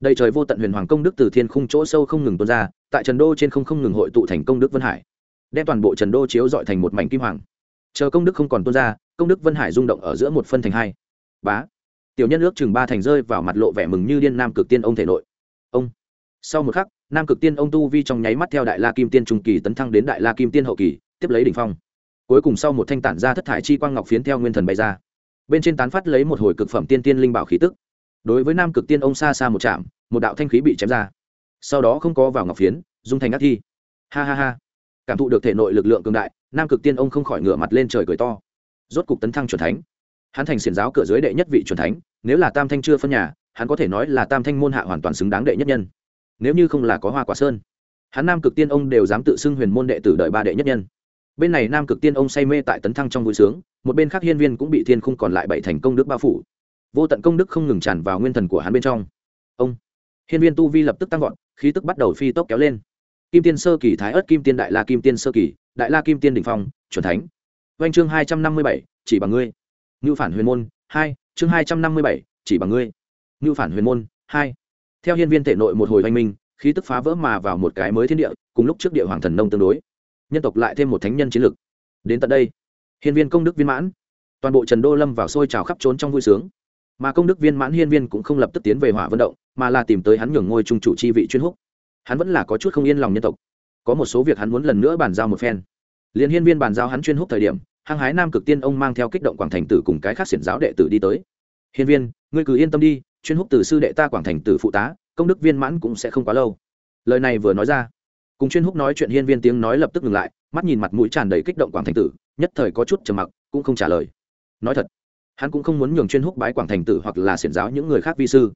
Đầy trời vô tận huyền hoàng công đức từ thiên khung chỗ sâu không ngừng tuôn ra, tại trần đô trên không không ngừng hội tụ thành công đức vân hải, đem toàn bộ trần đô chiếu dọi thành một mảnh kim hoàng. Chờ công đức không còn tuôn ra, công đức vân hải rung động ở giữa một phân thành hai. Bá. Tiểu nhân ước chừng ba thành rơi vào mặt lộ vẻ mừng như điên nam cực tiên ông thể nội. Ông. Sau một khắc, nam cực tiên ông tu vi trong nháy mắt theo đại la kim tiên trung kỳ tấn thăng đến đại la kim tiên hậu kỳ, tiếp lấy đỉnh phong. Cuối cùng sau một thanh tản ra thất thải chi quang ngọc phiến theo nguyên thần bay ra bên trên tán phát lấy một hồi cực phẩm tiên tiên linh bảo khí tức. Đối với nam cực tiên ông xa xa một chạm một đạo thanh khí bị chém ra. Sau đó không có vào ngọc phiến, dung thành ác thi. Ha ha ha. Cảm thụ được thể nội lực lượng cường đại, nam cực tiên ông không khỏi ngửa mặt lên trời cười to. Rốt cục tấn thăng c thánh. Hắn thành xiển giáo cửa dưới đệ nhất vị c thánh, nếu là tam thanh chưa phân nhà, hắn có thể nói là tam thanh môn hạ hoàn toàn xứng đáng đệ nhất nhân. Nếu như không là có hoa quả sơn, hắn nam cực tiên ông đều dám tự xưng huyền môn đệ tử đợi ba đệ nhất nhân bên này nam cực tiên ông say mê tại tấn thăng trong vui sướng, một bên khác hiên viên cũng bị thiên không còn lại bảy thành công đức bao phủ. Vô tận công đức không ngừng tràn vào nguyên thần của hắn bên trong. Ông, hiên viên tu vi lập tức tăng vọt, khí tức bắt đầu phi tốc kéo lên. Kim tiên sơ kỳ, thái ớt kim tiên, đại la kim tiên sơ kỳ, đại la kim tiên đình phong, chuẩn thánh. Oanh chương hai trăm năm mươi bảy, chỉ bằng ngươi. Ngưu phản huyền môn, hai, chương hai trăm năm mươi bảy, chỉ bằng ngươi. Ngưu phản huyền môn, hai. Theo hiên viên thể nội một hồi oanh minh, khí tức phá vỡ mà vào một cái mới thiên địa, cùng lúc trước địa hoàng thần nông tương đối nhân tộc lại thêm một thánh nhân chiến lực đến tận đây, hiên viên công đức viên mãn, toàn bộ trần đô lâm vào sôi trào khắp trốn trong vui sướng. Mà công đức viên mãn hiên viên cũng không lập tức tiến về hỏa vận động, mà là tìm tới hắn nhường ngôi trung chủ chi vị chuyên húc. Hắn vẫn là có chút không yên lòng nhân tộc. Có một số việc hắn muốn lần nữa bàn giao một phen. Liền hiên viên bàn giao hắn chuyên húc thời điểm, hăng hái nam cực tiên ông mang theo kích động quảng thành tử cùng cái khác xiển giáo đệ tử đi tới. Hiên viên, ngươi cứ yên tâm đi, chuyên húc từ sư đệ ta quảng thành tử phụ tá, công đức viên mãn cũng sẽ không quá lâu. Lời này vừa nói ra cùng chuyên húc nói chuyện hiên viên tiếng nói lập tức ngừng lại, mắt nhìn mặt mũi tràn đầy kích động quảng thành tử, nhất thời có chút trầm mặc, cũng không trả lời. Nói thật, hắn cũng không muốn nhường chuyên húc bái quảng thành tử hoặc là xiển giáo những người khác vi sư.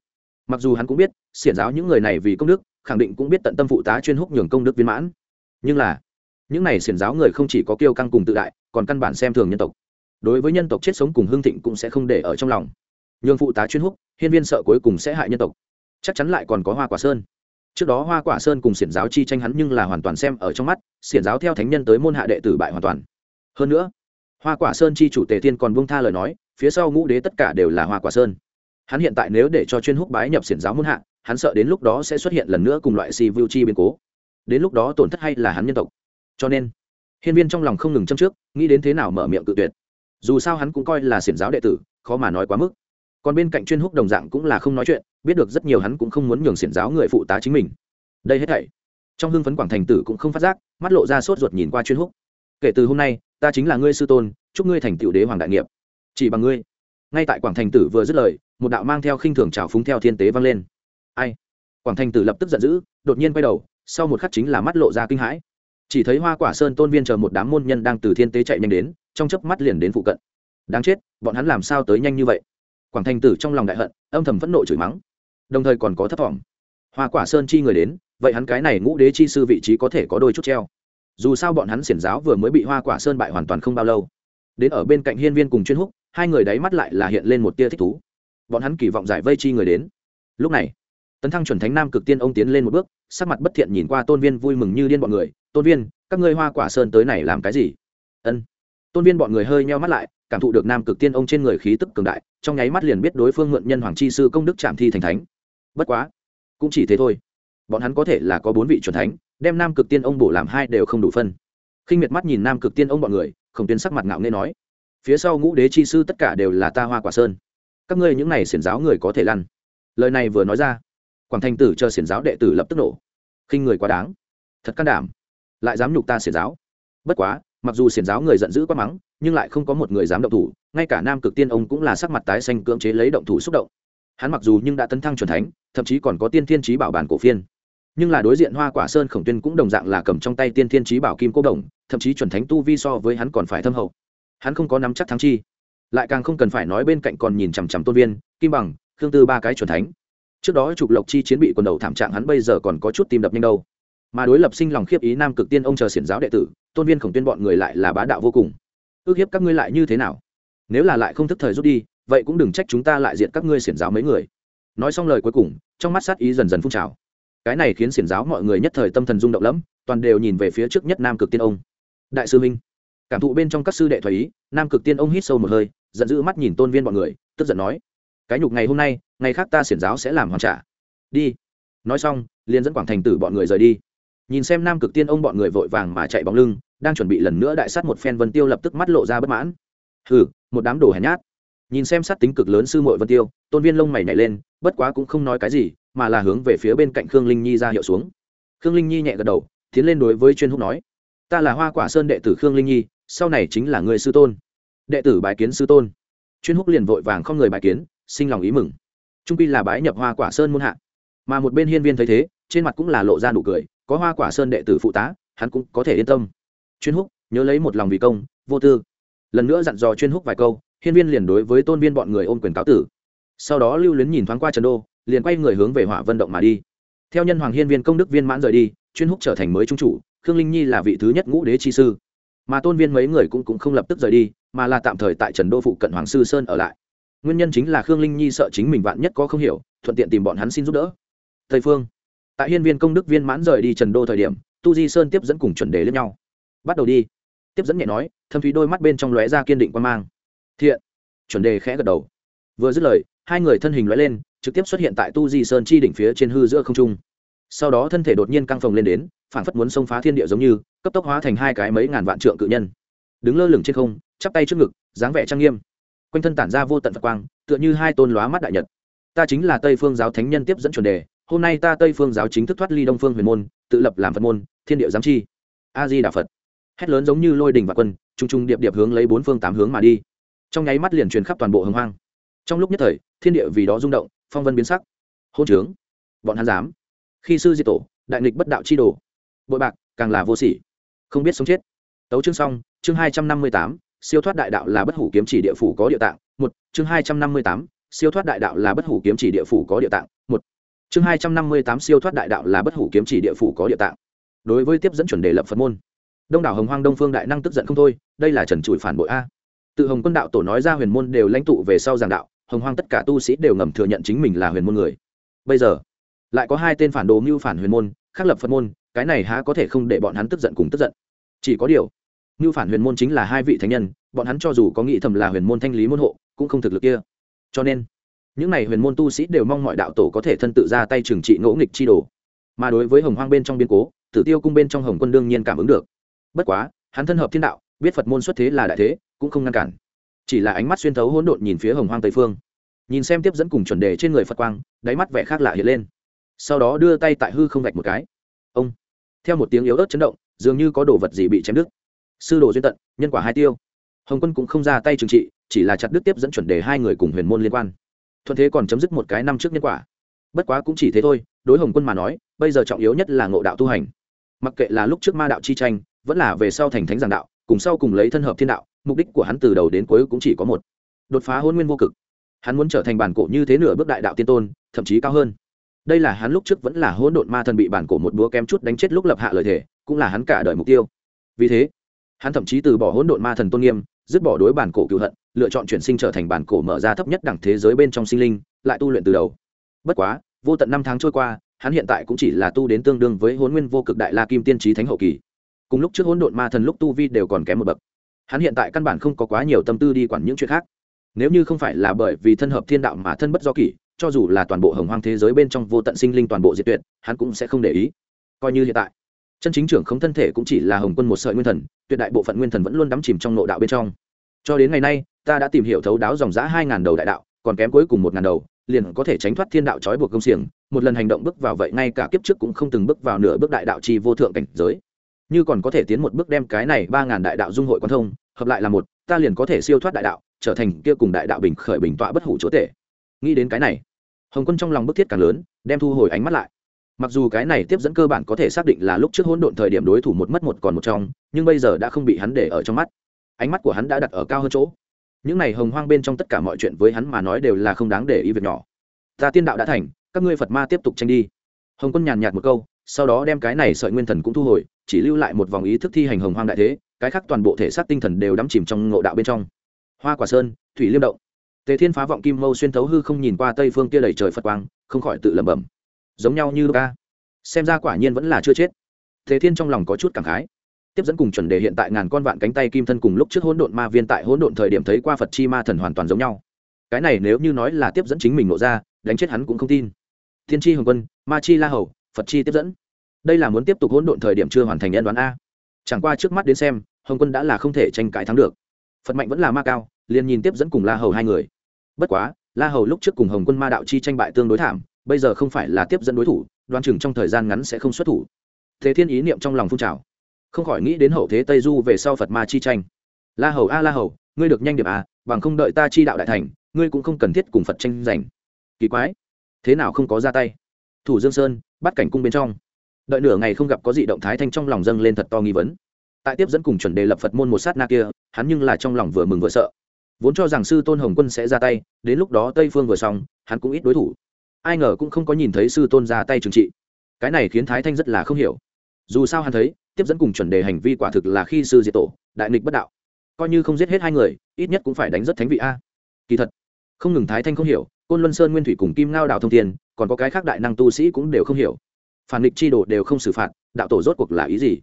Mặc dù hắn cũng biết, xiển giáo những người này vì công đức, khẳng định cũng biết tận tâm phụ tá chuyên húc nhường công đức viên mãn. Nhưng là, những này xiển giáo người không chỉ có kiêu căng cùng tự đại, còn căn bản xem thường nhân tộc. Đối với nhân tộc chết sống cùng hương thịnh cũng sẽ không để ở trong lòng. Nhường phụ tá chuyên húc, hiên viên sợ cuối cùng sẽ hại nhân tộc. Chắc chắn lại còn có hoa quả sơn trước đó hoa quả sơn cùng xiển giáo chi tranh hắn nhưng là hoàn toàn xem ở trong mắt, xiển giáo theo thánh nhân tới môn hạ đệ tử bại hoàn toàn. Hơn nữa, hoa quả sơn chi chủ tề thiên còn buông tha lời nói, phía sau ngũ đế tất cả đều là hoa quả sơn. Hắn hiện tại nếu để cho chuyên húc bái nhập xiển giáo môn hạ, hắn sợ đến lúc đó sẽ xuất hiện lần nữa cùng loại si vu chi biến cố. Đến lúc đó tổn thất hay là hắn nhân tộc. Cho nên, hiên viên trong lòng không ngừng châm trước, nghĩ đến thế nào mở miệng cự tuyệt. Dù sao hắn cũng coi là xiển giáo đệ tử, khó mà nói quá mức còn bên cạnh chuyên húc đồng dạng cũng là không nói chuyện, biết được rất nhiều hắn cũng không muốn nhường xiển giáo người phụ tá chính mình. Đây hết thảy. Trong hưng phấn quảng thành tử cũng không phát giác, mắt lộ ra sốt ruột nhìn qua chuyên húc. Kể từ hôm nay, ta chính là ngươi sư tôn, chúc ngươi thành tựu đế hoàng đại nghiệp. Chỉ bằng ngươi. Ngay tại quảng thành tử vừa dứt lời, một đạo mang theo khinh thường trào phúng theo thiên tế vang lên. Ai? Quảng thành tử lập tức giận dữ, đột nhiên quay đầu, sau một khắc chính là mắt lộ ra kinh hãi. Chỉ thấy hoa quả sơn tôn viên chờ một đám môn nhân đang từ thiên tế chạy nhanh đến, trong chớp mắt liền đến phụ cận. Đáng chết, bọn hắn làm sao tới nhanh như vậy? Quảng thành tử trong lòng đại hận, âm thầm phẫn nộ chửi mắng. Đồng thời còn có thấp thỏm hoa quả sơn chi người đến, vậy hắn cái này ngũ đế chi sư vị trí có thể có đôi chút treo. Dù sao bọn hắn xiển giáo vừa mới bị hoa quả sơn bại hoàn toàn không bao lâu. Đến ở bên cạnh hiên viên cùng chuyên húc, hai người đáy mắt lại là hiện lên một tia thích thú. Bọn hắn kỳ vọng giải vây chi người đến. Lúc này, tấn thăng chuẩn thánh nam cực tiên ông tiến lên một bước, sắc mặt bất thiện nhìn qua tôn viên vui mừng như điên bọn người. Tôn viên, các ngươi hoa quả sơn tới này làm cái gì? Ân. Tôn viên bọn người hơi meo mắt lại cảm thụ được nam cực tiên ông trên người khí tức cường đại, trong nháy mắt liền biết đối phương mượn nhân hoàng chi sư công đức chạm thi thành thánh. Bất quá, cũng chỉ thế thôi. Bọn hắn có thể là có bốn vị c thánh, đem nam cực tiên ông bổ làm hai đều không đủ phân. Khinh miệt mắt nhìn nam cực tiên ông bọn người không tiên sắc mặt ngạo nghe nói, phía sau ngũ đế chi sư tất cả đều là ta hoa quả sơn. Các ngươi những này xiển giáo người có thể lăn. Lời này vừa nói ra, quảng thanh tử cho xiển giáo đệ tử lập tức nổ. Khinh người quá đáng. Thật can đảm. Lại dám nhục ta xiển giáo. Bất quá mặc dù xiển giáo người giận dữ quá mắng, nhưng lại không có một người dám động thủ, ngay cả nam cực tiên ông cũng là sắc mặt tái xanh cưỡng chế lấy động thủ xúc động. Hắn mặc dù nhưng đã tấn thăng c thánh, thậm chí còn có tiên thiên trí bảo bản cổ phiên. Nhưng là đối diện hoa quả sơn khổng tuyên cũng đồng dạng là cầm trong tay tiên thiên trí bảo kim cô đồng, thậm chí chuẩn thánh tu vi so với hắn còn phải thâm hậu. Hắn không có nắm chắc thắng chi. Lại càng không cần phải nói bên cạnh còn nhìn chằm chằm tôn viên, kim bằng, khương tư ba cái chuẩn thánh. Trước đó trục lộc chi chiến bị quần đầu thảm trạng hắn bây giờ còn có chút tim đập nhanh đâu mà đối lập sinh lòng khiếp ý nam cực tiên ông chờ xiển giáo đệ tử, tôn viên khổng tuyên bọn người lại là bá đạo vô cùng. Ước hiếp các ngươi lại như thế nào? Nếu là lại không thức thời rút đi, vậy cũng đừng trách chúng ta lại diện các ngươi xiển giáo mấy người. Nói xong lời cuối cùng, trong mắt sát ý dần dần phun trào. Cái này khiến xiển giáo mọi người nhất thời tâm thần rung động lắm, toàn đều nhìn về phía trước nhất nam cực tiên ông. Đại sư minh, cảm thụ bên trong các sư đệ thoái ý, nam cực tiên ông hít sâu một hơi, giận dữ mắt nhìn tôn viên bọn người, tức giận nói, cái nhục ngày hôm nay, ngày khác ta xiển giáo sẽ làm hoàn trả. Đi. Nói xong, liền dẫn quảng thành tử bọn người rời đi nhìn xem nam cực tiên ông bọn người vội vàng mà chạy bóng lưng, đang chuẩn bị lần nữa đại sát một phen vân tiêu lập tức mắt lộ ra bất mãn. Hừ, một đám đồ hèn nhát. Nhìn xem sát tính cực lớn sư muội vân tiêu, tôn viên lông mày nhảy lên, bất quá cũng không nói cái gì, mà là hướng về phía bên cạnh khương linh nhi ra hiệu xuống. Khương linh nhi nhẹ gật đầu, tiến lên đối với chuyên húc nói, ta là hoa quả sơn đệ tử khương linh nhi, sau này chính là người sư tôn. Đệ tử bái kiến sư tôn. Chuyên húc liền vội vàng không người bái kiến, sinh lòng ý mừng. Trung pi là bái nhập hoa quả sơn muôn hạ. Mà một bên hiên viên thấy thế, trên mặt cũng là lộ ra nụ cười có hoa quả sơn đệ tử phụ tá hắn cũng có thể yên tâm. Chuyên húc nhớ lấy một lòng vì công vô tư. Lần nữa dặn dò chuyên húc vài câu hiên viên liền đối với tôn viên bọn người ôm quyền cáo tử. Sau đó lưu luyến nhìn thoáng qua trần đô liền quay người hướng về hỏa vận động mà đi. Theo nhân hoàng hiên viên công đức viên mãn rời đi chuyên húc trở thành mới trung chủ khương linh nhi là vị thứ nhất ngũ đế chi sư. Mà tôn viên mấy người cũng, cũng không lập tức rời đi mà là tạm thời tại trần đô phụ cận hoàng sư sơn ở lại. Nguyên nhân chính là khương linh nhi sợ chính mình vạn nhất có không hiểu thuận tiện tìm bọn hắn xin giúp đỡ. Tây phương tại hiên viên công đức viên mãn rời đi trần đô thời điểm, tu di sơn tiếp dẫn cùng chuẩn đề lẫn nhau. Bắt đầu đi. Tiếp dẫn nhẹ nói, thâm thúy đôi mắt bên trong lóe ra kiên định quan mang. Thiện. Chuẩn đề khẽ gật đầu. Vừa dứt lời, hai người thân hình lóe lên, trực tiếp xuất hiện tại tu di sơn chi đỉnh phía trên hư giữa không trung. Sau đó thân thể đột nhiên căng phồng lên đến phản phất muốn xông phá thiên địa giống như, cấp tốc hóa thành hai cái mấy ngàn vạn trượng cự nhân. Đứng lơ lửng trên không, chắp tay trước ngực, dáng vẻ trang nghiêm. Quanh thân tản ra vô tận phật quang, tựa như hai tôn lóa mắt đại nhật. Ta chính là tây phương giáo thánh nhân tiếp dẫn chuẩn đề hôm nay ta tây phương giáo chính thức thoát ly đông phương huyền môn, tự lập làm phật môn, thiên địa giám chi. A di đà phật. Hét lớn giống như lôi đình và quân t r u n g t r u n g điệp điệp hướng lấy bốn phương tám hướng mà đi. Trong nháy mắt liền truyền khắp toàn bộ hồng hoang. Trong lúc nhất thời, thiên địa vì đó rung động, phong vân biến sắc. Hôn trướng. Bọn hắn dám. Khi sư di tổ, đại nghịch bất đạo chi đồ. Bội bạc, càng là vô sỉ. Không biết sống chết. Tấu chương xong, chương hai trăm năm mươi tám, siêu thoát đại đạo là bất hủ kiếm chỉ địa phủ có địa tạng. Một, chương hai trăm năm mươi tám, siêu thoát đại đạo là bất hủ kiếm chỉ địa phủ có địa tạng. Một chương hai trăm năm mươi tám siêu thoát đại đạo là bất hủ kiếm chỉ địa phủ có địa tạng. Đối với tiếp dẫn chuẩn đề lập phật môn, đông đảo hồng hoang đông phương đại năng tức giận không thôi, đây là trần trụi phản bội a. Tự hồng quân đạo tổ nói ra huyền môn đều lãnh tụ về sau giảng đạo, hồng hoang tất cả tu sĩ đều ngầm thừa nhận chính mình là huyền môn người. Bây giờ, lại có hai tên phản đồ mưu phản huyền môn khắc lập phật môn, cái này há có thể không để bọn hắn tức giận cùng tức giận. Chỉ có điều, mưu phản huyền môn chính là hai vị thánh nhân, bọn hắn cho dù có nghĩ thầm là huyền môn thanh lý môn hộ, cũng không thực lực kia. Cho nên những này huyền môn tu sĩ đều mong mọi đạo tổ có thể thân tự ra tay trừng trị ngỗ nghịch chi đồ. Mà đối với hồng hoang bên trong biên cố, tử tiêu cung bên trong hồng quân đương nhiên cảm ứng được. Bất quá, hắn thân hợp thiên đạo, biết phật môn xuất thế là đại thế, cũng không ngăn cản. Chỉ là ánh mắt xuyên thấu hỗn độn nhìn phía hồng hoang tây phương. Nhìn xem tiếp dẫn cùng chuẩn đề trên người phật quang, đáy mắt vẻ khác lạ hiện lên. Sau đó đưa tay tại hư không gạch một cái. Ông! Theo một tiếng yếu ớt chấn động, dường như có đồ vật gì bị chém đứt. Sư đồ duyên tận, nhân quả hai tiêu. Hồng quân cũng không ra tay trừng trị, chỉ là chặt đứt tiếp dẫn chuẩn đề hai người cùng huyền môn liên quan thuận thế còn chấm dứt một cái năm trước nhân quả. Bất quá cũng chỉ thế thôi, đối hồng quân mà nói, bây giờ trọng yếu nhất là ngộ đạo tu hành. Mặc kệ là lúc trước ma đạo chi tranh, vẫn là về sau thành thánh giảng đạo, cùng sau cùng lấy thân hợp thiên đạo, mục đích của hắn từ đầu đến cuối cũng chỉ có một. Đột phá hôn nguyên vô cực. Hắn muốn trở thành bản cổ như thế nửa bước đại đạo tiên tôn, thậm chí cao hơn. Đây là hắn lúc trước vẫn là hỗn độn ma thần bị bản cổ một búa kém chút đánh chết lúc lập hạ lời thể cũng là hắn cả đời mục tiêu. Vì thế, hắn thậm chí từ bỏ hỗn độn ma thần tôn nghiêm dứt bỏ đối bản cổ cựu hận, lựa chọn chuyển sinh trở thành bản cổ mở ra thấp nhất đẳng thế giới bên trong sinh linh, lại tu luyện từ đầu. Bất quá, vô tận năm tháng trôi qua, hắn hiện tại cũng chỉ là tu đến tương đương với hôn nguyên vô cực đại la kim tiên trí thánh hậu kỳ. Cùng lúc trước hỗn độn ma thần lúc tu vi đều còn kém một bậc. Hắn hiện tại căn bản không có quá nhiều tâm tư đi quản những chuyện khác. Nếu như không phải là bởi vì thân hợp thiên đạo mà thân bất do kỷ, cho dù là toàn bộ hồng hoang thế giới bên trong vô tận sinh linh toàn bộ diệt tuyệt, hắn cũng sẽ không để ý. Coi như hiện tại, chân chính trưởng không thân thể cũng chỉ là hồng quân một sợi nguyên thần tuyệt đại bộ phận nguyên thần vẫn luôn đắm chìm trong nội đạo bên trong. Cho đến ngày nay, ta đã tìm hiểu thấu đáo dòng giã hai ngàn đầu đại đạo, còn kém cuối cùng một ngàn đầu, liền có thể tránh thoát thiên đạo trói buộc công xiềng, một lần hành động bước vào vậy ngay cả kiếp trước cũng không từng bước vào nửa bước đại đạo chi vô thượng cảnh giới. Như còn có thể tiến một bước đem cái này ba ngàn đại đạo dung hội quan thông, hợp lại là một, ta liền có thể siêu thoát đại đạo, trở thành kia cùng đại đạo bình khởi bình tọa bất hủ chúa tể. Nghĩ đến cái này, hồng quân trong lòng bức thiết càng lớn, đem thu hồi ánh mắt lại mặc dù cái này tiếp dẫn cơ bản có thể xác định là lúc trước hỗn độn thời điểm đối thủ một mất một còn một trong, nhưng bây giờ đã không bị hắn để ở trong mắt. Ánh mắt của hắn đã đặt ở cao hơn chỗ. Những này hồng hoang bên trong tất cả mọi chuyện với hắn mà nói đều là không đáng để ý việc nhỏ. Ta tiên đạo đã thành, các ngươi phật ma tiếp tục tranh đi. Hồng quân nhàn nhạt một câu, sau đó đem cái này sợi nguyên thần cũng thu hồi, chỉ lưu lại một vòng ý thức thi hành hồng hoang đại thế, cái khác toàn bộ thể xác tinh thần đều đắm chìm trong ngộ đạo bên trong. Hoa quả sơn, thủy liêm động. Tề thiên phá vọng kim mâu xuyên thấu hư không nhìn qua tây phương kia đầy trời phật quang, không khỏi tự lẩm bẩm giống nhau như ca. Xem ra quả nhiên vẫn là chưa chết. Thế thiên trong lòng có chút cảm khái. Tiếp dẫn cùng chuẩn đề hiện tại ngàn con vạn cánh tay kim thân cùng lúc trước hỗn độn ma viên tại hỗn độn thời điểm thấy qua phật chi ma thần hoàn toàn giống nhau. Cái này nếu như nói là tiếp dẫn chính mình nộ ra, đánh chết hắn cũng không tin. Thiên chi hồng quân, ma chi la hầu, phật chi tiếp dẫn. Đây là muốn tiếp tục hỗn độn thời điểm chưa hoàn thành nhân đoán a. Chẳng qua trước mắt đến xem, hồng quân đã là không thể tranh cãi thắng được. Phật mạnh vẫn là ma cao, liền nhìn tiếp dẫn cùng la hầu hai người. Bất quá, la hầu lúc trước cùng hồng quân ma đạo chi tranh bại tương đối thảm bây giờ không phải là tiếp dẫn đối thủ đoan chừng trong thời gian ngắn sẽ không xuất thủ. Thế thiên ý niệm trong lòng phun trào. Không khỏi nghĩ đến hậu thế tây du về sau phật ma chi tranh. La hầu a la hầu, ngươi được nhanh điểm à bằng không đợi ta chi đạo đại thành, ngươi cũng không cần thiết cùng phật tranh giành. Kỳ quái. Thế nào không có ra tay? Thủ dương sơn, bắt cảnh cung bên trong. Đợi nửa ngày không gặp có gì động thái thanh trong lòng dâng lên thật to nghi vấn. Tại tiếp dẫn cùng chuẩn đề lập phật môn một sát na kia, hắn nhưng là trong lòng vừa mừng vừa sợ. Vốn cho rằng sư tôn hồng quân sẽ ra tay, đến lúc đó tây phương vừa xong, hắn cũng ít đối thủ ai ngờ cũng không có nhìn thấy sư tôn ra tay trừng trị. Cái này khiến thái thanh rất là không hiểu. Dù sao hắn thấy, tiếp dẫn cùng chuẩn đề hành vi quả thực là khi sư diệt tổ, đại nghịch bất đạo. Coi như không giết hết hai người, ít nhất cũng phải đánh rất thánh vị a. Kỳ thật, không ngừng thái thanh không hiểu, côn luân sơn nguyên thủy cùng kim ngao đạo thông tiền còn có cái khác đại năng tu sĩ cũng đều không hiểu. Phản nghịch chi đồ đều không xử phạt, đạo tổ rốt cuộc là ý gì?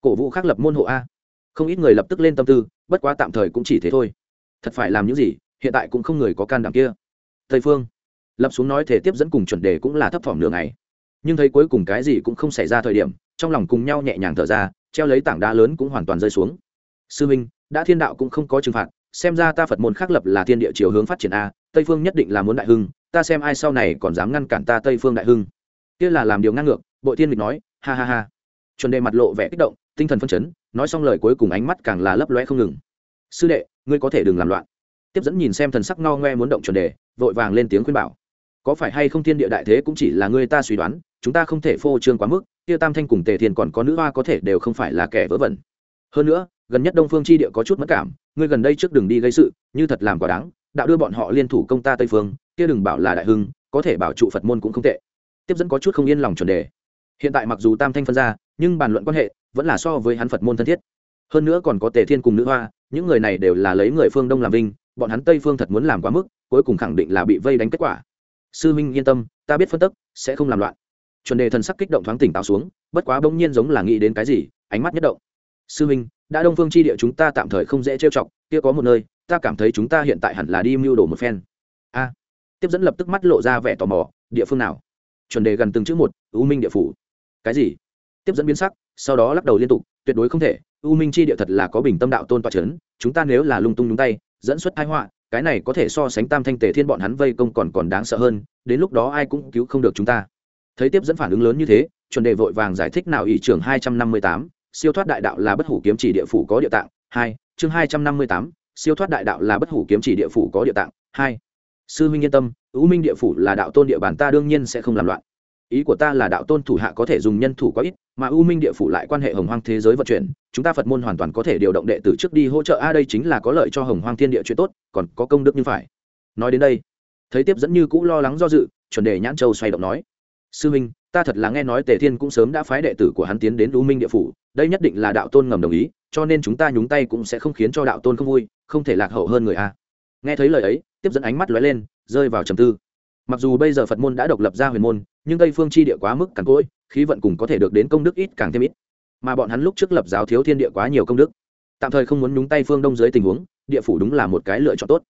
Cổ vũ khác lập môn hộ a. Không ít người lập tức lên tâm tư, bất quá tạm thời cũng chỉ thế thôi. Thật phải làm những gì, hiện tại cũng không người có can đảm kia. Tây phương lập xuống nói thể tiếp dẫn cùng chuẩn đề cũng là thấp thỏm nửa ngày. Nhưng thấy cuối cùng cái gì cũng không xảy ra thời điểm, trong lòng cùng nhau nhẹ nhàng thở ra, treo lấy tảng đá lớn cũng hoàn toàn rơi xuống. Sư minh, đã thiên đạo cũng không có trừng phạt, xem ra ta phật môn khác lập là thiên địa chiều hướng phát triển a, tây phương nhất định là muốn đại hưng, ta xem ai sau này còn dám ngăn cản ta tây phương đại hưng. Kia là làm điều ngang ngược, bội thiên địch nói, ha ha ha. Chuẩn đề mặt lộ vẻ kích động, tinh thần phân chấn, nói xong lời cuối cùng ánh mắt càng là lấp loe không ngừng. Sư đệ, ngươi có thể đừng làm loạn. Tiếp dẫn nhìn xem thần sắc no ngoe muốn động chuẩn đề, vội vàng lên tiếng khuyên bảo có phải hay không thiên địa đại thế cũng chỉ là người ta suy đoán, chúng ta không thể phô trương quá mức, kia tam thanh cùng tề thiên còn có nữ hoa có thể đều không phải là kẻ vớ vẩn. Hơn nữa, gần nhất đông phương chi địa có chút mất cảm, ngươi gần đây trước đường đi gây sự, như thật làm quả đáng, đạo đưa bọn họ liên thủ công ta tây phương, kia đừng bảo là đại hưng, có thể bảo trụ phật môn cũng không tệ. Tiếp dẫn có chút không yên lòng chuẩn đề. Hiện tại mặc dù tam thanh phân ra, nhưng bàn luận quan hệ vẫn là so với hắn phật môn thân thiết. Hơn nữa còn có tề thiên cùng nữ hoa, những người này đều là lấy người phương đông làm vinh, bọn hắn tây phương thật muốn làm quá mức, cuối cùng khẳng định là bị vây đánh kết quả sư minh yên tâm, ta biết phân tức, sẽ không làm loạn. Chuẩn đề thần sắc kích động thoáng tỉnh táo xuống, bất quá bỗng nhiên giống là nghĩ đến cái gì, ánh mắt nhất động. Sư minh đã đông phương chi địa chúng ta tạm thời không dễ trêu chọc, kia có một nơi, ta cảm thấy chúng ta hiện tại hẳn là đi mưu đồ một phen. A. Tiếp dẫn lập tức mắt lộ ra vẻ tò mò, địa phương nào? Chuẩn đề gần từng chữ một, u minh địa phủ. Cái gì? Tiếp dẫn biến sắc, sau đó lắc đầu liên tục, tuyệt đối không thể, u minh chi địa thật là có bình tâm đạo tôn toa c h ấ n chúng ta nếu là lung tung nhúng tay, dẫn xuất thái họa cái này có thể so sánh tam thanh tề thiên bọn hắn vây công còn còn đáng sợ hơn, đến lúc đó ai cũng cứu không được chúng ta. Thấy tiếp dẫn phản ứng lớn như thế, chuẩn đề vội vàng giải thích nào ỷ trưởng hai trăm năm mươi tám, siêu thoát đại đạo là bất hủ kiếm chỉ địa phủ có địa tạng, hai, chương hai trăm năm mươi tám, siêu thoát đại đạo là bất hủ kiếm chỉ địa phủ có địa tạng, hai. Sư minh yên tâm ưu minh địa phủ là đạo tôn địa bàn ta đương nhiên sẽ không làm loạn ý của ta là đạo tôn thủ hạ có thể dùng nhân thủ quá ít, mà u minh địa phủ lại quan hệ hồng hoang thế giới vận chuyển, chúng ta phật môn hoàn toàn có thể điều động đệ tử trước đi hỗ trợ. A, đây chính là có lợi cho hồng hoang thiên địa chuyện tốt, còn có công đức như phải. Nói đến đây, thấy tiếp dẫn như cũ lo lắng do dự, chuẩn đề nhãn châu xoay động nói, sư minh ta thật là nghe nói tề thiên cũng sớm đã phái đệ tử của hắn tiến đến u minh địa phủ, đây nhất định là đạo tôn ngầm đồng ý, cho nên chúng ta nhúng tay cũng sẽ không khiến cho đạo tôn không vui, không thể lạc hậu hơn người a. Nghe thấy lời ấy, tiếp dẫn ánh mắt lóe lên, rơi vào trầm tư mặc dù bây giờ phật môn đã độc lập ra huyền môn, nhưng tây phương chi địa quá mức cằn cỗi, khí vận cùng có thể được đến công đức ít càng thêm ít. Mà bọn hắn lúc trước lập giáo thiếu thiên địa quá nhiều công đức. Tạm thời không muốn nhúng tay phương đông dưới tình huống, địa phủ đúng là một cái lựa chọn tốt.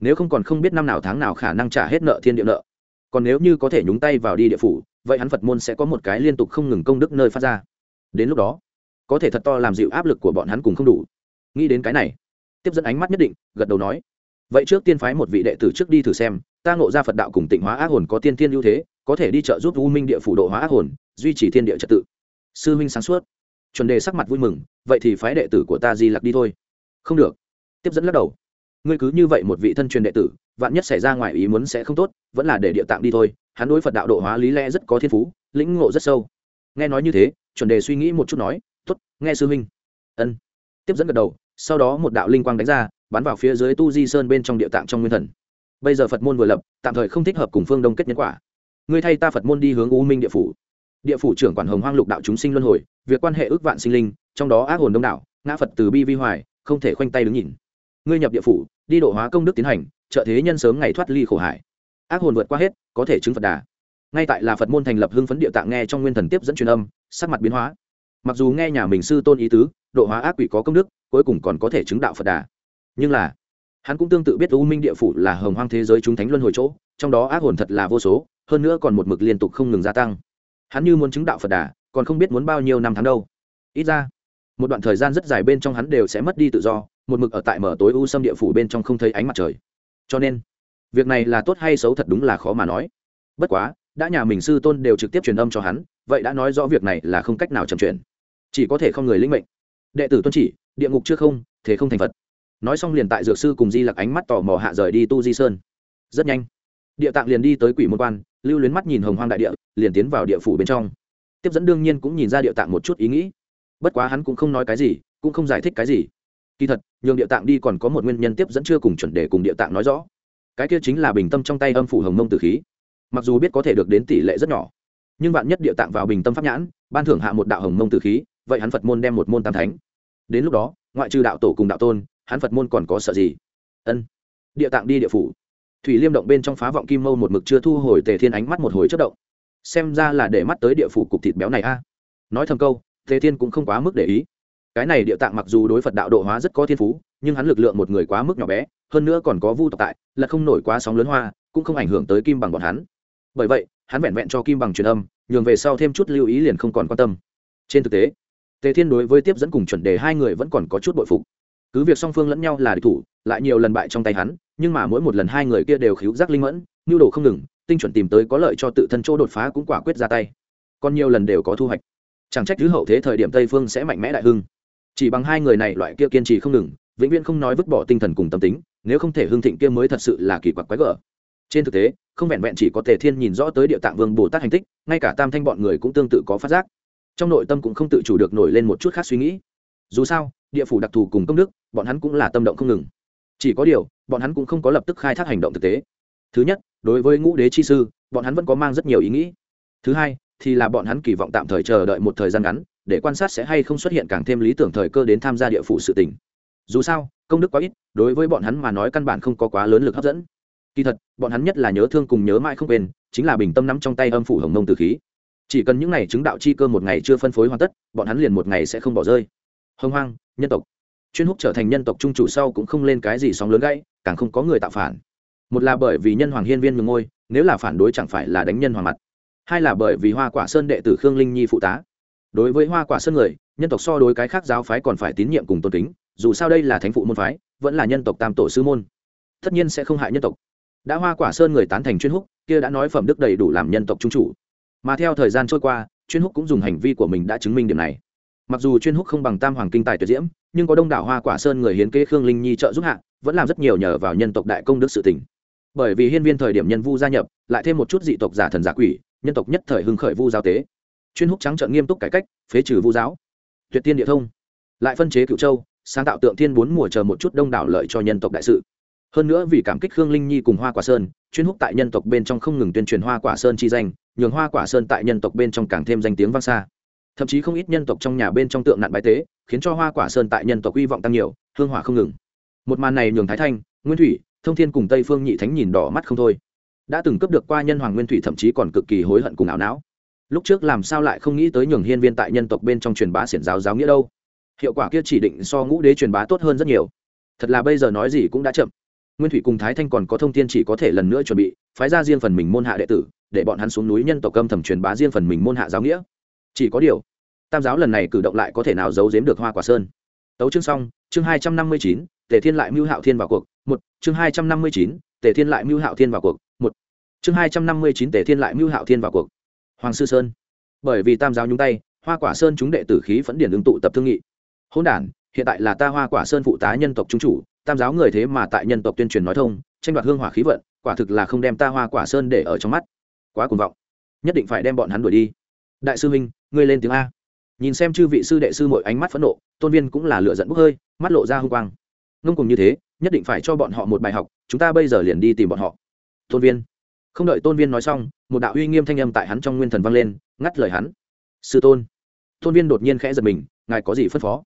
Nếu không còn không biết năm nào tháng nào khả năng trả hết nợ thiên địa nợ. Còn nếu như có thể nhúng tay vào đi địa phủ, vậy hắn phật môn sẽ có một cái liên tục không ngừng công đức nơi phát ra. Đến lúc đó, có thể thật to làm dịu áp lực của bọn hắn cùng không đủ. Nghĩ đến cái này, tiếp dẫn ánh mắt nhất định, gật đầu nói vậy trước tiên phái một vị đệ tử trước đi thử xem, ta ngộ ra phật đạo cùng tịnh hóa ác hồn có tiên thiên ưu thế, có thể đi trợ giúp u minh địa phủ độ hóa ác hồn, duy trì thiên địa trật tự. Sư minh sáng suốt. Chuẩn đề sắc mặt vui mừng, vậy thì phái đệ tử của ta di lặc đi thôi. Không được. Tiếp dẫn lắc đầu. Ngươi cứ như vậy một vị thân truyền đệ tử, vạn nhất xảy ra ngoài ý muốn sẽ không tốt, vẫn là để địa tạng đi thôi, hắn đối phật đạo độ hóa lý lẽ rất có thiên phú, lĩnh ngộ rất sâu. Nghe nói như thế, chuẩn đề suy nghĩ một chút nói t ố t nghe sư minh ân. Tiếp dẫn gật đầu, sau đó một đạo linh quang đánh ra bắn vào phía dưới tu di sơn bên trong địa tạng trong nguyên thần. Bây giờ phật môn vừa lập, tạm thời không thích hợp cùng phương đông kết nhân quả. Ngươi thay ta phật môn đi hướng u minh địa phủ. Địa phủ trưởng quản hồng hoang lục đạo chúng sinh luân hồi, việc quan hệ ước vạn sinh linh, trong đó ác hồn đông đảo, ngã phật từ bi vi hoài, không thể khoanh tay đứng nhìn. Ngươi nhập địa phủ, đi độ hóa công đức tiến hành, trợ thế nhân sớm ngày thoát ly khổ hải ác hồn vượt qua hết, có thể chứng phật đà. Ngay tại là phật môn thành lập hưng phấn địa tạng nghe trong nguyên thần tiếp dẫn truyền âm, sắc mặt biến hóa. Mặc dù nghe nhà mình sư tôn ý tứ, độ hóa ác quỷ có công đức, cuối cùng còn có thể chứng đạo phật đà nhưng là, hắn cũng tương tự biết u minh địa phủ là hồng hoang thế giới chúng thánh luân hồi chỗ, trong đó ác hồn thật là vô số, hơn nữa còn một mực liên tục không ngừng gia tăng. Hắn như muốn chứng đạo phật đà, còn không biết muốn bao nhiêu năm tháng đâu. Ít ra, một đoạn thời gian rất dài bên trong hắn đều sẽ mất đi tự do, một mực ở tại mở tối u xâm địa phủ bên trong không thấy ánh mặt trời. Cho nên, việc này là tốt hay xấu thật đúng là khó mà nói. Bất quá, đã nhà mình sư tôn đều trực tiếp truyền âm cho hắn, vậy đã nói rõ việc này là không cách nào chậm chuyển chỉ có thể không người linh mệnh. Đệ tử tuân chỉ, địa ngục chưa không, thế không thành phật nói xong liền tại dược sư cùng di lặc ánh mắt tò mò hạ rời đi tu di sơn. Rất nhanh, địa tạng liền đi tới quỷ môn quan, lưu luyến mắt nhìn hồng hoang đại địa, liền tiến vào địa phủ bên trong. Tiếp dẫn đương nhiên cũng nhìn ra địa tạng một chút ý nghĩ. Bất quá hắn cũng không nói cái gì, cũng không giải thích cái gì. Kỳ thật, nhường địa tạng đi còn có một nguyên nhân tiếp dẫn chưa cùng chuẩn đề cùng địa tạng nói rõ. Cái kia chính là bình tâm trong tay âm phủ hồng mông tử khí. Mặc dù biết có thể được đến tỷ lệ rất nhỏ, nhưng bạn nhất địa tạng vào bình tâm pháp nhãn, ban thưởng hạ một đạo hồng mông tử khí, vậy hắn phật môn đem một môn tam thánh. Đến lúc đó, ngoại trừ đạo tổ cùng đạo tôn hắn phật môn còn có sợ gì? Ân. Địa tạng đi địa phủ. Thủy liêm động bên trong phá vọng kim mâu một mực chưa thu hồi tề thiên ánh mắt một hồi chất động. Xem ra là để mắt tới địa phủ cục thịt béo này a. Nói thầm câu, tề thiên cũng không quá mức để ý. Cái này địa tạng mặc dù đối phật đạo độ hóa rất có thiên phú, nhưng hắn lực lượng một người quá mức nhỏ bé, hơn nữa còn có vu tộc tại, là không nổi quá sóng lớn hoa, cũng không ảnh hưởng tới kim bằng bọn hắn. Bởi vậy, hắn vẹn vẹn cho kim bằng truyền âm, nhường về sau thêm chút lưu ý liền không còn quan tâm. Trên thực tế, tề thiên đối với tiếp dẫn cùng chuẩn đề hai người vẫn còn có chút bội phục cứ việc song phương lẫn nhau là địch thủ, lại nhiều lần bại trong tay hắn, nhưng mà mỗi một lần hai người kia đều khíu giác linh mẫn nhu đồ không ngừng, tinh chuẩn tìm tới có lợi cho tự thân chỗ đột phá cũng quả quyết ra tay. Còn nhiều lần đều có thu hoạch. Chẳng trách thứ hậu thế thời điểm tây phương sẽ mạnh mẽ đại hưng. Chỉ bằng hai người này loại kia kiên trì không ngừng, vĩnh viễn không nói vứt bỏ tinh thần cùng tâm tính, nếu không thể hưng thịnh kia mới thật sự là kỳ quặc quái gở. Trên thực tế, không vẹn vẹn chỉ có tề thiên nhìn rõ tới địa tạng vương bồ tát hành tích, ngay cả tam thanh bọn người cũng tương tự có phát giác. Trong nội tâm cũng không tự chủ được nổi lên một chút khác suy nghĩ dù sao, địa phủ đặc thù cùng công đức, bọn hắn cũng là tâm động không ngừng. Chỉ có điều, bọn hắn cũng không có lập tức khai thác hành động thực tế. Thứ nhất, đối với ngũ đế chi sư, bọn hắn vẫn có mang rất nhiều ý nghĩ. Thứ hai, thì là bọn hắn kỳ vọng tạm thời chờ đợi một thời gian ngắn, để quan sát sẽ hay không xuất hiện càng thêm lý tưởng thời cơ đến tham gia địa phủ sự tỉnh dù sao, công đức quá ít, đối với bọn hắn mà nói căn bản không có quá lớn lực hấp dẫn. Kỳ thật, bọn hắn nhất là nhớ thương cùng nhớ mãi không quên, chính là bình tâm nắm trong tay âm phủ hồng mông từ khí. Chỉ cần những ngày chứng đạo chi cơ một ngày chưa phân phối hoàn tất, bọn hắn liền một ngày sẽ không bỏ rơi hông hoang, nhân tộc. Chuyên húc trở thành nhân tộc trung chủ sau cũng không lên cái gì sóng lớn gãy, càng không có người tạo phản. Một là bởi vì nhân hoàng hiên viên nhường ngôi, nếu là phản đối chẳng phải là đánh nhân hoàng mặt. Hai là bởi vì hoa quả sơn đệ tử khương linh nhi phụ tá. Đối với hoa quả sơn người, nhân tộc so đối cái khác giáo phái còn phải tín nhiệm cùng tôn kính, dù sao đây là thánh phụ môn phái, vẫn là nhân tộc tam tổ sư môn. Tất nhiên sẽ không hại nhân tộc. Đã hoa quả sơn người tán thành chuyên húc, kia đã nói phẩm đức đầy đủ làm nhân tộc trung chủ. Mà theo thời gian trôi qua, chuyên húc cũng dùng hành vi của mình đã chứng minh điểm này mặc dù chuyên húc không bằng tam hoàng kinh tài tuyệt diễm, nhưng có đông đảo hoa quả sơn người hiến kế khương linh nhi trợ giúp hạ, vẫn làm rất nhiều nhờ vào nhân tộc đại công đức sự tỉnh bởi vì hiên viên thời điểm nhân vu gia nhập, lại thêm một chút dị tộc giả thần giả quỷ, nhân tộc nhất thời hưng khởi vu giáo tế. Chuyên húc trắng trợn nghiêm túc cải cách, phế trừ vu giáo. Tuyệt tiên địa thông. Lại phân chế cựu châu, sáng tạo tượng thiên bốn mùa chờ một chút đông đảo lợi cho nhân tộc đại sự. Hơn nữa vì cảm kích khương linh nhi cùng hoa quả sơn, chuyên húc tại nhân tộc bên trong không ngừng tuyên truyền hoa quả sơn chi danh, nhường hoa quả sơn tại nhân tộc bên trong càng thêm danh tiếng vang xa thậm chí không ít nhân tộc trong nhà bên trong tượng nạn bái tế, khiến cho hoa quả sơn tại nhân tộc hy vọng tăng nhiều, hương hỏa không ngừng. Một màn này nhường thái thanh, nguyên thủy, thông thiên cùng tây phương nhị thánh nhìn đỏ mắt không thôi. Đã từng cướp được qua nhân hoàng nguyên thủy thậm chí còn cực kỳ hối hận cùng ảo não. Lúc trước làm sao lại không nghĩ tới nhường hiên viên tại nhân tộc bên trong truyền bá xiển giáo giáo nghĩa đâu. Hiệu quả kia chỉ định so ngũ đế truyền bá tốt hơn rất nhiều. Thật là bây giờ nói gì cũng đã chậm. Nguyên thủy cùng thái thanh còn có thông tin chỉ có thể lần nữa chuẩn bị, phái ra riêng phần mình môn hạ đệ tử, để bọn hắn xuống núi nhân tộc âm thầm truyền bá riêng phần mình môn hạ giáo nghĩa. Chỉ có điều tam giáo lần này cử động lại có thể nào giấu giếm được hoa quả sơn? Tấu chương xong, chương hai trăm năm mươi chín, tề thiên lại mưu hạo thiên vào cuộc, một, chương hai trăm năm mươi chín, tề thiên lại mưu hạo thiên vào cuộc, một, chương hai trăm năm mươi chín, tề thiên lại mưu hạo thiên vào cuộc. Hoàng sư sơn. Bởi vì tam giáo nhúng tay, hoa quả sơn chúng đệ tử khí phẫn điển ứng tụ tập thương nghị. Hôn đản, hiện tại là ta hoa quả sơn phụ tá nhân tộc trung chủ, tam giáo người thế mà tại nhân tộc tuyên truyền nói thông, tranh đoạt hương hỏa khí vận, quả thực là không đem ta hoa quả sơn để ở trong mắt. Quá cuồng vọng. Nhất định phải đem bọn hắn đuổi đi. Đại sư huynh ngươi lên tiếng a nhìn xem chư vị sư đệ sư mỗi ánh mắt phẫn nộ, tôn viên cũng là lựa dẫn bốc hơi, mắt lộ ra hung quang. Ngông cùng như thế, nhất định phải cho bọn họ một bài học, chúng ta bây giờ liền đi tìm bọn họ. Tôn viên. Không đợi tôn viên nói xong, một đạo uy nghiêm thanh âm tại hắn trong nguyên thần vang lên, ngắt lời hắn. Sư tôn. Tôn viên đột nhiên khẽ giật mình, ngài có gì phân phó?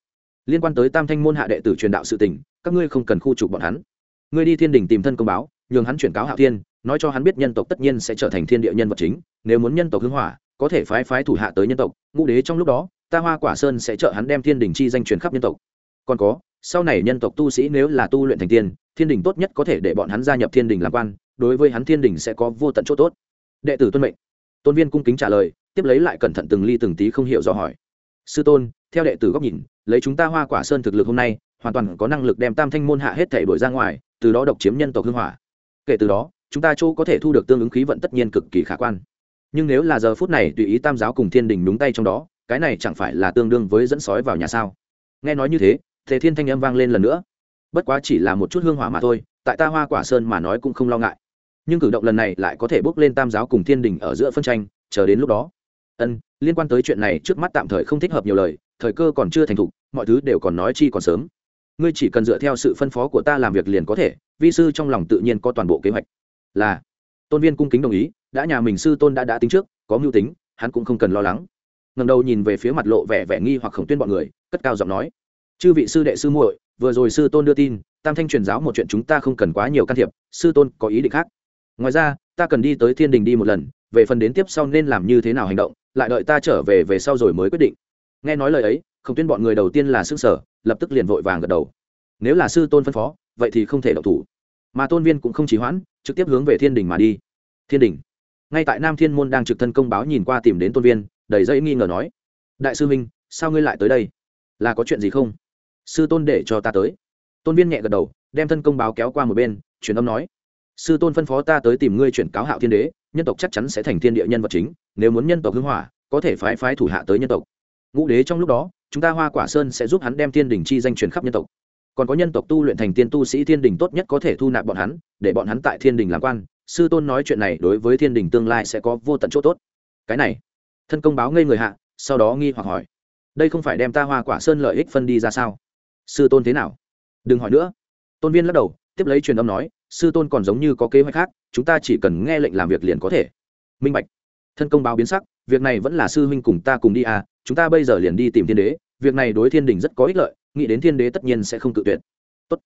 Liên quan tới tam thanh môn hạ đệ tử truyền đạo sự tình, các ngươi không cần khu trục bọn hắn. Ngươi đi thiên đình tìm thân công báo, nhường hắn chuyển cáo hạ thiên, nói cho hắn biết nhân tộc tất nhiên sẽ trở thành thiên địa nhân vật chính, nếu muốn nhân tộc hưng hỏa, có thể phái phái thủ hạ tới nhân tộc, ngũ đế trong lúc đó ta hoa quả sơn sẽ trợ hắn đem thiên đình chi danh truyền khắp nhân tộc. Còn có, sau này nhân tộc tu sĩ nếu là tu luyện thành tiên, thiên đình tốt nhất có thể để bọn hắn gia nhập thiên đình làm quan, đối với hắn thiên đình sẽ có vô tận chỗ tốt. Đệ tử tuân mệnh. Tôn viên cung kính trả lời, tiếp lấy lại cẩn thận từng ly từng tí không hiểu dò hỏi. Sư tôn, theo đệ tử góc nhìn, lấy chúng ta hoa quả sơn thực lực hôm nay, hoàn toàn có năng lực đem tam thanh môn hạ hết thể đổi ra ngoài, từ đó độc chiếm nhân tộc hưng hỏa. Kể từ đó, chúng ta chỗ có thể thu được tương ứng khí vận tất nhiên cực kỳ khả quan. Nhưng nếu là giờ phút này tùy ý tam giáo cùng thiên đình đúng tay trong đó cái này chẳng phải là tương đương với dẫn sói vào nhà sao? Nghe nói như thế thế thiên thanh âm vang lên lần nữa. Bất quá chỉ là một chút hương hỏa mà thôi, tại ta hoa quả sơn mà nói cũng không lo ngại. Nhưng cử động lần này lại có thể bước lên tam giáo cùng thiên đình ở giữa phân tranh, chờ đến lúc đó. Ân, liên quan tới chuyện này trước mắt tạm thời không thích hợp nhiều lời, thời cơ còn chưa thành thục, mọi thứ đều còn nói chi còn sớm. Ngươi chỉ cần dựa theo sự phân phó của ta làm việc liền có thể, vi sư trong lòng tự nhiên có toàn bộ kế hoạch. Là, tôn viên cung kính đồng ý, đã nhà mình sư tôn đã đã tính trước, có mưu tính, hắn cũng không cần lo lắng ngầm đầu nhìn về phía mặt lộ vẻ vẻ nghi hoặc khổng tuyên bọn người, cất cao giọng nói, chư vị sư đệ sư muội, vừa rồi sư tôn đưa tin, tam thanh truyền giáo một chuyện chúng ta không cần quá nhiều can thiệp, sư tôn có ý định khác. Ngoài ra, ta cần đi tới thiên đình đi một lần, về phần đến tiếp sau nên làm như thế nào hành động, lại đợi ta trở về về sau rồi mới quyết định. Nghe nói lời ấy, khổng tuyên bọn người đầu tiên là s ư sở lập tức liền vội vàng gật đầu. Nếu là sư tôn phân phó, vậy thì không thể đậu thủ. Mà tôn viên cũng không chỉ hoãn, trực tiếp hướng về thiên đình mà đi. Thiên đình? Ngay tại nam thiên môn đang trực thân công báo nhìn qua tìm đến tôn viên đầy dây nghi ngờ nói, đại sư minh sao ngươi lại tới đây? Là có chuyện gì không? Sư tôn để cho ta tới. Tôn viên nhẹ gật đầu, đem thân công báo kéo qua một bên, truyền âm nói, sư tôn phân phó ta tới tìm ngươi chuyển cáo hạo thiên đế, nhân tộc chắc chắn sẽ thành thiên địa nhân vật chính, nếu muốn nhân tộc hưng hỏa, có thể phái phái thủ hạ tới nhân tộc. Ngũ đế trong lúc đó, chúng ta hoa quả sơn sẽ giúp hắn đem thiên đình chi danh truyền khắp nhân tộc. Còn có nhân tộc tu luyện thành tiên tu sĩ thiên đình tốt nhất có thể thu nạp bọn hắn, để bọn hắn tại thiên đình làm quan. Sư tôn nói chuyện này đối với thiên đình tương lai sẽ có vô tận chỗ tốt. Cái này thân công báo ngây người hạ, sau đó nghi hoặc hỏi, đây không phải đem ta hoa quả sơn lợi ích phân đi ra sao? Sư tôn thế nào? Đừng hỏi nữa. Tôn viên lắc đầu, tiếp lấy truyền âm nói, sư tôn còn giống như có kế hoạch khác, chúng ta chỉ cần nghe lệnh làm việc liền có thể. Minh bạch. Thân công báo biến sắc, việc này vẫn là sư huynh cùng ta cùng đi à chúng ta bây giờ liền đi tìm thiên đế, việc này đối thiên đình rất có ích lợi, nghĩ đến thiên đế tất nhiên sẽ không tự tuyệt. Tốt.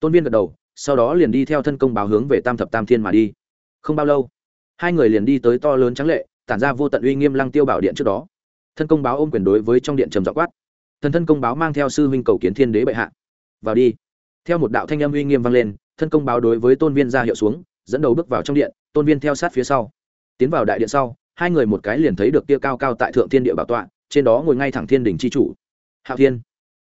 tôn viên gật đầu, sau đó liền đi theo thân công báo hướng về tam thập tam thiên mà đi. Không bao lâu, hai người liền đi tới to lớn trắng lệ tản ra vô tận uy nghiêm lăng tiêu bảo điện trước đó. Thân công báo ôm quyền đối với trong điện trầm dọ quát. Thần thân công báo mang theo sư huynh cầu kiến thiên đế bệ hạ. Vào đi. Theo một đạo thanh âm uy nghiêm vang lên, thân công báo đối với tôn viên ra hiệu xuống, dẫn đầu bước vào trong điện, tôn viên theo sát phía sau. Tiến vào đại điện sau, hai người một cái liền thấy được tia cao cao tại thượng thiên địa bảo tọa, trên đó ngồi ngay thẳng thiên đình c h i chủ. Hạo thiên.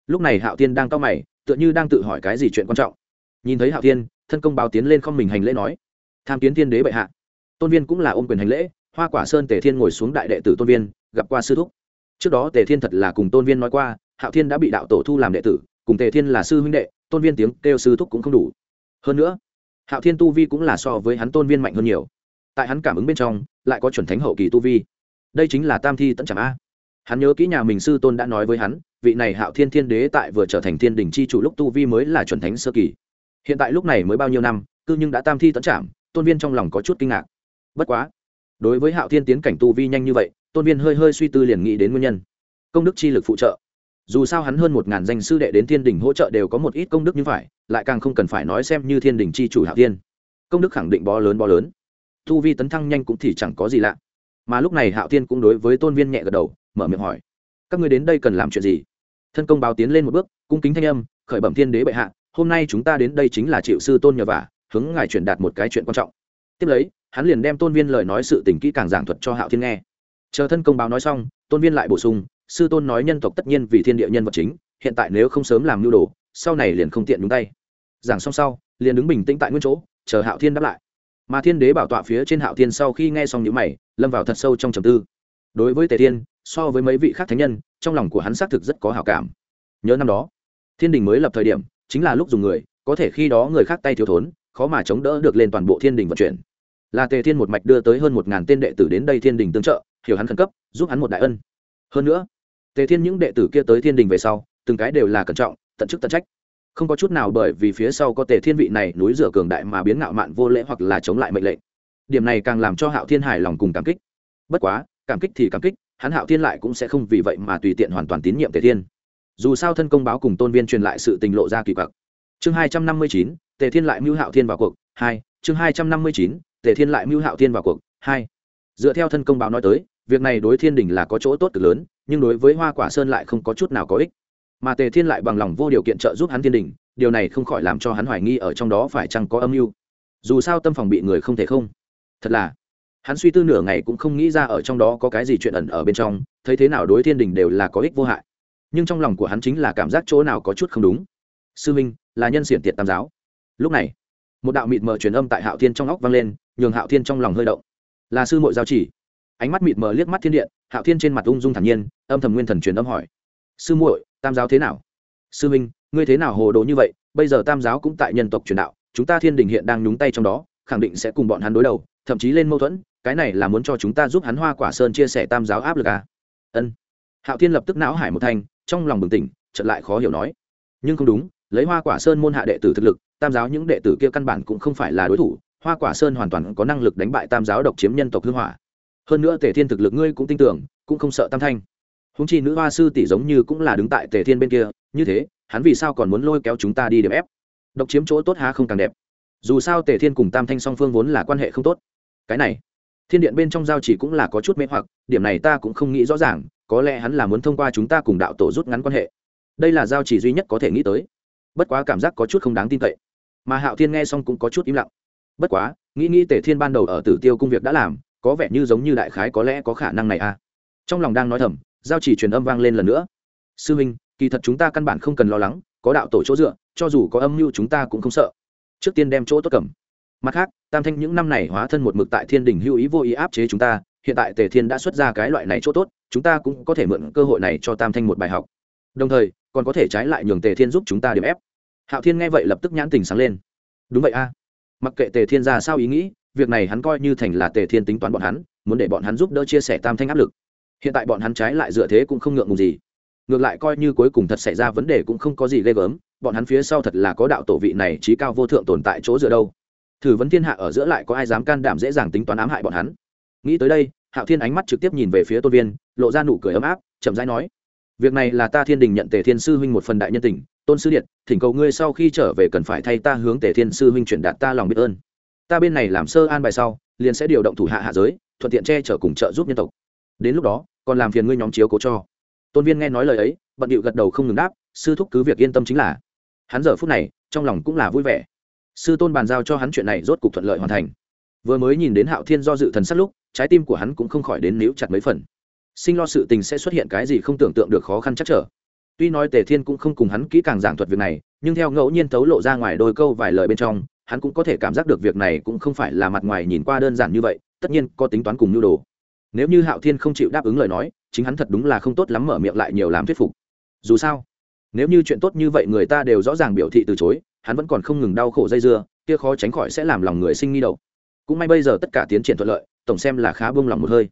Lúc này hạo thiên đang cao mày, tựa như đang tự hỏi cái gì chuyện quan trọng. Nhìn thấy hạo thiên, thân công báo tiến lên không mình hành lễ nói, tham kiến thiên đế bệ hạ. Tôn viên cũng là ôm quyền hành lễ hoa quả sơn tề thiên ngồi xuống đại đệ tử tôn viên, gặp qua sư thúc. Trước đó tề thiên thật là cùng tôn viên nói qua, hạo thiên đã bị đạo tổ thu làm đệ tử, cùng tề thiên là sư huynh đệ, tôn viên tiếng kêu sư thúc cũng không đủ. Hơn nữa, hạo thiên tu vi cũng là so với hắn tôn viên mạnh hơn nhiều. Tại hắn cảm ứng bên trong, lại có chuẩn thánh hậu kỳ tu vi. Đây chính là tam thi tận chẳng a. Hắn nhớ kỹ nhà mình sư tôn đã nói với hắn, vị này hạo thiên thiên đế tại vừa trở thành thiên đình chi chủ lúc tu vi mới là chuẩn thánh sơ kỳ. Hiện tại lúc này mới bao nhiêu năm, cư nhưng đã tam thi tận trảm, tôn viên trong lòng có chút kinh ngạc. Bất quá đối với hạo thiên tiến cảnh tu vi nhanh như vậy, tôn viên hơi hơi suy tư liền nghĩ đến nguyên nhân. Công đức chi lực phụ trợ. Dù sao hắn hơn một ngàn danh sư đệ đến thiên đình hỗ trợ đều có một ít công đức như phải lại càng không cần phải nói xem như thiên đình chi chủ hạo thiên. Công đức khẳng định bó lớn bó lớn. Tu vi tấn thăng nhanh cũng thì chẳng có gì lạ. Mà lúc này hạo thiên cũng đối với tôn viên nhẹ gật đầu, mở miệng hỏi, các người đến đây cần làm chuyện gì? Thân công báo tiến lên một bước, cung kính thanh âm, khởi bẩm thiên đế bệ hạ, hôm nay chúng ta đến đây chính là triệu sư tôn nhờ vả, hướng ngài truyền đạt một cái chuyện quan trọng. Tiếp lấy hắn liền đem tôn viên lời nói sự tình kỹ càng giảng thuật cho hạo thiên nghe. Chờ thân công báo nói xong, tôn viên lại bổ sung, sư tôn nói nhân tộc tất nhiên vì thiên địa nhân vật chính, hiện tại nếu không sớm làm mưu đồ, sau này liền không tiện nhúng tay. Giảng xong sau, liền đứng bình tĩnh tại nguyên chỗ, chờ hạo thiên đáp lại. Mà thiên đế bảo tọa phía trên hạo thiên sau khi nghe xong những mày, lâm vào thật sâu trong trầm tư. Đối với tề thiên, so với mấy vị khác thánh nhân, trong lòng của hắn xác thực rất có hảo cảm. Nhớ năm đó, thiên đình mới lập thời điểm, chính là lúc dùng người, có thể khi đó người khác tay thiếu thốn, khó mà chống đỡ được lên toàn bộ thiên đình vận chuyển là tề thiên một mạch đưa tới hơn một ngàn tên đệ tử đến đây thiên đình tương trợ, hiểu hắn khẩn cấp, giúp hắn một đại ân. Hơn nữa, tề thiên những đệ tử kia tới thiên đình về sau, từng cái đều là cẩn trọng, tận chức tận trách. Không có chút nào bởi vì phía sau có tề thiên vị này núi rửa cường đại mà biến ngạo mạn vô lễ hoặc là chống lại mệnh lệnh. Điểm này càng làm cho hạo thiên hài lòng cùng cảm kích. Bất quá, cảm kích thì cảm kích, hắn hạo thiên lại cũng sẽ không vì vậy mà tùy tiện hoàn toàn tín nhiệm tề thiên. Dù sao thân công báo cùng tôn viên truyền lại sự tình lộ ra kỳ quặc. Chương hai trăm năm mươi chín, tề thiên lại mưu hạo thiên vào cuộc. Hai, chương hai trăm năm mươi chín tề thiên lại mưu hạo thiên vào cuộc. Hai, dựa theo thân công báo nói tới, việc này đối thiên đình là có chỗ tốt cực lớn, nhưng đối với hoa quả sơn lại không có chút nào có ích. Mà tề thiên lại bằng lòng vô điều kiện trợ giúp hắn thiên đình, điều này không khỏi làm cho hắn hoài nghi ở trong đó phải chăng có âm mưu. Dù sao tâm phòng bị người không thể không. Thật là, hắn suy tư nửa ngày cũng không nghĩ ra ở trong đó có cái gì chuyện ẩn ở bên trong, thấy thế nào đối thiên đình đều là có ích vô hại. Nhưng trong lòng của hắn chính là cảm giác chỗ nào có chút không đúng. Sư minh, là nhân xiển tiệt tam giáo. Lúc này, một đạo mịt mờ truyền âm tại hạo thiên trong óc vang lên nhường hạo thiên trong lòng hơi động là sư mội giao chỉ ánh mắt mịt mờ liếc mắt thiên điện hạo thiên trên mặt ung dung thản nhiên âm thầm nguyên thần truyền âm hỏi sư muội tam giáo thế nào sư minh ngươi thế nào hồ đồ như vậy bây giờ tam giáo cũng tại nhân tộc truyền đạo chúng ta thiên đình hiện đang nhúng tay trong đó khẳng định sẽ cùng bọn hắn đối đầu thậm chí lên mâu thuẫn cái này là muốn cho chúng ta giúp hắn hoa quả sơn chia sẻ tam giáo áp lực à? ân hạo thiên lập tức não hải một thanh trong lòng bừng tỉnh chợt lại khó hiểu nói nhưng không đúng lấy hoa quả sơn môn hạ đệ tử thực lực tam giáo những đệ tử kia căn bản cũng không phải là đối thủ hoa quả sơn hoàn toàn có năng lực đánh bại tam giáo độc chiếm nhân tộc hương hỏa. Hơn nữa tề thiên thực lực ngươi cũng tin tưởng, cũng không sợ tam thanh. Húng chi nữ hoa sư tỷ giống như cũng là đứng tại tề thiên bên kia, như thế, hắn vì sao còn muốn lôi kéo chúng ta đi điểm ép? Độc chiếm chỗ tốt há không càng đẹp. Dù sao tề thiên cùng tam thanh song phương vốn là quan hệ không tốt. Cái này, thiên điện bên trong giao chỉ cũng là có chút mê hoặc, điểm này ta cũng không nghĩ rõ ràng, có lẽ hắn là muốn thông qua chúng ta cùng đạo tổ rút ngắn quan hệ. Đây là giao chỉ duy nhất có thể nghĩ tới. Bất quá cảm giác có chút không đáng tin cậy. Mà hạo thiên nghe xong cũng có chút im lặng bất quá, nghĩ nghĩ tề thiên ban đầu ở tử tiêu công việc đã làm, có vẻ như giống như đại khái có lẽ có khả năng này à. Trong lòng đang nói thầm, giao chỉ truyền âm vang lên lần nữa. Sư huynh kỳ thật chúng ta căn bản không cần lo lắng, có đạo tổ chỗ dựa, cho dù có âm mưu chúng ta cũng không sợ. Trước tiên đem chỗ tốt cầm. Mặt khác, tam thanh những năm này hóa thân một mực tại thiên đình hữu ý vô ý áp chế chúng ta, hiện tại tề thiên đã xuất ra cái loại này chỗ tốt, chúng ta cũng có thể mượn cơ hội này cho tam thanh một bài học. Đồng thời, còn có thể trái lại nhường tề thiên giúp chúng ta điểm ép. Hạo thiên nghe vậy lập tức nhãn tình sáng lên. Đúng vậy a mặc kệ tề thiên ra sao ý nghĩ, việc này hắn coi như thành là tề thiên tính toán bọn hắn, muốn để bọn hắn giúp đỡ chia sẻ tam thanh áp lực. Hiện tại bọn hắn trái lại dựa thế cũng không ngượng ngùng gì. Ngược lại coi như cuối cùng thật xảy ra vấn đề cũng không có gì ghê gớm, bọn hắn phía sau thật là có đạo tổ vị này trí cao vô thượng tồn tại chỗ dựa đâu. Thử vấn thiên hạ ở giữa lại có ai dám can đảm dễ dàng tính toán ám hại bọn hắn? Nghĩ tới đây, hạo thiên ánh mắt trực tiếp nhìn về phía tôn viên, lộ ra nụ cười ấm áp, chậm rãi nói, việc này là ta thiên đình nhận tề thiên sư huynh một phần đại nhân tình tôn sư điện, thỉnh cầu ngươi sau khi trở về cần phải thay ta hướng tề thiên sư huynh chuyển đạt ta lòng biết ơn. Ta bên này làm sơ an bài sau, liền sẽ điều động thủ hạ hạ giới, thuận tiện che chở cùng trợ giúp nhân tộc. Đến lúc đó, còn làm phiền ngươi nhóm chiếu cố cho. Tôn viên nghe nói lời ấy, bận điệu gật đầu không ngừng đáp, sư thúc cứ việc yên tâm chính là. Hắn giờ phút này, trong lòng cũng là vui vẻ. Sư tôn bàn giao cho hắn chuyện này rốt cục thuận lợi hoàn thành. Vừa mới nhìn đến hạo thiên do dự thần sát lúc, trái tim của hắn cũng không khỏi đến níu chặt mấy phần. Sinh lo sự tình sẽ xuất hiện cái gì không tưởng tượng được khó khăn chắc trở tuy nói tề thiên cũng không cùng hắn kỹ càng giảng thuật việc này, nhưng theo ngẫu nhiên tấu lộ ra ngoài đôi câu vài lời bên trong, hắn cũng có thể cảm giác được việc này cũng không phải là mặt ngoài nhìn qua đơn giản như vậy, tất nhiên có tính toán cùng nhu đồ. Nếu như hạo thiên không chịu đáp ứng lời nói, chính hắn thật đúng là không tốt lắm mở miệng lại nhiều làm thuyết phục. Dù sao, nếu như chuyện tốt như vậy người ta đều rõ ràng biểu thị từ chối, hắn vẫn còn không ngừng đau khổ dây dưa, kia khó tránh khỏi sẽ làm lòng người sinh nghi đầu. Cũng may bây giờ tất cả tiến triển thuận lợi, tổng xem là khá buông lòng một hơi.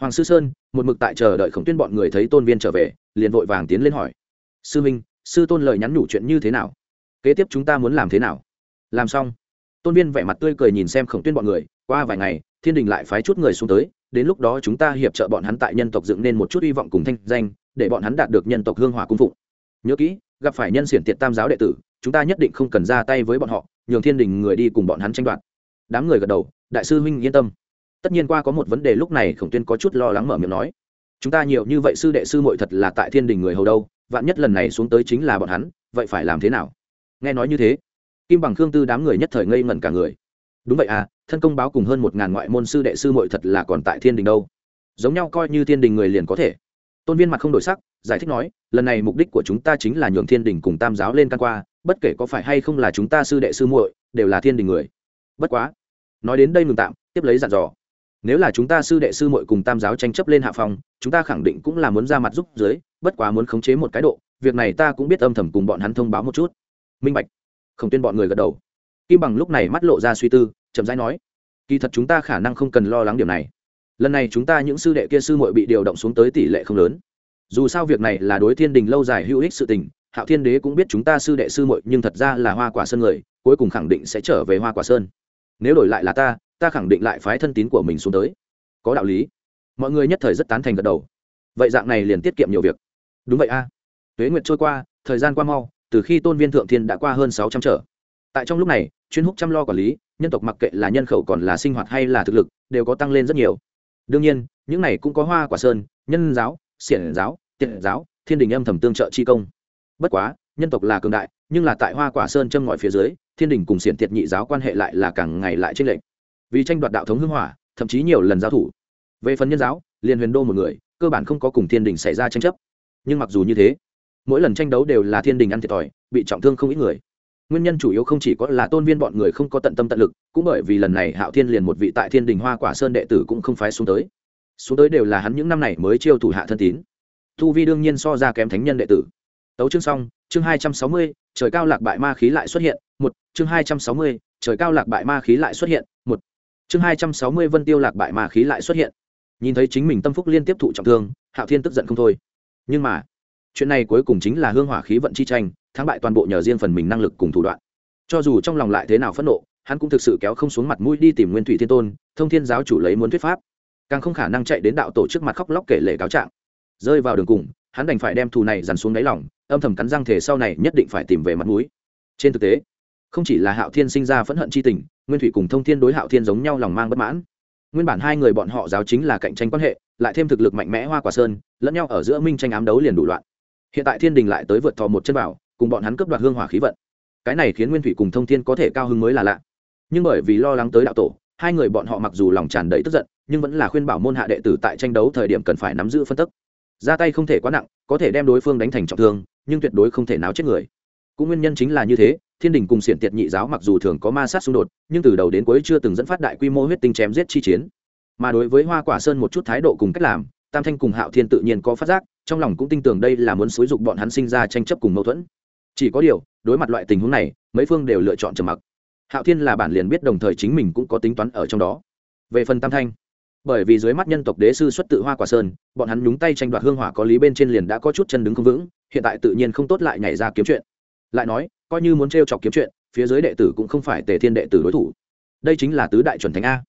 Hoàng sư sơn, một mực tại chờ đợi khổng tuyên bọn người thấy tôn viên trở về, liền vội vàng tiến lên hỏi sư minh, sư tôn lời nhắn nhủ chuyện như thế nào? Kế tiếp chúng ta muốn làm thế nào? Làm xong. Tôn viên vẻ mặt tươi cười nhìn xem khổng tuyên bọn người, qua vài ngày, thiên đình lại phái chút người xuống tới, đến lúc đó chúng ta hiệp trợ bọn hắn tại nhân tộc dựng nên một chút hy vọng cùng thanh danh, để bọn hắn đạt được nhân tộc hương hỏa cung phụng. Nhớ kỹ, gặp phải nhân xiển tiện tam giáo đệ tử, chúng ta nhất định không cần ra tay với bọn họ, nhường thiên đình người đi cùng bọn hắn tranh đoạt. Đám người gật đầu, đại sư huynh yên tâm. Tất nhiên qua có một vấn đề lúc này khổng tuyên có chút lo lắng mở miệng nói. Chúng ta nhiều như vậy sư đệ sư muội thật là tại thiên đình người hầu đâu vạn nhất lần này xuống tới chính là bọn hắn, vậy phải làm thế nào? Nghe nói như thế, kim bằng khương tư đám người nhất thời ngây ngẩn cả người. Đúng vậy à thân công báo cùng hơn một ngàn ngoại môn sư đệ sư muội thật là còn tại thiên đình đâu. Giống nhau coi như thiên đình người liền có thể. Tôn viên mặt không đổi sắc, giải thích nói, lần này mục đích của chúng ta chính là nhường thiên đình cùng tam giáo lên căn qua, bất kể có phải hay không là chúng ta sư đệ sư muội, đều là thiên đình người. Bất quá, nói đến đây ngừng tạm, tiếp lấy dặn dò nếu là chúng ta sư đệ sư muội cùng tam giáo tranh chấp lên hạ phòng chúng ta khẳng định cũng là muốn ra mặt giúp dưới bất quá muốn khống chế một cái độ, việc này ta cũng biết âm thầm cùng bọn hắn thông báo một chút. Minh bạch. Không tuyên bọn người gật đầu. Kim bằng lúc này mắt lộ ra suy tư, chậm rãi nói, kỳ thật chúng ta khả năng không cần lo lắng điểm này. Lần này chúng ta những sư đệ kia sư muội bị điều động xuống tới tỷ lệ không lớn. Dù sao việc này là đối thiên đình lâu dài hữu ích sự tình, hạo thiên đế cũng biết chúng ta sư đệ sư muội nhưng thật ra là hoa quả sơn người, cuối cùng khẳng định sẽ trở về hoa quả sơn. Nếu đổi lại là ta ta khẳng định lại phái thân tín của mình xuống tới. Có đạo lý. Mọi người nhất thời rất tán thành gật đầu. Vậy dạng này liền tiết kiệm nhiều việc. Đúng vậy a. À. tuế nguyệt trôi qua, thời gian qua mau, từ khi tôn viên thượng thiên đã qua hơn sáu trăm trở. Tại trong lúc này, chuyên húc chăm lo quản lý, nhân tộc mặc kệ là nhân khẩu còn là sinh hoạt hay là thực lực, đều có tăng lên rất nhiều. Đương nhiên, những này cũng có hoa quả sơn, nhân giáo, xiển giáo, tiện giáo, thiên đình âm thầm tương trợ chi công. Bất quá, nhân tộc là cường đại, nhưng là tại hoa quả sơn châm ngọi phía dưới, thiên đình cùng xiển tiệt nhị giáo quan hệ lại là càng ngày lại tranh lệch vì tranh đoạt đạo thống hưng hỏa, thậm chí nhiều lần giao thủ. Về phần nhân giáo liền huyền đô một người, cơ bản không có cùng thiên đình xảy ra tranh chấp. Nhưng mặc dù như thế, mỗi lần tranh đấu đều là thiên đình ăn thiệt thòi, bị trọng thương không ít người. Nguyên nhân chủ yếu không chỉ có là tôn viên bọn người không có tận tâm tận lực, cũng bởi vì lần này hạo thiên liền một vị tại thiên đình hoa quả sơn đệ tử cũng không phái xuống tới. Xuống tới đều là hắn những năm này mới chiêu thủ hạ thân tín. Thu vi đương nhiên so ra kém thánh nhân đệ tử. Tấu chương xong, chương hai trăm sáu mươi, trời cao lạc bại ma khí lại xuất hiện, một, chương hai trăm sáu mươi, trời cao lạc bại ma khí lại xuất hiện, một chương hai trăm sáu mươi vân tiêu lạc bại mà khí lại xuất hiện. Nhìn thấy chính mình tâm phúc liên tiếp thụ trọng thương, hạo thiên tức giận không thôi. Nhưng mà, chuyện này cuối cùng chính là hương hỏa khí vận chi tranh, thắng bại toàn bộ nhờ riêng phần mình năng lực cùng thủ đoạn. Cho dù trong lòng lại thế nào phẫn nộ, hắn cũng thực sự kéo không xuống mặt mũi đi tìm nguyên thủy thiên tôn, thông thiên giáo chủ lấy muốn thuyết pháp. Càng không khả năng chạy đến đạo tổ trước mặt khóc lóc kể lể cáo trạng. Rơi vào đường cùng, hắn đành phải đem thù này dằn xuống đáy lòng, âm thầm cắn răng thể sau này nhất định phải tìm về mặt mũi. Trên thực tế, không chỉ là hạo thiên sinh ra phẫn hận c h i tình nguyên thủy cùng thông thiên đối hạo thiên giống nhau lòng mang bất mãn. Nguyên bản hai người bọn họ giáo chính là cạnh tranh quan hệ, lại thêm thực lực mạnh mẽ hoa quả sơn, lẫn nhau ở giữa minh tranh ám đấu liền đủ loạn. Hiện tại thiên đình lại tới vượt thò một chân vào cùng bọn hắn cướp đoạt hương hỏa khí vận. Cái này khiến nguyên thủy cùng thông thiên có thể cao hứng mới là lạ. Nhưng bởi vì lo lắng tới đạo tổ, hai người bọn họ mặc dù lòng tràn đầy tức giận, nhưng vẫn là khuyên bảo môn hạ đệ tử tại tranh đấu thời điểm cần phải nắm giữ phân tức. Ra tay không thể quá nặng, có thể đem đối phương đánh thành trọng thương, nhưng tuyệt đối không thể náo chết người. Cũng nguyên nhân chính là như thế thiên đình cùng xiển tiệt nhị giáo mặc dù thường có ma sát xung đột, nhưng từ đầu đến cuối chưa từng dẫn phát đại quy mô huyết tinh chém giết chi chiến. Mà đối với hoa quả sơn một chút thái độ cùng cách làm, tam thanh cùng hạo thiên tự nhiên có phát giác, trong lòng cũng tin tưởng đây là muốn xúi dục bọn hắn sinh ra tranh chấp cùng mâu thuẫn. Chỉ có điều, đối mặt loại tình huống này, mấy phương đều lựa chọn trầm mặc. Hạo thiên là bản liền biết đồng thời chính mình cũng có tính toán ở trong đó. Về phần tam thanh, bởi vì dưới mắt nhân tộc đế sư xuất tự hoa quả sơn, bọn hắn nhúng tay tranh đoạt hương hỏa có lý bên trên liền đã có chút chân đứng không vững, hiện tại tự nhiên không tốt lại nhảy ra kiếm chuyện. Lại nói coi như muốn t chọc kiếm chuyện, phía dưới đệ tử cũng không phải tề thiên đệ tử đối thủ. Đây chính là tứ đại chuẩn thánh a.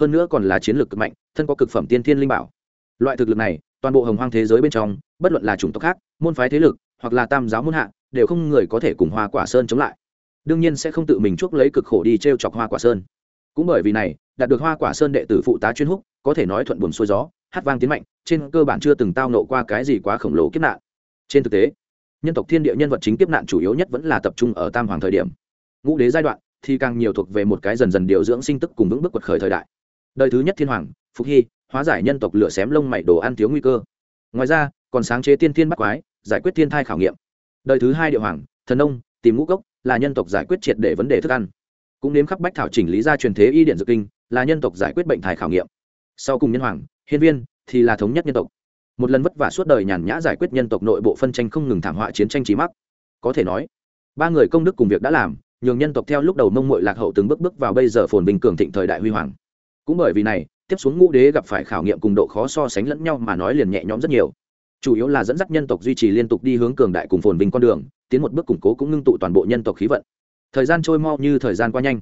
Hơn nữa còn là chiến lược cực mạnh, thân có cực phẩm tiên thiên linh bảo. Loại thực lực này, toàn bộ hồng hoang thế giới bên trong, bất luận là chủng tộc khác, môn phái thế lực, hoặc là tam giáo môn hạ, đều không người có thể cùng hoa quả sơn chống lại. Đương nhiên sẽ không tự mình chuốc lấy cực khổ đi t r e o chọc hoa quả sơn. Cũng bởi vì này, đạt được hoa quả sơn đệ tử phụ tá chuyên húc, có thể nói thuận buồn xuôi gió, hát vang tiến mạnh, trên cơ bản chưa từng tao nộ qua cái gì quá khổng lồ kiếp nạn. Trên thực tế nhân tộc thiên địa nhân vật chính kiếp nạn chủ yếu nhất vẫn là tập trung ở tam hoàng thời điểm. Ngũ đế giai đoạn thì càng nhiều thuộc về một cái dần dần điều dưỡng sinh tức cùng vững bước quật khởi thời đại. Đời thứ nhất thiên hoàng, phục hy, hóa giải nhân tộc lửa xém lông mày đồ ăn thiếu nguy cơ. Ngoài ra, còn sáng chế tiên thiên bắc quái, giải quyết thiên thai khảo nghiệm. Đời thứ hai địa hoàng, thần nông, tìm ngũ cốc, là nhân tộc giải quyết triệt để vấn đề thức ăn. Cũng nếm khắc bách thảo chỉnh lý ra truyền thế y điện dược kinh, là nhân tộc giải quyết bệnh thai khảo nghiệm. Sau cùng nhân hoàng, hiên viên, thì là thống nhất nhân tộc một lần vất vả suốt đời nhàn nhã giải quyết nhân tộc nội bộ phân tranh không ngừng thảm họa chiến tranh trí mắc. Có thể nói, ba người công đức cùng việc đã làm, nhường nhân tộc theo lúc đầu mông mội lạc hậu từng bước bước vào bây giờ phồn bình cường thịnh thời đại huy hoàng. Cũng bởi vì này, tiếp xuống ngũ đế gặp phải khảo nghiệm cùng độ khó so sánh lẫn nhau mà nói liền nhẹ nhõm rất nhiều. Chủ yếu là dẫn dắt nhân tộc duy trì liên tục đi hướng cường đại cùng phồn vinh con đường, tiến một bước củng cố cũng ngưng tụ toàn bộ nhân tộc khí vận. Thời gian trôi mau như thời gian qua nhanh.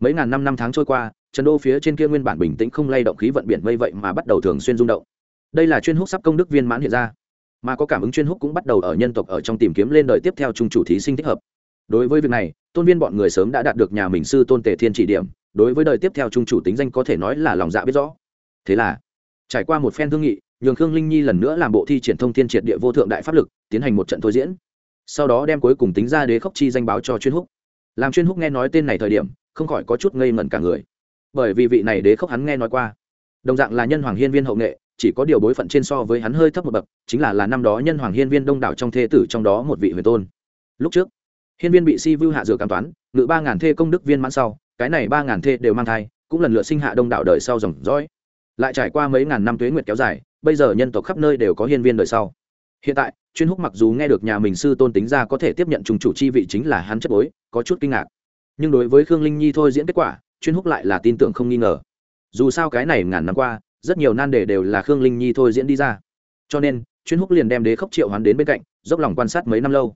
Mấy ngàn năm năm tháng trôi qua, trần đô phía trên kia nguyên bản bình tĩnh không lay động khí vận biển vây vậy mà bắt đầu thường xuyên rung động đây là chuyên hút sắp công đức viên mãn hiện ra. Mà có cảm ứng chuyên hút cũng bắt đầu ở nhân tộc ở trong tìm kiếm lên đời tiếp theo trung chủ thí sinh thích hợp. Đối với việc này, tôn viên bọn người sớm đã đạt được nhà mình sư tôn tề thiên chỉ điểm, đối với đời tiếp theo trung chủ tính danh có thể nói là lòng dạ biết rõ. Thế là, trải qua một phen thương nghị, nhường khương linh nhi lần nữa làm bộ thi triển thông thiên triệt địa vô thượng đại pháp lực, tiến hành một trận thôi diễn. Sau đó đem cuối cùng tính ra đế khốc chi danh báo cho chuyên húc. Làm chuyên húc nghe nói tên này thời điểm, không khỏi có chút ngây ngẩn cả người. Bởi vì vị này đế khốc hắn nghe nói qua. Đồng dạng là nhân hoàng hiên viên hậu nghệ chỉ có điều bối phận trên so với hắn hơi thấp một bậc, chính là là năm đó nhân hoàng hiên viên đông đảo trong thê tử trong đó một vị huyền tôn. Lúc trước, hiên viên bị si vưu hạ dược cảm toán, ngự ba ngàn thê công đức viên mãn sau, cái này ba ngàn thê đều mang thai, cũng lần lượt sinh hạ đông đảo đời sau dòng dõi. Lại trải qua mấy ngàn năm tuế nguyệt kéo dài, bây giờ nhân tộc khắp nơi đều có hiên viên đời sau. Hiện tại, chuyên húc mặc dù nghe được nhà mình sư tôn tính ra có thể tiếp nhận trùng chủ chi vị chính là hắn chất bối, có chút kinh ngạc. Nhưng đối với khương linh nhi thôi diễn kết quả, chuyên húc lại là tin tưởng không nghi ngờ. Dù sao cái này ngàn năm qua rất nhiều nan đề đều là khương linh nhi thôi diễn đi ra. Cho nên, chuyên húc liền đem đế khốc triệu hoán đến bên cạnh, dốc lòng quan sát mấy năm lâu.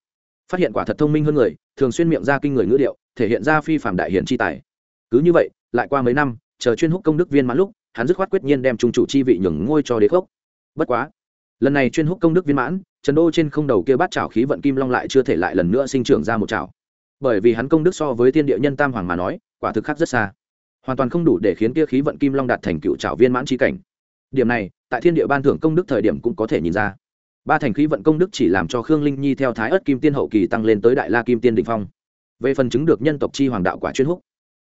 Phát hiện quả thật thông minh hơn người, thường xuyên miệng ra kinh người ngữ điệu, thể hiện ra phi phạm đại hiển chi tài. Cứ như vậy, lại qua mấy năm, chờ chuyên húc công đức viên mãn lúc, hắn dứt khoát quyết nhiên đem trung chủ chi vị nhường ngôi cho đế khốc. Bất quá, lần này chuyên húc công đức viên mãn, trần đô trên không đầu kia bát trào khí vận kim long lại chưa thể lại lần nữa sinh trưởng ra một trào bởi vì hắn công đức so với thiên địa nhân tam hoàng mà nói, quả thực khác rất xa hoàn toàn không đủ để khiến kia khí vận kim long đạt thành cựu trảo viên mãn trí cảnh. Điểm này, tại thiên địa ban thưởng công đức thời điểm cũng có thể nhìn ra. Ba thành khí vận công đức chỉ làm cho khương linh nhi theo thái ớt kim tiên hậu kỳ tăng lên tới đại la kim tiên đình phong. Về phần chứng được nhân tộc chi hoàng đạo quả chuyên húc,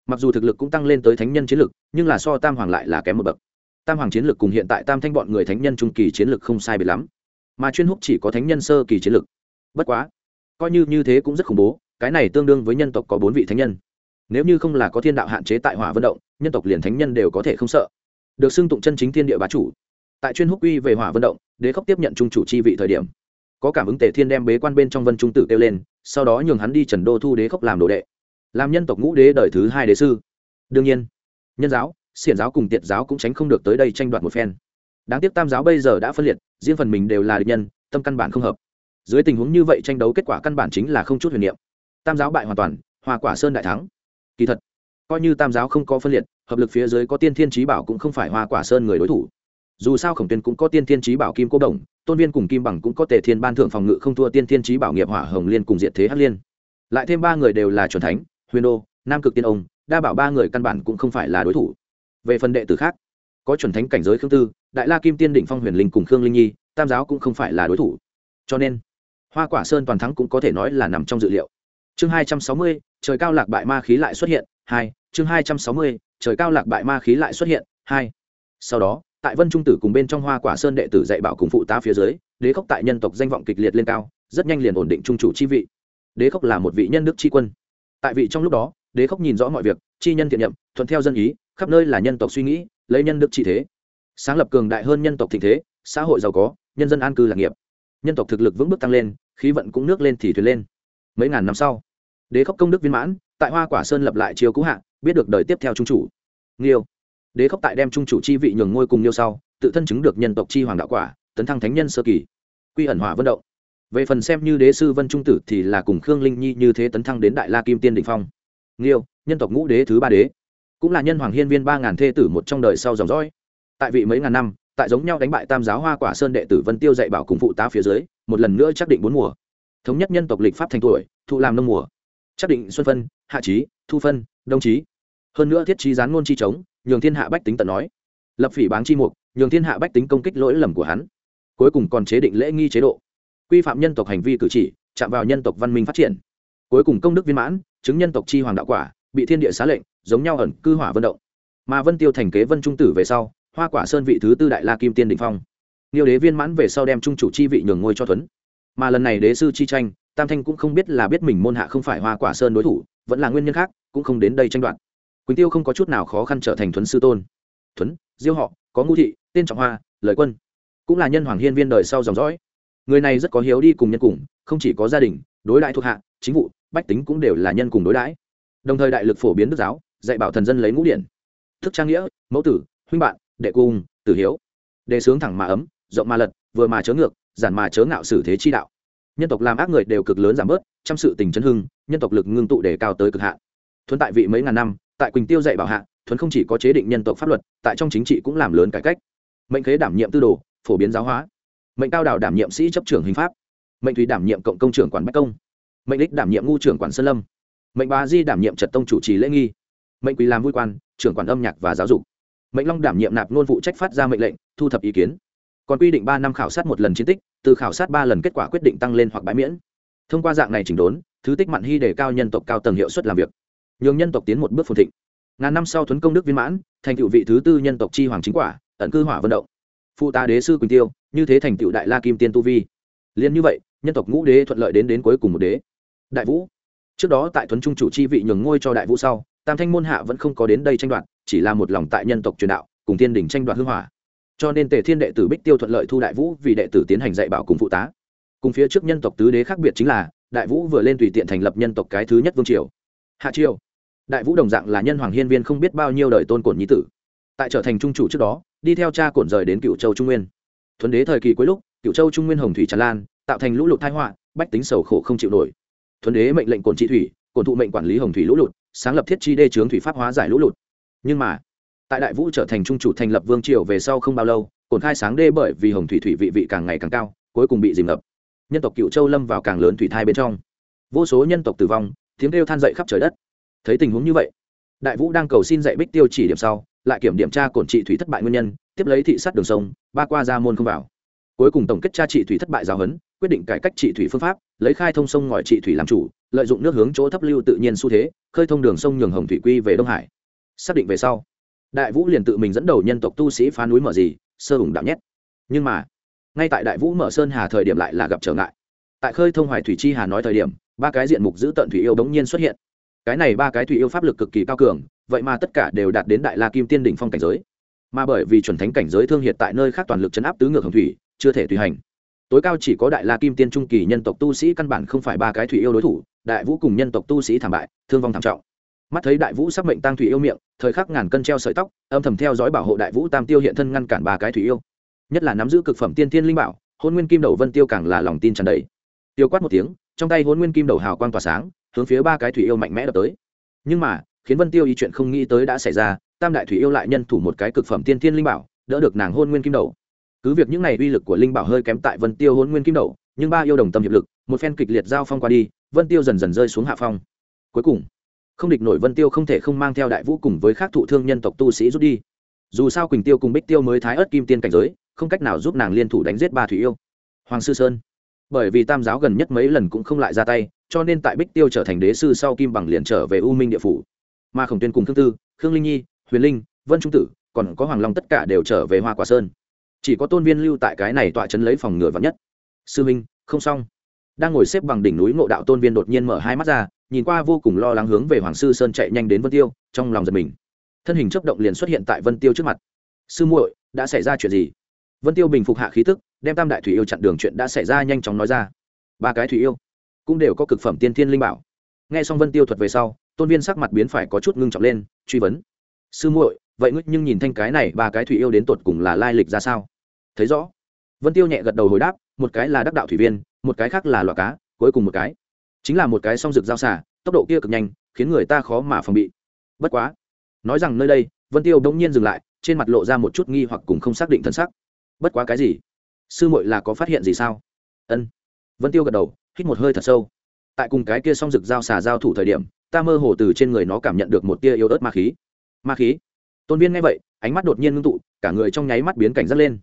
mặc dù thực lực cũng tăng lên tới thánh nhân chiến lực, nhưng là so tam hoàng lại là kém một bậc. Tam hoàng chiến lực cùng hiện tại tam thanh bọn người thánh nhân trung kỳ chiến lực không sai biệt lắm. Mà chuyên húc chỉ có thánh nhân sơ kỳ chiến lực. Bất quá, coi như như thế cũng rất khủng bố, cái này tương đương với nhân tộc có bốn vị thánh nhân nếu như không là có thiên đạo hạn chế tại hỏa vận động, nhân tộc liền thánh nhân đều có thể không sợ. Được xưng tụng chân chính thiên địa bá chủ. Tại chuyên húc uy về hỏa vận động, đế khốc tiếp nhận trung chủ chi vị thời điểm. Có cảm ứng tề thiên đem bế quan bên trong vân trung tử kêu lên, sau đó nhường hắn đi trần đô thu đế khốc làm đồ đệ. Làm nhân tộc ngũ đế đời thứ hai đế sư. Đương nhiên, nhân giáo, xiển giáo cùng tiệt giáo cũng tránh không được tới đây tranh đoạt một phen. Đáng tiếc tam giáo bây giờ đã phân liệt, riêng phần mình đều là địch nhân, tâm căn bản không hợp. Dưới tình huống như vậy tranh đấu kết quả căn bản chính là không chút huyền niệm. Tam giáo bại hoàn toàn, hòa quả sơn đại thắng kỳ thật, coi như tam giáo không có phân liệt, hợp lực phía dưới có tiên thiên trí bảo cũng không phải hoa quả sơn người đối thủ. Dù sao khổng tuyên cũng có tiên thiên trí bảo kim cô đồng, tôn viên cùng kim bằng cũng có tề thiên ban thưởng phòng ngự không thua tiên thiên trí bảo nghiệp hỏa hồng liên cùng diệt thế hắc liên. Lại thêm ba người đều là c thánh, huyền đô, nam cực tiên ông, đa bảo ba người căn bản cũng không phải là đối thủ. Về phần đệ tử khác, có chuẩn thánh cảnh giới khương tư, đại la kim tiên đỉnh phong huyền linh cùng khương linh nhi, tam giáo cũng không phải là đối thủ. Cho nên, hoa quả sơn toàn thắng cũng có thể nói là nằm trong dự liệu. Chương hai trăm sáu mươi trời cao lạc bại ma khí lại xuất hiện, hai, chương hai trăm sáu mươi, trời cao lạc bại ma khí lại xuất hiện, hai. Sau đó, tại vân trung tử cùng bên trong hoa quả sơn đệ tử dạy bảo cùng phụ tá phía dưới, đế khốc tại nhân tộc danh vọng kịch liệt lên cao, rất nhanh liền ổn định trung chủ chi vị. Đế khốc là một vị nhân đức tri quân. Tại vị trong lúc đó, đế khốc nhìn rõ mọi việc, chi nhân thiện nhậm thuận theo dân ý, khắp nơi là nhân tộc suy nghĩ, lấy nhân đức trị thế. Sáng lập cường đại hơn nhân tộc thịnh thế, xã hội giàu có, nhân dân an cư lạc nghiệp. Nhân tộc thực lực vững bước tăng lên, khí vận cũng nước lên thì thuyền lên. Mấy ngàn năm sau đế khốc công đức viên mãn, tại hoa quả sơn lập lại chiếu cũ hạ, biết được đời tiếp theo trung chủ. Nghiêu. Đế khốc tại đem trung chủ chi vị nhường ngôi cùng nghiêu sau, tự thân chứng được nhân tộc chi hoàng đạo quả, tấn thăng thánh nhân sơ kỳ. Quy ẩn hỏa vận động. Về phần xem như đế sư vân trung tử thì là cùng khương linh nhi như thế tấn thăng đến đại la kim tiên định phong. Nghiêu, nhân tộc ngũ đế thứ ba đế. Cũng là nhân hoàng hiên viên ba ngàn thê tử một trong đời sau dòng dõi. Tại vị mấy ngàn năm, tại giống nhau đánh bại tam giáo hoa quả sơn đệ tử vân tiêu dạy bảo cùng phụ tá phía dưới, một lần nữa chắc định bốn mùa. Thống nhất nhân tộc lịch pháp thành tuổi, thụ làm nông mùa chắc định xuân phân, hạ trí thu phân, đông trí hơn nữa thiết trí gián ngôn chi chống, nhường thiên hạ bách tính tận nói. Lập phỉ báng chi mục, nhường thiên hạ bách tính công kích lỗi lầm của hắn. Cuối cùng còn chế định lễ nghi chế độ. Quy phạm nhân tộc hành vi cử chỉ, chạm vào nhân tộc văn minh phát triển. Cuối cùng công đức viên mãn, chứng nhân tộc chi hoàng đạo quả, bị thiên địa xá lệnh, giống nhau ẩn cư hỏa vận động. Mà vân tiêu thành kế vân trung tử về sau, hoa quả sơn vị thứ tư đại la kim tiên định phong. Nhiều đế viên mãn về sau đem trung chủ chi vị nhường ngôi cho tuấn mà lần này đế sư chi tranh, tam thanh cũng không biết là biết mình môn hạ không phải hoa quả sơn đối thủ, vẫn là nguyên nhân khác, cũng không đến đây tranh đoạt. Quỳnh tiêu không có chút nào khó khăn trở thành thuấn sư tôn. Thuấn, diêu họ, có ngũ thị, tên trọng hoa lợi quân, cũng là nhân hoàng hiên viên đời sau dòng dõi. Người này rất có hiếu đi cùng nhân cùng, không chỉ có gia đình, đối đại thuộc hạ, chính vụ, bách tính cũng đều là nhân cùng đối đãi. Đồng thời đại lực phổ biến đức giáo, dạy bảo thần dân lấy ngũ điển. Thức trang nghĩa, mẫu tử, huynh bạn, đệ cung, tử hiếu. Đề sướng thẳng mà ấm, rộng mà lật, vừa mà chớ ngược giản mà chớ ngạo xử thế chi đạo. Nhân tộc làm ác người đều cực lớn giảm bớt trong sự tình chấn hưng, nhân tộc lực ngưng tụ để cao tới cực hạn. Thuấn tại vị mấy ngàn năm, tại quỳnh tiêu dạy bảo hạ, thuấn không chỉ có chế định nhân tộc pháp luật, tại trong chính trị cũng làm lớn cải cách. Mệnh khế đảm nhiệm tư đồ, phổ biến giáo hóa. Mệnh cao đảo đảm nhiệm sĩ chấp trưởng hình pháp. Mệnh thủy đảm nhiệm cộng công trưởng quản bách công. Mệnh lịch đảm nhiệm ngu trưởng quản sơn lâm. Mệnh bá di đảm nhiệm trật tông chủ trì lễ nghi. Mệnh quỳ làm vui quan, trưởng quản âm nhạc và giáo dục. Mệnh long đảm nhiệm nạp nôn vụ trách phát ra mệnh lệnh, thu thập ý kiến còn quy định ba năm khảo sát một lần chiến tích, từ khảo sát ba lần kết quả quyết định tăng lên hoặc bãi miễn. Thông qua dạng này chỉnh đốn, thứ tích mặn hy để cao nhân tộc cao tầng hiệu suất làm việc. Nhường nhân tộc tiến một bước phồn thịnh. Ngàn năm sau thuấn công đức viên mãn, thành tựu vị thứ tư nhân tộc chi hoàng chính quả, ẩn cư hỏa vận động. Phụ tá đế sư quỳnh tiêu, như thế thành tựu đại la kim tiên tu vi. Liên như vậy, nhân tộc ngũ đế thuận lợi đến đến cuối cùng một đế. Đại vũ. Trước đó tại thuấn trung chủ chi vị nhường ngôi cho đại vũ sau, tam thanh môn hạ vẫn không có đến đây tranh đoạt, chỉ là một lòng tại nhân tộc truyền đạo, cùng thiên đình tranh đoạt hư hỏa cho nên tề thiên đệ tử bích tiêu thuận lợi thu đại vũ vì đệ tử tiến hành dạy bảo cùng phụ tá. Cùng phía trước nhân tộc tứ đế khác biệt chính là, đại vũ vừa lên tùy tiện thành lập nhân tộc cái thứ nhất vương triều. Hạ triều. Đại vũ đồng dạng là nhân hoàng hiên viên không biết bao nhiêu đời tôn cổn nhi tử. Tại trở thành trung chủ trước đó, đi theo cha cổn rời đến cựu châu trung nguyên. Thuấn đế thời kỳ cuối lúc cựu châu trung nguyên hồng thủy tràn lan, tạo thành lũ lụt thái họa, bách tính sầu khổ không chịu nổi. Thuấn đế mệnh lệnh cổn trị thủy, cổn thụ mệnh quản lý hồng thủy lũ lụt, sáng lập thiết chi đê chướng thủy pháp hóa giải lũ lụt. Nhưng mà tại đại vũ trở thành trung chủ thành lập vương triều về sau không bao lâu, cồn khai sáng đê bởi vì hồng thủy thủy vị vị càng ngày càng cao, cuối cùng bị dìm ngập. Nhân tộc cựu châu lâm vào càng lớn thủy thai bên trong. Vô số nhân tộc tử vong, tiếng kêu than dậy khắp trời đất. Thấy tình huống như vậy, đại vũ đang cầu xin dạy bích tiêu chỉ điểm sau, lại kiểm điểm tra cổn trị thủy thất bại nguyên nhân, tiếp lấy thị sát đường sông, ba qua ra môn không vào. Cuối cùng tổng kết tra trị thủy thất bại giáo huấn, quyết định cải cách trị thủy phương pháp, lấy khai thông sông ngòi trị thủy làm chủ, lợi dụng nước hướng chỗ thấp lưu tự nhiên xu thế, khơi thông đường sông nhường hồng thủy quy về đông hải. Xác định về sau đại vũ liền tự mình dẫn đầu nhân tộc tu sĩ phá núi mở gì, sơ hùng đạo nhét. Nhưng mà, ngay tại đại vũ mở sơn hà thời điểm lại là gặp trở ngại. Tại khơi thông hoài thủy chi hà nói thời điểm, ba cái diện mục giữ tận thủy yêu đống nhiên xuất hiện. Cái này ba cái thủy yêu pháp lực cực kỳ cao cường, vậy mà tất cả đều đạt đến đại la kim tiên đỉnh phong cảnh giới. Mà bởi vì chuẩn thánh cảnh giới thương hiệt tại nơi khác toàn lực chấn áp tứ ngược hồng thủy, chưa thể tùy hành. Tối cao chỉ có đại la kim tiên trung kỳ nhân tộc tu sĩ căn bản không phải ba cái thủy yêu đối thủ, đại vũ cùng nhân tộc tu sĩ thảm bại, thương vong thảm trọng mắt thấy đại vũ sắc mệnh tăng thủy yêu miệng, thời khắc ngàn cân treo sợi tóc, âm thầm theo dõi bảo hộ đại vũ tam tiêu hiện thân ngăn cản ba cái thủy yêu. Nhất là nắm giữ cực phẩm tiên tiên linh bảo hôn nguyên kim đầu vân tiêu càng là lòng tin tràn đầy. Tiêu quát một tiếng, trong tay hôn nguyên kim đầu hào quang tỏa sáng, hướng phía ba cái thủy yêu mạnh mẽ đập tới. Nhưng mà, khiến vân tiêu ý chuyện không nghĩ tới đã xảy ra, tam đại thủy yêu lại nhân thủ một cái cực phẩm tiên tiên linh bảo, đỡ được nàng hôn nguyên kim đầu. Cứ việc những này uy lực của linh bảo hơi kém tại vân tiêu hôn nguyên kim đầu, nhưng ba yêu đồng tâm hiệp lực, một phen kịch liệt giao phong qua đi, vân tiêu dần dần rơi xuống hạ phong. Cuối cùng không địch nổi vân tiêu không thể không mang theo đại vũ cùng với các thụ thương nhân tộc tu sĩ rút đi. Dù sao quỳnh tiêu cùng bích tiêu mới thái ớt kim tiên cảnh giới, không cách nào giúp nàng liên thủ đánh giết ba thủy yêu. Hoàng sư sơn. Bởi vì tam giáo gần nhất mấy lần cũng không lại ra tay, cho nên tại bích tiêu trở thành đế sư sau kim bằng liền trở về u minh địa phủ. Mà khổng tuyên cùng thương tư, khương linh nhi, huyền linh, vân trung tử, còn có hoàng long tất cả đều trở về hoa quả sơn. Chỉ có tôn viên lưu tại cái này tọa chấn lấy phòng ngựa vắn nhất. Sư minh, không xong. Đang ngồi xếp bằng đỉnh núi ngộ đạo tôn viên đột nhiên mở hai mắt ra nhìn qua vô cùng lo lắng hướng về hoàng sư sơn chạy nhanh đến vân tiêu, trong lòng giật mình. Thân hình chấp động liền xuất hiện tại vân tiêu trước mặt. Sư muội, đã xảy ra chuyện gì? Vân tiêu bình phục hạ khí tức, đem tam đại thủy yêu chặn đường chuyện đã xảy ra nhanh chóng nói ra. Ba cái thủy yêu cũng đều có cực phẩm tiên thiên linh bảo. Nghe xong vân tiêu thuật về sau, tôn viên sắc mặt biến phải có chút ngưng trọng lên, truy vấn. Sư muội, vậy ngươi nhưng nhìn thanh cái này ba cái thủy yêu đến tột cùng là lai lịch ra sao? Thấy rõ. Vân tiêu nhẹ gật đầu hồi đáp, một cái là đắc đạo thủy viên, một cái khác là loại cá, cuối cùng một cái chính là một cái song rực giao xả, tốc độ kia cực nhanh, khiến người ta khó mà phòng bị. Bất quá, nói rằng nơi đây, vân tiêu đông nhiên dừng lại, trên mặt lộ ra một chút nghi hoặc cùng không xác định thân sắc. Bất quá cái gì? Sư muội là có phát hiện gì sao? Ân. Vân tiêu gật đầu, hít một hơi thật sâu. Tại cùng cái kia song rực giao xà giao thủ thời điểm, ta mơ hồ từ trên người nó cảm nhận được một tia yếu ớt ma khí. Ma khí? Tôn viên nghe vậy, ánh mắt đột nhiên ngưng tụ, cả người trong nháy mắt biến cảnh dắt lên.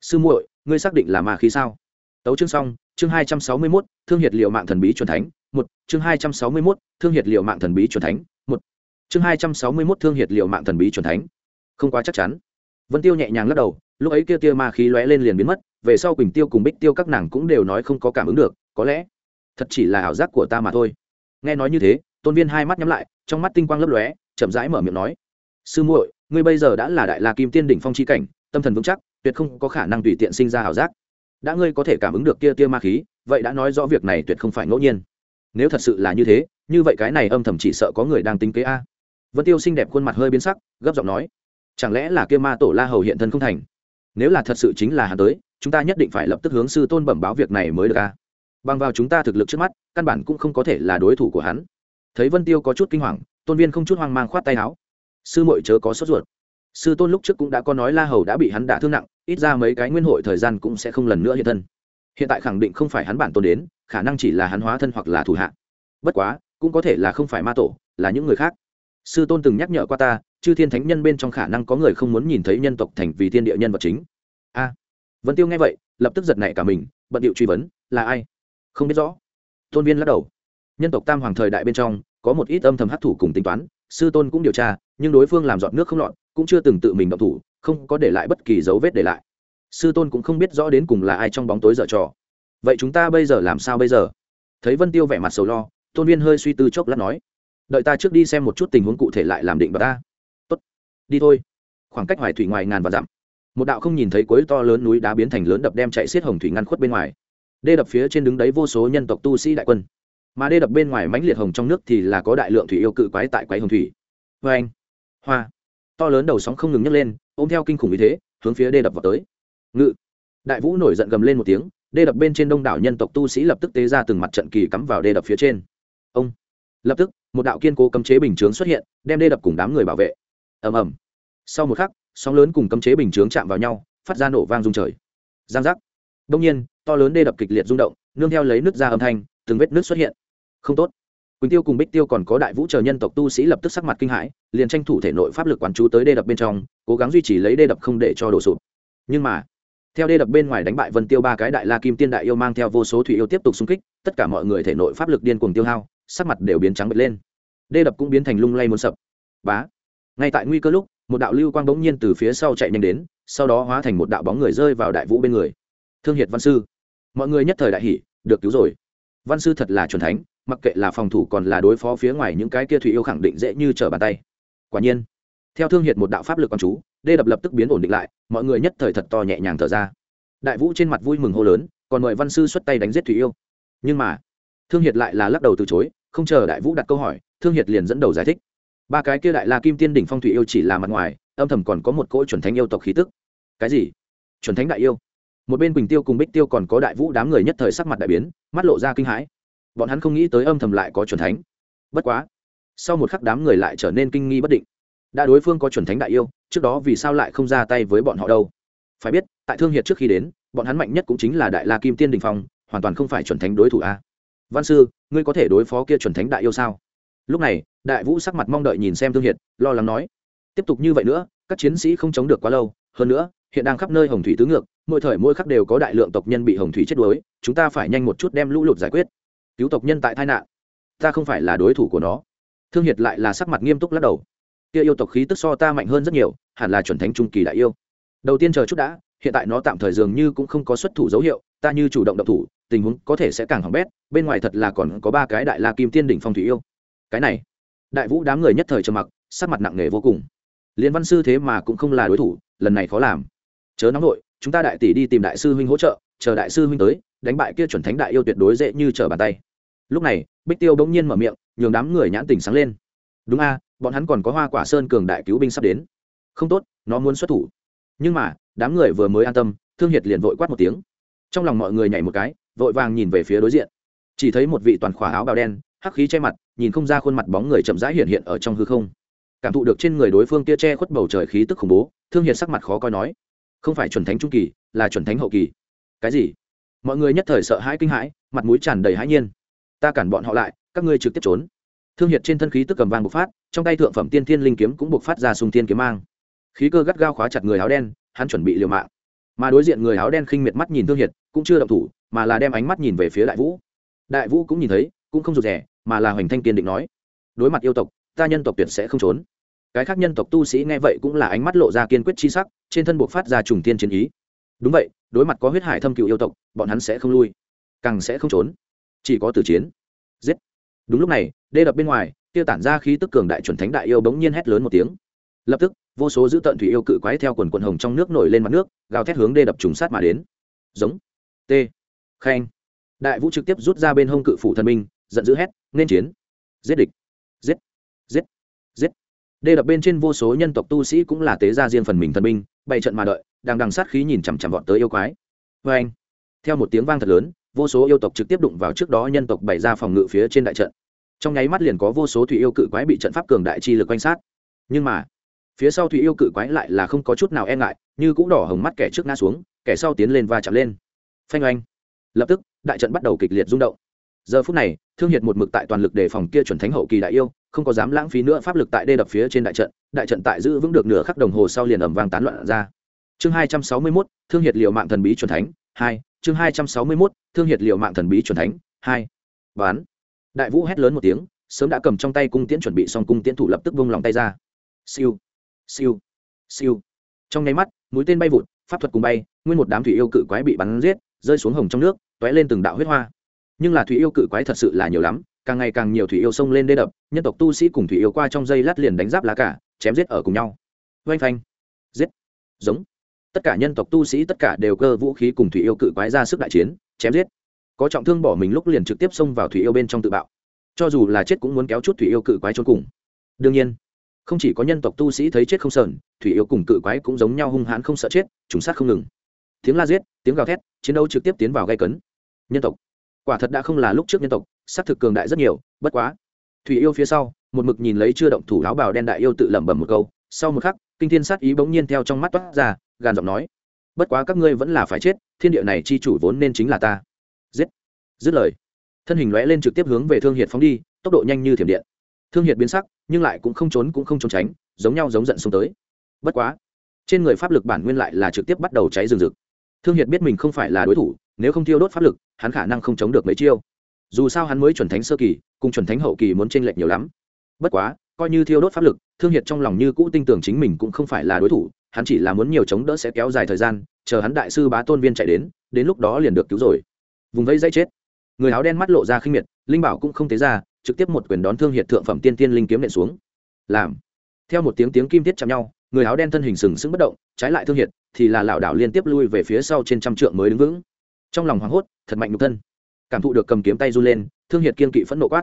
Sư muội, ngươi xác định là ma khí sao? Tấu chương xong chương hai trăm sáu mươi mốt, thương hiệt liệu mạng thần bí truyền thánh, một, chương hai trăm sáu mươi mốt, thương hiệt liệu mạng thần bí truyền thánh, một. Chương hai trăm sáu mươi mốt, thương hiệt liệu mạng thần bí truyền thánh. Không quá chắc chắn. Vân tiêu nhẹ nhàng lắc đầu, lúc ấy kia tia ma khí lóe lên liền biến mất, về sau quỳnh tiêu cùng bích tiêu các nàng cũng đều nói không có cảm ứng được, có lẽ thật chỉ là ảo giác của ta mà thôi. Nghe nói như thế, tôn viên hai mắt nhắm lại, trong mắt tinh quang lấp lóe, chậm rãi mở miệng nói, sư muội, ngươi bây giờ đã là đại la kim tiên đỉnh phong chi cảnh, tâm thần vững chắc, tuyệt không có khả năng tùy tiện sinh ra ảo giác đã ngươi có thể cảm ứng được kia tia ma khí, vậy đã nói rõ việc này tuyệt không phải ngẫu nhiên. Nếu thật sự là như thế, như vậy cái này âm thầm chỉ sợ có người đang tính kế a. Vân tiêu xinh đẹp khuôn mặt hơi biến sắc, gấp giọng nói, chẳng lẽ là kia ma tổ la hầu hiện thân không thành? Nếu là thật sự chính là hắn tới, chúng ta nhất định phải lập tức hướng sư tôn bẩm báo việc này mới được a. Bằng vào chúng ta thực lực trước mắt, căn bản cũng không có thể là đối thủ của hắn. Thấy vân tiêu có chút kinh hoàng, tôn viên không chút hoang mang khoát tay áo. Sư mội chớ có sốt ruột sư tôn lúc trước cũng đã có nói la hầu đã bị hắn đả thương nặng, ít ra mấy cái nguyên hội thời gian cũng sẽ không lần nữa hiện thân. Hiện tại khẳng định không phải hắn bản tôn đến, khả năng chỉ là hắn hóa thân hoặc là thủ hạ. Bất quá, cũng có thể là không phải ma tổ, là những người khác. Sư tôn từng nhắc nhở qua ta, chư thiên thánh nhân bên trong khả năng có người không muốn nhìn thấy nhân tộc thành vì thiên địa nhân vật chính. A. Vân tiêu nghe vậy, lập tức giật nảy cả mình, bận điệu truy vấn, là ai? Không biết rõ. Tôn viên lắc đầu. Nhân tộc tam hoàng thời đại bên trong, có một ít âm thầm hấp thủ cùng tính toán, sư tôn cũng điều tra, nhưng đối phương làm dọn nước không lọt cũng chưa từng tự mình động thủ, không có để lại bất kỳ dấu vết để lại. Sư tôn cũng không biết rõ đến cùng là ai trong bóng tối dở trò. Vậy chúng ta bây giờ làm sao bây giờ? Thấy vân tiêu vẻ mặt sầu lo, tôn viên hơi suy tư chốc lát nói, đợi ta trước đi xem một chút tình huống cụ thể lại làm định và ta. Tốt, đi thôi. Khoảng cách hoài thủy ngoài ngàn và dặm, một đạo không nhìn thấy cuối to lớn núi đá biến thành lớn đập đem chạy xiết hồng thủy ngăn khuất bên ngoài. Đê đập phía trên đứng đấy vô số nhân tộc tu sĩ đại quân. Mà đê đập bên ngoài mãnh liệt hồng trong nước thì là có đại lượng thủy yêu cự quái tại quái hồng thủy. Vê anh hoa to lớn đầu sóng không ngừng nhấc lên, ôm theo kinh khủng như thế, hướng phía đê đập vào tới. Ngự. Đại vũ nổi giận gầm lên một tiếng, đê đập bên trên đông đảo nhân tộc tu sĩ lập tức tế ra từng mặt trận kỳ cắm vào đê đập phía trên. Ông. Lập tức, một đạo kiên cố cấm chế bình chướng xuất hiện, đem đê đập cùng đám người bảo vệ. Ầm ầm. Sau một khắc, sóng lớn cùng cấm chế bình chướng chạm vào nhau, phát ra nổ vang rung trời. Giang giác. Đông nhiên, to lớn đê đập kịch liệt rung động, nương theo lấy nước ra âm thanh, từng vết nước xuất hiện. Không tốt quỳnh tiêu cùng bích tiêu còn có đại vũ chờ nhân tộc tu sĩ lập tức sắc mặt kinh hãi, liền tranh thủ thể nội pháp lực quán chú tới đê đập bên trong, cố gắng duy trì lấy đê đập không để cho đổ sụp. Nhưng mà, theo đê đập bên ngoài đánh bại vân tiêu ba cái đại la kim tiên đại yêu mang theo vô số thủy yêu tiếp tục xung kích, tất cả mọi người thể nội pháp lực điên cuồng tiêu hao, sắc mặt đều biến trắng bật lên. Đê đập cũng biến thành lung lay muốn sập. Bá, ngay tại nguy cơ lúc, một đạo lưu quang bỗng nhiên từ phía sau chạy nhanh đến, sau đó hóa thành một đạo bóng người rơi vào đại vũ bên người. Thương hiệt văn sư. Mọi người nhất thời đại hỷ được cứu rồi. Văn sư thật là c thánh mặc kệ là phòng thủ còn là đối phó phía ngoài những cái kia thủy yêu khẳng định dễ như trở bàn tay. Quả nhiên, theo thương hiệt một đạo pháp lực con chú, đê đập lập tức biến ổn định lại, mọi người nhất thời thật to nhẹ nhàng thở ra. Đại vũ trên mặt vui mừng hô lớn, còn mời văn sư xuất tay đánh giết thủy yêu. Nhưng mà, thương hiệt lại là lắc đầu từ chối, không chờ đại vũ đặt câu hỏi, thương hiệt liền dẫn đầu giải thích. Ba cái kia đại la kim tiên đỉnh phong thủy yêu chỉ là mặt ngoài, âm thầm còn có một cỗ chuẩn thánh yêu tộc khí tức. Cái gì? Chuẩn thánh đại yêu? Một bên quỳnh tiêu cùng bích tiêu còn có đại vũ đám người nhất thời sắc mặt đại biến, mắt lộ ra kinh hãi bọn hắn không nghĩ tới âm thầm lại có chuẩn thánh. Bất quá, sau một khắc đám người lại trở nên kinh nghi bất định. Đã đối phương có chuẩn thánh đại yêu, trước đó vì sao lại không ra tay với bọn họ đâu? Phải biết, tại thương hiệt trước khi đến, bọn hắn mạnh nhất cũng chính là đại la kim tiên đình phong, hoàn toàn không phải chuẩn thánh đối thủ a. Văn sư, ngươi có thể đối phó kia chuẩn thánh đại yêu sao? Lúc này, đại vũ sắc mặt mong đợi nhìn xem thương hiệt, lo lắng nói, tiếp tục như vậy nữa, các chiến sĩ không chống được quá lâu, hơn nữa, hiện đang khắp nơi hồng thủy tứ ngược, mỗi thời mỗi khắc đều có đại lượng tộc nhân bị hồng thủy chết đuối, chúng ta phải nhanh một chút đem lũ lụt giải quyết cứu tộc nhân tại tai nạn. Ta không phải là đối thủ của nó. Thương hiệt lại là sắc mặt nghiêm túc lắc đầu. Kia yêu tộc khí tức so ta mạnh hơn rất nhiều, hẳn là chuẩn thánh trung kỳ đại yêu. Đầu tiên chờ chút đã, hiện tại nó tạm thời dường như cũng không có xuất thủ dấu hiệu, ta như chủ động độc thủ, tình huống có thể sẽ càng hỏng bét, bên ngoài thật là còn có ba cái đại la kim tiên đỉnh phong thủy yêu. Cái này, đại vũ đám người nhất thời trầm mặc, sắc mặt nặng nề vô cùng. Liên văn sư thế mà cũng không là đối thủ, lần này khó làm. Chớ nóng nội chúng ta đại tỷ đi tìm đại sư huynh hỗ trợ, chờ đại sư huynh tới, đánh bại kia chuẩn thánh đại yêu tuyệt đối dễ như trở bàn tay lúc này, bích tiêu bỗng nhiên mở miệng, nhường đám người nhãn tình sáng lên. Đúng a, bọn hắn còn có hoa quả sơn cường đại cứu binh sắp đến. Không tốt, nó muốn xuất thủ. Nhưng mà, đám người vừa mới an tâm, thương hiệt liền vội quát một tiếng. Trong lòng mọi người nhảy một cái, vội vàng nhìn về phía đối diện. Chỉ thấy một vị toàn khỏa áo bào đen, hắc khí che mặt, nhìn không ra khuôn mặt bóng người chậm rãi hiện hiện ở trong hư không. Cảm thụ được trên người đối phương kia che khuất bầu trời khí tức khủng bố, thương hiệt sắc mặt khó coi nói, không phải chuẩn thánh trung kỳ, là chuẩn thánh hậu kỳ. Cái gì? Mọi người nhất thời sợ hãi kinh hãi, mặt mũi tràn đầy hãi nhiên ta cản bọn họ lại, các ngươi trực tiếp trốn. Thương hiệt trên thân khí tức cầm vàng bộc phát, trong tay thượng phẩm tiên thiên linh kiếm cũng bộc phát ra sùng thiên kiếm mang. Khí cơ gắt gao khóa chặt người áo đen, hắn chuẩn bị liều mạng. Mà đối diện người áo đen khinh miệt mắt nhìn thương hiệt, cũng chưa động thủ, mà là đem ánh mắt nhìn về phía đại vũ. Đại vũ cũng nhìn thấy, cũng không rụt rẻ mà là hoành thanh kiên định nói, đối mặt yêu tộc, ta nhân tộc tuyệt sẽ không trốn. Cái khác nhân tộc tu sĩ nghe vậy cũng là ánh mắt lộ ra kiên quyết chi sắc, trên thân buộc phát ra trùng tiên chiến ý. Đúng vậy, đối mặt có huyết hải thâm cựu yêu tộc, bọn hắn sẽ không lui, càng sẽ không trốn chỉ có tử chiến. Giết. Đúng lúc này, đê đập bên ngoài, tiêu tản ra khí tức cường đại chuẩn thánh đại yêu bỗng nhiên hét lớn một tiếng. Lập tức, vô số dữ tận thủy yêu cự quái theo quần quần hồng trong nước nổi lên mặt nước, gào thét hướng đê đập trùng sát mà đến. Giống. T. Khen đại vũ trực tiếp rút ra bên hông cự phủ thần minh, giận dữ hét, nên chiến. Giết địch. Giết. Giết. Giết. Đê đập bên trên vô số nhân tộc tu sĩ cũng là tế gia riêng phần mình thần minh, bày trận mà đợi, đang đằng sát khí nhìn chằm chằm vọt tới yêu quái. Vê anh theo một tiếng vang thật lớn vô số yêu tộc trực tiếp đụng vào trước đó nhân tộc bày ra phòng ngự phía trên đại trận. Trong nháy mắt liền có vô số thủy yêu cự quái bị trận pháp cường đại chi lực quanh sát. Nhưng mà, phía sau thủy yêu cự quái lại là không có chút nào e ngại, như cũng đỏ hồng mắt kẻ trước ngã xuống, kẻ sau tiến lên và chạm lên. Phanh oanh. Lập tức, đại trận bắt đầu kịch liệt rung động. Giờ phút này, thương hiệt một mực tại toàn lực đề phòng kia chuẩn thánh hậu kỳ đại yêu, không có dám lãng phí nữa pháp lực tại đê đập phía trên đại trận đại trận tại giữ vững được nửa khắc đồng hồ sau liền ẩm vang tán loạn ra. Chương hai trăm sáu mươi mốt, thương hiệt liệu mạng thần bí chuẩn thánh, hai chương hai trăm sáu mươi mốt, thương hiệt liệu mạng thần bí chuẩn thánh, hai. Bán đại vũ hét lớn một tiếng, sớm đã cầm trong tay cung tiễn chuẩn bị xong cung tiễn thủ lập tức vung lòng tay ra. Siêu. Siêu. Siêu. Trong nháy mắt, mũi tên bay vụt, pháp thuật cùng bay, nguyên một đám thủy yêu cự quái bị bắn giết, rơi xuống hồng trong nước t ó é lên từng đạo huyết hoa. Nhưng là thủy yêu cự quái thật sự là nhiều lắm, càng ngày càng nhiều thủy yêu xông lên đê đập, nhân tộc tu sĩ cùng thủy yêu qua trong dây lát liền đánh giáp lá cả, chém giết ở cùng nhau. Oanh phanh. Giết. Giống tất cả nhân tộc tu sĩ tất cả đều cơ vũ khí cùng thủy yêu cự quái ra sức đại chiến, chém giết. Có trọng thương bỏ mình lúc liền trực tiếp xông vào thủy yêu bên trong tự bạo. Cho dù là chết cũng muốn kéo chút thủy yêu cự quái trốn cùng. Đương nhiên, không chỉ có nhân tộc tu sĩ thấy chết không sờn, thủy yêu cùng cự quái cũng giống nhau hung hãn không sợ chết trùng sát không ngừng. Tiếng la giết, tiếng gào thét, chiến đấu trực tiếp tiến vào gây cấn. Nhân tộc. Quả thật đã không là lúc trước nhân tộc s á c thực cường đại rất nhiều, bất quá. Thủy yêu phía sau, một mực nhìn lấy chưa động thủ áo bào đen đại yêu tự lẩm bẩm một câu, sau một khắc, kinh thiên sát ý bỗng nhiên theo trong mắt toát ra Gan giọng nói, bất quá các ngươi vẫn là phải chết, thiên địa này chi chủ vốn nên chính là ta. Giết. Dứt lời, thân hình lóe lên trực tiếp hướng về thương hiệt phóng đi, tốc độ nhanh như thiểm điện. Thương hiệt biến sắc, nhưng lại cũng không trốn cũng không trốn tránh, giống nhau giống giận xông tới. Bất quá, trên người pháp lực bản nguyên lại là trực tiếp bắt đầu cháy rừng rực. Thương hiệt biết mình không phải là đối thủ, nếu không thiêu đốt pháp lực, hắn khả năng không chống được mấy chiêu. Dù sao hắn mới chuẩn thánh sơ kỳ, cùng chuẩn thánh hậu kỳ muốn tranh lệch nhiều lắm. Bất quá coi như thiêu đốt pháp lực, thương hiệt trong lòng như cũ tin tưởng chính mình cũng không phải là đối thủ, hắn chỉ là muốn nhiều chống đỡ sẽ kéo dài thời gian, chờ hắn đại sư bá tôn viên chạy đến đến lúc đó liền được cứu rồi. Vùng vây dây chết. Người áo đen mắt lộ ra khinh miệt, linh bảo cũng không tế ra, trực tiếp một quyền đón thương hiệt thượng phẩm tiên tiên linh kiếm nện xuống. Làm. Theo một tiếng tiếng kim tiết chạm nhau, người áo đen thân hình sừng sững bất động, trái lại thương hiệt, thì là lảo đảo liên tiếp lui về phía sau trên trăm trượng mới đứng vững. Trong lòng hoảng hốt, thật mạnh nhục thân. Cảm thụ được cầm kiếm tay run lên, thương hiệt kiên kỵ phẫn nộ quát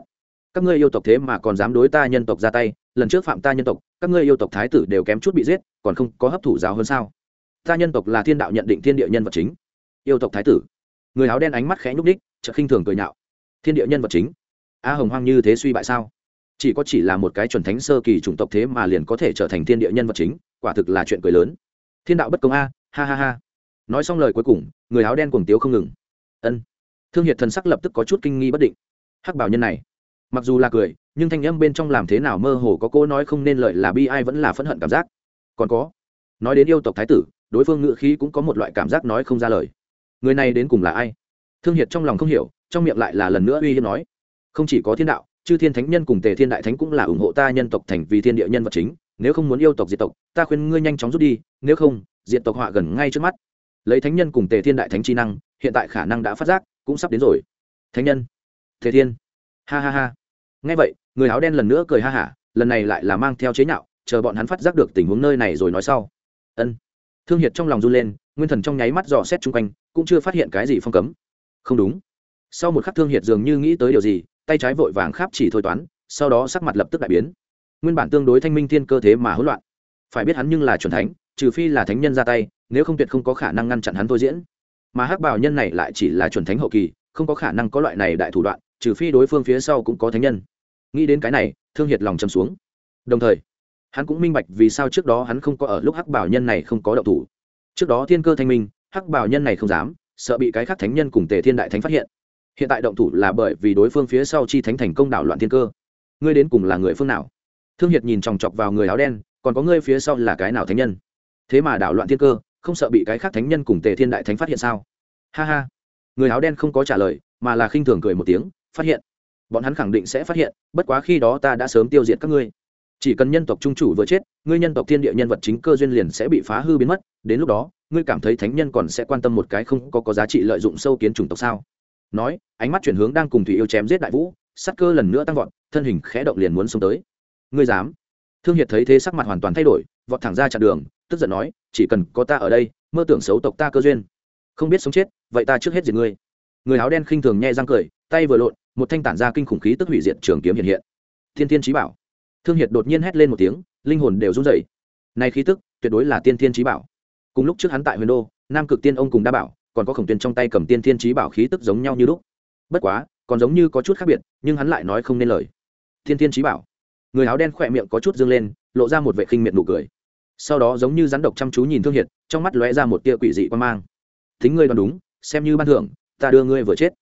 các ngươi yêu tộc thế mà còn dám đối ta nhân tộc ra tay, lần trước phạm ta nhân tộc, các ngươi yêu tộc thái tử đều kém chút bị giết, còn không có hấp thụ giáo hơn sao? Ta nhân tộc là thiên đạo nhận định thiên địa nhân vật chính. Yêu tộc thái tử. Người áo đen ánh mắt khẽ nhúc đích chợt khinh thường cười nhạo. Thiên địa nhân vật chính? A hồng hoang như thế suy bại sao? Chỉ có chỉ là một cái chuẩn thánh sơ kỳ chủng tộc thế mà liền có thể trở thành thiên địa nhân vật chính, quả thực là chuyện cười lớn. Thiên đạo bất công a, ha ha ha. Nói xong lời cuối cùng, người áo đen cuồng tiếu không ngừng. Ân. Thương hiệt thần sắc lập tức có chút kinh nghi bất định. Hắc bảo nhân này mặc dù là cười, nhưng thanh âm bên trong làm thế nào mơ hồ có cô nói không nên lợi là bi ai vẫn là phẫn hận cảm giác. Còn có, nói đến yêu tộc thái tử, đối phương ngự khí cũng có một loại cảm giác nói không ra lời. Người này đến cùng là ai? Thương hiệt trong lòng không hiểu, trong miệng lại là lần nữa uy hiếp nói. Không chỉ có thiên đạo, chư thiên thánh nhân cùng tề thiên đại thánh cũng là ủng hộ ta nhân tộc thành vì thiên địa nhân vật chính, nếu không muốn yêu tộc diệt tộc, ta khuyên ngươi nhanh chóng rút đi, nếu không, diệt tộc họa gần ngay trước mắt. Lấy thánh nhân cùng tề thiên đại thánh chi năng, hiện tại khả năng đã phát giác, cũng sắp đến rồi. Thánh nhân, tề thiên. Ha ha ha ngay vậy, người áo đen lần nữa cười ha hả, lần này lại là mang theo chế nhạo, chờ bọn hắn phát giác được tình huống nơi này rồi nói sau. Ân. Thương hiệt trong lòng run lên, nguyên thần trong nháy mắt dò xét chung quanh, cũng chưa phát hiện cái gì phong cấm. Không đúng. Sau một khắc thương hiệt dường như nghĩ tới điều gì, tay trái vội vàng kháp chỉ thôi toán, sau đó sắc mặt lập tức đại biến. Nguyên bản tương đối thanh minh thiên cơ thế mà hỗn loạn. Phải biết hắn nhưng là c thánh, trừ phi là thánh nhân ra tay, nếu không tuyệt không có khả năng ngăn chặn hắn thôi diễn. Mà hắc bảo nhân này lại chỉ là chuẩn thánh hậu kỳ, không có khả năng có loại này đại thủ đoạn, trừ phi đối phương phía sau cũng có thánh nhân nghĩ đến cái này, thương hiệt lòng châm xuống. Đồng thời, hắn cũng minh bạch vì sao trước đó hắn không có ở lúc hắc bảo nhân này không có động thủ. Trước đó thiên cơ thanh minh, hắc bảo nhân này không dám, sợ bị cái khác thánh nhân cùng tề thiên đại thánh phát hiện. Hiện tại động thủ là bởi vì đối phương phía sau chi thánh thành công đảo loạn thiên cơ. Ngươi đến cùng là người phương nào? Thương hiệt nhìn chòng chọc vào người áo đen, còn có ngươi phía sau là cái nào thánh nhân? Thế mà đảo loạn thiên cơ, không sợ bị cái khác thánh nhân cùng tề thiên đại thánh phát hiện sao? Ha ha. Người áo đen không có trả lời, mà là khinh thường cười một tiếng, phát hiện bọn hắn khẳng định sẽ phát hiện, bất quá khi đó ta đã sớm tiêu diệt các ngươi. Chỉ cần nhân tộc trung chủ vừa chết, ngươi nhân tộc thiên địa nhân vật chính cơ duyên liền sẽ bị phá hư biến mất, đến lúc đó, ngươi cảm thấy thánh nhân còn sẽ quan tâm một cái không có có giá trị lợi dụng sâu kiến chủng tộc sao? Nói, ánh mắt chuyển hướng đang cùng thủy yêu chém giết đại vũ, sắc cơ lần nữa tăng vọt, thân hình khẽ động liền muốn xông tới. Ngươi dám? Thương hiệt thấy thế sắc mặt hoàn toàn thay đổi, vọt thẳng ra chặn đường, tức giận nói, chỉ cần có ta ở đây, mơ tưởng xấu tộc ta cơ duyên. Không biết sống chết, vậy ta trước hết diệt ngươi. Người áo đen khinh thường nhẹ răng cười, tay vừa lộn một thanh tản ra kinh khủng khí tức hủy diệt trường kiếm hiện hiện. Thiên thiên trí bảo. Thương hiệt đột nhiên hét lên một tiếng, linh hồn đều run rẩy. Này khí tức, tuyệt đối là tiên thiên trí bảo. Cùng lúc trước hắn tại huyền đô, nam cực tiên ông cùng đa bảo, còn có khổng tuyên trong tay cầm tiên thiên trí bảo khí tức giống nhau như lúc. Bất quá, còn giống như có chút khác biệt, nhưng hắn lại nói không nên lời. Thiên thiên trí bảo. Người áo đen khỏe miệng có chút dương lên, lộ ra một vệ khinh miệt nụ cười. Sau đó giống như rắn độc chăm chú nhìn thương hiệt, trong mắt lóe ra một tia quỷ dị quan mang. Thính ngươi đoán đúng, xem như ban thưởng, ta đưa ngươi vừa chết.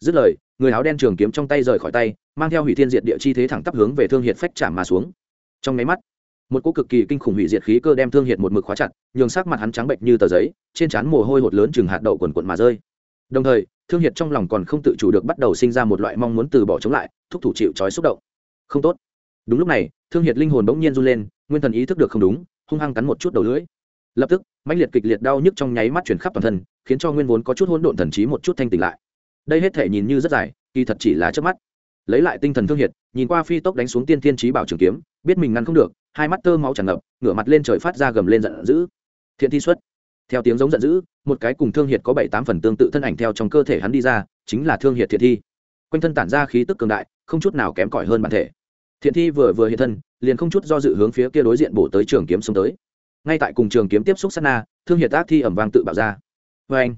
Dứt lời người áo đen trường kiếm trong tay rời khỏi tay, mang theo hủy thiên diệt địa chi thế thẳng tắp hướng về thương hiệt phách chạm mà xuống. Trong nháy mắt, một cỗ cực kỳ kinh khủng hủy diệt khí cơ đem thương hiệt một mực khóa chặt, nhường sắc mặt hắn trắng bệnh như tờ giấy, trên trán mồ hôi hột lớn chừng hạt đậu quần quận mà rơi. Đồng thời, thương hiệt trong lòng còn không tự chủ được bắt đầu sinh ra một loại mong muốn từ bỏ chống lại, thúc thủ chịu trói xúc động. Không tốt. Đúng lúc này, thương hiệt linh hồn bỗng nhiên run lên, nguyên thần ý thức được không đúng, hung hăng cắn một chút đầu lưỡi. Lập tức, mãnh liệt kịch liệt đau nhức trong nháy mắt chuyển khắp toàn thân, khiến cho nguyên vốn có chút hỗn độn thần trí một chút thanh tỉnh lại đây hết thể nhìn như rất dài, kỳ thật chỉ là trước mắt. Lấy lại tinh thần thương hiệt nhìn qua phi tốc đánh xuống tiên thiên trí bảo trường kiếm, biết mình ngăn không được, hai mắt tơ máu tràn ngập, ngửa mặt lên trời phát ra gầm lên giận dữ. Thiện thi xuất. Theo tiếng giống giận dữ, một cái cùng thương hiệt có bảy tám phần tương tự thân ảnh theo trong cơ thể hắn đi ra, chính là thương hiệt thiện thi. Quanh thân tản ra khí tức cường đại, không chút nào kém cỏi hơn bản thể. Thiện thi vừa vừa hiện thân, liền không chút do dự hướng phía kia đối diện bổ tới trường kiếm xông tới. Ngay tại cùng trường kiếm tiếp xúc sát na, thương hiệt ác thi ẩm vang tự bạo ra. Vê anh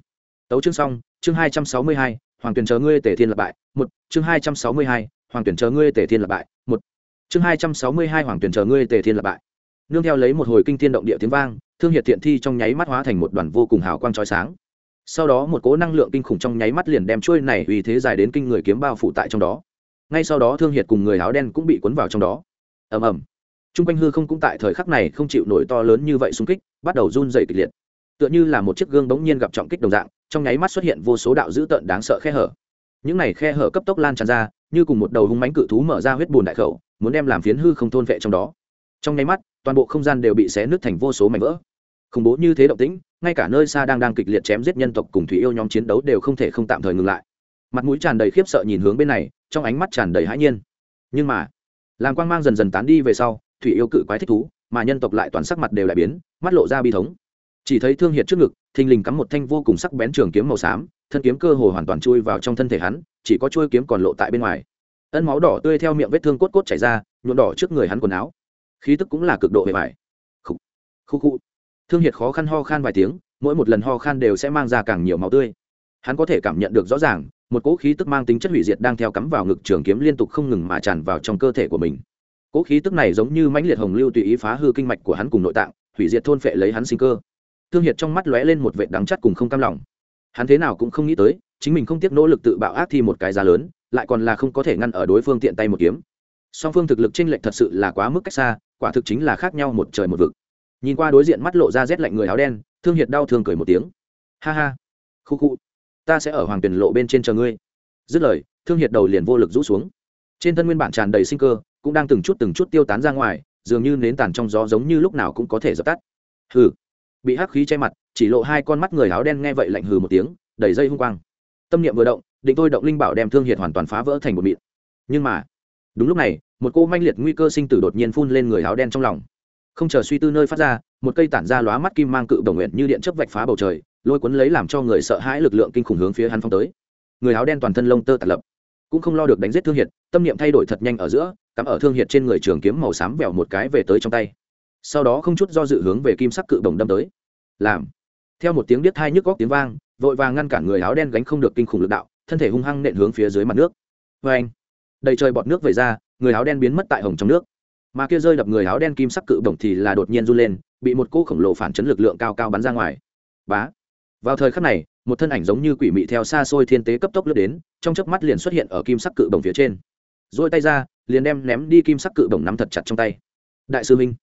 tấu chương xong, chương hai trăm sáu mươi hai hoàng tuyển chờ ngươi tể thiên lập bại. Một, chương hai trăm sáu mươi hai, hoàng tuyển chờ ngươi tể thiên lập bại. Một, chương hai trăm sáu mươi hai, hoàng tuyển chờ ngươi tể thiên lập bại. Nương theo lấy một hồi kinh thiên động địa tiếng vang, thương hiệt thiện thi trong nháy mắt hóa thành một đoàn vô cùng hào quang trói sáng. Sau đó một cố năng lượng kinh khủng trong nháy mắt liền đem trôi này uy thế dài đến kinh người kiếm bao phủ tại trong đó. Ngay sau đó thương hiệt cùng người áo đen cũng bị cuốn vào trong đó. Ầm ầm. T r u n g quanh hư không cũng tại thời khắc này không chịu nổi to lớn như vậy xung kích, bắt đầu run dày kịch liệt. Tựa như là một chiếc gương bỗng nhiên gặp trọng kích đồng dạng trong nháy mắt xuất hiện vô số đạo dữ tợn đáng sợ khe hở. Những này khe hở cấp tốc lan tràn ra, như cùng một đầu hung mánh cự thú mở ra huyết bùn đại khẩu, muốn đem làm phiến hư không thôn vệ trong đó. Trong nháy mắt, toàn bộ không gian đều bị xé nứt thành vô số mảnh vỡ. Khủng bố như thế động tĩnh, ngay cả nơi xa đang đang kịch liệt chém giết nhân tộc cùng thủy yêu nhóm chiến đấu đều không thể không tạm thời ngừng lại. Mặt mũi tràn đầy khiếp sợ nhìn hướng bên này, trong ánh mắt tràn đầy hãi nhiên. Nhưng mà làm quang mang dần dần tán đi về sau, thủy yêu cự quái thích thú, mà nhân tộc lại toàn sắc mặt đều lại biến, mắt lộ ra bi thống chỉ thấy thương hiệt trước ngực, thình lình cắm một thanh vô cùng sắc bén trường kiếm màu xám, thân kiếm cơ hồ hoàn toàn chui vào trong thân thể hắn, chỉ có chuôi kiếm còn lộ tại bên ngoài. Ân máu đỏ tươi theo miệng vết thương cốt cốt chảy ra, nhuộm đỏ trước người hắn quần áo. Khí tức cũng là cực độ bề mại khu khu khu thương hiệt khó khăn ho khan vài tiếng, mỗi một lần ho khan đều sẽ mang ra càng nhiều máu tươi. Hắn có thể cảm nhận được rõ ràng, một cỗ khí tức mang tính chất hủy diệt đang theo cắm vào ngực trường kiếm liên tục không ngừng mà tràn vào trong cơ thể của mình. Cỗ khí tức này giống như mãnh liệt hồng lưu tùy ý phá hư kinh mạch của hắn cùng nội tạng, hủy diệt thôn phệ lấy hắn sinh cơ thương hiệt trong mắt lóe lên một vệ đắng chắt cùng không cam lòng. Hắn thế nào cũng không nghĩ tới, chính mình không tiếc nỗ lực tự bạo ác thi một cái giá lớn, lại còn là không có thể ngăn ở đối phương tiện tay một kiếm. Song phương thực lực chênh lệch thật sự là quá mức cách xa, quả thực chính là khác nhau một trời một vực. Nhìn qua đối diện mắt lộ ra rét lạnh người áo đen, thương hiệt đau thương cười một tiếng. Ha ha, khu khu, ta sẽ ở hoàng tuyển lộ bên trên chờ ngươi. Dứt lời, thương hiệt đầu liền vô lực rũ xuống. Trên thân nguyên bản tràn đầy sinh cơ, cũng đang từng chút từng chút tiêu tán ra ngoài, dường như nến tàn trong gió giống như lúc nào cũng có thể dập tắt. Hừ bị hắc khí che mặt, chỉ lộ hai con mắt người áo đen nghe vậy lạnh hừ một tiếng, đầy dây hung quang. Tâm niệm vừa động, định thôi động linh bảo đem thương hiệt hoàn toàn phá vỡ thành một mịn. Nhưng mà, đúng lúc này, một cô manh liệt nguy cơ sinh tử đột nhiên phun lên người áo đen trong lòng. Không chờ suy tư nơi phát ra, một cây tản ra lóa mắt kim mang cự đồng nguyện như điện chấp vạch phá bầu trời, lôi cuốn lấy làm cho người sợ hãi lực lượng kinh khủng hướng phía hắn phong tới. Người áo đen toàn thân lông tơ tạt lập, cũng không lo được đánh giết thương hiệt tâm niệm thay đổi thật nhanh ở giữa, cắm ở thương hiệt trên người trường kiếm màu xám vẹo một cái về tới trong tay sau đó không chút do dự hướng về kim sắc cự đồng đâm tới. Làm. Theo một tiếng biết thai nhức góc tiếng vang, vội vàng ngăn cản người áo đen gánh không được kinh khủng lực đạo, thân thể hung hăng nện hướng phía dưới mặt nước. Vê anh. Đầy trời bọt nước về ra, người áo đen biến mất tại hồng trong nước. Mà kia rơi đập người áo đen kim sắc cự bổng thì là đột nhiên run lên, bị một cỗ khổng lồ phản chấn lực lượng cao cao bắn ra ngoài. Bá. Vào thời khắc này, một thân ảnh giống như quỷ mị theo xa xôi thiên tế cấp tốc lướt đến, trong chớp mắt liền xuất hiện ở kim sắc cự bổng phía trên. Rồi tay ra, liền đem ném đi kim sắc cự bổng nắm thật chặt trong tay. Đại sư minh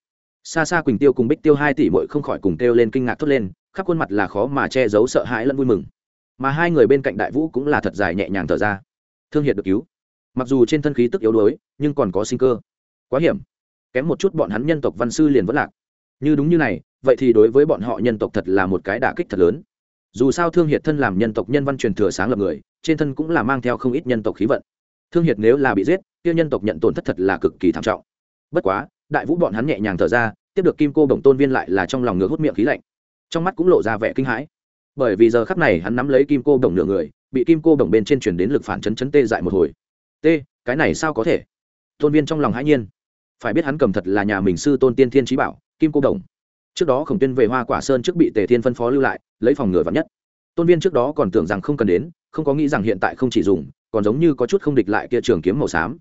xa xa quỳnh tiêu cùng bích tiêu hai tỷ mội không khỏi cùng kêu lên kinh ngạc thốt lên, khắp khuôn mặt là khó mà che giấu sợ hãi lẫn vui mừng. Mà hai người bên cạnh đại vũ cũng là thật dài nhẹ nhàng thở ra. Thương hiệt được cứu. Mặc dù trên thân khí tức yếu đuối, nhưng còn có sinh cơ. Quá hiểm. Kém một chút bọn hắn nhân tộc văn sư liền vất lạc. Như đúng như này, vậy thì đối với bọn họ nhân tộc thật là một cái đả kích thật lớn. Dù sao thương hiệt thân làm nhân tộc nhân văn truyền thừa sáng lập người, trên thân cũng là mang theo không ít nhân tộc khí vận. Thương hiệt nếu là bị giết tiêu nhân tộc nhận tổn thất thật là cực kỳ thảm trọng. Bất quá, đại vũ bọn hắn nhẹ nhàng thở ra tiếp được kim cô bổng tôn viên lại là trong lòng ngựa hút miệng khí lạnh. Trong mắt cũng lộ ra vẻ kinh hãi. Bởi vì giờ khắc này hắn nắm lấy kim cô bổng nửa người, bị kim cô bổng bên trên chuyển đến lực phản chấn chấn tê dại một hồi. T, cái này sao có thể? Tôn viên trong lòng hãi nhiên. Phải biết hắn cầm thật là nhà mình sư tôn tiên thiên trí bảo, kim cô đồng trước đó khổng tuyên về hoa quả sơn trước bị tề thiên phân phó lưu lại, lấy phòng ngừa vắn nhất. Tôn viên trước đó còn tưởng rằng không cần đến, không có nghĩ rằng hiện tại không chỉ dùng, còn giống như có chút không địch lại kia trường kiếm màu xám.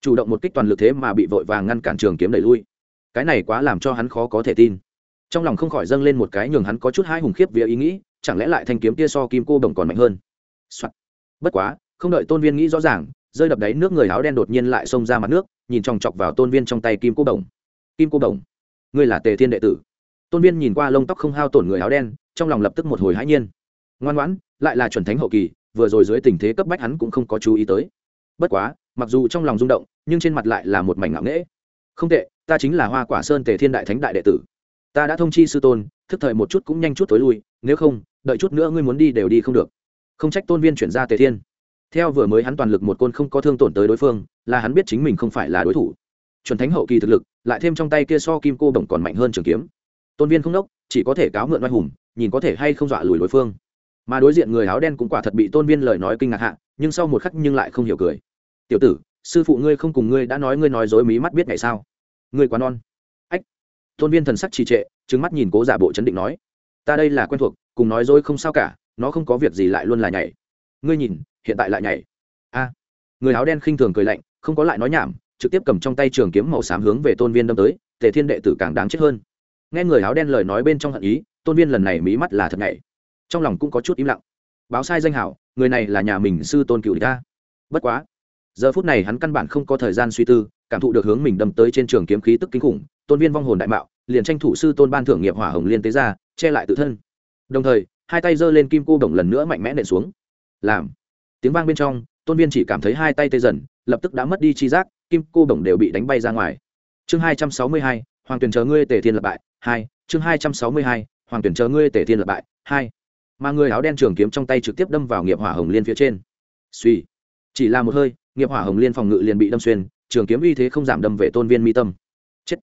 Chủ động một kích toàn lực thế mà bị vội vàng ngăn cản trường kiếm đẩy lui cái này quá làm cho hắn khó có thể tin. Trong lòng không khỏi dâng lên một cái nhường hắn có chút hai hùng khiếp vía ý nghĩ, chẳng lẽ lại thanh kiếm tia so kim cô đồng còn mạnh hơn、Soạn. bất quá, không đợi tôn viên nghĩ rõ ràng, rơi đập đáy nước người áo đen đột nhiên lại xông ra mặt nước, nhìn chòng chọc vào tôn viên trong tay kim cô đồng. Kim cô đồng, ngươi là tề thiên đệ tử. Tôn viên nhìn qua lông tóc không hao tổn người áo đen, trong lòng lập tức một hồi hãi nhiên. Ngoan ngoãn, lại là chuẩn thánh hậu kỳ, vừa rồi dưới tình thế cấp bách hắn cũng không có chú ý tới. Bất quá, mặc dù trong lòng rung động, nhưng trên mặt lại là một mảnh ngạo nghễ. Không tệ ta chính là hoa quả sơn tề thiên đại thánh đại đệ tử. Ta đã thông chi sư tôn, thức thời một chút cũng nhanh chút tối lui, nếu không, đợi chút nữa ngươi muốn đi đều đi không được. Không trách tôn viên chuyển ra tề thiên. Theo vừa mới hắn toàn lực một côn không có thương tổn tới đối phương, là hắn biết chính mình không phải là đối thủ. Chuẩn thánh hậu kỳ thực lực, lại thêm trong tay kia so kim cô bổng còn mạnh hơn trường kiếm. Tôn viên không đốc chỉ có thể cáo mượn oai hùng, nhìn có thể hay không dọa lùi đối phương. Mà đối diện người áo đen cũng quả thật bị tôn viên lời nói kinh ngạc hạ, nhưng sau một khắc nhưng lại không hiểu cười. Tiểu tử, sư phụ ngươi không cùng ngươi đã nói ngươi nói dối mí mắt biết ngày sao? Ngươi quá non. Ách. Tôn viên thần sắc trì trệ trứng mắt nhìn cố giả bộ chấn định nói. Ta đây là quen thuộc, cùng nói dối không sao cả, nó không có việc gì lại luôn là nhảy. Ngươi nhìn, hiện tại lại nhảy. A. Người áo đen khinh thường cười lạnh, không có lại nói nhảm, trực tiếp cầm trong tay trường kiếm màu xám hướng về tôn viên đâm tới, tề thiên đệ tử càng đáng chết hơn. Nghe người áo đen lời nói bên trong hận ý, tôn viên lần này mí mắt là thật nhảy. Trong lòng cũng có chút im lặng. Báo sai danh hảo, người này là nhà mình sư tôn cựu ta bất quá, giờ phút này hắn căn bản không có thời gian suy tư cảm thụ được hướng mình đâm tới trên trường kiếm khí tức kinh khủng, tôn viên vong hồn đại mạo, liền tranh thủ sư tôn ban thưởng nghiệp hỏa hồng liên tế ra, che lại tự thân. Đồng thời, hai tay giơ lên kim cô đồng lần nữa mạnh mẽ nện xuống. Làm. Tiếng vang bên trong, tôn viên chỉ cảm thấy hai tay tê dần, lập tức đã mất đi chi giác, kim cô đồng đều bị đánh bay ra ngoài. Chương hai trăm sáu mươi hai, hoàng tuyển chờ ngươi tề thiên lập bại. Hai, chương hai trăm sáu mươi hai, hoàng tuyển chờ ngươi tề thiên lập bại. Hai, mà người áo đen trường kiếm trong tay trực tiếp đâm vào nghiệp hỏa hồng liên phía trên. Suy chỉ là một hơi, nghiệp hỏa hồng liên phòng ngự liền bị đâm xuyên trường kiếm uy thế không giảm đâm về tôn viên mi tâm. Chết.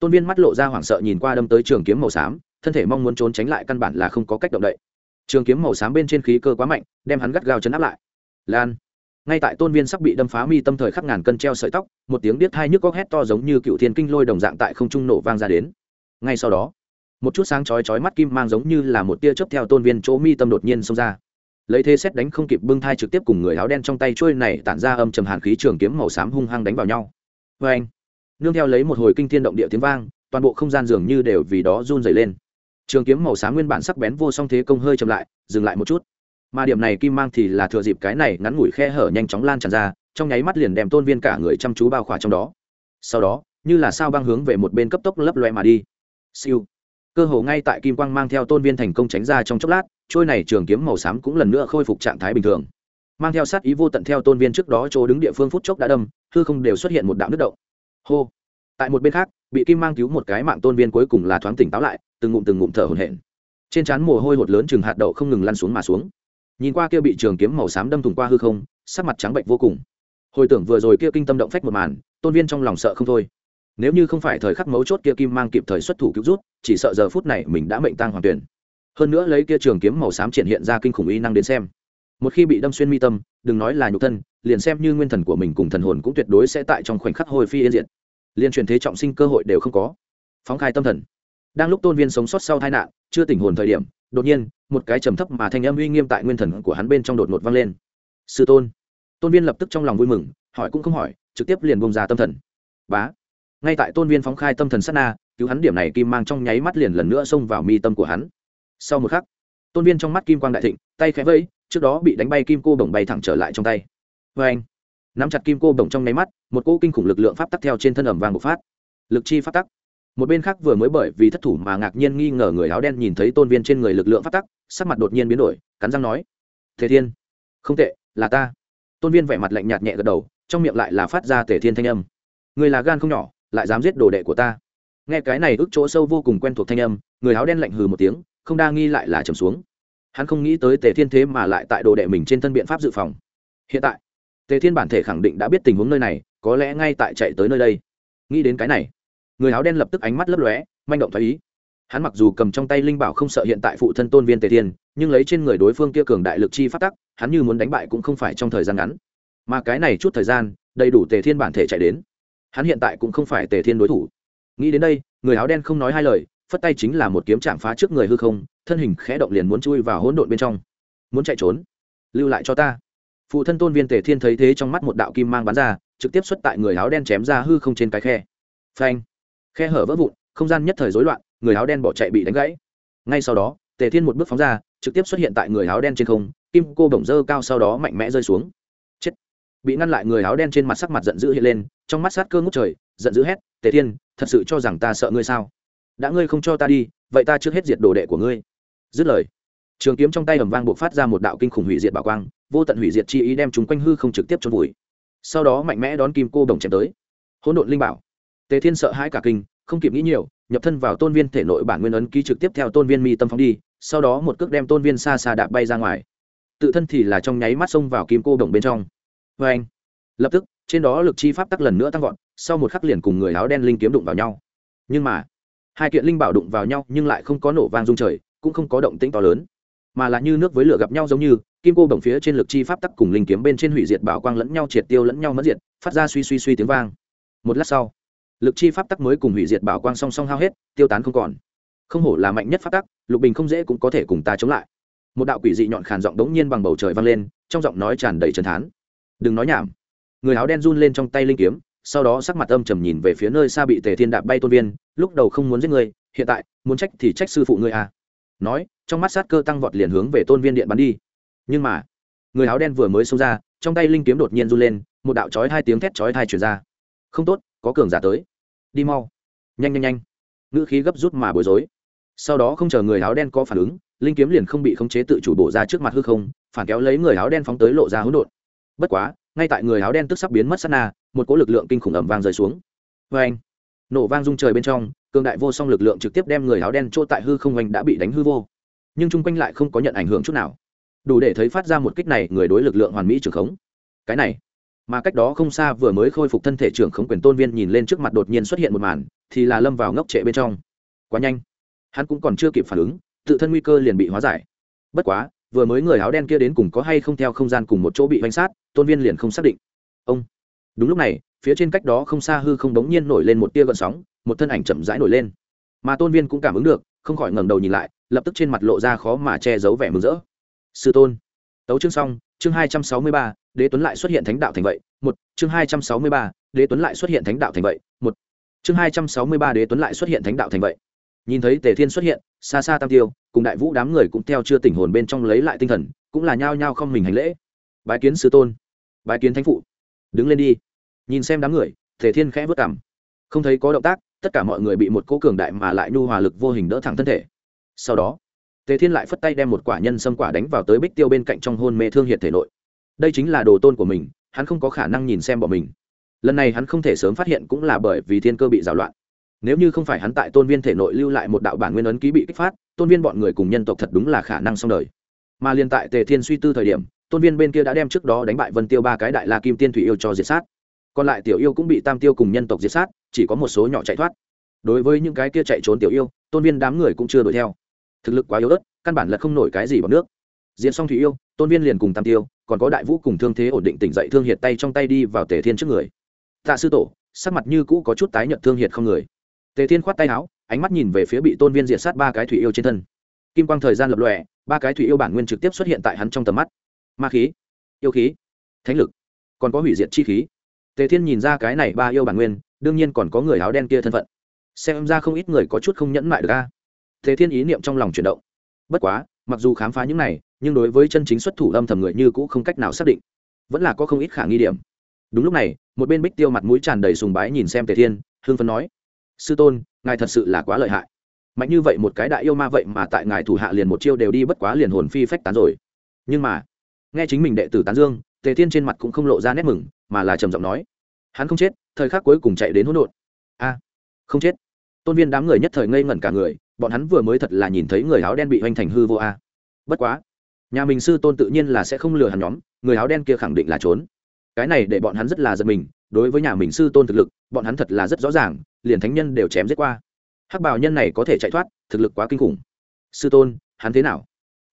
Tôn viên mắt lộ ra hoảng sợ nhìn qua đâm tới trường kiếm màu xám, thân thể mong muốn trốn tránh lại căn bản là không có cách động đậy. Trường kiếm màu xám bên trên khí cơ quá mạnh, đem hắn gắt gao chấn áp lại. Lan. Ngay tại tôn viên sắp bị đâm phá mi tâm thời khắc ngàn cân treo sợi tóc, một tiếng biết hai nhức góc hét to giống như cựu thiên kinh lôi đồng dạng tại không trung nổ vang ra đến. Ngay sau đó, một chút sáng chói chói mắt kim mang giống như là một tia chớp theo tôn viên chỗ mi tâm đột nhiên xông ra lấy thế xét đánh không kịp bưng thai trực tiếp cùng người áo đen trong tay trôi này tản ra âm trầm hàn khí trường kiếm màu xám hung hăng đánh vào nhau. Vê anh, nương theo lấy một hồi kinh thiên động địa tiếng vang, toàn bộ không gian dường như đều vì đó run dày lên. Trường kiếm màu xám nguyên bản sắc bén vô song thế công hơi chậm lại, dừng lại một chút. Mà điểm này kim mang thì là thừa dịp cái này ngắn ngủi khe hở nhanh chóng lan tràn ra, trong nháy mắt liền đem tôn viên cả người chăm chú bao khỏa trong đó. Sau đó, như là sao băng hướng về một bên cấp tốc lấp loe mà đi. Siêu. Cơ hồ ngay tại kim quang mang theo tôn viên thành công tránh ra trong chốc lát trôi này trường kiếm màu xám cũng lần nữa khôi phục trạng thái bình thường. Mang theo sát ý vô tận theo tôn viên trước đó chỗ đứng địa phương phút chốc đã đâm, hư không đều xuất hiện một đạo nước động. Hô! Tại một bên khác, bị kim mang cứu một cái mạng tôn viên cuối cùng là thoáng tỉnh táo lại, từng ngụm từng ngụm thở hổn hển. Trên trán mồ hôi hột lớn chừng hạt đậu không ngừng lăn xuống mà xuống. Nhìn qua kia bị trường kiếm màu xám đâm thủng qua hư không, sắc mặt trắng bệnh vô cùng. Hồi tưởng vừa rồi kia kinh tâm động phách một màn, tôn viên trong lòng sợ không thôi. Nếu như không phải thời khắc mấu chốt kia kim mang kịp thời xuất thủ cứu rút chỉ sợ giờ phút này mình đã mệnh tăng hoàng tuyển hơn nữa lấy kia trường kiếm màu xám triển hiện ra kinh khủng y năng đến xem. Một khi bị đâm xuyên mi tâm, đừng nói là nhục thân, liền xem như nguyên thần của mình cùng thần hồn cũng tuyệt đối sẽ tại trong khoảnh khắc hồi phi yên diện liền truyền thế trọng sinh cơ hội đều không có. Phóng khai tâm thần. Đang lúc tôn viên sống sót sau tai nạn, chưa tỉnh hồn thời điểm, đột nhiên, một cái trầm thấp mà thanh âm uy nghiêm tại nguyên thần của hắn bên trong đột ngột vang lên. Sư tôn. Tôn viên lập tức trong lòng vui mừng, hỏi cũng không hỏi, trực tiếp liền bông ra tâm thần. Bá. Ngay tại tôn viên phóng khai tâm thần sát na, cứu hắn điểm này kim mang trong nháy mắt liền lần nữa xông vào mi tâm của hắn sau một khắc, tôn viên trong mắt kim quang đại thịnh, tay khẽ vẫy, trước đó bị đánh bay kim cô bổng bay thẳng trở lại trong tay. Vê anh, nắm chặt kim cô bổng trong nháy mắt, một cỗ kinh khủng lực lượng pháp tắc theo trên thân ẩm vàng bộc phát. Lực chi pháp tắc. Một bên khác vừa mới bởi vì thất thủ mà ngạc nhiên nghi ngờ người áo đen nhìn thấy tôn viên trên người lực lượng pháp tắc, sắc mặt đột nhiên biến đổi, cắn răng nói thế thiên, không tệ, là ta. Tôn viên vẻ mặt lạnh nhạt nhẹ gật đầu, trong miệng lại là phát ra tể thiên thanh âm, người là gan không nhỏ, lại dám giết đồ đệ của ta. Nghe cái này ức chỗ sâu vô cùng quen thuộc thanh âm, người áo đen lạnh hừ một tiếng không đa nghi lại là trầm xuống. Hắn không nghĩ tới tề thiên thế mà lại tại đồ đệ mình trên thân biện pháp dự phòng. Hiện tại, tề thiên bản thể khẳng định đã biết tình huống nơi này, có lẽ ngay tại chạy tới nơi đây. Nghĩ đến cái này, người áo đen lập tức ánh mắt lấp lóe, manh động thoái ý. Hắn mặc dù cầm trong tay linh bảo không sợ hiện tại phụ thân tôn viên tề thiên, nhưng lấy trên người đối phương kia cường đại lực chi phát tắc, hắn như muốn đánh bại cũng không phải trong thời gian ngắn. Mà cái này chút thời gian, đầy đủ tề thiên bản thể chạy đến. Hắn hiện tại cũng không phải tề thiên đối thủ. Nghĩ đến đây, người áo đen không nói hai lời phất tay chính là một kiếm chạm phá trước người hư không, thân hình khẽ động liền muốn chui vào hỗn độn bên trong. Muốn chạy trốn? Lưu lại cho ta. Phụ thân tôn viên tề thiên thấy thế trong mắt một đạo kim mang bắn ra, trực tiếp xuất tại người áo đen chém ra hư không trên cái khe. Phanh. Khe hở vỡ vụn, không gian nhất thời rối loạn, người áo đen bỏ chạy bị đánh gãy. Ngay sau đó, tề thiên một bước phóng ra, trực tiếp xuất hiện tại người áo đen trên không, kim cô bổng dơ cao sau đó mạnh mẽ rơi xuống. Chết. Bị ngăn lại người áo đen trên mặt sắc mặt giận dữ hiện lên, trong mắt sát cơ ngút trời, giận dữ hét, tề thiên, thật sự cho rằng ta sợ ngươi sao? Đã ngươi không cho ta đi, vậy ta trước hết diệt đồ đệ của ngươi. Dứt lời, trường kiếm trong tay ầm vang buộc phát ra một đạo kinh khủng hủy diệt bảo quang, vô tận hủy diệt chi ý đem chúng quanh hư không trực tiếp trôn vùi. Sau đó mạnh mẽ đón kim cô đồng chém tới. Hỗn độn linh bảo. Tề thiên sợ hãi cả kinh, không kịp nghĩ nhiều, nhập thân vào tôn viên thể nội bản nguyên ấn ký trực tiếp theo tôn viên mi tâm phóng đi, sau đó một cước đem tôn viên xa xa đạp bay ra ngoài. Tự thân thì là trong nháy mắt xông vào kim cô đồng bên trong. Vê anh, lập tức, trên đó lực chi pháp tắc lần nữa tăng vọt, sau một khắc liền cùng người áo đen linh kiếm đụng vào nhau. Nhưng mà hai kiện linh bảo đụng vào nhau nhưng lại không có nổ vang rung trời, cũng không có động tĩnh to lớn, mà là như nước với lửa gặp nhau giống như, kim cô đồng phía trên lực chi pháp tắc cùng linh kiếm bên trên hủy diệt bảo quang lẫn nhau triệt tiêu lẫn nhau mất diệt, phát ra suy suy suy tiếng vang. Một lát sau, lực chi pháp tắc mới cùng hủy diệt bảo quang song song hao hết, tiêu tán không còn. Không hổ là mạnh nhất pháp tắc, lục bình không dễ cũng có thể cùng ta chống lại. Một đạo quỷ dị nhọn khàn giọng đống nhiên bằng bầu trời vang lên, trong giọng nói tràn đầy trần thán. Đừng nói nhảm. Người áo đen run lên trong tay linh kiếm sau đó sắc mặt âm trầm nhìn về phía nơi xa bị tề thiên đạp bay tôn viên, lúc đầu không muốn giết người, hiện tại, muốn trách thì trách sư phụ ngươi à. Nói, trong mắt sát cơ tăng vọt liền hướng về tôn viên điện bắn đi. Nhưng mà, người áo đen vừa mới xông ra, trong tay linh kiếm đột nhiên run lên, một đạo chói hai tiếng thét chói thai chuyển ra. Không tốt, có cường giả tới. Đi mau. Nhanh nhanh nhanh. Ngữ khí gấp rút mà bối rối. Sau đó không chờ người áo đen có phản ứng, linh kiếm liền không bị khống chế tự chủ bổ ra trước mặt hư không, phản kéo lấy người áo đen phóng tới lộ ra hỗn độn. Bất quá, ngay tại người áo đen tức sắp biến mất sát na một cỗ lực lượng kinh khủng ẩm vang rơi xuống. Vê anh, nổ vang rung trời bên trong, cường đại vô song lực lượng trực tiếp đem người áo đen chỗ tại hư không hoành đã bị đánh hư vô. Nhưng chung quanh lại không có nhận ảnh hưởng chút nào. Đủ để thấy phát ra một kích này, người đối lực lượng hoàn mỹ trưởng khống. Cái này, mà cách đó không xa vừa mới khôi phục thân thể trưởng khống quyền tôn viên nhìn lên trước mặt đột nhiên xuất hiện một màn, thì là lâm vào ngốc trệ bên trong. Quá nhanh. Hắn cũng còn chưa kịp phản ứng, tự thân nguy cơ liền bị hóa giải. Bất quá, vừa mới người áo đen kia đến cùng có hay không theo không gian cùng một chỗ bị bánh sát, tôn viên liền không xác định. Ông đúng lúc này, phía trên cách đó không xa hư không đống nhiên nổi lên một tia gợn sóng, một thân ảnh chậm rãi nổi lên. Mà tôn viên cũng cảm ứng được, không khỏi ngẩng đầu nhìn lại, lập tức trên mặt lộ ra khó mà che giấu vẻ mừng rỡ. Sư tôn. Tấu chương xong, chương hai trăm sáu mươi ba, đế tuấn lại xuất hiện thánh đạo thành vậy, một, chương hai trăm sáu mươi ba, đế tuấn lại xuất hiện thánh đạo thành vậy, một, chương hai trăm sáu mươi ba, đế tuấn lại xuất hiện thánh đạo thành vậy. Nhìn thấy tề thiên xuất hiện, xa xa tam tiêu, cùng đại vũ đám người cũng theo chưa tỉnh hồn bên trong lấy lại tinh thần, cũng là nhao nhao không mình hành lễ. Bái kiến sư tôn. Bái kiến thánh phụ đứng lên đi. Nhìn xem đám người, tề thiên khẽ vất cảm không thấy có động tác, tất cả mọi người bị một cỗ cường đại mà lại nhu hòa lực vô hình đỡ thẳng thân thể. Sau đó, tề thiên lại phất tay đem một quả nhân xâm quả đánh vào tới bích tiêu bên cạnh trong hôn mê thương hiệt thể nội. Đây chính là đồ tôn của mình, hắn không có khả năng nhìn xem bọn mình. Lần này hắn không thể sớm phát hiện cũng là bởi vì thiên cơ bị rào loạn. Nếu như không phải hắn tại tôn viên thể nội lưu lại một đạo bản nguyên ấn ký bị kích phát, tôn viên bọn người cùng nhân tộc thật đúng là khả năng xong đời. Mà liên tại tề thiên suy tư thời điểm tôn viên bên kia đã đem trước đó đánh bại vân tiêu ba cái đại la kim tiên thủy yêu cho diệt sát còn lại tiểu yêu cũng bị tam tiêu cùng nhân tộc diệt sát chỉ có một số nhỏ chạy thoát đối với những cái kia chạy trốn tiểu yêu tôn viên đám người cũng chưa đuổi theo thực lực quá yếu ớt căn bản là không nổi cái gì bằng nước diễn xong thủy yêu tôn viên liền cùng tam tiêu còn có đại vũ cùng thương thế ổn định tỉnh dậy thương hiệt tay trong tay đi vào tề thiên trước người tạ sư tổ sắc mặt như cũ có chút tái nhận thương hiệt không người tề thiên khoát tay áo, ánh mắt nhìn về phía bị tôn viên diệt sát ba cái thủy yêu trên thân kim quang thời gian lập lòe ba cái thủy yêu bản nguyên trực tiếp xuất hiện tại hắn trong tầm mắt ma khí, yêu khí, thánh lực, còn có hủy diệt chi khí. Tề thiên nhìn ra cái này ba yêu bản nguyên, đương nhiên còn có người áo đen kia thân phận. Xem ra không ít người có chút không nhẫn mại được a. Tề thiên ý niệm trong lòng chuyển động. Bất quá, mặc dù khám phá những này, nhưng đối với chân chính xuất thủ âm thầm người như cũ không cách nào xác định. Vẫn là có không ít khả nghi điểm. Đúng lúc này, một bên bích tiêu mặt mũi tràn đầy sùng bái nhìn xem tề thiên hương phấn nói, sư tôn, ngài thật sự là quá lợi hại. Mạnh như vậy một cái đại yêu ma vậy mà tại ngài thủ hạ liền một chiêu đều đi bất quá liền hồn phi phách tán rồi. Nhưng mà nghe chính mình đệ tử tán dương, tề thiên trên mặt cũng không lộ ra nét mừng, mà là trầm giọng nói, hắn không chết, thời khắc cuối cùng chạy đến hỗn độn. A, không chết. Tôn viên đám người nhất thời ngây ngẩn cả người, bọn hắn vừa mới thật là nhìn thấy người áo đen bị hoành thành hư vô a. Bất quá, nhà mình sư tôn tự nhiên là sẽ không lừa hắn nhóm, người áo đen kia khẳng định là trốn. Cái này để bọn hắn rất là giật mình, đối với nhà mình sư tôn thực lực, bọn hắn thật là rất rõ ràng, liền thánh nhân đều chém giết qua. Hắc bào nhân này có thể chạy thoát, thực lực quá kinh khủng. Sư tôn, hắn thế nào?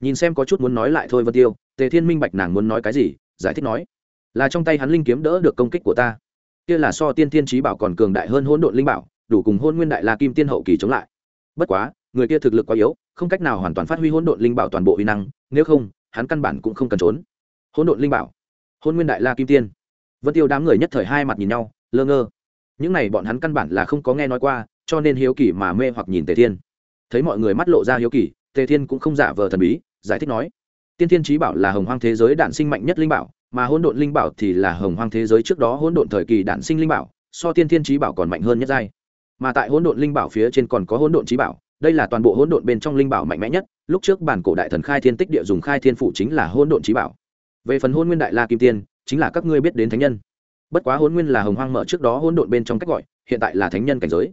Nhìn xem có chút muốn nói lại thôi vân tiêu, tề thiên minh bạch nàng muốn nói cái gì, giải thích nói. Là trong tay hắn linh kiếm đỡ được công kích của ta. Kia là so tiên thiên trí bảo còn cường đại hơn hỗn độn linh bảo, đủ cùng hôn nguyên đại la kim tiên hậu kỳ chống lại. Bất quá, người kia thực lực quá yếu, không cách nào hoàn toàn phát huy hỗn độn linh bảo toàn bộ uy năng, nếu không, hắn căn bản cũng không cần trốn. Hỗn độn linh bảo, hôn nguyên đại la kim tiên. Vân tiêu đám người nhất thời hai mặt nhìn nhau, lơ ngơ. Những này bọn hắn căn bản là không có nghe nói qua, cho nên hiếu kỳ mà mê hoặc nhìn tề thiên. Thấy mọi người mắt lộ ra hiếu kỳ, tề thiên cũng không giả vờ thần bí giải thích nói, tiên thiên trí bảo là hồng hoang thế giới đản sinh mạnh nhất linh bảo, mà hỗn độn linh bảo thì là hồng hoang thế giới trước đó hỗn độn thời kỳ đản sinh linh bảo, so tiên thiên trí bảo còn mạnh hơn nhất giai. Mà tại hỗn độn linh bảo phía trên còn có hỗn độn trí bảo, đây là toàn bộ hỗn độn bên trong linh bảo mạnh mẽ nhất, lúc trước bản cổ đại thần khai thiên tích địa dùng khai thiên phụ chính là hỗn độn trí bảo. Về phần hôn nguyên đại la kim tiên, chính là các ngươi biết đến thánh nhân. Bất quá hôn nguyên là hồng hoang mở trước đó hỗn độn bên trong cách gọi, hiện tại là thánh nhân cảnh giới.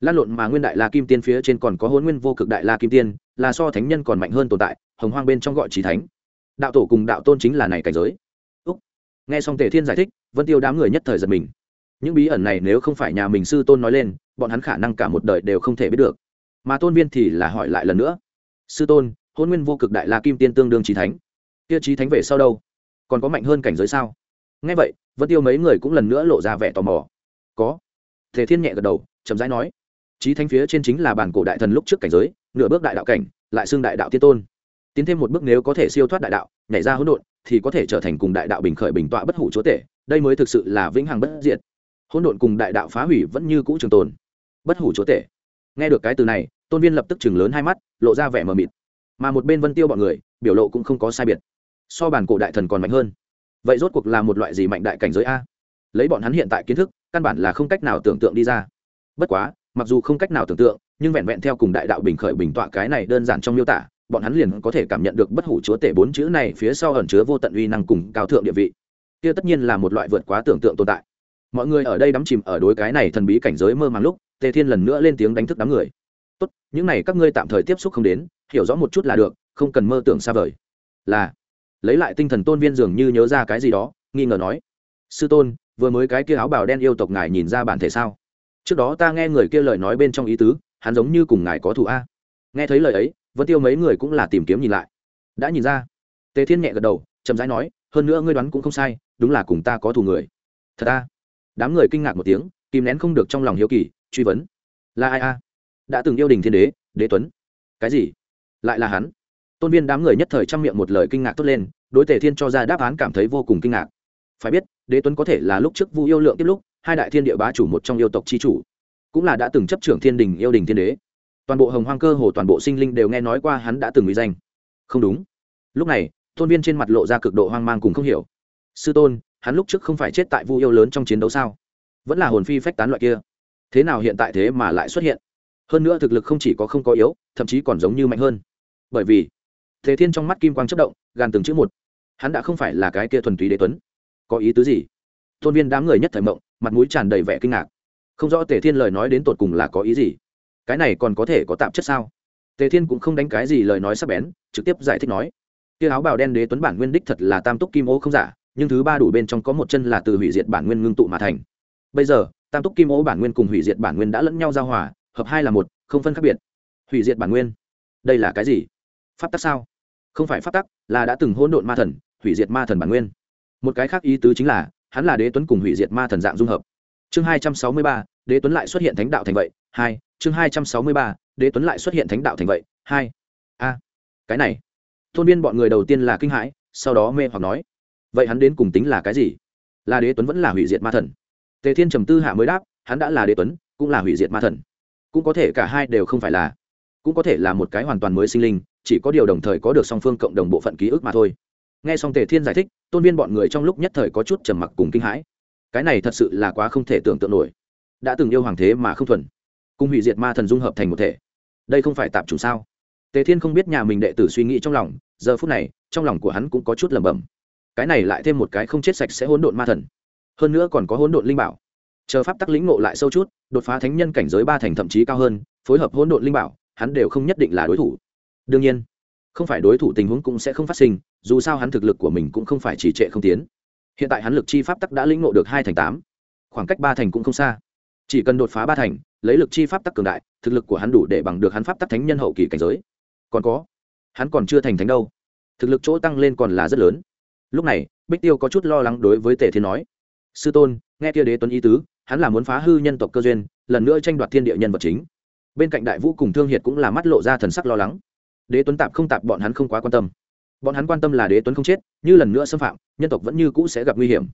Lan lộn mà nguyên đại la kim tiên phía trên còn có hôn nguyên vô cực đại la kim tiên là so thánh nhân còn mạnh hơn tồn tại, hồng hoang bên trong gọi trí thánh. Đạo tổ cùng đạo tôn chính là này cảnh giới. Úc. nghe xong tề thiên giải thích, vân tiêu đám người nhất thời giật mình. Những bí ẩn này nếu không phải nhà mình sư tôn nói lên, bọn hắn khả năng cả một đời đều không thể biết được. Mà tôn viên thì là hỏi lại lần nữa. Sư tôn, hôn nguyên vô cực đại la kim tiên tương đương trí thánh. Kia trí thánh về sau đâu? Còn có mạnh hơn cảnh giới sao? Nghe vậy, vân tiêu mấy người cũng lần nữa lộ ra vẻ tò mò. Có. Thể thiên nhẹ gật đầu, chậm rãi nói trí thánh phía trên chính là bản cổ đại thần lúc trước cảnh giới, nửa bước đại đạo cảnh, lại xưng đại đạo tiên tôn. Tiến thêm một bước nếu có thể siêu thoát đại đạo, nhảy ra hỗn độn, thì có thể trở thành cùng đại đạo bình khởi bình tọa bất hủ chúa tể, đây mới thực sự là vĩnh hằng bất diệt. Hỗn độn cùng đại đạo phá hủy vẫn như cũ trường tồn. Bất hủ chúa tể. Nghe được cái từ này, tôn viên lập tức chừng lớn hai mắt, lộ ra vẻ mờ mịt. Mà một bên vân tiêu bọn người, biểu lộ cũng không có sai biệt. So bản cổ đại thần còn mạnh hơn. Vậy rốt cuộc là một loại gì mạnh đại cảnh giới a? Lấy bọn hắn hiện tại kiến thức, căn bản là không cách nào tưởng tượng đi ra. Bất quá mặc dù không cách nào tưởng tượng, nhưng vẹn vẹn theo cùng đại đạo bình khởi bình tọa cái này đơn giản trong miêu tả, bọn hắn liền có thể cảm nhận được bất hủ chúa tể bốn chữ này phía sau ẩn chứa vô tận uy năng cùng cao thượng địa vị. Kia tất nhiên là một loại vượt quá tưởng tượng tồn tại. Mọi người ở đây đắm chìm ở đối cái này thần bí cảnh giới mơ màng lúc, tề thiên lần nữa lên tiếng đánh thức đám người. Tốt, những này các ngươi tạm thời tiếp xúc không đến, hiểu rõ một chút là được, không cần mơ tưởng xa vời. Là. Lấy lại tinh thần tôn viên dường như nhớ ra cái gì đó, nghi ngờ nói, sư tôn, vừa mới cái kia áo bào đen yêu tộc ngài nhìn ra bản thể sao? Trước đó ta nghe người kia lời nói bên trong ý tứ, hắn giống như cùng ngài có thù a. Nghe thấy lời ấy, vân tiêu mấy người cũng là tìm kiếm nhìn lại. Đã nhìn ra. Tề thiên nhẹ gật đầu, chậm rãi nói, hơn nữa ngươi đoán cũng không sai, đúng là cùng ta có thù người. Thật a? Đám người kinh ngạc một tiếng, kìm nén không được trong lòng hiếu kỳ, truy vấn. Là ai a? Đã từng yêu đình thiên đế đế tuấn. Cái gì? Lại là hắn. Tôn viên đám người nhất thời trang miệng một lời kinh ngạc tốt lên, đối tề thiên cho ra đáp án cảm thấy vô cùng kinh ngạc. Phải biết, đế tuấn có thể là lúc trước vu yêu lượng tiếp lúc hai đại thiên địa bá chủ một trong yêu tộc c h i chủ, cũng là đã từng chấp trưởng thiên đình, yêu đình thiên đế. Toàn bộ hồng hoang cơ hồ toàn bộ sinh linh đều nghe nói qua hắn đã từng uy danh. Không đúng. Lúc này, tôn viên trên mặt lộ ra cực độ hoang mang cùng không hiểu. Sư tôn, hắn lúc trước không phải chết tại vu yêu lớn trong chiến đấu sao? Vẫn là hồn phi phách tán loại kia. Thế nào hiện tại thế mà lại xuất hiện? Hơn nữa thực lực không chỉ có không có yếu, thậm chí còn giống như mạnh hơn. Bởi vì, thế thiên trong mắt kim quang chất động, gàn từng chữ một. Hắn đã không phải là cái kia thuần túy đế tuấn. Có ý tứ gì? Tôn viên đám người nhất thời mộng mặt mũi tràn đầy vẻ kinh ngạc. Không rõ tề thiên lời nói đến tột cùng là có ý gì. Cái này còn có thể có tạp chất sao? Tề thiên cũng không đánh cái gì lời nói sắc bén, trực tiếp giải thích nói. Kia áo bào đen đế tuấn bản nguyên đích thật là tam túc kim ô không giả, nhưng thứ ba đủ bên trong có một chân là từ hủy diệt bản nguyên ngưng tụ mà thành. Bây giờ, tam túc kim ô bản nguyên cùng hủy diệt bản nguyên đã lẫn nhau giao hòa, hợp hai là một, không phân khác biệt. Hủy diệt bản nguyên, đây là cái gì? Pháp tắc sao? Không phải pháp tắc, là đã từng hỗn độn ma thần, hủy diệt ma thần bản nguyên. Một cái khác ý tứ chính là hắn là đế tuấn cùng hủy diệt ma thần dạng dung hợp. Chương hai trăm sáu mươi ba, đế tuấn lại xuất hiện thánh đạo thành vậy, hai, chương hai trăm sáu mươi ba, đế tuấn lại xuất hiện thánh đạo thành vậy, hai. A, cái này. Thôn viên bọn người đầu tiên là kinh hãi, sau đó mê hoặc nói. Vậy hắn đến cùng tính là cái gì? Là đế tuấn vẫn là hủy diệt ma thần? Tề thiên trầm tư hạ mới đáp, hắn đã là đế tuấn, cũng là hủy diệt ma thần. Cũng có thể cả hai đều không phải là. Cũng có thể là một cái hoàn toàn mới sinh linh, chỉ có điều đồng thời có được song phương cộng đồng bộ phận ký ức mà thôi nghe xong tề thiên giải thích, tôn viên bọn người trong lúc nhất thời có chút trầm mặc cùng kinh hãi. Cái này thật sự là quá không thể tưởng tượng nổi. Đã từng yêu hoàng thế mà không thuần, cùng hủy diệt ma thần dung hợp thành một thể. Đây không phải tạp chủ sao? Tề thiên không biết nhà mình đệ tử suy nghĩ trong lòng, giờ phút này, trong lòng của hắn cũng có chút lẩm bẩm. Cái này lại thêm một cái không chết sạch sẽ hỗn độn ma thần. Hơn nữa còn có hỗn độn linh bảo. Chờ pháp tắc lĩnh ngộ lại sâu chút, đột phá thánh nhân cảnh giới ba thành thậm chí cao hơn, phối hợp hỗn độn linh bảo, hắn đều không nhất định là đối thủ. Đương nhiên không phải đối thủ tình huống cũng sẽ không phát sinh, dù sao hắn thực lực của mình cũng không phải chỉ trệ không tiến. Hiện tại hắn lực chi pháp tắc đã lĩnh ngộ được hai thành tám. Khoảng cách ba thành cũng không xa. Chỉ cần đột phá ba thành, lấy lực chi pháp tắc cường đại, thực lực của hắn đủ để bằng được hắn pháp tắc thánh nhân hậu kỳ cảnh giới. Còn có, hắn còn chưa thành thánh đâu. Thực lực chỗ tăng lên còn là rất lớn. Lúc này, bích tiêu có chút lo lắng đối với tề thiên nói. Sư tôn, nghe kia đế tuấn ý tứ, hắn là muốn phá hư nhân tộc cơ duyên, lần nữa tranh đoạt thiên địa nhân vật chính. Bên cạnh đại vũ cùng thương hiệt cũng là mắt lộ ra thần sắc lo lắng đế tuấn tạp không tạp bọn hắn không quá quan tâm. Bọn hắn quan tâm là đế tuấn không chết, như lần nữa xâm phạm, nhân tộc vẫn như cũ sẽ gặp nguy hiểm.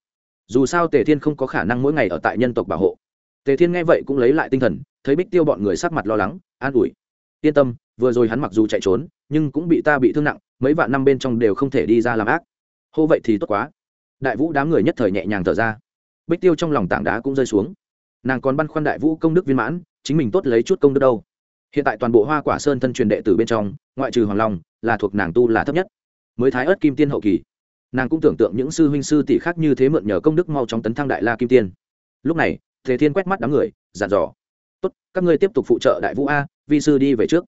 Dù sao tề thiên không có khả năng mỗi ngày ở tại nhân tộc bảo hộ. Tề thiên nghe vậy cũng lấy lại tinh thần, thấy bích tiêu bọn người sắc mặt lo lắng, an ủi. Yên tâm, vừa rồi hắn mặc dù chạy trốn, nhưng cũng bị ta bị thương nặng, mấy vạn năm bên trong đều không thể đi ra làm ác. Hô vậy thì tốt quá. Đại vũ đám người nhất thời nhẹ nhàng thở ra. Bích tiêu trong lòng tảng đá cũng rơi xuống. Nàng còn băn khoăn đại vũ công đức viên mãn, chính mình tốt lấy chút công đức đâu? Hiện tại toàn bộ hoa quả sơn thân truyền đệ từ bên trong, ngoại trừ hoàng long, là thuộc nàng tu là thấp nhất. Mới thái ớt kim tiên hậu kỳ. Nàng cũng tưởng tượng những sư huynh sư tỷ khác như thế mượn nhờ công đức mau chóng tấn thăng đại la kim tiên. Lúc này, thế thiên quét mắt đám người, dặn dò. Tốt, các ngươi tiếp tục phụ trợ đại vũ a, vi sư đi về trước.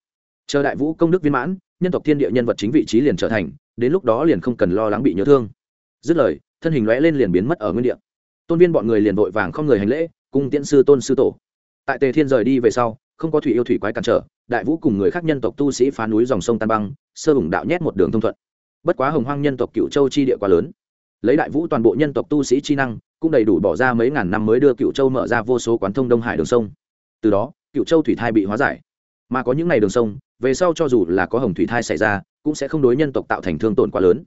Chờ đại vũ công đức viên mãn, nhân tộc thiên địa nhân vật chính vị trí liền trở thành, đến lúc đó liền không cần lo lắng bị nhớ thương. Dứt lời, thân hình lóe lên liền biến mất ở nguyên địa. Tôn viên bọn người liền vội vàng không người hành lễ cung tiễn sư tôn sư tổ. Tại tề thiên rời đi về sau không có thủy yêu thủy quái cản trở, đại vũ cùng người khác nhân tộc tu sĩ phá núi dòng sông tan băng, sơ hùng đạo nhét một đường thông thuận. Bất quá hồng hoang nhân tộc cựu châu chi địa quá lớn. Lấy đại vũ toàn bộ nhân tộc tu sĩ chi năng, cũng đầy đủ bỏ ra mấy ngàn năm mới đưa cựu châu mở ra vô số quán thông đông hải đường sông. Từ đó cựu châu thủy thai bị hóa giải. Mà có những ngày đường sông, về sau cho dù là có hồng thủy thai xảy ra, cũng sẽ không đối nhân tộc tạo thành thương tổn quá lớn.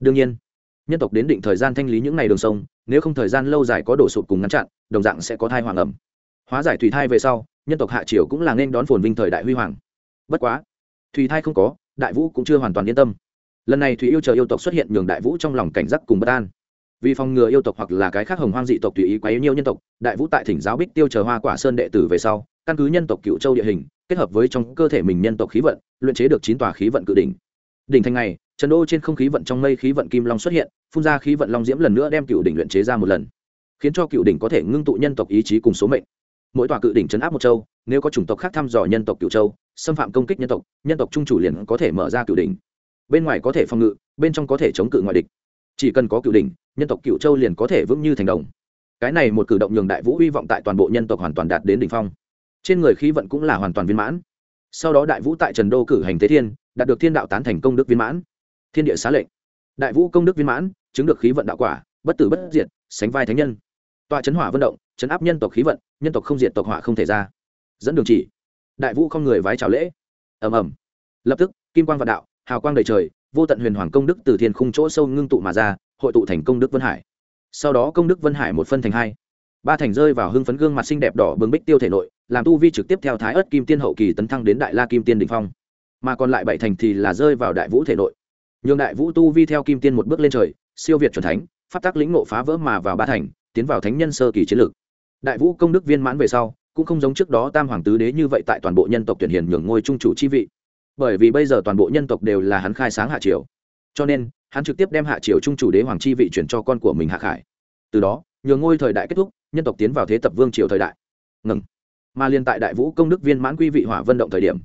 Đương nhiên, nhân tộc đến định thời gian thanh lý những ngày đường sông, nếu không thời gian lâu dài có đổ sụt cùng ngăn chặn, đồng dạng sẽ có thai hoàng ẩm. Hóa giải thủy thai về sau nhân tộc hạ triều cũng là nên đón phồn vinh thời đại huy hoàng. Bất quá thủy thai không có đại vũ cũng chưa hoàn toàn yên tâm. Lần này thủy yêu chờ yêu tộc xuất hiện nhường đại vũ trong lòng cảnh giác cùng bất an. Vì phòng ngừa yêu tộc hoặc là cái khác hồng hoang dị tộc tùy ý quá yếu nhiều nhân tộc đại vũ tại thỉnh giáo bích tiêu chờ hoa quả sơn đệ tử về sau căn cứ nhân tộc cựu châu địa hình kết hợp với trong cơ thể mình nhân tộc khí vận luyện chế được chín tòa khí vận cự đỉnh. Đỉnh thành này, trần đô trên không khí vận trong mây khí vận kim long xuất hiện phun ra khí vận long diễm lần nữa đem cựu đỉnh luyện chế ra một lần khiến cho cựu đỉnh có thể ngưng tụ nhân tộc ý chí cùng số mệnh mỗi tòa cự đỉnh chấn áp một châu, nếu có chủng tộc khác thăm dò nhân tộc cựu châu, xâm phạm công kích nhân tộc nhân tộc trung chủ liền có thể mở ra cựu đỉnh. Bên ngoài có thể phòng ngự, bên trong có thể chống cự ngoại địch. Chỉ cần có cựu đỉnh, nhân tộc cựu châu liền có thể vững như thành đồng. Cái này một cử động nhường đại vũ hy vọng tại toàn bộ nhân tộc hoàn toàn đạt đến đ ỉ n h phong. Trên người khí vận cũng là hoàn toàn viên mãn. Sau đó đại vũ tại trần đô cử hành tế thiên, đạt được thiên đạo tán thành công đức viên mãn. Thiên địa xá lệnh. Đại vũ công đức viên mãn, chứng được khí vận đạo quả, bất tử bất diệt, sánh vai thánh nhân tọa chấn hỏa vận động, chấn áp nhân tộc khí vận, nhân tộc không diệt tộc hỏa không thể ra. Dẫn đường chỉ. Đại vũ không người vái chào lễ. Ầm ầm. Lập tức, kim quang vạn đạo, hào quang đầy trời, vô tận huyền hoàng công đức từ thiên khung chỗ sâu ngưng tụ mà ra, hội tụ thành công đức vân hải. Sau đó công đức vân hải một phân thành hai. Ba thành rơi vào hưng phấn gương mặt xinh đẹp đỏ bừng bích tiêu thể nội, làm tu vi trực tiếp theo thái ớt kim tiên hậu kỳ tấn thăng đến đại la kim tiên đình phong. Mà còn lại bảy thành thì là rơi vào đại vũ thể nội. Nhường đại vũ tu vi theo kim tiên một bước lên trời, siêu việt c thánh phát tác lĩnh nộ phá vỡ mà vào ba thành tiến vào thánh nhân sơ kỳ chiến lược. Đại vũ công đức viên mãn về sau, cũng không giống trước đó tam hoàng tứ đế như vậy tại toàn bộ nhân tộc tuyển hiền nhường ngôi trung chủ chi vị. Bởi vì bây giờ toàn bộ nhân tộc đều là hắn khai sáng hạ triều. Cho nên, hắn trực tiếp đem hạ triều trung chủ đế hoàng chi vị chuyển cho con của mình hạ khải. Từ đó, nhường ngôi thời đại kết thúc, nhân tộc tiến vào thế tập vương triều thời đại. Ngừng. Mà liên tại đại vũ công đức viên mãn quy vị hỏa vận động thời điểm,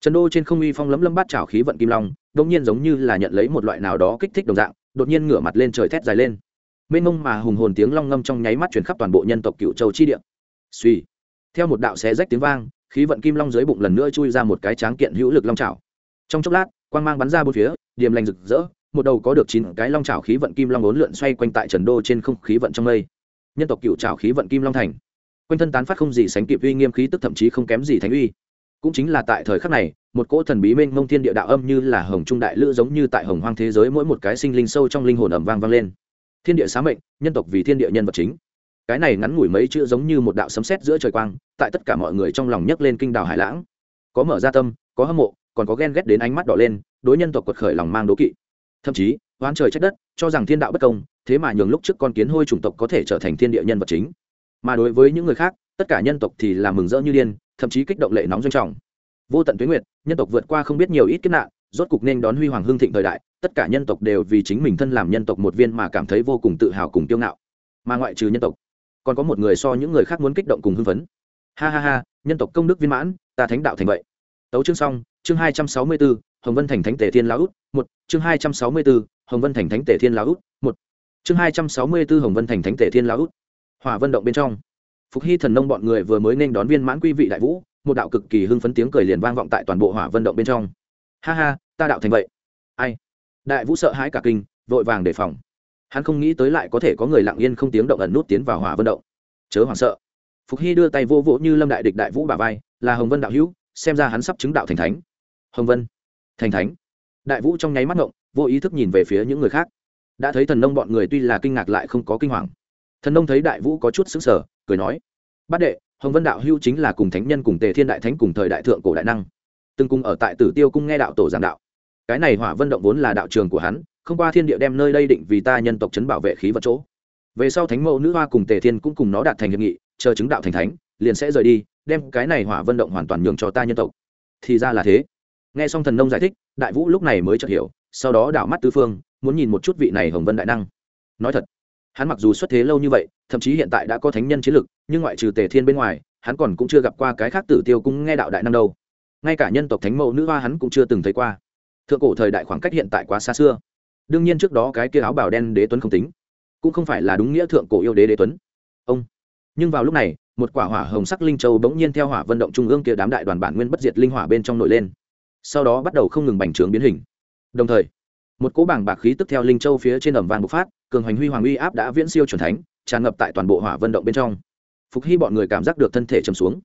trần đô trên không uy phong lấm lấm bát trào khí vận kim long đông nhiên giống như là nhận lấy một loại nào đó kích thích đồng dạng, đột nhiên ngửa mặt lên trời thét dài lên mênh mông mà hùng hồn tiếng long ngâm trong nháy mắt chuyển khắp toàn bộ nhân tộc cựu châu chi địa. Suy theo một đạo xé rách tiếng vang, khí vận kim long dưới bụng lần nữa chui ra một cái tráng kiện hữu lực long trào trong chốc lát, quang mang bắn ra bốn phía, điềm lành rực rỡ, một đầu có được chín cái long trào khí vận kim long ốn lượn xoay quanh tại trần đô trên không khí vận trong mây. Nhân tộc cựu trào khí vận kim long thành. Quanh thân tán phát không gì sánh kịp uy nghiêm khí tức thậm chí không kém gì thánh uy. Cũng chính là tại thời khắc này, một cỗ thần bí mênh mông thiên địa đạo âm như là hồng trung đại lữ giống như tại hồng hoang thế giới mỗi một cái sinh linh sâu trong linh hồn ẩm vang vang lên thiên địa xá mệnh, nhân tộc vì thiên địa nhân vật chính. Cái này ngắn ngủi mấy chữ giống như một đạo sấm sét giữa trời quang, tại tất cả mọi người trong lòng nhấc lên kinh đào hải lãng. Có mở ra tâm, có hâm mộ, còn có ghen ghét đến ánh mắt đỏ lên, đối nhân tộc quật khởi lòng mang đố kỵ. Thậm chí oán trời trách đất, cho rằng thiên đạo bất công, thế mà nhường lúc trước con kiến hôi chủng tộc có thể trở thành thiên địa nhân vật chính. Mà đối với những người khác, tất cả nhân tộc thì là mừng rỡ như điên, thậm chí kích động lệ nóng doanh trọng. Vô tận tuyến nguyệt, nhân tộc vượt qua không biết nhiều ít kiếp nạn rốt cục nên đón huy hoàng hưng thịnh thời đại, tất cả nhân tộc đều vì chính mình thân làm nhân tộc một viên mà cảm thấy vô cùng tự hào cùng kiêu ngạo. Mà ngoại trừ nhân tộc, còn có một người so những người khác muốn kích động cùng hưng phấn. Ha ha ha, nhân tộc công đức viên mãn, ta thánh đạo thành vậy. Tấu chương xong, chương hai trăm sáu mươi bốn hồng vân thành thánh tể thiên lão út, một. Chương hai trăm sáu mươi bốn hồng vân thành thánh tể thiên lão út, một. Chương hai trăm sáu mươi bốn hồng vân thành thánh tể thiên lão út. Hỏa vân động bên trong. Phục hy thần nông bọn người vừa mới nên đón viên mãn quý vị đại vũ, một đạo cực kỳ hưng phấn tiếng cười liền vang vọng tại toàn bộ hỏa vân động bên trong ha ha, ta đạo thành vậy. Ai? Đại vũ sợ hãi cả kinh, vội vàng đề phòng. Hắn không nghĩ tới lại có thể có người lặng yên không tiếng động ẩn nút tiến vào hỏa vân động. Chớ hoảng sợ. Phục hy đưa tay vô vỗ như lâm đại địch đại vũ bà vai, là hồng vân đạo hữu, xem ra hắn sắp chứng đạo thành thánh. Hồng vân. Thành thánh. Đại vũ trong nháy mắt ngộng, vô ý thức nhìn về phía những người khác. Đã thấy thần nông bọn người tuy là kinh ngạc lại không có kinh hoàng. Thần nông thấy đại vũ có chút xứng sở cười nói. Bát đệ, hồng vân đạo hưu chính là cùng thánh nhân cùng tề thiên đại thánh cùng thời đại thượng cổ đại năng từng cùng ở tại tử tiêu cung nghe đạo tổ giảng đạo. Cái này hỏa vân động vốn là đạo trường của hắn, không qua thiên địa đem nơi đây định vì ta nhân tộc chấn bảo vệ khí vật chỗ. Về sau thánh mẫu nữ hoa cùng tề thiên cũng cùng nó đạt thành hiệp nghị, chờ chứng đạo thành thánh, liền sẽ rời đi, đem cái này hỏa vân động hoàn toàn nhường cho ta nhân tộc. Thì ra là thế. Nghe xong thần nông giải thích, đại vũ lúc này mới chợt hiểu, sau đó đảo mắt tứ phương, muốn nhìn một chút vị này hồng vân đại năng. Nói thật, hắn mặc dù xuất thế lâu như vậy, thậm chí hiện tại đã có thánh nhân chiến lực, nhưng ngoại trừ tề thiên bên ngoài, hắn còn cũng chưa gặp qua cái khác tử tiêu cũng nghe đạo đại năng đâu ngay cả nhân tộc thánh mẫu nữ hoa hắn cũng chưa từng thấy qua. Thượng cổ thời đại khoảng cách hiện tại quá xa xưa. Đương nhiên trước đó cái kia áo bào đen đế tuấn không tính, cũng không phải là đúng nghĩa thượng cổ yêu đế đế tuấn. Ông. Nhưng vào lúc này, một quả hỏa hồng sắc linh châu bỗng nhiên theo hỏa vận động trung ương kia đám đại đoàn bản nguyên bất diệt linh hỏa bên trong nổi lên. Sau đó bắt đầu không ngừng bành trướng biến hình. Đồng thời, một cỗ bảng bạc khí tức theo linh châu phía trên ẩm vàng bộc phát, cường hoành huy hoàng uy áp đã viễn siêu c thánh, tràn ngập tại toàn bộ hỏa vận động bên trong. Phục hy bọn người cảm giác được thân thể chầm xuống.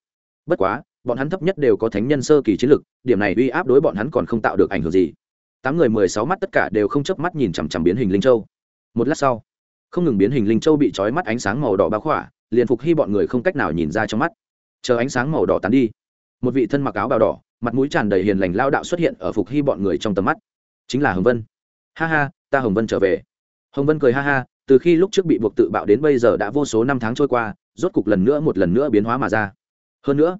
Bất quá bọn hắn thấp nhất đều có thánh nhân sơ kỳ chiến lực, điểm này uy áp đối bọn hắn còn không tạo được ảnh hưởng gì. Tám người mười sáu mắt tất cả đều không chớp mắt nhìn chằm chằm biến hình linh châu. Một lát sau, không ngừng biến hình linh châu bị trói mắt ánh sáng màu đỏ bao khỏa, liền phục hy bọn người không cách nào nhìn ra trong mắt. Chờ ánh sáng màu đỏ tán đi, một vị thân mặc áo bào đỏ, mặt mũi tràn đầy hiền lành lao đạo xuất hiện ở phục hy bọn người trong tầm mắt. Chính là hồng vân. Ha ha, ta hồng vân trở về. Hồng vân cười ha ha, từ khi lúc trước bị buộc tự bạo đến bây giờ đã vô số năm tháng trôi qua, rốt cục lần nữa một lần nữa biến hóa mà ra. Hơn nữa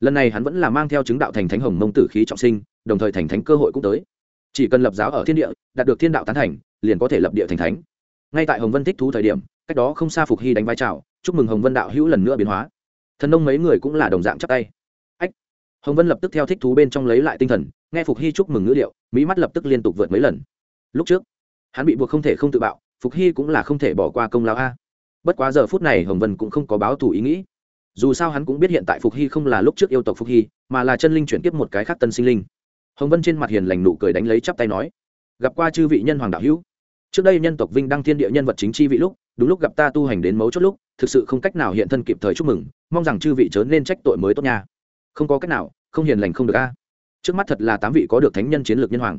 lần này hắn vẫn là mang theo chứng đạo thành thánh hồng mông tử khí trọng sinh, đồng thời thành thánh cơ hội cũng tới. Chỉ cần lập giáo ở thiên địa, đạt được thiên đạo tán thành, liền có thể lập địa thành thánh. Ngay tại hồng vân thích thú thời điểm, cách đó không xa phục hy đánh vai trào, chúc mừng hồng vân đạo hữu lần nữa biến hóa. Thần nông mấy người cũng là đồng dạng chắc tay. Ách! Hồng vân lập tức theo thích thú bên trong lấy lại tinh thần, nghe phục hy chúc mừng ngữ liệu mỹ mắt lập tức liên tục vượt mấy lần. Lúc trước, hắn bị buộc không thể không tự bạo, phục hy cũng là không thể bỏ qua công lao a. Bất quá giờ phút này hồng vân cũng không có báo thù ý nghĩ dù sao hắn cũng biết hiện tại phục hy không là lúc trước yêu tộc phục hy, mà là chân linh chuyển tiếp một cái khác tân sinh linh. Hồng vân trên mặt hiền lành nụ cười đánh lấy chắp tay nói, gặp qua chư vị nhân hoàng đạo hữu. Trước đây nhân tộc vinh đăng thiên địa nhân vật chính chi vị lúc, đúng lúc gặp ta tu hành đến mấu chốt lúc, thực sự không cách nào hiện thân kịp thời chúc mừng, mong rằng chư vị chớ nên trách tội mới tốt nha. Không có cách nào, không hiền lành không được a. Trước mắt thật là tám vị có được thánh nhân chiến lược nhân hoàng.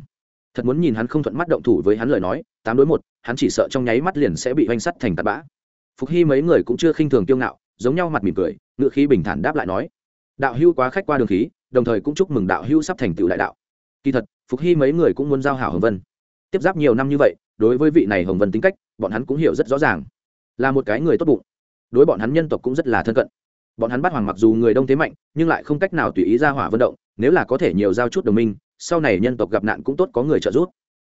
Thật muốn nhìn hắn không thuận mắt động thủ với hắn lời nói, tám đối một, hắn chỉ sợ trong nháy mắt liền sẽ bị oanh sắt thành tạt bã. Phục hy mấy người cũng chưa khinh thường kiêu ngạo giống nhau mặt mỉm cười ngự khí bình thản đáp lại nói, đạo hưu quá khách qua đường khí, đồng thời cũng chúc mừng đạo hưu sắp thành tựu đại đạo. Kỳ thật, phục hy mấy người cũng muốn giao hảo hồng vân. Tiếp giáp nhiều năm như vậy, đối với vị này hồng vân tính cách, bọn hắn cũng hiểu rất rõ ràng. Là một cái người tốt bụng. Đối bọn hắn nhân tộc cũng rất là thân cận. Bọn hắn bắt hoàng mặc dù người đông thế mạnh, nhưng lại không cách nào tùy ý ra hỏa vận động, nếu là có thể nhiều giao chút đồng minh, sau này nhân tộc gặp nạn cũng tốt có người trợ giúp.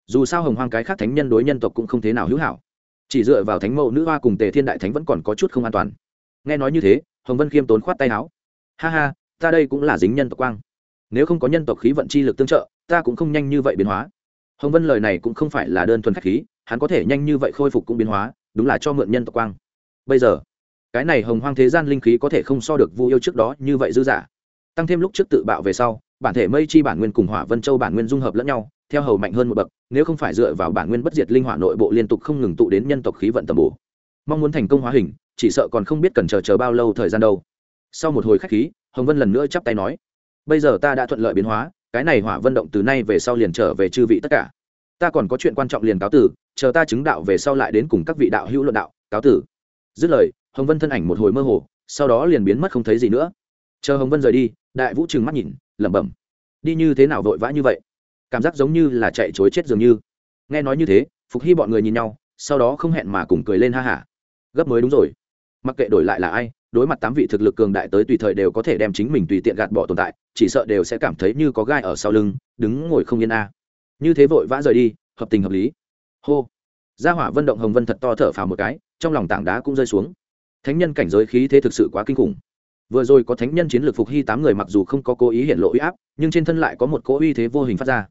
Dù sao hồng hoang cái khác thánh nhân đối nhân tộc cũng không thế nào hữu hảo. Chỉ dựa vào thánh mẫu nữ hoa cùng tề thiên đại thánh vẫn còn có chút không an toàn nghe nói như thế, hồng vân khiêm tốn khoát tay áo. Ha ha, ta đây cũng là dính nhân tộc quang. Nếu không có nhân tộc khí vận chi lực tương trợ, ta cũng không nhanh như vậy biến hóa. Hồng vân lời này cũng không phải là đơn thuần khách khí, hắn có thể nhanh như vậy khôi phục cũng biến hóa, đúng là cho mượn nhân tộc quang. Bây giờ, cái này hồng hoang thế gian linh khí có thể không so được vu yêu trước đó như vậy dư giả tăng thêm lúc trước tự bạo về sau, bản thể mây chi bản nguyên cùng hỏa vân châu bản nguyên dung hợp lẫn nhau, theo hầu mạnh hơn một bậc, nếu không phải dựa vào bản nguyên bất diệt linh hỏa nội bộ liên tục không ngừng tụ đến nhân tộc khí vận tầm bổ. Mong muốn thành công hóa hình chỉ sợ còn không biết cần chờ chờ bao lâu thời gian đâu. Sau một hồi khách khí, hồng vân lần nữa chắp tay nói, bây giờ ta đã thuận lợi biến hóa, cái này hỏa vân động từ nay về sau liền trở về chư vị tất cả. Ta còn có chuyện quan trọng liền cáo tử, chờ ta chứng đạo về sau lại đến cùng các vị đạo hữu luận đạo, cáo tử. Dứt lời, hồng vân thân ảnh một hồi mơ hồ, sau đó liền biến mất không thấy gì nữa. Chờ hồng vân rời đi, đại vũ trừng mắt nhìn, lẩm bẩm, đi như thế nào vội vã như vậy? Cảm giác giống như là chạy chối chết dường như. Nghe nói như thế, phục hy bọn người nhìn nhau, sau đó không hẹn mà cùng cười lên ha hả. Gấp mới đúng rồi mặc kệ đổi lại là ai, đối mặt tám vị thực lực cường đại tới tùy thời đều có thể đem chính mình tùy tiện gạt bỏ tồn tại, chỉ sợ đều sẽ cảm thấy như có gai ở sau lưng, đứng ngồi không yên a. Như thế vội vã rời đi, hợp tình hợp lý. Hô. Gia hỏa vân động hồng vân thật to thở phào một cái, trong lòng tảng đá cũng rơi xuống. Thánh nhân cảnh giới khí thế thực sự quá kinh khủng. Vừa rồi có thánh nhân chiến lược phục hy tám người mặc dù không có cố ý hiện lộ uy áp, nhưng trên thân lại có một cỗ uy thế vô hình phát ra.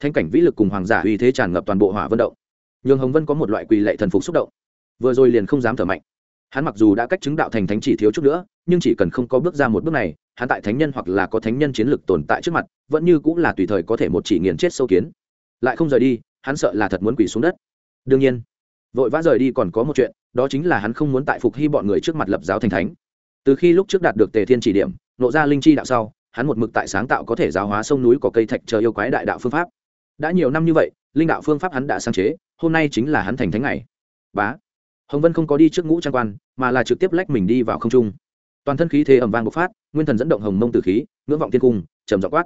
Thanh cảnh vĩ lực cùng hoàng giả uy thế tràn ngập toàn bộ hỏa vân động. Nhường hồng vân có một loại quỳ lệ thần phục xúc động. Vừa rồi liền không dám thở mạnh hắn mặc dù đã cách chứng đạo thành thánh chỉ thiếu chút nữa, nhưng chỉ cần không có bước ra một bước này, hắn tại thánh nhân hoặc là có thánh nhân chiến lược tồn tại trước mặt, vẫn như cũng là tùy thời có thể một chỉ nghiền chết sâu kiến. Lại không rời đi, hắn sợ là thật muốn quỳ xuống đất. Đương nhiên, vội vã rời đi còn có một chuyện, đó chính là hắn không muốn tại phục hy bọn người trước mặt lập giáo thành thánh. Từ khi lúc trước đạt được tề thiên chỉ điểm, nộ ra linh chi đạo sau, hắn một mực tại sáng tạo có thể giáo hóa sông núi có cây thạch chờ yêu quái đại đạo phương pháp. Đã nhiều năm như vậy, linh đạo phương pháp hắn đã sáng chế, hôm nay chính là hắn thành thánh ngày. Bá hồng vân không có đi trước ngũ trang quan, mà là trực tiếp lách mình đi vào không trung. Toàn thân khí thế ẩm vang bộc phát, nguyên thần dẫn động hồng mông tử khí, ngưỡng vọng tiên cung, trầm dọc quát.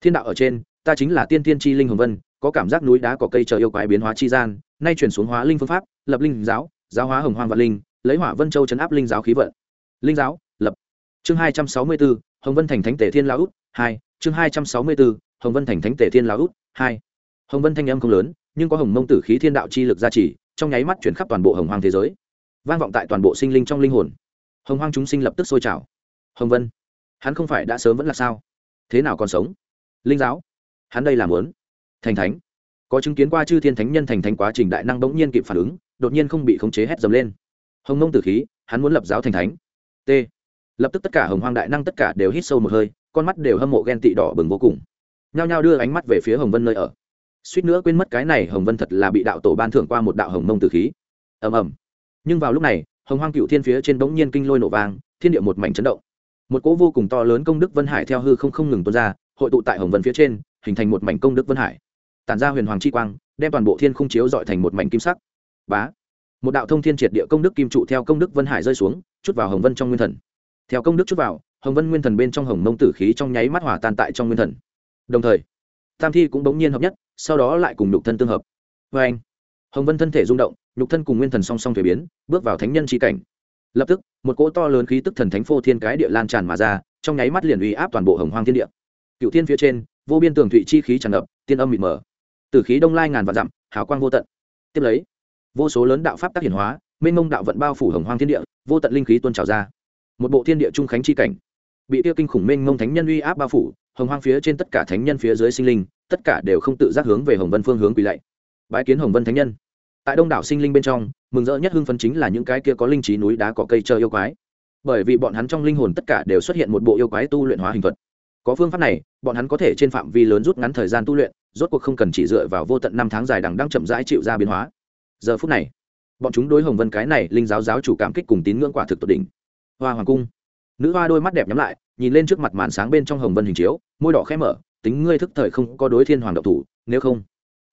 Thiên đạo ở trên, ta chính là tiên tiên tri linh hồng vân, có cảm giác núi đá có cây chờ yêu quái biến hóa chi gian, nay chuyển xuống hóa linh phương pháp, lập linh giáo giáo hóa hồng hoàng vạn linh, lấy hỏa vân châu chấn áp linh giáo khí vận. Linh giáo, lập. Chương hai trăm sáu mươi bốn hồng vân thành thánh tể thiên lao út, hai. Chương hai trăm sáu mươi bốn hồng vân thành thánh tể thiên lao út, hai. Hồng vân thanh âm không lớn, nhưng có hồng mông tử khí thiên đạo chi lực gia trì trong nháy mắt chuyển khắp toàn bộ hồng hoang thế giới. Vang vọng tại toàn bộ sinh linh trong linh hồn. Hồng hoang chúng sinh lập tức sôi trào. Hồng vân, hắn không phải đã sớm vẫn là sao? Thế nào còn sống? Linh giáo, hắn đây làm lớn thành thánh, có chứng kiến qua chư thiên thánh nhân thành thánh quá trình đại năng bỗng nhiên kịp phản ứng, đột nhiên không bị khống chế hét dầm lên. Hồng mông tử khí, hắn muốn lập giáo thành thánh. T, lập tức tất cả hồng hoang đại năng tất cả đều hít sâu một hơi, con mắt đều hâm mộ ghen tị đỏ bừng vô cùng. Nhao nhao đưa ánh mắt về phía hồng vân nơi ở suýt nữa quên mất cái này hồng vân thật là bị đạo tổ ban thưởng qua một đạo hồng mông tử khí. Ầm ầm. Nhưng vào lúc này, hồng hoang cựu thiên phía trên bỗng nhiên kinh lôi nổ vang, thiên địa một mảnh chấn động. Một cỗ vô cùng to lớn công đức vân hải theo hư không không ngừng tuôn ra, hội tụ tại hồng vân phía trên, hình thành một mảnh công đức vân hải. Tản ra huyền hoàng chi quang, đem toàn bộ thiên không chiếu dọi thành một mảnh kim sắc. Bá. Một đạo thông thiên triệt địa công đức kim trụ theo công đức vân hải rơi xuống, chút vào hồng vân trong nguyên thần. Theo công đức chút vào, hồng vân nguyên thần bên trong hồng mông tử khí trong nháy mắt hỏa tan tại trong nguyên thần. Đồng thời, tam thi cũng bỗng nhiên hợp nhất sau đó lại cùng nhục thân tương hợp. Vê anh, hồng vân thân thể rung động, nhục thân cùng nguyên thần song song thuế biến, bước vào thánh nhân tri cảnh. Lập tức, một cỗ to lớn khí tức thần thánh phô thiên cái địa lan tràn mà ra, trong nháy mắt liền uy áp toàn bộ hồng hoang thiên địa. Cựu thiên phía trên, vô biên tường thụy chi khí tràn ngập, tiên âm mịt mờ. Từ khí đông lai ngàn vạn dặm, hào quang vô tận. Tiếp lấy, vô số lớn đạo pháp tác hiển hóa, mênh mông đạo vận bao phủ hồng hoang thiên địa, vô tận linh khí tuôn trào ra. Một bộ thiên địa trung khánh chi cảnh, bị tiêu kinh khủng mênh mông thánh nhân uy áp bao phủ hồng hoang phía trên tất cả thánh nhân phía dưới sinh linh, tất cả đều không tự giác hướng về hồng vân phương hướng quỳ lạy. Bái kiến hồng vân thánh nhân. Tại đông đảo sinh linh bên trong, mừng rỡ nhất hưng phấn chính là những cái kia có linh trí núi đá có cây chờ yêu quái. Bởi vì bọn hắn trong linh hồn tất cả đều xuất hiện một bộ yêu quái tu luyện hóa hình thuật. Có phương pháp này, bọn hắn có thể trên phạm vi lớn rút ngắn thời gian tu luyện, rốt cuộc không cần chỉ dựa vào vô tận năm tháng dài đằng đang chậm rãi chịu ra biến hóa. Giờ phút này, bọn chúng đối hồng vân cái này linh giáo giáo chủ cảm kích cùng tín ngưỡng quả thực tột đỉnh. Hoa hoàng cung nữ hoa đôi mắt đẹp nhắm lại, nhìn lên trước mặt màn sáng bên trong hồng vân hình chiếu, môi đỏ khẽ mở, tính ngươi thức thời không có đối thiên hoàng độc thủ, nếu không.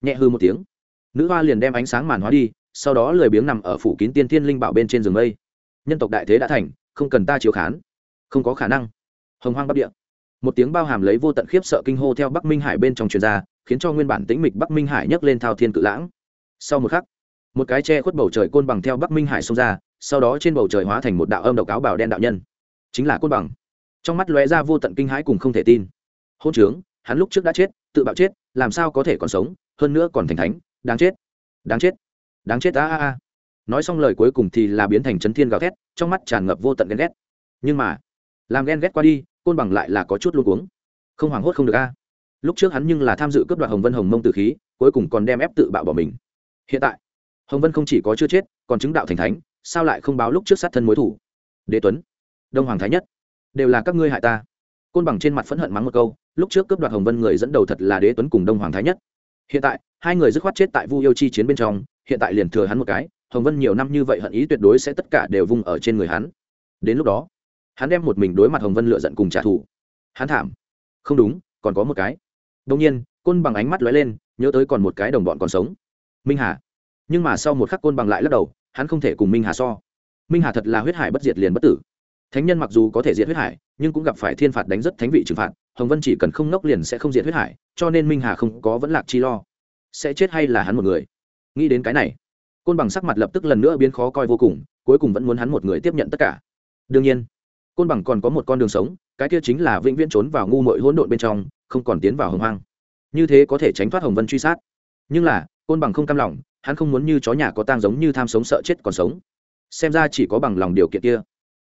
Nhẹ hư một tiếng. Nữ hoa liền đem ánh sáng màn hóa đi, sau đó lười biếng nằm ở phủ kín tiên thiên linh bảo bên trên giường mây. Nhân tộc đại thế đã thành, không cần ta chiếu khán. Không có khả năng. Hồng hoang bắc địa. Một tiếng bao hàm lấy vô tận khiếp sợ kinh hô theo bắc minh hải bên trong truyền ra, khiến cho nguyên bản tĩnh mịch bắc minh hải nhấc lên thao thiên cự lãng. Sau một khắc, một cái che khuất bầu trời côn bằng theo bắc minh hải xông ra, sau đó trên bầu trời hóa thành một đạo âm độc áo bảo đen đạo nhân chính là côn bằng. Trong mắt lóe ra vô tận kinh hãi cùng không thể tin. Hôn trướng, hắn lúc trước đã chết, tự bạo chết, làm sao có thể còn sống, hơn nữa còn thành thánh, đáng chết. Đáng chết. Đáng chết a a a. Nói xong lời cuối cùng thì là biến thành chấn thiên gào thét, trong mắt tràn ngập vô tận ghen ghét. Nhưng mà, làm ghen ghét qua đi, côn bằng lại là có chút luôn cuống. Không hoảng hốt không được a. Lúc trước hắn nhưng là tham dự cướp đoạt hồng vân hồng mông tử khí, cuối cùng còn đem ép tự bạo bỏ mình. Hiện tại, hồng vân không chỉ có chưa chết, còn chứng đạo thành thánh, sao lại không báo lúc trước sát thân mối thủ? Đế tuấn đông hoàng thái nhất đều là các ngươi hại ta côn bằng trên mặt phẫn hận mắng một câu lúc trước cướp đoạt hồng vân người dẫn đầu thật là đế tuấn cùng đông hoàng thái nhất hiện tại hai người dứt khoát chết tại vu yêu chi chiến bên trong hiện tại liền thừa hắn một cái hồng vân nhiều năm như vậy hận ý tuyệt đối sẽ tất cả đều vung ở trên người hắn đến lúc đó hắn đem một mình đối mặt hồng vân lựa giận cùng trả thù hắn thảm không đúng còn có một cái đông nhiên côn bằng ánh mắt lóe lên nhớ tới còn một cái đồng bọn còn sống minh hà nhưng mà sau một khắc côn bằng lại lắc đầu hắn không thể cùng minh hà so minh hà thật là huyết hải bất diệt liền bất tử thánh nhân mặc dù có thể diệt huyết hải, nhưng cũng gặp phải thiên phạt đánh rất thánh vị trừng phạt, hồng vân chỉ cần không ngốc liền sẽ không diệt huyết hải, cho nên minh hà không có vẫn lạc chi lo. Sẽ chết hay là hắn một người? Nghĩ đến cái này, côn bằng sắc mặt lập tức lần nữa biến khó coi vô cùng, cuối cùng vẫn muốn hắn một người tiếp nhận tất cả. Đương nhiên, côn bằng còn có một con đường sống, cái kia chính là vĩnh viễn trốn vào ngu mội hỗn độn bên trong, không còn tiến vào hồng hoang. Như thế có thể tránh thoát hồng vân truy sát. Nhưng là, côn bằng không cam lòng, hắn không muốn như chó nhà có tang giống như tham sống sợ chết còn sống. Xem ra chỉ có bằng lòng điều kiện kia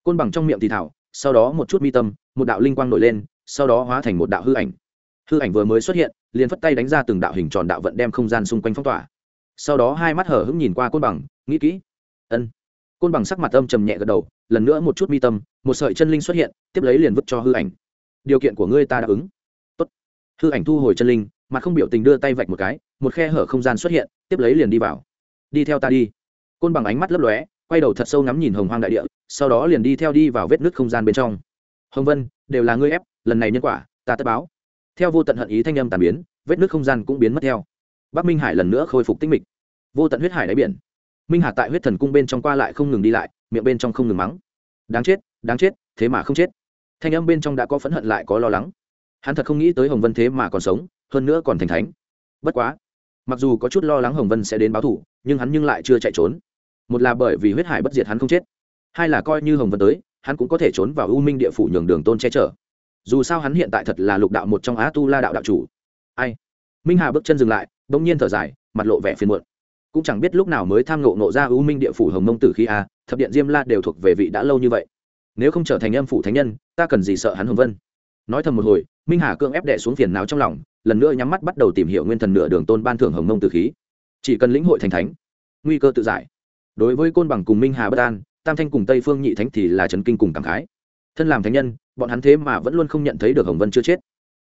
côn bằng trong miệng thì thảo, sau đó một chút mi tâm, một đạo linh quang nổi lên, sau đó hóa thành một đạo hư ảnh. Hư ảnh vừa mới xuất hiện, liền phất tay đánh ra từng đạo hình tròn đạo vận đem không gian xung quanh phong tỏa. Sau đó hai mắt hở hững nhìn qua côn bằng, nghĩ kỹ. Ân. Côn bằng sắc mặt âm trầm nhẹ gật đầu, lần nữa một chút mi tâm, một sợi chân linh xuất hiện, tiếp lấy liền vứt cho hư ảnh. Điều kiện của ngươi ta đáp ứng. Tốt. hư ảnh thu hồi chân linh, mà không biểu tình đưa tay vạch một cái, một khe hở không gian xuất hiện, tiếp lấy liền đi vào. Đi theo ta đi. Côn bằng ánh mắt lấp lóe quay đầu thật sâu ngắm nhìn hồng hoang đại địa, sau đó liền đi theo đi vào vết nứt không gian bên trong. Hồng vân, đều là ngươi ép, lần này nhân quả, ta tất báo. Theo vô tận hận ý thanh âm tàn biến, vết nứt không gian cũng biến mất theo. Bắc minh hải lần nữa khôi phục tinh mịch. Vô tận huyết hải đáy biển. Minh hà tại huyết thần cung bên trong qua lại không ngừng đi lại, miệng bên trong không ngừng mắng. Đáng chết đáng chết, thế mà không chết. Thanh âm bên trong đã có phẫn hận lại có lo lắng. Hắn thật không nghĩ tới hồng vân thế mà còn sống, hơn nữa còn thành thánh. Bất quá, mặc dù có chút lo lắng hồng vân sẽ đến báo thủ, nhưng hắn nhưng lại chưa chạy trốn một là bởi vì huyết hải bất diệt hắn không chết, hai là coi như hồng vân tới, hắn cũng có thể trốn vào u minh địa phủ nhường đường tôn che chở. Dù sao hắn hiện tại thật là lục đạo một trong á tu la đạo đạo chủ. Ai? Minh hà bước chân dừng lại đ ỗ n g nhiên thở dài, mặt lộ vẻ phiền muộn. Cũng chẳng biết lúc nào mới tham ngộ nộ ra u minh địa phủ hồng mông tử khi a, thập điện diêm la đều thuộc về vị đã lâu như vậy. Nếu không trở thành âm phủ thánh nhân, ta cần gì sợ hắn hồng vân? Nói thầm một hồi, minh hà cưỡng ép đệ xuống phiền nào trong lòng, lần nữa nhắm mắt bắt đầu tìm hiểu nguyên thần nửa đường tôn ban thưởng hồng mông tử khí. Chỉ cần lĩnh hội thành thánh, nguy cơ tự giải đối với côn bằng cùng minh hà bất an, tam thanh cùng tây phương nhị thánh thì là trấn kinh cùng cảm khái. Thân làm thánh nhân, bọn hắn thế mà vẫn luôn không nhận thấy được hồng vân chưa chết.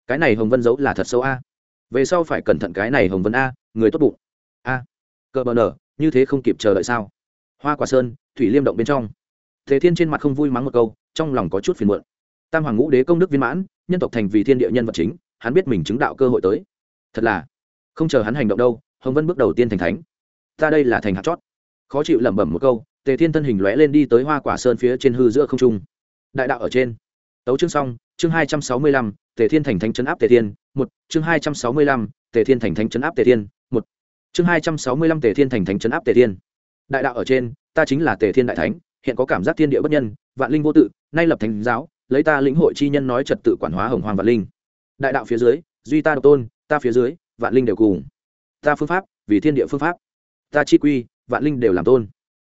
Cái này hồng vân giấu là thật sâu a. Về sau phải cẩn thận cái này hồng vân a, người tốt bụng. A. Cờ bờ nở, như thế không kịp chờ đợi sao? Hoa quả sơn, thủy liêm động bên trong. Thế thiên trên mặt không vui mắng một câu, trong lòng có chút phiền muộn. Tam hoàng ngũ đế công đức viên mãn, nhân tộc thành vì thiên địa nhân vật chính, hắn biết mình chứng đạo cơ hội tới. Thật là, không chờ hắn hành động đâu, hồng vân bước đầu tiên thành thánh. Ta đây là thành hạt chót khó chịu lẩm bẩm một câu, tề thiên thân hình lóe lên đi tới hoa quả sơn phía trên hư giữa không trung. Đại đạo ở trên. Tấu chương xong, chương hai trăm sáu mươi lăm, tề thiên thành thánh chấn áp tề thiên, một, chương hai trăm sáu mươi lăm, tề thiên thành thánh chấn áp tề thiên, một, chương hai trăm sáu mươi lăm, tề thiên thành thánh chấn áp tề thiên. Đại đạo ở trên, ta chính là tề thiên đại thánh, hiện có cảm giác thiên địa bất nhân, vạn linh vô tự, nay lập thánh giáo, lấy ta lĩnh hội chi nhân nói trật tự quản hóa hồng hoàng vạn linh. Đại đạo phía dưới, duy ta độc tôn, ta phía dưới, vạn linh đều cùng. Ta phương pháp, vì thiên địa phương pháp. Ta chi quy vạn linh đều làm tôn.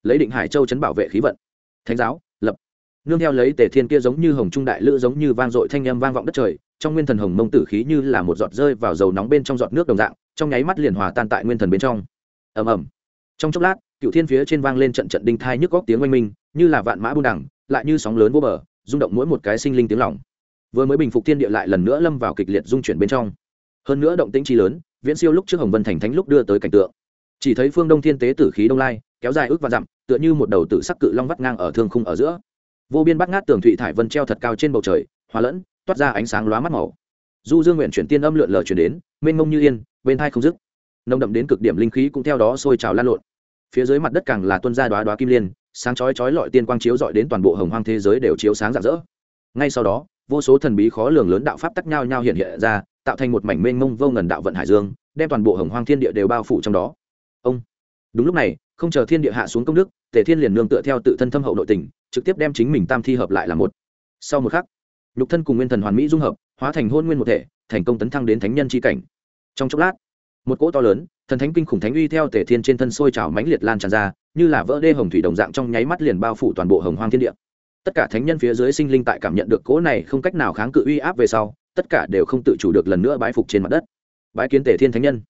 Lấy định hải châu chấn bảo vệ khí vận. Thánh giáo, lập. Nương theo lấy tề thiên kia giống như hồng trung đại lữ giống như vang dội thanh âm vang vọng đất trời, trong nguyên thần hồng mông tử khí như là một giọt rơi vào dầu nóng bên trong giọt nước đồng dạng, trong nháy mắt liền hòa tan tại nguyên thần bên trong. Ầm ầm. Trong chốc lát, cựu thiên phía trên vang lên trận trận đinh thai nhức góc tiếng oanh minh, như là vạn mã buôn đẳng lại như sóng lớn vô bờ, rung động mỗi một cái sinh linh tiếng lòng. Vừa mới bình phục thiên địa lại lần nữa lâm vào kịch liệt dung chuyển bên trong. Hơn nữa động tĩnh chi lớn, viễn siêu lúc trước hồng vân thành thánh lúc đưa tới cảnh tượng chỉ thấy phương đông thiên tế tử khí đông lai, kéo dài ước và dặm, tựa như một đầu tử sắc cự long vắt ngang ở thương khung ở giữa. Vô biên bắt ngát tường thụy thải vân treo thật cao trên bầu trời, hòa lẫn, toát ra ánh sáng lóa mắt màu. Du dương nguyện chuyển tiên âm lượn lờ chuyển đến, mênh mông như yên, bên thai không dứt. Nồng đậm đến cực điểm linh khí cũng theo đó sôi trào lan lộn. Phía dưới mặt đất càng là tuân ra đoá đoá kim liên, sáng chói chói lọi tiên quang chiếu dọi đến toàn bộ hồng hoang thế giới đều chiếu sáng rạng rỡ. Ngay sau đó, vô số thần bí khó lường lớn đạo pháp tắc nhau nhau hiện hiện ra, tạo thành một mảnh mênh mông vô ngần đạo vận hải dương, đem toàn bộ hồng hoang thiên địa đều bao phủ trong đó ông. Đúng lúc này, không chờ thiên địa hạ xuống công đức, tề thiên liền nương tựa theo tự thân thâm hậu nội tình, trực tiếp đem chính mình tam thi hợp lại là một. Sau một khắc, nhục thân cùng nguyên thần hoàn mỹ dung hợp, hóa thành hôn nguyên một thể, thành công tấn thăng đến thánh nhân c cảnh. Trong chốc lát, một cỗ to lớn, thần thánh kinh khủng thánh uy theo tề thiên trên thân sôi trào mãnh liệt lan tràn ra, như là vỡ đê hồng thủy đồng dạng trong nháy mắt liền bao phủ toàn bộ hồng hoang thiên địa. Tất cả thánh nhân phía dưới sinh linh tại cảm nhận được cỗ này không cách nào kháng cự uy áp về sau, tất cả đều không tự chủ được lần nữa bái phục trên mặt đất. Bái kiến tề thiên thánh nhân.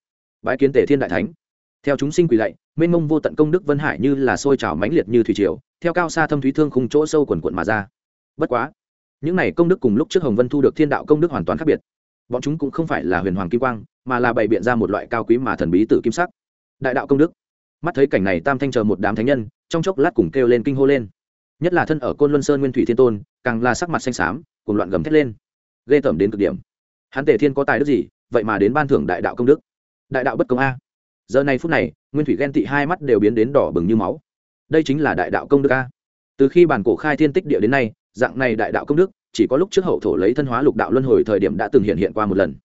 Bái kiến tề thiên đại thánh theo chúng sinh quỳ lạy, mênh mông vô tận công đức vân hải như là sôi trào mãnh liệt như thủy triều, theo cao xa thâm thúy thương khung chỗ sâu quần quận mà ra. Bất quá, những này công đức cùng lúc trước hồng vân thu được thiên đạo công đức hoàn toàn khác biệt. Bọn chúng cũng không phải là huyền hoàng kim quang, mà là bày biện ra một loại cao quý mà thần bí tử kim sắc. Đại đạo công đức. Mắt thấy cảnh này tam thanh chờ một đám thánh nhân, trong chốc lát cùng kêu lên kinh hô lên. Nhất là thân ở côn luân sơn nguyên thủy thiên tôn, càng là sắc mặt xanh xám cùng loạn gầm thét lên. Ghê tởm đến cực điểm. Hắn tề thiên có tài đức gì, vậy mà đến ban thưởng đại đạo công đức. Đại đạo bất công a giờ này phút này, nguyên thủy ghen tị hai mắt đều biến đến đỏ bừng như máu. Đây chính là đại đạo công đức a. Từ khi bản cổ khai thiên tích địa đến nay, dạng này đại đạo công đức, chỉ có lúc trước hậu thổ lấy thân hóa lục đạo luân hồi thời điểm đã từng hiện hiện qua một lần.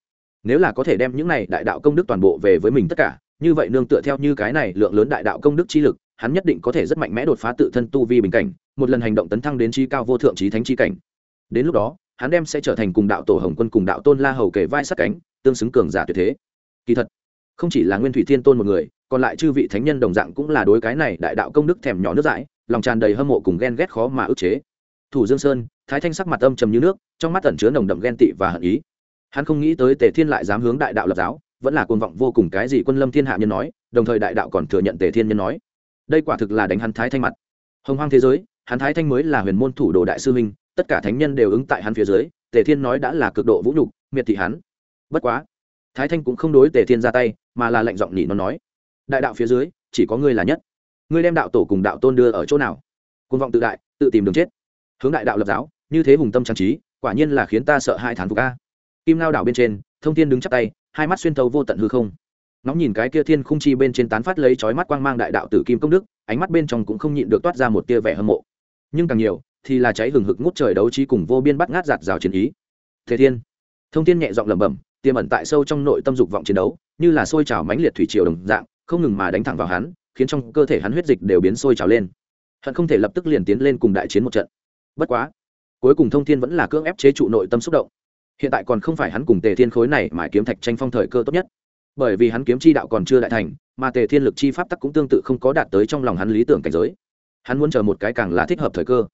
Nếu là có thể đem những này đại đạo công đức toàn bộ về với mình tất cả, như vậy nương tựa theo như cái này lượng lớn đại đạo công đức chi lực, hắn nhất định có thể rất mạnh mẽ đột phá tự thân tu vi bình cảnh, một lần hành động tấn thăng đến chi cao vô thượng trí thánh chi cảnh. Đến lúc đó, hắn đem sẽ trở thành cùng đạo tổ hồng quân cùng đạo tôn la hầu kể vai sát cánh, tương xứng cường giả tuyệt thế. Kỳ thật không chỉ là nguyên thủy thiên tôn một người, còn lại chư vị thánh nhân đồng dạng cũng là đối cái này đại đạo công đức thèm nhỏ nước dãi, lòng tràn đầy hâm mộ cùng ghen ghét khó mà ức chế. Thủ dương sơn, thái thanh sắc mặt âm trầm như nước, trong mắt tẩn chứa nồng đậm ghen tị và hận ý. Hắn không nghĩ tới tề thiên lại dám hướng đại đạo lập giáo, vẫn là côn vọng vô cùng cái gì quân lâm thiên hạ nhân nói, đồng thời đại đạo còn thừa nhận tề thiên nhân nói. Đây quả thực là đánh hắn thái thanh mặt. Hồng hoang thế giới, hắn thái thanh mới là huyền môn thủ đồ đại sư minh tất cả thánh nhân đều ứng tại hắn phía dưới, tề thiên nói đã là cực độ vũ nhục, miệt thị hắn. Bất quá thái thanh cũng không đối tề thiên ra tay, mà là lệnh giọng nhị nó nói, đại đạo phía dưới, chỉ có ngươi là nhất. Ngươi đem đạo tổ cùng đạo tôn đưa ở chỗ nào? Côn vọng tự đại, tự tìm đường chết. Hướng đại đạo lập giáo, như thế hùng tâm trang trí, quả nhiên là khiến ta sợ hai thán phục ca kim lao đảo bên trên, thông thiên đứng chắp tay, hai mắt xuyên thấu vô tận hư không. Nóng nhìn cái kia thiên khung chi bên trên tán phát lấy chói mắt quang mang đại đạo tử kim công đức, ánh mắt bên trong cũng không nhịn được toát ra một tia vẻ hâm mộ. Nhưng càng nhiều, thì là cháy hừng hực ngút trời đấu trí cùng vô biên bắt ngát giạt rào chiến ý. Thế thiên. Thông thiên nhẹ giọng lẩm bẩm tiềm ẩn tại sâu trong nội tâm dục vọng chiến đấu, như là sôi trào mãnh liệt thủy triều đồng dạng, không ngừng mà đánh thẳng vào hắn, khiến trong cơ thể hắn huyết dịch đều biến sôi trào lên. Hận không thể lập tức liền tiến lên cùng đại chiến một trận. Bất quá, cuối cùng thông thiên vẫn là cưỡng ép chế trụ nội tâm xúc động. Hiện tại còn không phải hắn cùng tề thiên khối này mà kiếm thạch tranh phong thời cơ tốt nhất. Bởi vì hắn kiếm chi đạo còn chưa đại thành, mà tề thiên lực chi pháp tắc cũng tương tự không có đạt tới trong lòng hắn lý tưởng cảnh giới. Hắn muốn chờ một cái càng là thích hợp thời cơ.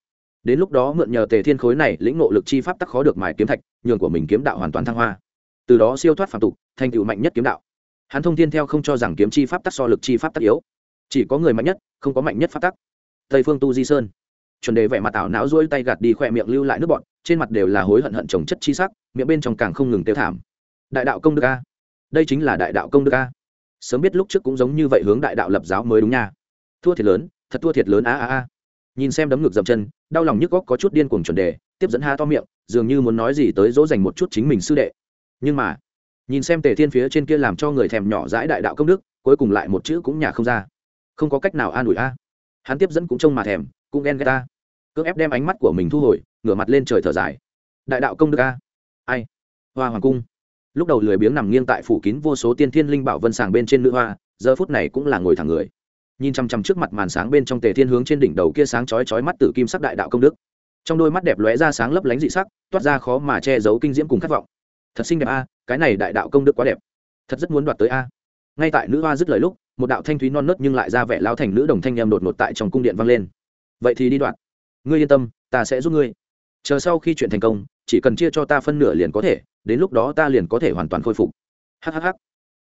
Đến lúc đó mượn nhờ tề thiên khối này lĩnh ngộ lực chi pháp tắc khó được mài kiếm thạch, nhường của mình kiếm đạo hoàn toàn thăng hoa từ đó siêu thoát phạm tục, thành tựu mạnh nhất kiếm đạo. Hắn thông thiên theo không cho rằng kiếm chi pháp tắc so lực chi pháp tắc yếu. Chỉ có người mạnh nhất, không có mạnh nhất pháp tắc. Tây phương tu di sơn. Chuẩn đề vẻ mặt ảo não rỗi tay gạt đi khỏe miệng lưu lại nước bọn trên mặt đều là hối hận hận trồng chất chi sắc, miệng bên trong càng không ngừng tiêu thảm. Đại đạo công đức a. Đây chính là đại đạo công đức a. Sớm biết lúc trước cũng giống như vậy hướng đại đạo lập giáo mới đúng nha. Thua thiệt lớn, thật thua thiệt lớn a a a. Nhìn xem đấm ngực dậm chân, đau lòng nhức góc có chút điên cuồng chuẩn đề, tiếp dẫn ha to miệng, dường như muốn nói gì tới dỗ dành một chút chính mình sư đệ nhưng mà, nhìn xem tề thiên phía trên kia làm cho người thèm nhỏ dãi đại đạo công đức, cuối cùng lại một chữ cũng nhả không ra. Không có cách nào an ủi a. Hắn tiếp dẫn cũng trông mà thèm, cũng ghen ghét ta. Cưỡng ép đem ánh mắt của mình thu hồi, ngửa mặt lên trời thở dài. Đại đạo công đức a. Ai? Hoa hoàng cung. Lúc đầu lười biếng nằm nghiêng tại phủ kín vô số tiên thiên linh bảo vân sàng bên trên nữ hoa, giờ phút này cũng là ngồi thẳng người. Nhìn chăm chăm trước mặt màn sáng bên trong tề thiên hướng trên đỉnh đầu kia sáng chói chói mắt tử kim sắc đại đạo công đức. Trong đôi mắt đẹp lóe ra sáng lấp lánh dị sắc, toát ra khó mà che giấu kinh diễm cùng khát vọng thật xinh đẹp a, cái này đại đạo công đức quá đẹp. Thật rất muốn đoạt tới a. Ngay tại nữ hoa dứt lời lúc, một đạo thanh thúy non nớt nhưng lại ra vẻ lao thành nữ đồng thanh em đột ngột tại trong cung điện vang lên. Vậy thì đi đoạn. Ngươi yên tâm, ta sẽ giúp ngươi. Chờ sau khi chuyện thành công, chỉ cần chia cho ta phân nửa liền có thể, đến lúc đó ta liền có thể hoàn toàn khôi phục. Hhh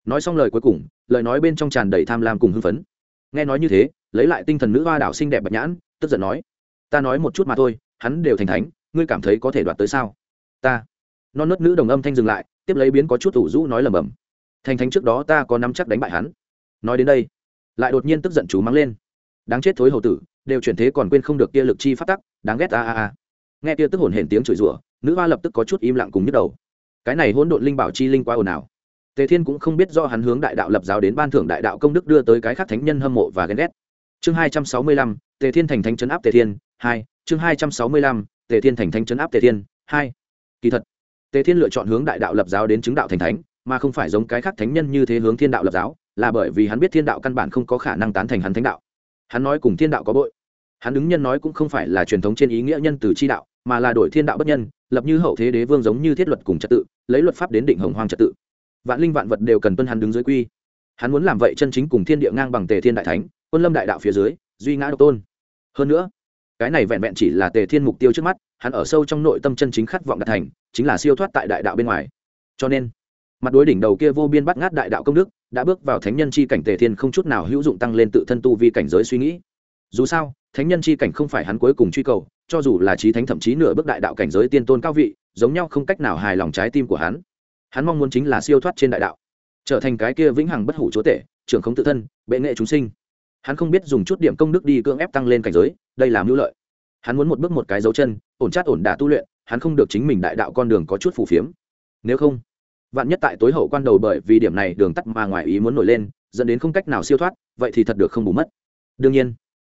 nói xong lời cuối cùng, lời nói bên trong tràn đầy tham lam cùng hưng phấn. Nghe nói như thế, lấy lại tinh thần nữ hoa đảo xinh đẹp bạch nhãn, tức giận nói, ta nói một chút mà thôi, hắn đều thành thánh, ngươi cảm thấy có thể đoạt tới sao? Ta non nớt nữ đồng âm thanh dừng lại, tiếp lấy biến có chút ủ rũ nói lầm bầm thành thánh trước đó ta có nắm chắc đánh bại hắn. Nói đến đây, lại đột nhiên tức giận chú mắng lên. Đáng chết thối hầu tử, đều chuyển thế còn quên không được kia lực chi phát tắc, đáng ghét a a a. Nghe kia tức hồn hển tiếng chửi rủa, nữ hoa lập tức có chút im lặng cùng nhức đầu. Cái này hỗn độn linh bảo chi linh quá ồn ào. Tề thiên cũng không biết do hắn hướng đại đạo lập giáo đến ban thưởng đại đạo công đức đưa tới cái khác thánh nhân hâm mộ và ghen ghét. Chương hai trăm sáu mươi lăm, tề thiên thành thánh chấn áp tề thiên, hai, chương hai trăm sáu mươi lăm, tề thiên thành thánh chấn áp tề thiên, hai. Kỳ thật tề thiên lựa chọn hướng đại đạo lập giáo đến chứng đạo thành thánh, mà không phải giống cái khác thánh nhân như thế hướng thiên đạo lập giáo, là bởi vì hắn biết thiên đạo căn bản không có khả năng tán thành hắn thánh đạo. Hắn nói cùng thiên đạo có bội. Hắn đứng nhân nói cũng không phải là truyền thống trên ý nghĩa nhân từ chi đạo, mà là đổi thiên đạo bất nhân, lập như hậu thế đế vương giống như thiết luật cùng trật tự, lấy luật pháp đến định hồng hoang trật tự. Vạn linh vạn vật đều cần tuân hắn đứng dưới quy. Hắn muốn làm vậy chân chính cùng thiên địa ngang bằng tề thiên đại thánh, quân lâm đại đạo phía dưới, duy ngã độc tôn. Hơn nữa, cái này vẹn vẹn chỉ là tề thiên mục tiêu trước mắt hắn ở sâu trong nội tâm chân chính khát vọng đạt thành, chính là siêu thoát tại đại đạo bên ngoài. Cho nên, mặt đối đỉnh đầu kia vô biên bắt ngát đại đạo công đức, đã bước vào thánh nhân chi cảnh tề thiên không chút nào hữu dụng tăng lên tự thân tu vi cảnh giới suy nghĩ. Dù sao, thánh nhân chi cảnh không phải hắn cuối cùng truy cầu, cho dù là trí thánh thậm chí nửa bước đại đạo cảnh giới tiên tôn cao vị, giống nhau không cách nào hài lòng trái tim của hắn. Hắn mong muốn chính là siêu thoát trên đại đạo, trở thành cái kia vĩnh hằng bất hủ chúa tể, trưởng không tự thân, bệ nghệ chúng sinh. Hắn không biết dùng chút điểm công đức đi cưỡng ép tăng lên cảnh giới, đây là mưu lợi. Hắn muốn một bước một cái dấu chân ổn chát ổn đả tu luyện, hắn không được chính mình đại đạo con đường có chút phù phiếm. Nếu không, vạn nhất tại tối hậu quan đầu bởi vì điểm này đường tắt mà ngoài ý muốn nổi lên, dẫn đến không cách nào siêu thoát, vậy thì thật được không bù mất. Đương nhiên,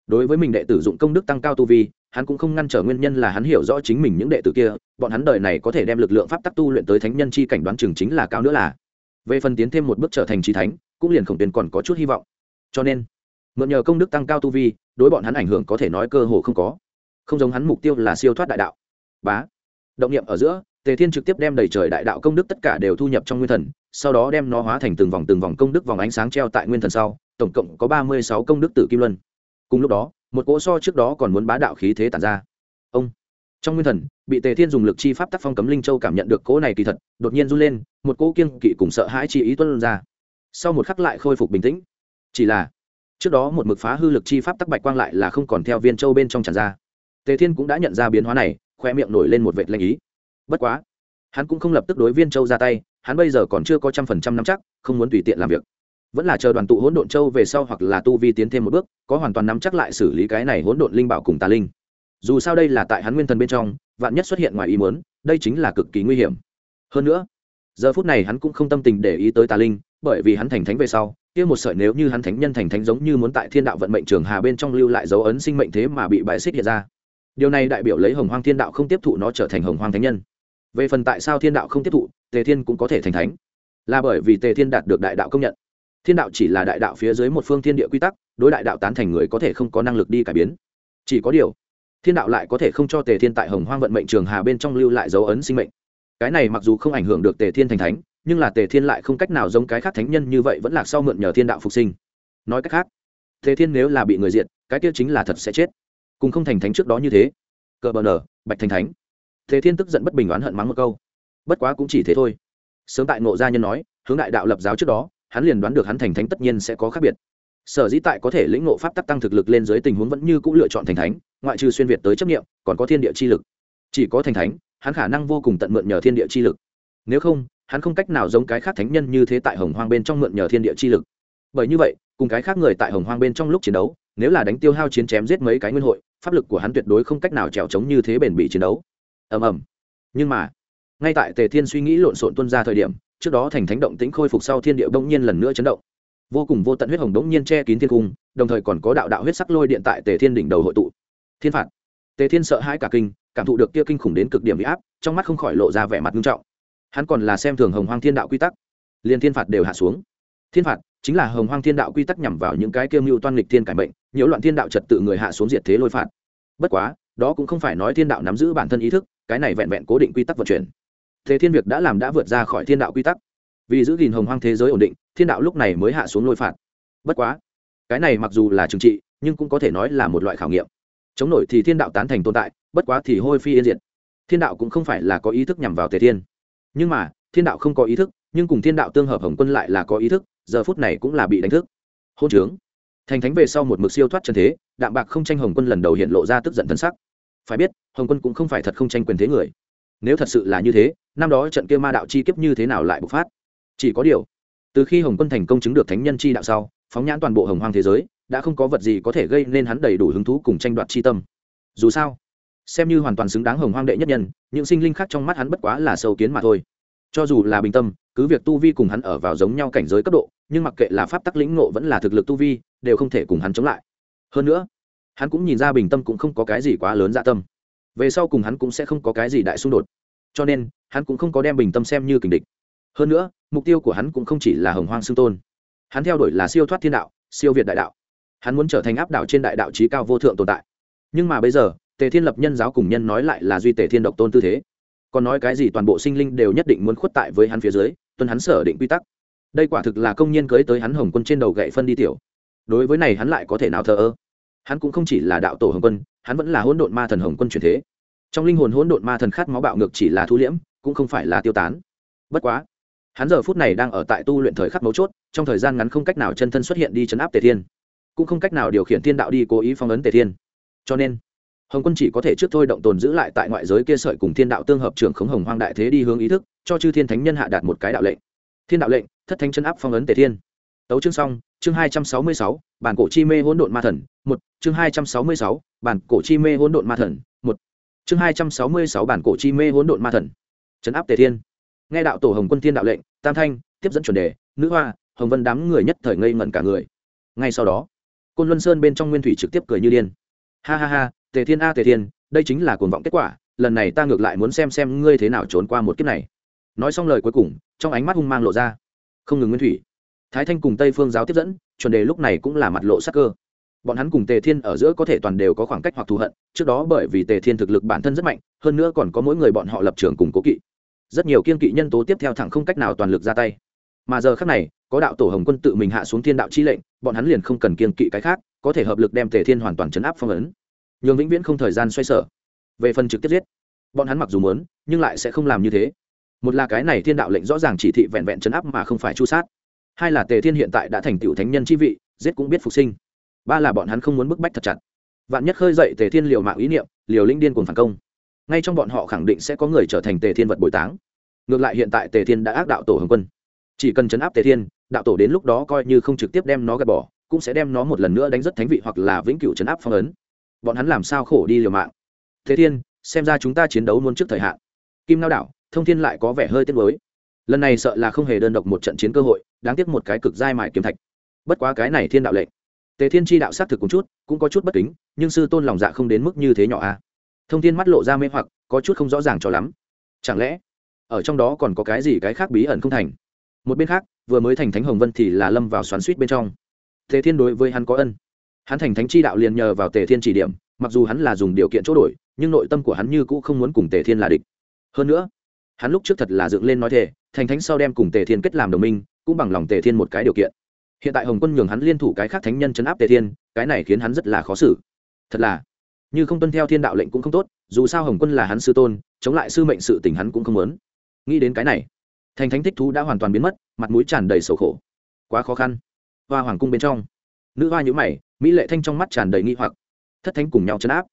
đối với mình đệ tử dụng công đức tăng cao tu vi, hắn cũng không ngăn trở nguyên nhân là hắn hiểu rõ chính mình những đệ tử kia, bọn hắn đời này có thể đem lực lượng pháp tắc tu luyện tới thánh nhân chi cảnh đoán chừng chính là cao nữa là. Về phần tiến thêm một bước trở thành trí thánh, cũng liền khổng tiền còn có chút hy vọng. Cho nên, mượn nhờ công đức tăng cao tu vi, đối bọn hắn ảnh hưởng có thể nói cơ hồ không có không giống hắn mục tiêu là siêu thoát đại đạo. Bá. Động niệm ở giữa, tề thiên trực tiếp đem đầy trời đại đạo công đức tất cả đều thu nhập trong nguyên thần, sau đó đem nó hóa thành từng vòng từng vòng công đức vòng ánh sáng treo tại nguyên thần sau, tổng cộng có ba mươi sáu công đức tử kim luân. Cùng lúc đó, một cỗ so trước đó còn muốn bá đạo khí thế tản ra. Ông. Trong nguyên thần, bị tề thiên dùng lực chi pháp tác phong cấm linh châu cảm nhận được cỗ này kỳ thật, đột nhiên run lên, một cỗ kiêng kỵ cùng sợ hãi chi ý tuân ra. Sau một khắc lại khôi phục bình tĩnh. Chỉ là, trước đó một mực phá hư lực chi pháp tắc bạch quang lại là không còn theo viên châu bên trong tràn ra tề thiên cũng đã nhận ra biến hóa này, khoe miệng nổi lên một vệt lanh ý. Bất quá, hắn cũng không lập tức đối viên châu ra tay, hắn bây giờ còn chưa có trăm phần trăm nắm chắc, không muốn tùy tiện làm việc. Vẫn là chờ đoàn tụ hỗn độn châu về sau hoặc là tu vi tiến thêm một bước, có hoàn toàn nắm chắc lại xử lý cái này hỗn độn linh bảo cùng tà linh. Dù sao đây là tại hắn nguyên thần bên trong, vạn nhất xuất hiện ngoài ý muốn, đây chính là cực kỳ nguy hiểm. Hơn nữa, giờ phút này hắn cũng không tâm tình để ý tới tà linh, bởi vì hắn thành thánh về sau, kia một sợi nếu như hắn thánh nhân thành thánh giống như muốn tại thiên đạo vận mệnh trường hà bên trong lưu lại dấu ấn sinh mệnh thế mà bị bại xích hiện ra điều này đại biểu lấy hồng hoang thiên đạo không tiếp thụ nó trở thành hồng hoang thánh nhân. Về phần tại sao thiên đạo không tiếp thụ, tề thiên cũng có thể thành thánh. Là bởi vì tề thiên đạt được đại đạo công nhận. Thiên đạo chỉ là đại đạo phía dưới một phương thiên địa quy tắc, đối đại đạo tán thành người có thể không có năng lực đi cải biến. Chỉ có điều, thiên đạo lại có thể không cho tề thiên tại hồng hoang vận mệnh trường hà bên trong lưu lại dấu ấn sinh mệnh. Cái này mặc dù không ảnh hưởng được tề thiên thành thánh, nhưng là tề thiên lại không cách nào giống cái khác thánh nhân như vậy vẫn lạc sau mượn nhờ thiên đạo phục sinh. Nói cách khác, tề thiên nếu là bị người diện cái kia chính là thật sẽ chết cùng không thành thánh trước đó như thế. Cờ bờ nở, bạch thành thánh. Thế thiên tức giận bất bình oán hận mắng một câu. Bất quá cũng chỉ thế thôi. Sớm tại ngộ gia nhân nói, hướng đại đạo lập giáo trước đó, hắn liền đoán được hắn thành thánh tất nhiên sẽ có khác biệt. Sở dĩ tại có thể lĩnh ngộ pháp tắc tăng thực lực lên dưới tình huống vẫn như c ũ lựa chọn thành thánh, ngoại trừ xuyên việt tới chấp nghiệm còn có thiên địa chi lực. Chỉ có thành thánh, hắn khả năng vô cùng tận mượn nhờ thiên địa chi lực. Nếu không, hắn không cách nào giống cái khác thánh nhân như thế tại hồng hoang bên trong mượn nhờ thiên địa chi lực. Bởi như vậy, cùng cái khác người tại hồng hoang bên trong lúc chiến đấu nếu là đánh tiêu hao chiến chém giết mấy cái nguyên hội, pháp lực của hắn tuyệt đối không cách nào trèo trống như thế bền bỉ chiến đấu. Ầm ầm. Nhưng mà, ngay tại tề thiên suy nghĩ lộn xộn tuân ra thời điểm, trước đó thành thánh động tĩnh khôi phục sau thiên địa bỗng nhiên lần nữa chấn động. Vô cùng vô tận huyết hồng bỗng nhiên che kín thiên cung, đồng thời còn có đạo đạo huyết sắc lôi điện tại tề thiên đỉnh đầu hội tụ. Thiên phạt. Tề thiên sợ hãi cả kinh, cảm thụ được kia kinh khủng đến cực điểm bị áp, trong mắt không khỏi lộ ra vẻ mặt nghiêm trọng. Hắn còn là xem thường hồng hoang thiên đạo quy tắc. Liền thiên phạt đều hạ xuống. Thiên phạt chính là hồng hoang thiên đạo quy tắc nhằm vào những cái kiêm mưu toan lịch thiên cải mệnh nhiễu loạn thiên đạo trật tự người hạ xuống diệt thế lôi phạt. Bất quá, đó cũng không phải nói thiên đạo nắm giữ bản thân ý thức, cái này vẹn vẹn cố định quy tắc vận chuyển. Thế thiên việc đã làm đã vượt ra khỏi thiên đạo quy tắc. Vì giữ gìn hồng hoang thế giới ổn định, thiên đạo lúc này mới hạ xuống lôi phạt. Bất quá, cái này mặc dù là trừng trị, nhưng cũng có thể nói là một loại khảo nghiệm. Chống nổi thì thiên đạo tán thành tồn tại, bất quá thì hôi phi yên diệt. Thiên đạo cũng không phải là có ý thức nhằm vào tề thiên. Nhưng mà, thiên đạo không có ý thức, nhưng cùng thiên đạo tương hợp hồng quân lại là có ý thức, giờ phút này cũng là bị đánh thức. Hôn trướng thành thánh về sau một mực siêu thoát chân thế, đạm bạc không tranh hồng quân lần đầu hiện lộ ra tức giận thân sắc. Phải biết, hồng quân cũng không phải thật không tranh quyền thế người. Nếu thật sự là như thế, năm đó trận kia ma đạo chi kiếp như thế nào lại bộc phát? Chỉ có điều, từ khi hồng quân thành công chứng được thánh nhân chi đạo sau, phóng nhãn toàn bộ hồng hoang thế giới, đã không có vật gì có thể gây nên hắn đầy đủ hứng thú cùng tranh đoạt chi tâm. Dù sao, xem như hoàn toàn xứng đáng hồng hoang đệ nhất nhân, những sinh linh khác trong mắt hắn bất quá là sâu kiến mà thôi. Cho dù là bình tâm, cứ việc tu vi cùng hắn ở vào giống nhau cảnh giới cấp độ, nhưng mặc kệ là pháp tắc lĩnh ngộ vẫn là thực lực tu vi đều không thể cùng hắn chống lại. Hơn nữa, hắn cũng nhìn ra bình tâm cũng không có cái gì quá lớn dạ tâm. Về sau cùng hắn cũng sẽ không có cái gì đại xung đột. Cho nên, hắn cũng không có đem bình tâm xem như kình địch. Hơn nữa, mục tiêu của hắn cũng không chỉ là hồng hoang xưng tôn. Hắn theo đuổi là siêu thoát thiên đạo, siêu việt đại đạo. Hắn muốn trở thành áp đảo trên đại đạo trí cao vô thượng tồn tại. Nhưng mà bây giờ, tề thiên lập nhân giáo cùng nhân nói lại là duy tề thiên độc tôn tư thế. Còn nói cái gì toàn bộ sinh linh đều nhất định muốn khuất tại với hắn phía dưới, tuân hắn sở định quy tắc. Đây quả thực là công nhân cưới tới hắn hồng quân trên đầu gậy phân đi tiểu đối với này hắn lại có thể nào thờ ơ? Hắn cũng không chỉ là đạo tổ hồng quân, hắn vẫn là hỗn độn ma thần hồng quân truyền thế. Trong linh hồn hỗn độn ma thần khát máu bạo ngược chỉ là thu liễm, cũng không phải là tiêu tán. Bất quá, hắn giờ phút này đang ở tại tu luyện thời khắc mấu chốt, trong thời gian ngắn không cách nào chân thân xuất hiện đi chấn áp tề thiên, cũng không cách nào điều khiển thiên đạo đi cố ý phong ấn tề thiên. Cho nên, hồng quân chỉ có thể trước thôi động tồn giữ lại tại ngoại giới kia sợi cùng thiên đạo tương hợp trưởng khống hồng hoang đại thế đi hướng ý thức, cho chư thiên thánh nhân hạ đạt một cái đạo lệnh. Thiên đạo lệnh, thất thánh chân áp phong ấn tề thiên tấu chương xong, chương hai trăm sáu mươi sáu, bản cổ chi mê hỗn độn ma thần, một, chương hai trăm sáu mươi sáu, bản cổ chi mê hỗn độn ma thần, một. Chương hai trăm sáu mươi sáu, bản cổ chi mê hỗn độn ma thần. Trấn áp tề thiên. Nghe đạo tổ hồng quân thiên đạo lệnh, tam thanh, tiếp dẫn chuẩn đề, nữ hoa, hồng vân đám người nhất thời ngây ngẩn cả người. Ngay sau đó, côn luân sơn bên trong nguyên thủy trực tiếp cười như điên. Ha ha ha, tề thiên a, tề thiên, đây chính là cuồng vọng kết quả, lần này ta ngược lại muốn xem xem ngươi thế nào trốn qua một kiếp này. Nói xong lời cuối cùng, trong ánh mắt hung mang lộ ra. Không ngừng nguyên thủy thái thanh cùng tây phương giáo tiếp dẫn, chuẩn đề lúc này cũng là mặt lộ sắc cơ. Bọn hắn cùng tề thiên ở giữa có thể toàn đều có khoảng cách hoặc thù hận, trước đó bởi vì tề thiên thực lực bản thân rất mạnh, hơn nữa còn có mỗi người bọn họ lập trường cùng cố kỵ. Rất nhiều kiên kỵ nhân tố tiếp theo thẳng không cách nào toàn lực ra tay. Mà giờ khác này, có đạo tổ hồng quân tự mình hạ xuống thiên đạo chi lệnh, bọn hắn liền không cần kiên kỵ cái khác, có thể hợp lực đem tề thiên hoàn toàn chấn áp phong ấn. Nhường vĩnh viễn không thời gian xoay sở. Về phần trực tiếp giết, bọn hắn mặc dù muốn, nhưng lại sẽ không làm như thế. Một là cái này thiên đạo lệnh rõ ràng chỉ thị vẹn vẹn chấn áp mà không phải chu sát hai là tề thiên hiện tại đã thành tựu thánh nhân chi vị, giết cũng biết phục sinh. Ba là bọn hắn không muốn bức bách thật chặt. Vạn nhất khơi dậy tề thiên liều mạng ý niệm, liều linh điên cùng phản công. Ngay trong bọn họ khẳng định sẽ có người trở thành tề thiên vật bồi táng. Ngược lại hiện tại tề thiên đã ác đạo tổ hồng quân. Chỉ cần chấn áp tề thiên, đạo tổ đến lúc đó coi như không trực tiếp đem nó gạt bỏ, cũng sẽ đem nó một lần nữa đánh rất thánh vị hoặc là vĩnh cửu chấn áp phong ấn. Bọn hắn làm sao khổ đi liều mạng? Thế thiên, xem ra chúng ta chiến đấu luôn trước thời hạn. Kim lao đảo, thông thiên lại có vẻ hơi tiếc mới lần này sợ là không hề đơn độc một trận chiến cơ hội, đáng tiếc một cái cực dai mại kiếm thạch. Bất quá cái này thiên đạo lệnh. Tề thiên tri đạo xác thực cũng chút, cũng có chút bất kính, nhưng sư tôn lòng dạ không đến mức như thế nhỏ a à. thông thiên mắt lộ ra mê hoặc, có chút không rõ ràng cho lắm. Chẳng lẽ, ở trong đó còn có cái gì cái khác bí ẩn không thành? Một bên khác, vừa mới thành thánh hồng vân thì là lâm vào xoắn suýt bên trong. Tề thiên đối với hắn có ân. Hắn thành thánh chi đạo liền nhờ vào tề thiên chỉ điểm, mặc dù hắn là dùng điều kiện chỗ đổi, nhưng nội tâm của hắn như cũ không muốn cùng tề thiên là địch. Hơn nữa hắn lúc trước thật là dựng lên nói thề, thành thánh sau đem cùng tề thiên kết làm đồng minh, cũng bằng lòng tề thiên một cái điều kiện. Hiện tại hồng quân nhường hắn liên thủ cái khác thánh nhân chấn áp tề thiên, cái này khiến hắn rất là khó xử. Thật là, như không tuân theo thiên đạo lệnh cũng không tốt, dù sao hồng quân là hắn sư tôn, chống lại sư mệnh sự tình hắn cũng không muốn. Nghĩ đến cái này, thành thánh thích thú đã hoàn toàn biến mất, mặt mũi tràn đầy sầu khổ. Quá khó khăn. Hoa hoàng cung bên trong, nữ hoa nhữ mày, mỹ lệ thanh trong mắt tràn đầy nghi hoặc. Thất thánh cùng nhau chấn áp.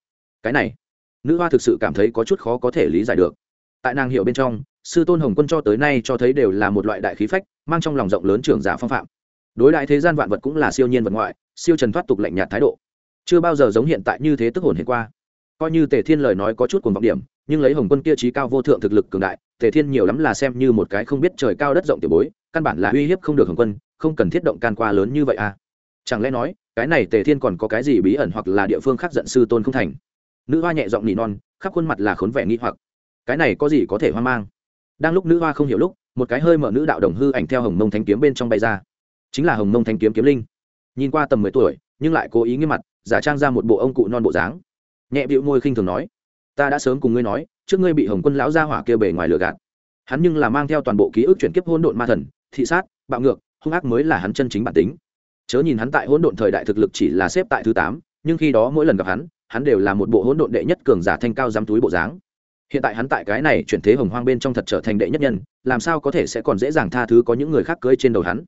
Cái này, nữ hoa thực sự cảm thấy có chút khó có thể lý giải được tại nàng hiểu bên trong, sư tôn hồng quân cho tới nay cho thấy đều là một loại đại khí phách, mang trong lòng rộng lớn trưởng giả phong phạm. Đối đại thế gian vạn vật cũng là siêu nhiên vật ngoại, siêu trần thoát tục lạnh nhạt thái độ. Chưa bao giờ giống hiện tại như thế tức hồn hiện qua. Coi như tề thiên lời nói có chút cuồng vọng điểm, nhưng lấy hồng quân kia trí cao vô thượng thực lực cường đại, tề thiên nhiều lắm là xem như một cái không biết trời cao đất rộng tiểu bối, căn bản là uy hiếp không được hồng quân, không cần thiết động can qua lớn như vậy à. Chẳng lẽ nói, cái này tề thiên còn có cái gì bí ẩn hoặc là địa phương khác giận sư tôn không thành? Nữ hoa nhẹ giọng nỉ non, khắp khuôn mặt là khốn vẻ nghi hoặc cái này có gì có thể hoang mang? Đang lúc nữ hoa không hiểu lúc, một cái hơi mở nữ đạo đồng hư ảnh theo hồng mông thanh kiếm bên trong bay ra. Chính là hồng mông thanh kiếm kiếm linh. Nhìn qua tầm mười tuổi, nhưng lại cố ý nghiêm mặt, giả trang ra một bộ ông cụ non bộ dáng. Nhẹ bịu môi khinh thường nói, ta đã sớm cùng ngươi nói, trước ngươi bị hồng quân lão gia hỏa kia bề ngoài lừa gạt. Hắn nhưng là mang theo toàn bộ ký ức chuyển kiếp hôn độn ma thần, thị sát, bạo ngược, hung ác mới là hắn chân chính bản tính. Chớ nhìn hắn tại hỗn độn thời đại thực lực chỉ là xếp tại thứ tám, nhưng khi đó mỗi lần gặp hắn hắn đều là một bộ hỗn độn đệ nhất cường giả thanh cao dám túi bộ dáng hiện tại hắn tại cái này chuyển thế hồng hoang bên trong thật trở thành đệ nhất nhân, làm sao có thể sẽ còn dễ dàng tha thứ có những người khác cưới trên đầu hắn?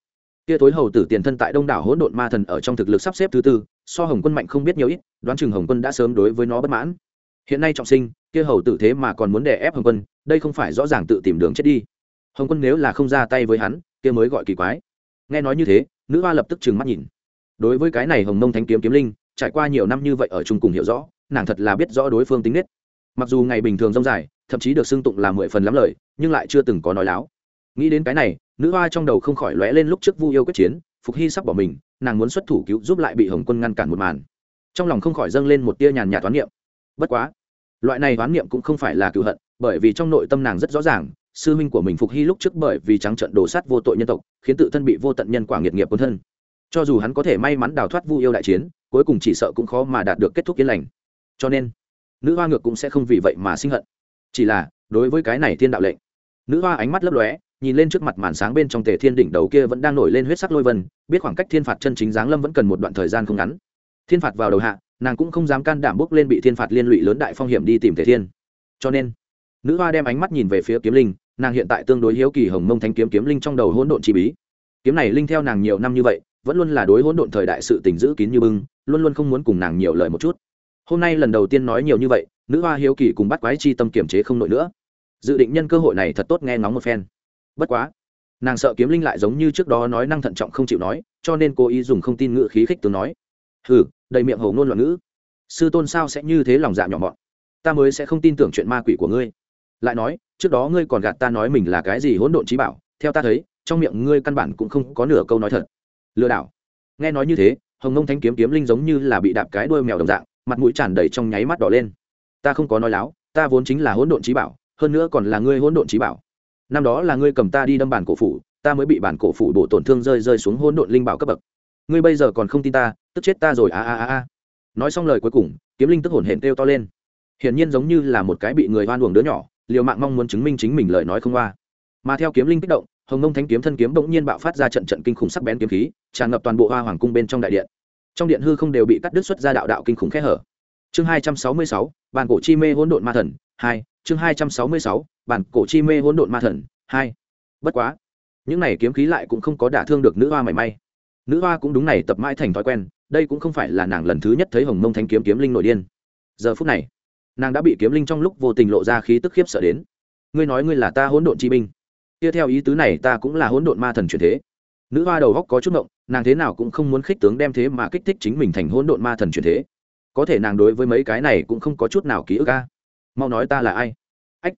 Kia tối hầu tử tiền thân tại đông đảo hỗn độn ma thần ở trong thực lực sắp xếp thứ tư, so hồng quân mạnh không biết nhiều ít, đoán chừng hồng quân đã sớm đối với nó bất mãn. Hiện nay trọng sinh, kia hầu tử thế mà còn muốn đè ép hồng quân, đây không phải rõ ràng tự tìm đường chết đi. Hồng quân nếu là không ra tay với hắn, kia mới gọi kỳ quái. Nghe nói như thế, nữ hoa lập tức trừng mắt nhìn. Đối với cái này hồng mông thanh kiếm kiếm linh, trải qua nhiều năm như vậy ở chung cùng hiểu rõ, nàng thật là biết rõ đối phương tính nết mặc dù ngày bình thường rông dài, thậm chí được xưng tụng là mười phần lắm lời, nhưng lại chưa từng có nói láo. Nghĩ đến cái này, nữ hoa trong đầu không khỏi lóe lên lúc trước vu yêu quyết chiến, phục hy sắp bỏ mình, nàng muốn xuất thủ cứu giúp lại bị hồng quân ngăn cản một màn. Trong lòng không khỏi dâng lên một tia nhàn nhạt toán niệm. Bất quá, loại này toán niệm cũng không phải là cựu hận, bởi vì trong nội tâm nàng rất rõ ràng, sư minh của mình phục hy lúc trước bởi vì trắng trận đổ sát vô tội nhân tộc, khiến tự thân bị vô tận nhân quả nghiệt nghiệp quân thân. Cho dù hắn có thể may mắn đào thoát vu yêu đại chiến, cuối cùng chỉ sợ cũng khó mà đạt được kết thúc yên lành. Cho nên nữ hoa ngược cũng sẽ không vì vậy mà sinh hận. Chỉ là, đối với cái này thiên đạo lệnh, nữ hoa ánh mắt lấp lóe, nhìn lên trước mặt màn sáng bên trong tề thiên đỉnh đầu kia vẫn đang nổi lên huyết sắc lôi vân, biết khoảng cách thiên phạt chân chính giáng lâm vẫn cần một đoạn thời gian không ngắn. Thiên phạt vào đầu hạ, nàng cũng không dám can đảm bước lên bị thiên phạt liên lụy lớn đại phong hiểm đi tìm tề thiên. Cho nên, nữ hoa đem ánh mắt nhìn về phía kiếm linh, nàng hiện tại tương đối hiếu kỳ hồng mông thanh kiếm kiếm linh trong đầu hỗn độn chi bí. Kiếm này linh theo nàng nhiều năm như vậy, vẫn luôn là đối hỗn độn thời đại sự tình giữ kín như bưng, luôn luôn không muốn cùng nàng nhiều lời một chút hôm nay lần đầu tiên nói nhiều như vậy, nữ hoa hiếu kỳ cùng bắt quái chi tâm kiểm chế không nổi nữa. Dự định nhân cơ hội này thật tốt nghe ngóng một phen. Bất quá, nàng sợ kiếm linh lại giống như trước đó nói năng thận trọng không chịu nói, cho nên cố ý dùng không tin ngữ khí khích tướng nói. Hừ, đầy miệng hầu ngôn loạn ngữ. Sư tôn sao sẽ như thế lòng dạ nhỏ mọn? Ta mới sẽ không tin tưởng chuyện ma quỷ của ngươi. Lại nói, trước đó ngươi còn gạt ta nói mình là cái gì hỗn độn trí bảo, theo ta thấy, trong miệng ngươi căn bản cũng không có nửa câu nói thật. Lừa đảo. Nghe nói như thế, hồng nông thanh kiếm kiếm linh giống như là bị đạp cái đuôi mèo đồng dạng mặt mũi tràn đầy trong nháy mắt đỏ lên. Ta không có nói láo, ta vốn chính là hỗn độn trí bảo, hơn nữa còn là ngươi hỗn độn trí bảo. Năm đó là ngươi cầm ta đi đâm bản cổ phủ, ta mới bị bản cổ phủ bổ tổn thương rơi rơi xuống hỗn độn linh bảo cấp bậc. Ngươi bây giờ còn không tin ta, tức chết ta rồi, a a a a. Nói xong lời cuối cùng, kiếm linh tức hổn hển kêu to lên. Hiển nhiên giống như là một cái bị người hoan uổng đứa nhỏ, liều mạng mong muốn chứng minh chính mình lời nói không qua mà theo kiếm linh kích động, hồng ngông thánh kiếm thân kiếm bỗng nhiên bạo phát ra trận trận kinh khủng sắc bén kiếm khí, tràn ngập toàn bộ hoa hoàng cung bên trong đại điện trong điện hư không đều bị cắt đứt xuất ra đạo đạo kinh khủng khe hở. Chương hai trăm sáu mươi sáu, bản cổ chi mê hỗn độn ma thần, hai, chương hai trăm sáu mươi sáu, bản cổ chi mê hỗn độn ma thần, hai. Bất quá, những này kiếm khí lại cũng không có đả thương được nữ hoa mảy may. Nữ hoa cũng đúng này tập mãi thành thói quen, đây cũng không phải là nàng lần thứ nhất thấy hồng mông thanh kiếm kiếm linh nội điên. Giờ phút này, nàng đã bị kiếm linh trong lúc vô tình lộ ra khí tức khiếp sợ đến. Ngươi nói ngươi là ta hỗn độn chi binh. Kia theo ý tứ này ta cũng là hỗn độn ma thần truyền thế. Nữ hoa đầu góc có chút ngộng nàng thế nào cũng không muốn khích tướng đem thế mà kích thích chính mình thành hỗn độn ma thần truyền thế. Có thể nàng đối với mấy cái này cũng không có chút nào ký ức ca mau nói ta là ai? Ách,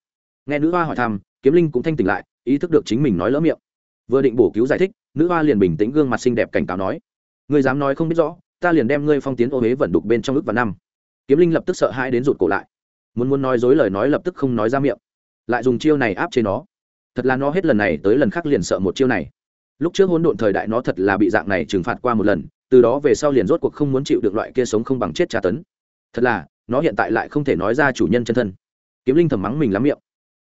nghe nữ hoa hỏi thăm, kiếm linh cũng thanh tỉnh lại, ý thức được chính mình nói lỡ miệng. Vừa định bổ cứu giải thích, nữ hoa liền bình tĩnh gương mặt xinh đẹp cảnh cáo nói, ngươi dám nói không biết rõ, ta liền đem ngươi phong tiến ô huế vận đục bên trong ức và năm. Kiếm linh lập tức sợ hãi đến rụt cổ lại. Muốn muốn nói dối lời nói lập tức không nói ra miệng. Lại dùng chiêu này áp chế nó. Thật là nó hết lần này tới lần khác liền sợ một chiêu này lúc trước hỗn độn thời đại nó thật là bị dạng này trừng phạt qua một lần, từ đó về sau liền rốt cuộc không muốn chịu được loại kia sống không bằng chết tra tấn. Thật là, nó hiện tại lại không thể nói ra chủ nhân chân thân. Kiếm linh thầm mắng mình lắm miệng.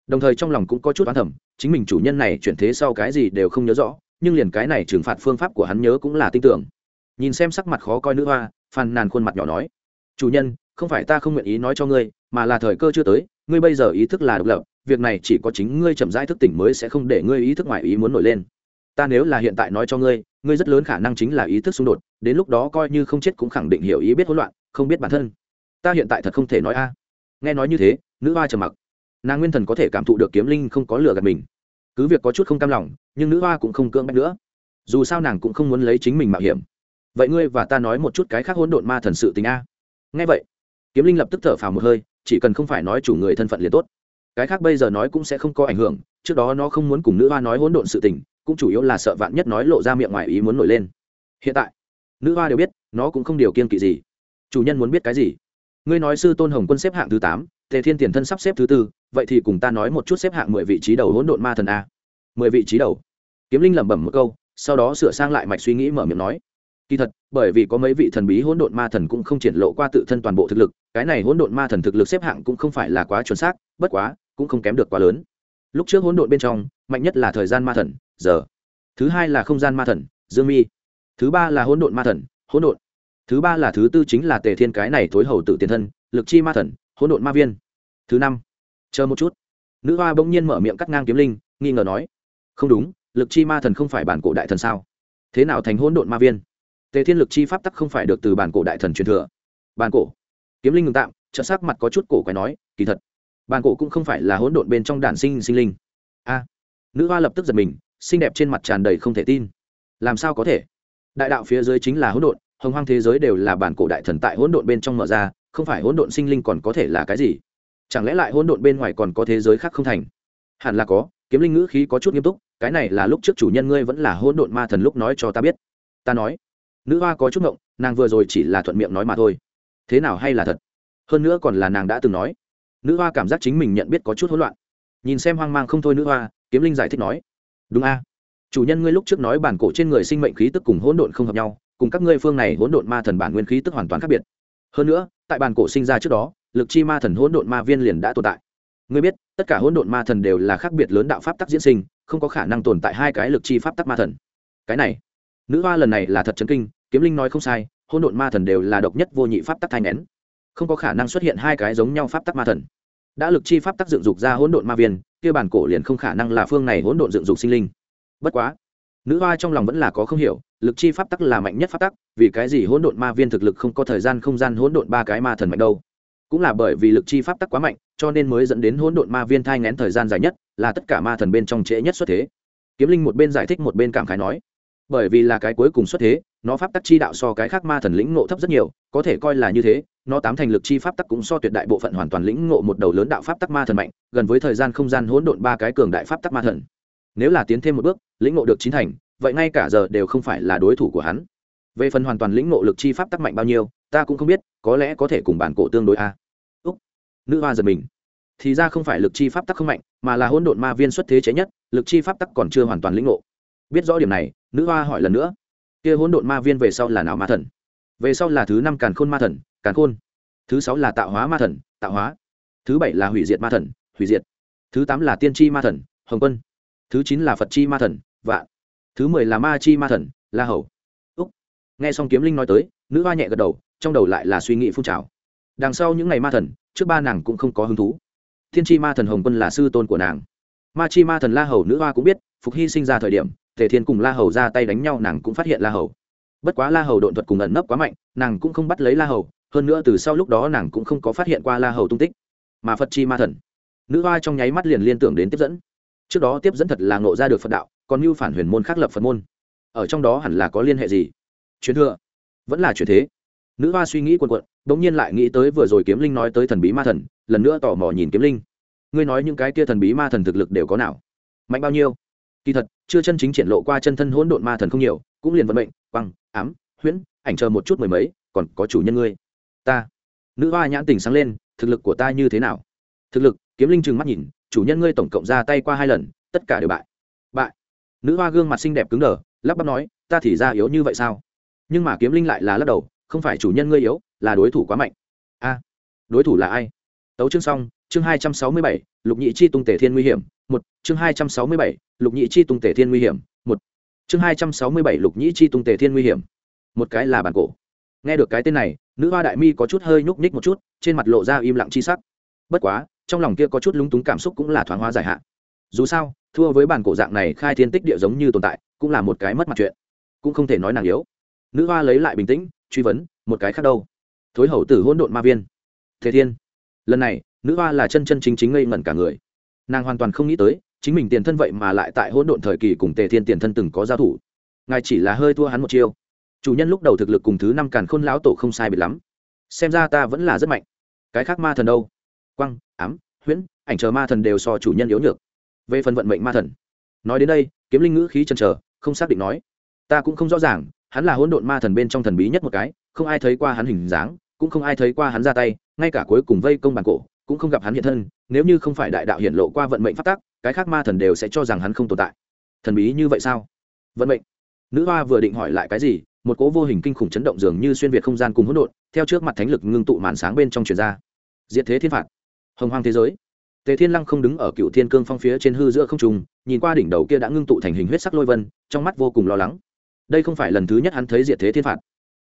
Đồng thời trong lòng cũng có chút oán thầm, chính mình chủ nhân này chuyển thế sau cái gì đều không nhớ rõ, nhưng liền cái này trừng phạt phương pháp của hắn nhớ cũng là tin tưởng. Nhìn xem sắc mặt khó coi nữ hoa phàn nàn khuôn mặt nhỏ nói, chủ nhân, không phải ta không nguyện ý nói cho ngươi, mà là thời cơ chưa tới, ngươi bây giờ ý thức là độc lập, việc này chỉ có chính ngươi chậm rãi thức tỉnh mới sẽ không để ngươi ý thức ngoài ý muốn nổi lên ta nếu là hiện tại nói cho ngươi ngươi rất lớn khả năng chính là ý thức xung đột, đến lúc đó coi như không chết cũng khẳng định hiểu ý biết hỗn loạn, không biết bản thân. Ta hiện tại thật không thể nói a. Nghe nói như thế, nữ hoa trầm mặc. Nàng nguyên thần có thể cảm thụ được kiếm linh không có lửa gạt mình. Cứ việc có chút không cam lòng, nhưng nữ hoa cũng không cưỡng bách nữa. Dù sao nàng cũng không muốn lấy chính mình mạo hiểm. Vậy ngươi và ta nói một chút cái khác hỗn độn ma thần sự tình a. Nghe vậy, kiếm linh lập tức thở phào một hơi, chỉ cần không phải nói chủ người thân phận liền tốt. Cái khác bây giờ nói cũng sẽ không có ảnh hưởng, trước đó nó không muốn cùng nữ hoa nói hỗn độn sự tình cũng chủ yếu là sợ vạn nhất nói lộ ra miệng ngoài ý muốn nổi lên. Hiện tại, nữ hoa đều biết, nó cũng không điều kiên kỵ gì. Chủ nhân muốn biết cái gì? Ngươi nói sư tôn hồng quân xếp hạng thứ tám, tề thiên tiền thân sắp xếp thứ tư, vậy thì cùng ta nói một chút xếp hạng mười vị trí đầu hỗn độn ma thần a. Mười vị trí đầu. Kiếm linh lẩm bẩm một câu, sau đó sửa sang lại mạch suy nghĩ mở miệng nói. Kỳ thật, bởi vì có mấy vị thần bí hỗn độn ma thần cũng không triển lộ qua tự thân toàn bộ thực lực, cái này hỗn độn ma thần thực lực xếp hạng cũng không phải là quá chuẩn xác, bất quá, cũng không kém được quá lớn. Lúc trước hỗn độn bên trong mạnh nhất là thời gian ma thần, giờ. Thứ hai là không gian ma thần, dương mi. Thứ ba là hỗn độn ma thần, hỗn độn. Thứ ba là thứ tư chính là tề thiên cái này thối hầu tự tiền thân, lực chi ma thần, hỗn độn ma viên. Thứ năm, chờ một chút. Nữ hoa bỗng nhiên mở miệng cắt ngang kiếm linh, nghi ngờ nói, không đúng, lực chi ma thần không phải bản cổ đại thần sao? Thế nào thành hỗn độn ma viên? Tề thiên lực chi pháp tắc không phải được từ bản cổ đại thần truyền thừa. Bản cổ. Kiếm linh ngừng tạm trợ sắc mặt có chút cổ quái nói, kỳ thật, bản cổ cũng không phải là hỗn độn bên trong đản sinh sinh linh. A nữ hoa lập tức giật mình, xinh đẹp trên mặt tràn đầy không thể tin. Làm sao có thể? Đại đạo phía dưới chính là hỗn độn, hồng hoang thế giới đều là bản cổ đại thần tại hỗn độn bên trong mở ra, không phải hỗn độn sinh linh còn có thể là cái gì? Chẳng lẽ lại hỗn độn bên ngoài còn có thế giới khác không thành? Hẳn là có, kiếm linh ngữ khí có chút nghiêm túc, cái này là lúc trước chủ nhân ngươi vẫn là hỗn độn ma thần lúc nói cho ta biết. Ta nói, nữ hoa có chút ngộng, nàng vừa rồi chỉ là thuận miệng nói mà thôi. Thế nào hay là thật? Hơn nữa còn là nàng đã từng nói. Nữ hoa cảm giác chính mình nhận biết có chút hỗn loạn. Nhìn xem hoang mang không thôi nữ hoa kiếm linh giải thích nói, đúng a. Chủ nhân ngươi lúc trước nói bản cổ trên người sinh mệnh khí tức cùng hỗn độn không hợp nhau, cùng các ngươi phương này hỗn độn ma thần bản nguyên khí tức hoàn toàn khác biệt. Hơn nữa, tại bản cổ sinh ra trước đó, lực chi ma thần hỗn độn ma viên liền đã tồn tại. Ngươi biết, tất cả hỗn độn ma thần đều là khác biệt lớn đạo pháp tắc diễn sinh, không có khả năng tồn tại hai cái lực chi pháp tắc ma thần. Cái này, nữ hoa lần này là thật chấn kinh, kiếm linh nói không sai, hỗn độn ma thần đều là độc nhất vô nhị pháp tắc thai nén không có khả năng xuất hiện hai cái giống nhau pháp tắc ma thần đã lực chi pháp tắc dựng dục ra hỗn độn ma viên, kia bản cổ liền không khả năng là phương này hỗn độn dựng dục sinh linh. Bất quá, nữ hoa trong lòng vẫn là có không hiểu, lực chi pháp tắc là mạnh nhất pháp tắc vì cái gì hỗn độn ma viên thực lực không có thời gian không gian hỗn độn ba cái ma thần mạnh đâu? Cũng là bởi vì lực chi pháp tắc quá mạnh, cho nên mới dẫn đến hỗn độn ma viên thai ngén thời gian dài nhất, là tất cả ma thần bên trong trễ nhất xuất thế. Kiếm linh một bên giải thích một bên cảm khái nói, bởi vì là cái cuối cùng xuất thế, nó pháp tắc chi đạo so cái khác ma thần lĩnh ngộ thấp rất nhiều, có thể coi là như thế nó tám thành lực chi pháp tắc cũng so tuyệt đại bộ phận hoàn toàn lĩnh ngộ một đầu lớn đạo pháp tắc ma thần mạnh, gần với thời gian không gian hỗn độn ba cái cường đại pháp tắc ma thần. Nếu là tiến thêm một bước, lĩnh ngộ được chín thành, vậy ngay cả giờ đều không phải là đối thủ của hắn. Về phần hoàn toàn lĩnh ngộ lực chi pháp tắc mạnh bao nhiêu, ta cũng không biết, có lẽ có thể cùng bản cổ tương đối a. Úc, nữ hoa giật mình. Thì ra không phải lực chi pháp tắc không mạnh, mà là hỗn độn ma viên xuất thế chế nhất, lực chi pháp tắc còn chưa hoàn toàn lĩnh ngộ. Biết rõ điểm này, nữ hoa hỏi lần nữa. Kia hỗn độn ma viên về sau là nào ma thần? Về sau là thứ năm càn khôn ma thần, càn khôn. Thứ sáu là tạo hóa ma thần, tạo hóa. Thứ bảy là hủy diệt ma thần, hủy diệt. Thứ tám là tiên tri ma thần, hồng quân. Thứ chín là phật chi ma thần, vạn. Thứ mười là ma chi ma thần, la hầu. Úc. Nghe xong kiếm linh nói tới, nữ hoa nhẹ gật đầu, trong đầu lại là suy nghĩ phun trào. Đằng sau những ngày ma thần, trước ba nàng cũng không có hứng thú. Thiên tri ma thần hồng quân là sư tôn của nàng. Ma chi ma thần la hầu nữ hoa cũng biết, phục hy sinh ra thời điểm, tề thiên cùng la hầu ra tay đánh nhau, nàng cũng phát hiện la hầu bất quá la hầu độn thuật cùng ẩn nấp quá mạnh, nàng cũng không bắt lấy la hầu, hơn nữa từ sau lúc đó nàng cũng không có phát hiện qua la hầu tung tích. Mà phật chi ma thần, nữ hoa trong nháy mắt liền liên tưởng đến tiếp dẫn. Trước đó tiếp dẫn thật là ngộ ra được phật đạo, còn như phản huyền môn khác lập phật môn. Ở trong đó hẳn là có liên hệ gì? Chuyến thừa, vẫn là chuyện thế. Nữ hoa suy nghĩ quần quận đ ỗ n g nhiên lại nghĩ tới vừa rồi kiếm linh nói tới thần bí ma thần, lần nữa tò mò nhìn kiếm linh. Ngươi nói những cái kia thần bí ma thần thực lực đều có nào? Mạnh bao nhiêu? Kỳ thật chưa chân chính triển lộ qua chân thân hỗn độn ma thần không nhiều cũng liền vận mệnh quăng, ám huyễn ảnh chờ một chút mười mấy còn có chủ nhân ngươi. Ta. Nữ hoa nhãn tình sáng lên thực lực của ta như thế nào? Thực lực kiếm linh trừng mắt nhìn chủ nhân ngươi tổng cộng ra tay qua hai lần tất cả đều bại. Bại. Nữ hoa gương mặt xinh đẹp cứng đờ lắp bắp nói ta thì ra yếu như vậy sao? Nhưng mà kiếm linh lại là lắc đầu không phải chủ nhân ngươi yếu là đối thủ quá mạnh. A. Đối thủ là ai? Tấu chương xong, chương hai trăm sáu mươi bảy, lục nhị chi tung tể thiên nguy hiểm, một, chương hai trăm sáu mươi bảy, lục nhị chi tung tể thiên nguy hiểm, một, chương hai trăm sáu mươi bảy, lục nhị chi tung tể thiên nguy hiểm. Một cái là bản cổ. Nghe được cái tên này, nữ hoa đại mi có chút hơi nhúc nhích một chút, trên mặt lộ ra im lặng chi sắc. Bất quá, trong lòng kia có chút lúng túng cảm xúc cũng là thoáng hóa giải hạn dù sao, thua với bản cổ dạng này khai thiên tích địa giống như tồn tại, cũng là một cái mất mặt chuyện. Cũng không thể nói nàng yếu. Nữ hoa lấy lại bình tĩnh, truy vấn, một cái khác đâu? Thối hậu tử hỗn độn ma viên. Thế thiên lần này, nữ hoa là chân chân chính chính ngây ngẩn cả người. Nàng hoàn toàn không nghĩ tới, chính mình tiền thân vậy mà lại tại hỗn độn thời kỳ cùng tề thiên tiền thân từng có giao thủ. Ngài chỉ là hơi thua hắn một chiêu. Chủ nhân lúc đầu thực lực cùng thứ năm càn khôn lão tổ không sai biệt lắm. Xem ra ta vẫn là rất mạnh. Cái khác ma thần đâu? Quăng ám, huyễn, ảnh chờ ma thần đều so chủ nhân yếu nhược. Về phần vận mệnh ma thần. Nói đến đây, kiếm linh ngữ khí chần chờ, không xác định nói. Ta cũng không rõ ràng, hắn là hỗn độn ma thần bên trong thần bí nhất một cái, không ai thấy qua hắn hình dáng, cũng không ai thấy qua hắn ra tay ngay cả cuối cùng vây công bản cổ, cũng không gặp hắn hiện thân, nếu như không phải đại đạo hiện lộ qua vận mệnh phát tác cái khác ma thần đều sẽ cho rằng hắn không tồn tại. Thần bí như vậy sao? Vận mệnh. Nữ hoa vừa định hỏi lại cái gì, một cố vô hình kinh khủng chấn động dường như xuyên việt không gian cùng hỗn độn, theo trước mặt thánh lực ngưng tụ màn sáng bên trong truyền ra. Diệt thế thiên phạt. Hồng hoang thế giới. Tề thiên lăng không đứng ở cựu thiên cương phong phía trên hư giữa không trung, nhìn qua đỉnh đầu kia đã ngưng tụ thành hình huyết sắc lôi vân, trong mắt vô cùng lo lắng. Đây không phải lần thứ nhất hắn thấy diệt thế thiên phạt.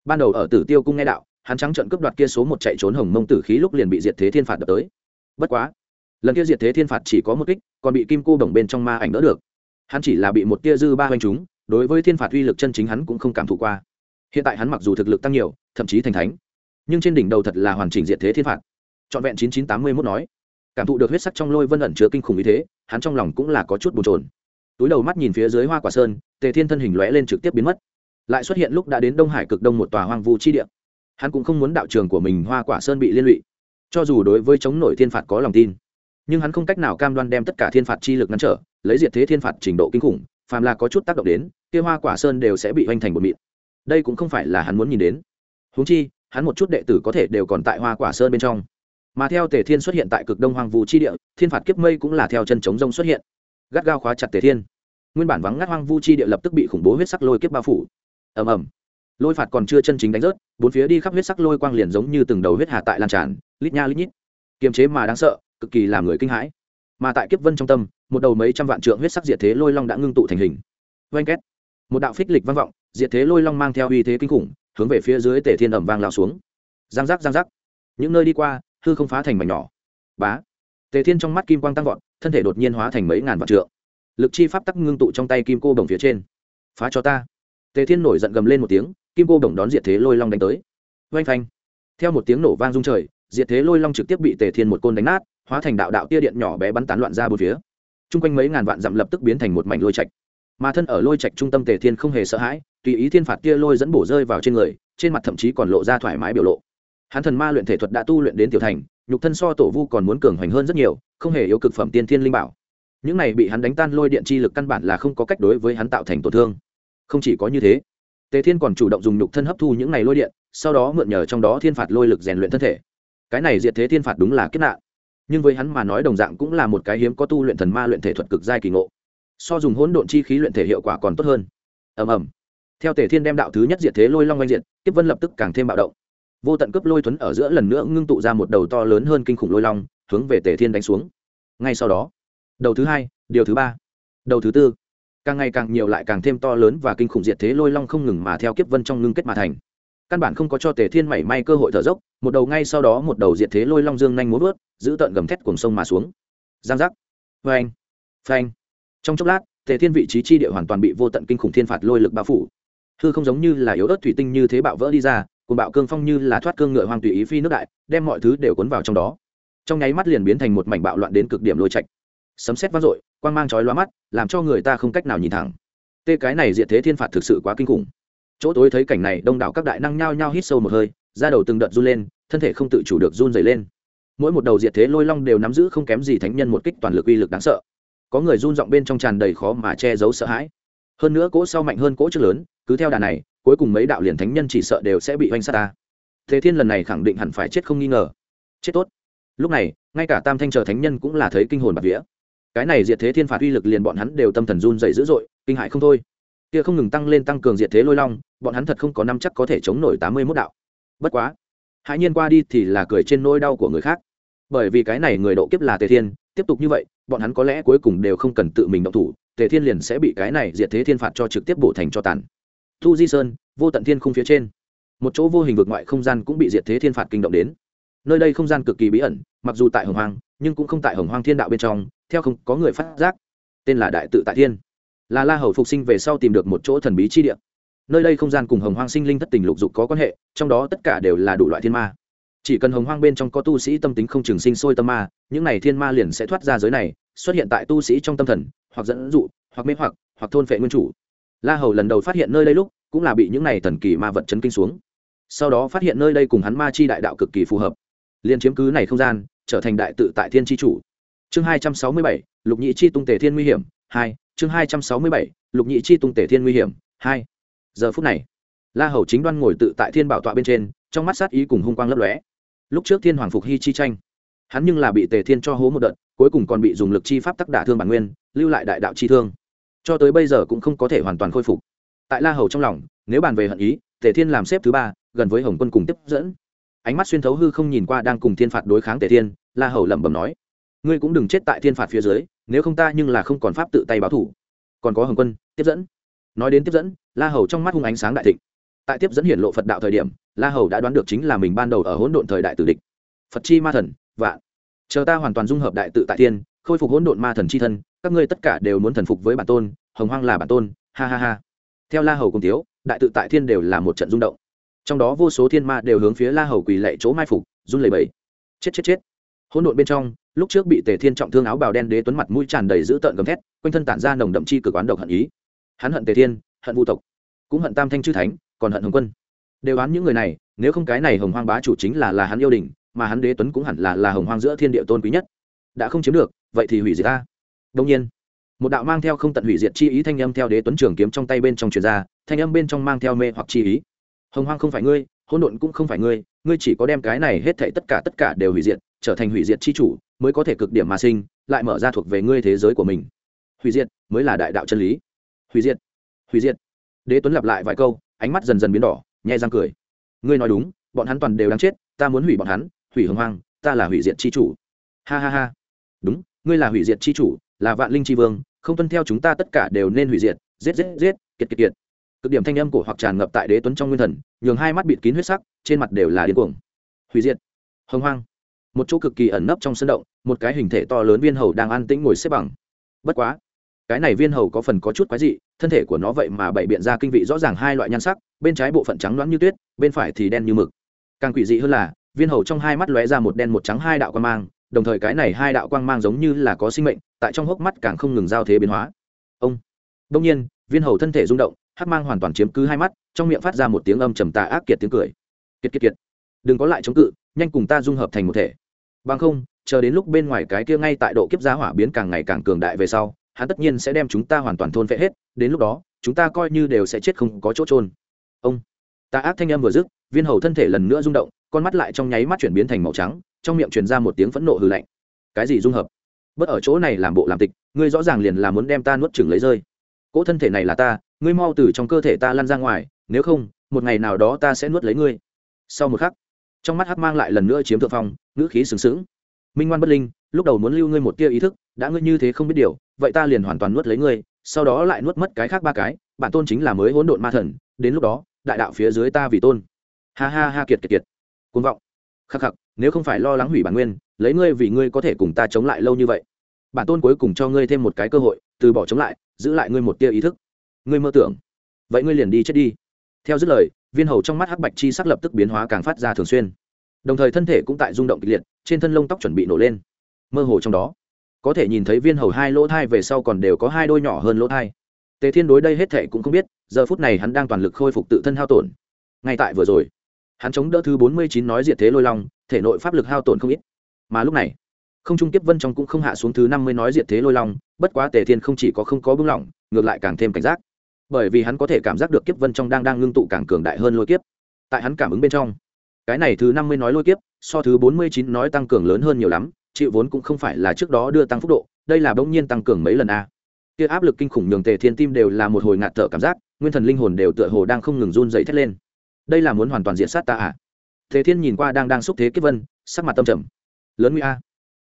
Ban đầu ở tử tiêu cung nghe đạo hắn trắng trận cướp đoạt kia số một chạy trốn hồng mông tử khí lúc liền bị diệt thế thiên phạt đập tới. Bất quá, lần kia diệt thế thiên phạt chỉ có một kích, còn bị kim cô đồng bên trong ma ảnh đỡ được. Hắn chỉ là bị một tia dư ba hoành chúng đối với thiên phạt uy lực chân chính hắn cũng không cảm thụ qua. Hiện tại hắn mặc dù thực lực tăng nhiều, thậm chí thành thánh, nhưng trên đỉnh đầu thật là hoàn chỉnh diệt thế thiên phạt. Trọn vẹn chín chín tám mươi mốt nói, cảm thụ được huyết sắc trong lôi vân ẩn chứa kinh khủng như thế, hắn trong lòng cũng là có chút bồn trồn túi đầu mắt nhìn phía dưới hoa quả sơn, tề thiên thân hình lóe lên trực tiếp biến mất. Lại xuất hiện lúc đã đến đông hải cực đông một tòa hoang vu chi địa hắn cũng không muốn đạo trường của mình hoa quả sơn bị liên lụy. Cho dù đối với chống nổi thiên phạt có lòng tin, nhưng hắn không cách nào cam đoan đem tất cả thiên phạt chi lực ngăn trở, lấy diệt thế thiên phạt trình độ kinh khủng, phàm là có chút tác động đến, kia hoa quả sơn đều sẽ bị hoành thành một mịn. Đây cũng không phải là hắn muốn nhìn đến. Húng chi, hắn một chút đệ tử có thể đều còn tại hoa quả sơn bên trong. Mà theo tề thiên xuất hiện tại cực đông hoàng vũ chi địa, thiên phạt kiếp mây cũng là theo chân chống rông xuất hiện. Gắt gao khóa chặt tề thiên. Nguyên bản vắng ngắt hoang vu chi địa lập tức bị khủng bố huyết sắc lôi kiếp bao phủ. Ầm ầm lôi phạt còn chưa chân chính đánh rớt, bốn phía đi khắp huyết sắc lôi quang liền giống như từng đầu huyết hà tại lan tràn, lít nha lít nhít. Kiềm chế mà đáng sợ, cực kỳ làm người kinh hãi. Mà tại kiếp vân trong tâm, một đầu mấy trăm vạn trượng huyết sắc diệt thế lôi long đã ngưng tụ thành hình. Vanh két. Một đạo phích lịch vang vọng, diệt thế lôi long mang theo uy thế kinh khủng, hướng về phía dưới tể thiên ẩm vang lao xuống. Giang giác giang giác. Những nơi đi qua, hư không phá thành mảnh nhỏ. Bá. Tề thiên trong mắt kim quang tăng vọt, thân thể đột nhiên hóa thành mấy ngàn vạn trượng. Lực chi pháp tắc ngưng tụ trong tay kim cô đồng phía trên. Phá cho ta. Tề thiên nổi giận gầm lên một tiếng kim cô đồng đón diệt thế lôi long đánh tới. Oanh phanh. Theo một tiếng nổ vang rung trời, diệt thế lôi long trực tiếp bị tề thiên một côn đánh nát, hóa thành đạo đạo tia điện nhỏ bé bắn tán loạn ra bốn phía. T r u n g quanh mấy ngàn vạn dặm lập tức biến thành một mảnh lôi trạch. Mà thân ở lôi trạch trung tâm tề thiên không hề sợ hãi, tùy ý thiên phạt tia lôi dẫn bổ rơi vào trên người, trên mặt thậm chí còn lộ ra thoải mái biểu lộ. Hắn thần ma luyện thể thuật đã tu luyện đến tiểu thành, nhục thân so tổ vu còn muốn cường hoành hơn rất nhiều, không hề yếu cực phẩm tiên thiên linh bảo. Những này bị hắn đánh tan lôi điện chi lực căn bản là không có cách đối với hắn tạo thành tổn thương. Không chỉ có như thế tề thiên còn chủ động dùng nhục thân hấp thu những này lôi điện, sau đó mượn nhờ trong đó thiên phạt lôi lực rèn luyện thân thể. Cái này diệt thế thiên phạt đúng là kiếp nạn. Nhưng với hắn mà nói đồng dạng cũng là một cái hiếm có tu luyện thần ma luyện thể thuật cực giai kỳ ngộ. So dùng hỗn độn chi khí luyện thể hiệu quả còn tốt hơn. Ầm ầm. Theo tề thiên đem đạo thứ nhất diệt thế lôi long oanh diệt tiếp vân lập tức càng thêm bạo động. Vô tận cấp lôi thuấn ở giữa lần nữa ngưng tụ ra một đầu to lớn hơn kinh khủng lôi long, hướng về tề thiên đánh xuống. Ngay sau đó, đầu thứ hai, điều thứ ba, đầu thứ tư càng ngày càng nhiều lại càng thêm to lớn và kinh khủng diệt thế lôi long không ngừng mà theo kiếp vân trong ngưng kết mà thành. Căn bản không có cho tề thiên mảy may cơ hội thở dốc, một đầu ngay sau đó một đầu diệt thế lôi long dương nhanh muốn vớt, giữ tợn gầm thét cuồng sông mà xuống. Giang giác. Phanh phanh. Trong chốc lát, tề thiên vị trí chi địa hoàn toàn bị vô tận kinh khủng thiên phạt lôi lực bao phủ. Hư không giống như là yếu ớt thủy tinh như thế bạo vỡ đi ra cùng bạo cương phong như là thoát cương ngựa hoang tùy ý phi nước đại, đem mọi thứ đều cuốn vào trong đó. Trong nháy mắt liền biến thành một mảnh bạo loạn đến cực điểm lôi chạch sấm xét vang dội quang mang chói lóa mắt, làm cho người ta không cách nào nhìn thẳng. Tê cái này diện thế thiên phạt thực sự quá kinh khủng. Chỗ tối thấy cảnh này, đông đảo các đại năng nhao nhao hít sâu một hơi ra đầu từng đợt run lên, thân thể không tự chủ được run dày lên. Mỗi một đầu diệt thế lôi long đều nắm giữ không kém gì thánh nhân một kích toàn lực uy lực đáng sợ. Có người run giọng bên trong tràn đầy khó mà che giấu sợ hãi. Hơn nữa cỗ sau mạnh hơn cỗ trước lớn, cứ theo đà này, cuối cùng mấy đạo liền thánh nhân chỉ sợ đều sẽ bị oanh sát ta. Thế thiên lần này khẳng định hẳn phải chết không nghi ngờ. Chết tốt. Lúc này, ngay cả tam thanh chờ thánh nhân cũng là thấy kinh hồn bạc vía cái này diệt thế thiên phạt uy lực liền bọn hắn đều tâm thần run dày dữ dội, kinh hại không thôi. Kia không ngừng tăng lên tăng cường diệt thế lôi long, bọn hắn thật không có năm chắc có thể chống nổi tám mươi mốt đạo. Bất quá hãy nhiên qua đi thì là cười trên nỗi đau của người khác. Bởi vì cái này người độ kiếp là tề thiên, tiếp tục như vậy, bọn hắn có lẽ cuối cùng đều không cần tự mình động thủ, tề thiên liền sẽ bị cái này diệt thế thiên phạt cho trực tiếp bổ thành cho tàn. Thu di sơn, vô tận thiên khung phía trên. Một chỗ vô hình vực ngoại không gian cũng bị diệt thế thiên phạt kinh động đến. Nơi đây không gian cực kỳ bí ẩn, mặc dù tại hồng hoang, nhưng cũng không tại hồng hoang thiên đạo bên trong theo không, có người phát giác. Tên là đại tự tại thiên. Là la hầu phục sinh về sau tìm được một chỗ thần bí chi địa. Nơi đây không gian cùng hồng hoang sinh linh thất tình lục dục có quan hệ, trong đó tất cả đều là đủ loại thiên ma. Chỉ cần hồng hoang bên trong có tu sĩ tâm tính không trường sinh sôi tâm ma, những này thiên ma liền sẽ thoát ra giới này, xuất hiện tại tu sĩ trong tâm thần, hoặc dẫn dụ, hoặc mê hoặc hoặc thôn phệ nguyên chủ. La hầu lần đầu phát hiện nơi đây lúc, cũng là bị những này thần kỳ ma vật chấn kinh xuống. Sau đó phát hiện nơi đây cùng hắn ma chi đại đạo cực kỳ phù hợp. Liền chiếm cứ này không gian, trở thành đại tự tại thiên tri chủ chương hai trăm sáu mươi bảy, lục nhị chi tung tề thiên nguy hiểm hai, chương hai trăm sáu mươi bảy, lục nhị chi tung tề thiên nguy hiểm hai. Giờ phút này, la hầu chính đoan ngồi tự tại thiên bảo tọa bên trên, trong mắt sát ý cùng hung quang lấp lóe. Lúc trước thiên hoàng phục hy chi tranh, hắn nhưng là bị tề thiên cho hố một đợt, cuối cùng còn bị dùng lực chi pháp tắc đả thương bản nguyên, lưu lại đại đạo chi thương. Cho tới bây giờ cũng không có thể hoàn toàn khôi phục. Tại la hầu trong lòng, nếu bàn về hận ý, tề thiên làm xếp thứ ba, gần với hồng quân cùng tiếp dẫn. Ánh mắt xuyên thấu hư không nhìn qua đang cùng thiên phạt đối kháng tề thiên, la hầu lẩm bẩm nói ngươi cũng đừng chết tại thiên phạt phía dưới, nếu không ta nhưng là không còn pháp tự tay báo thủ. Còn có hồng quân, tiếp dẫn. Nói đến tiếp dẫn, la hầu trong mắt hung ánh sáng đại thịnh. Tại tiếp dẫn hiển lộ phật đạo thời điểm, la hầu đã đoán được chính là mình ban đầu ở hỗn độn thời đại tử địch. Phật chi ma thần, vạn. Chờ ta hoàn toàn dung hợp đại tự tại thiên, khôi phục hỗn độn ma thần chi thân, các ngươi tất cả đều muốn thần phục với bản tôn, hồng hoang là bản tôn, ha ha ha. Theo la hầu cùng tiếu, đại tự tại thiên đều là một trận rung động. Trong đó vô số thiên ma đều hướng phía la hầu quỳ lệ chỗ mai phục, run lẩy bẩy. Chết chết chết. Hỗn độn bên trong lúc trước bị tề thiên trọng thương áo bào đen đế tuấn mặt mũi tràn đầy dữ tợn gầm thét, quanh thân tản ra nồng đậm chi cực oán độc hận ý. Hắn hận tề thiên, hận vu tộc, cũng hận tam thanh chư thánh, còn hận hồng quân. Đều oán những người này, nếu không cái này hồng hoang bá chủ chính là là hắn yêu đình, mà hắn đế tuấn cũng hẳn là là hồng hoang giữa thiên địa tôn quý nhất. Đã không chiếm được, vậy thì hủy diệt ta. Đông nhiên, một đạo mang theo không tận hủy diệt chi ý thanh âm theo đế tuấn trường kiếm trong tay bên trong truyền ra, thanh âm bên trong mang theo mê hoặc chi ý. Hồng hoang không phải ngươi, hỗn độn cũng không phải ngươi ngươi chỉ có đem cái này hết thảy tất cả tất cả đều hủy diệt, trở thành hủy diệt chi chủ mới có thể cực điểm mà sinh, lại mở ra thuộc về ngươi thế giới của mình. Hủy diệt mới là đại đạo chân lý. Hủy diệt hủy diệt. Đế tuấn lặp lại vài câu, ánh mắt dần dần biến đỏ nhai răng cười. Ngươi nói đúng, bọn hắn toàn đều đáng chết, ta muốn hủy bọn hắn, hủy hồng hoang, ta là hủy diệt chi chủ. Ha ha ha. Đúng, ngươi là hủy diệt chi chủ, là vạn linh chi vương, không tuân theo chúng ta tất cả đều nên hủy diệt, giết giết giết, kiệt kiệt kiệt. Cực điểm thanh âm của hoặc tràn ngập tại đế tuấn trong nguyên thần, nhường hai mắt bịt kín huyết sắc, trên mặt đều là điên cuồng. Hủy diệt, hồng hoang một chỗ cực kỳ ẩn nấp trong sân động, một cái hình thể to lớn viên hầu đang an tĩnh ngồi xếp bằng. Bất quá, cái này viên hầu có phần có chút quái dị, thân thể của nó vậy mà bày biện ra kinh vị rõ ràng hai loại nhan sắc, bên trái bộ phận trắng loãng như tuyết, bên phải thì đen như mực. Càng quỷ dị hơn là, viên hầu trong hai mắt lóe ra một đen một trắng hai đạo quang mang, đồng thời cái này hai đạo quang mang giống như là có sinh mệnh, tại trong hốc mắt càng không ngừng giao thế biến hóa. Ông. Đông nhiên, viên hầu thân thể rung động, hắc mang hoàn toàn chiếm cứ hai mắt, trong miệng phát ra một tiếng âm trầm tà ác kiệt tiếng cười. Kiệt kiệt kiệt. Đừng có lại chống cự, nhanh cùng ta dung hợp thành một thể bằng không, chờ đến lúc bên ngoài cái kia ngay tại độ kiếp giá hỏa biến càng ngày càng cường đại về sau, hắn tất nhiên sẽ đem chúng ta hoàn toàn thôn vệ hết, đến lúc đó, chúng ta coi như đều sẽ chết không có chỗ trôn ông, ta ác thanh âm vừa dứt, viên hầu thân thể lần nữa rung động, con mắt lại trong nháy mắt chuyển biến thành màu trắng, trong miệng truyền ra một tiếng phẫn nộ hư lạnh. Cái gì dung hợp? Bất ở chỗ này làm bộ làm tịch, ngươi rõ ràng liền là muốn đem ta nuốt chừng lấy rơi. Cỗ thân thể này là ta, ngươi mau từ trong cơ thể ta lăn ra ngoài, nếu không, một ngày nào đó ta sẽ nuốt lấy ngươi. Sau một khắc trong mắt hắc mang lại lần nữa chiếm thượng phong, ngữ khí sừng sững. Minh ngoan bất linh, lúc đầu muốn lưu ngươi một tia ý thức, đã ngươi như thế không biết điều, vậy ta liền hoàn toàn nuốt lấy ngươi, sau đó lại nuốt mất cái khác ba cái, bản tôn chính là mới hỗn độn ma thần, đến lúc đó, đại đạo phía dưới ta vì tôn. Ha ha ha, kiệt kiệt kiệt. Côn vọng. Khắc khắc, nếu không phải lo lắng hủy bản nguyên, lấy ngươi vì ngươi có thể cùng ta chống lại lâu như vậy. Bản tôn cuối cùng cho ngươi thêm một cái cơ hội, từ bỏ chống lại, giữ lại ngươi một tia ý thức. Ngươi mơ tưởng. Vậy ngươi liền đi chết đi. Theo dứt lời viên hầu trong mắt hắc bạch chi sắc lập tức biến hóa càng phát ra thường xuyên. Đồng thời thân thể cũng tại rung động kịch liệt, trên thân lông tóc chuẩn bị nổ lên. Mơ hồ trong đó, có thể nhìn thấy viên hầu hai lỗ thai về sau còn đều có hai đôi nhỏ hơn lỗ thai. Tề thiên đối đây hết thể cũng không biết, giờ phút này hắn đang toàn lực khôi phục tự thân hao tổn. Ngay tại vừa rồi, hắn chống đỡ thứ bốn mươi chín nói diệt thế lôi long, thể nội pháp lực hao tổn không ít. Mà lúc này, không trung kiếp vân trong cũng không hạ xuống thứ năm mươi nói diệt thế lôi long, bất quá tề thiên không chỉ có không có bưng lỏng, ngược lại càng thêm cảnh giác bởi vì hắn có thể cảm giác được kiếp vân trong đang đang ngưng tụ càng cường đại hơn lôi kiếp. Tại hắn cảm ứng bên trong, cái này thứ năm mươi nói lôi kiếp, so thứ bốn mươi chín nói tăng cường lớn hơn nhiều lắm, chịu vốn cũng không phải là trước đó đưa tăng phúc độ, đây là bỗng nhiên tăng cường mấy lần a. Kia áp lực kinh khủng nhường tề thiên tim đều là một hồi ngạt thở cảm giác, nguyên thần linh hồn đều tựa hồ đang không ngừng run dậy thét lên. Đây là muốn hoàn toàn diện sát ta à? Tề thiên nhìn qua đang đang xúc thế kiếp vân, sắc mặt tâm trầm. Lớn nguy a.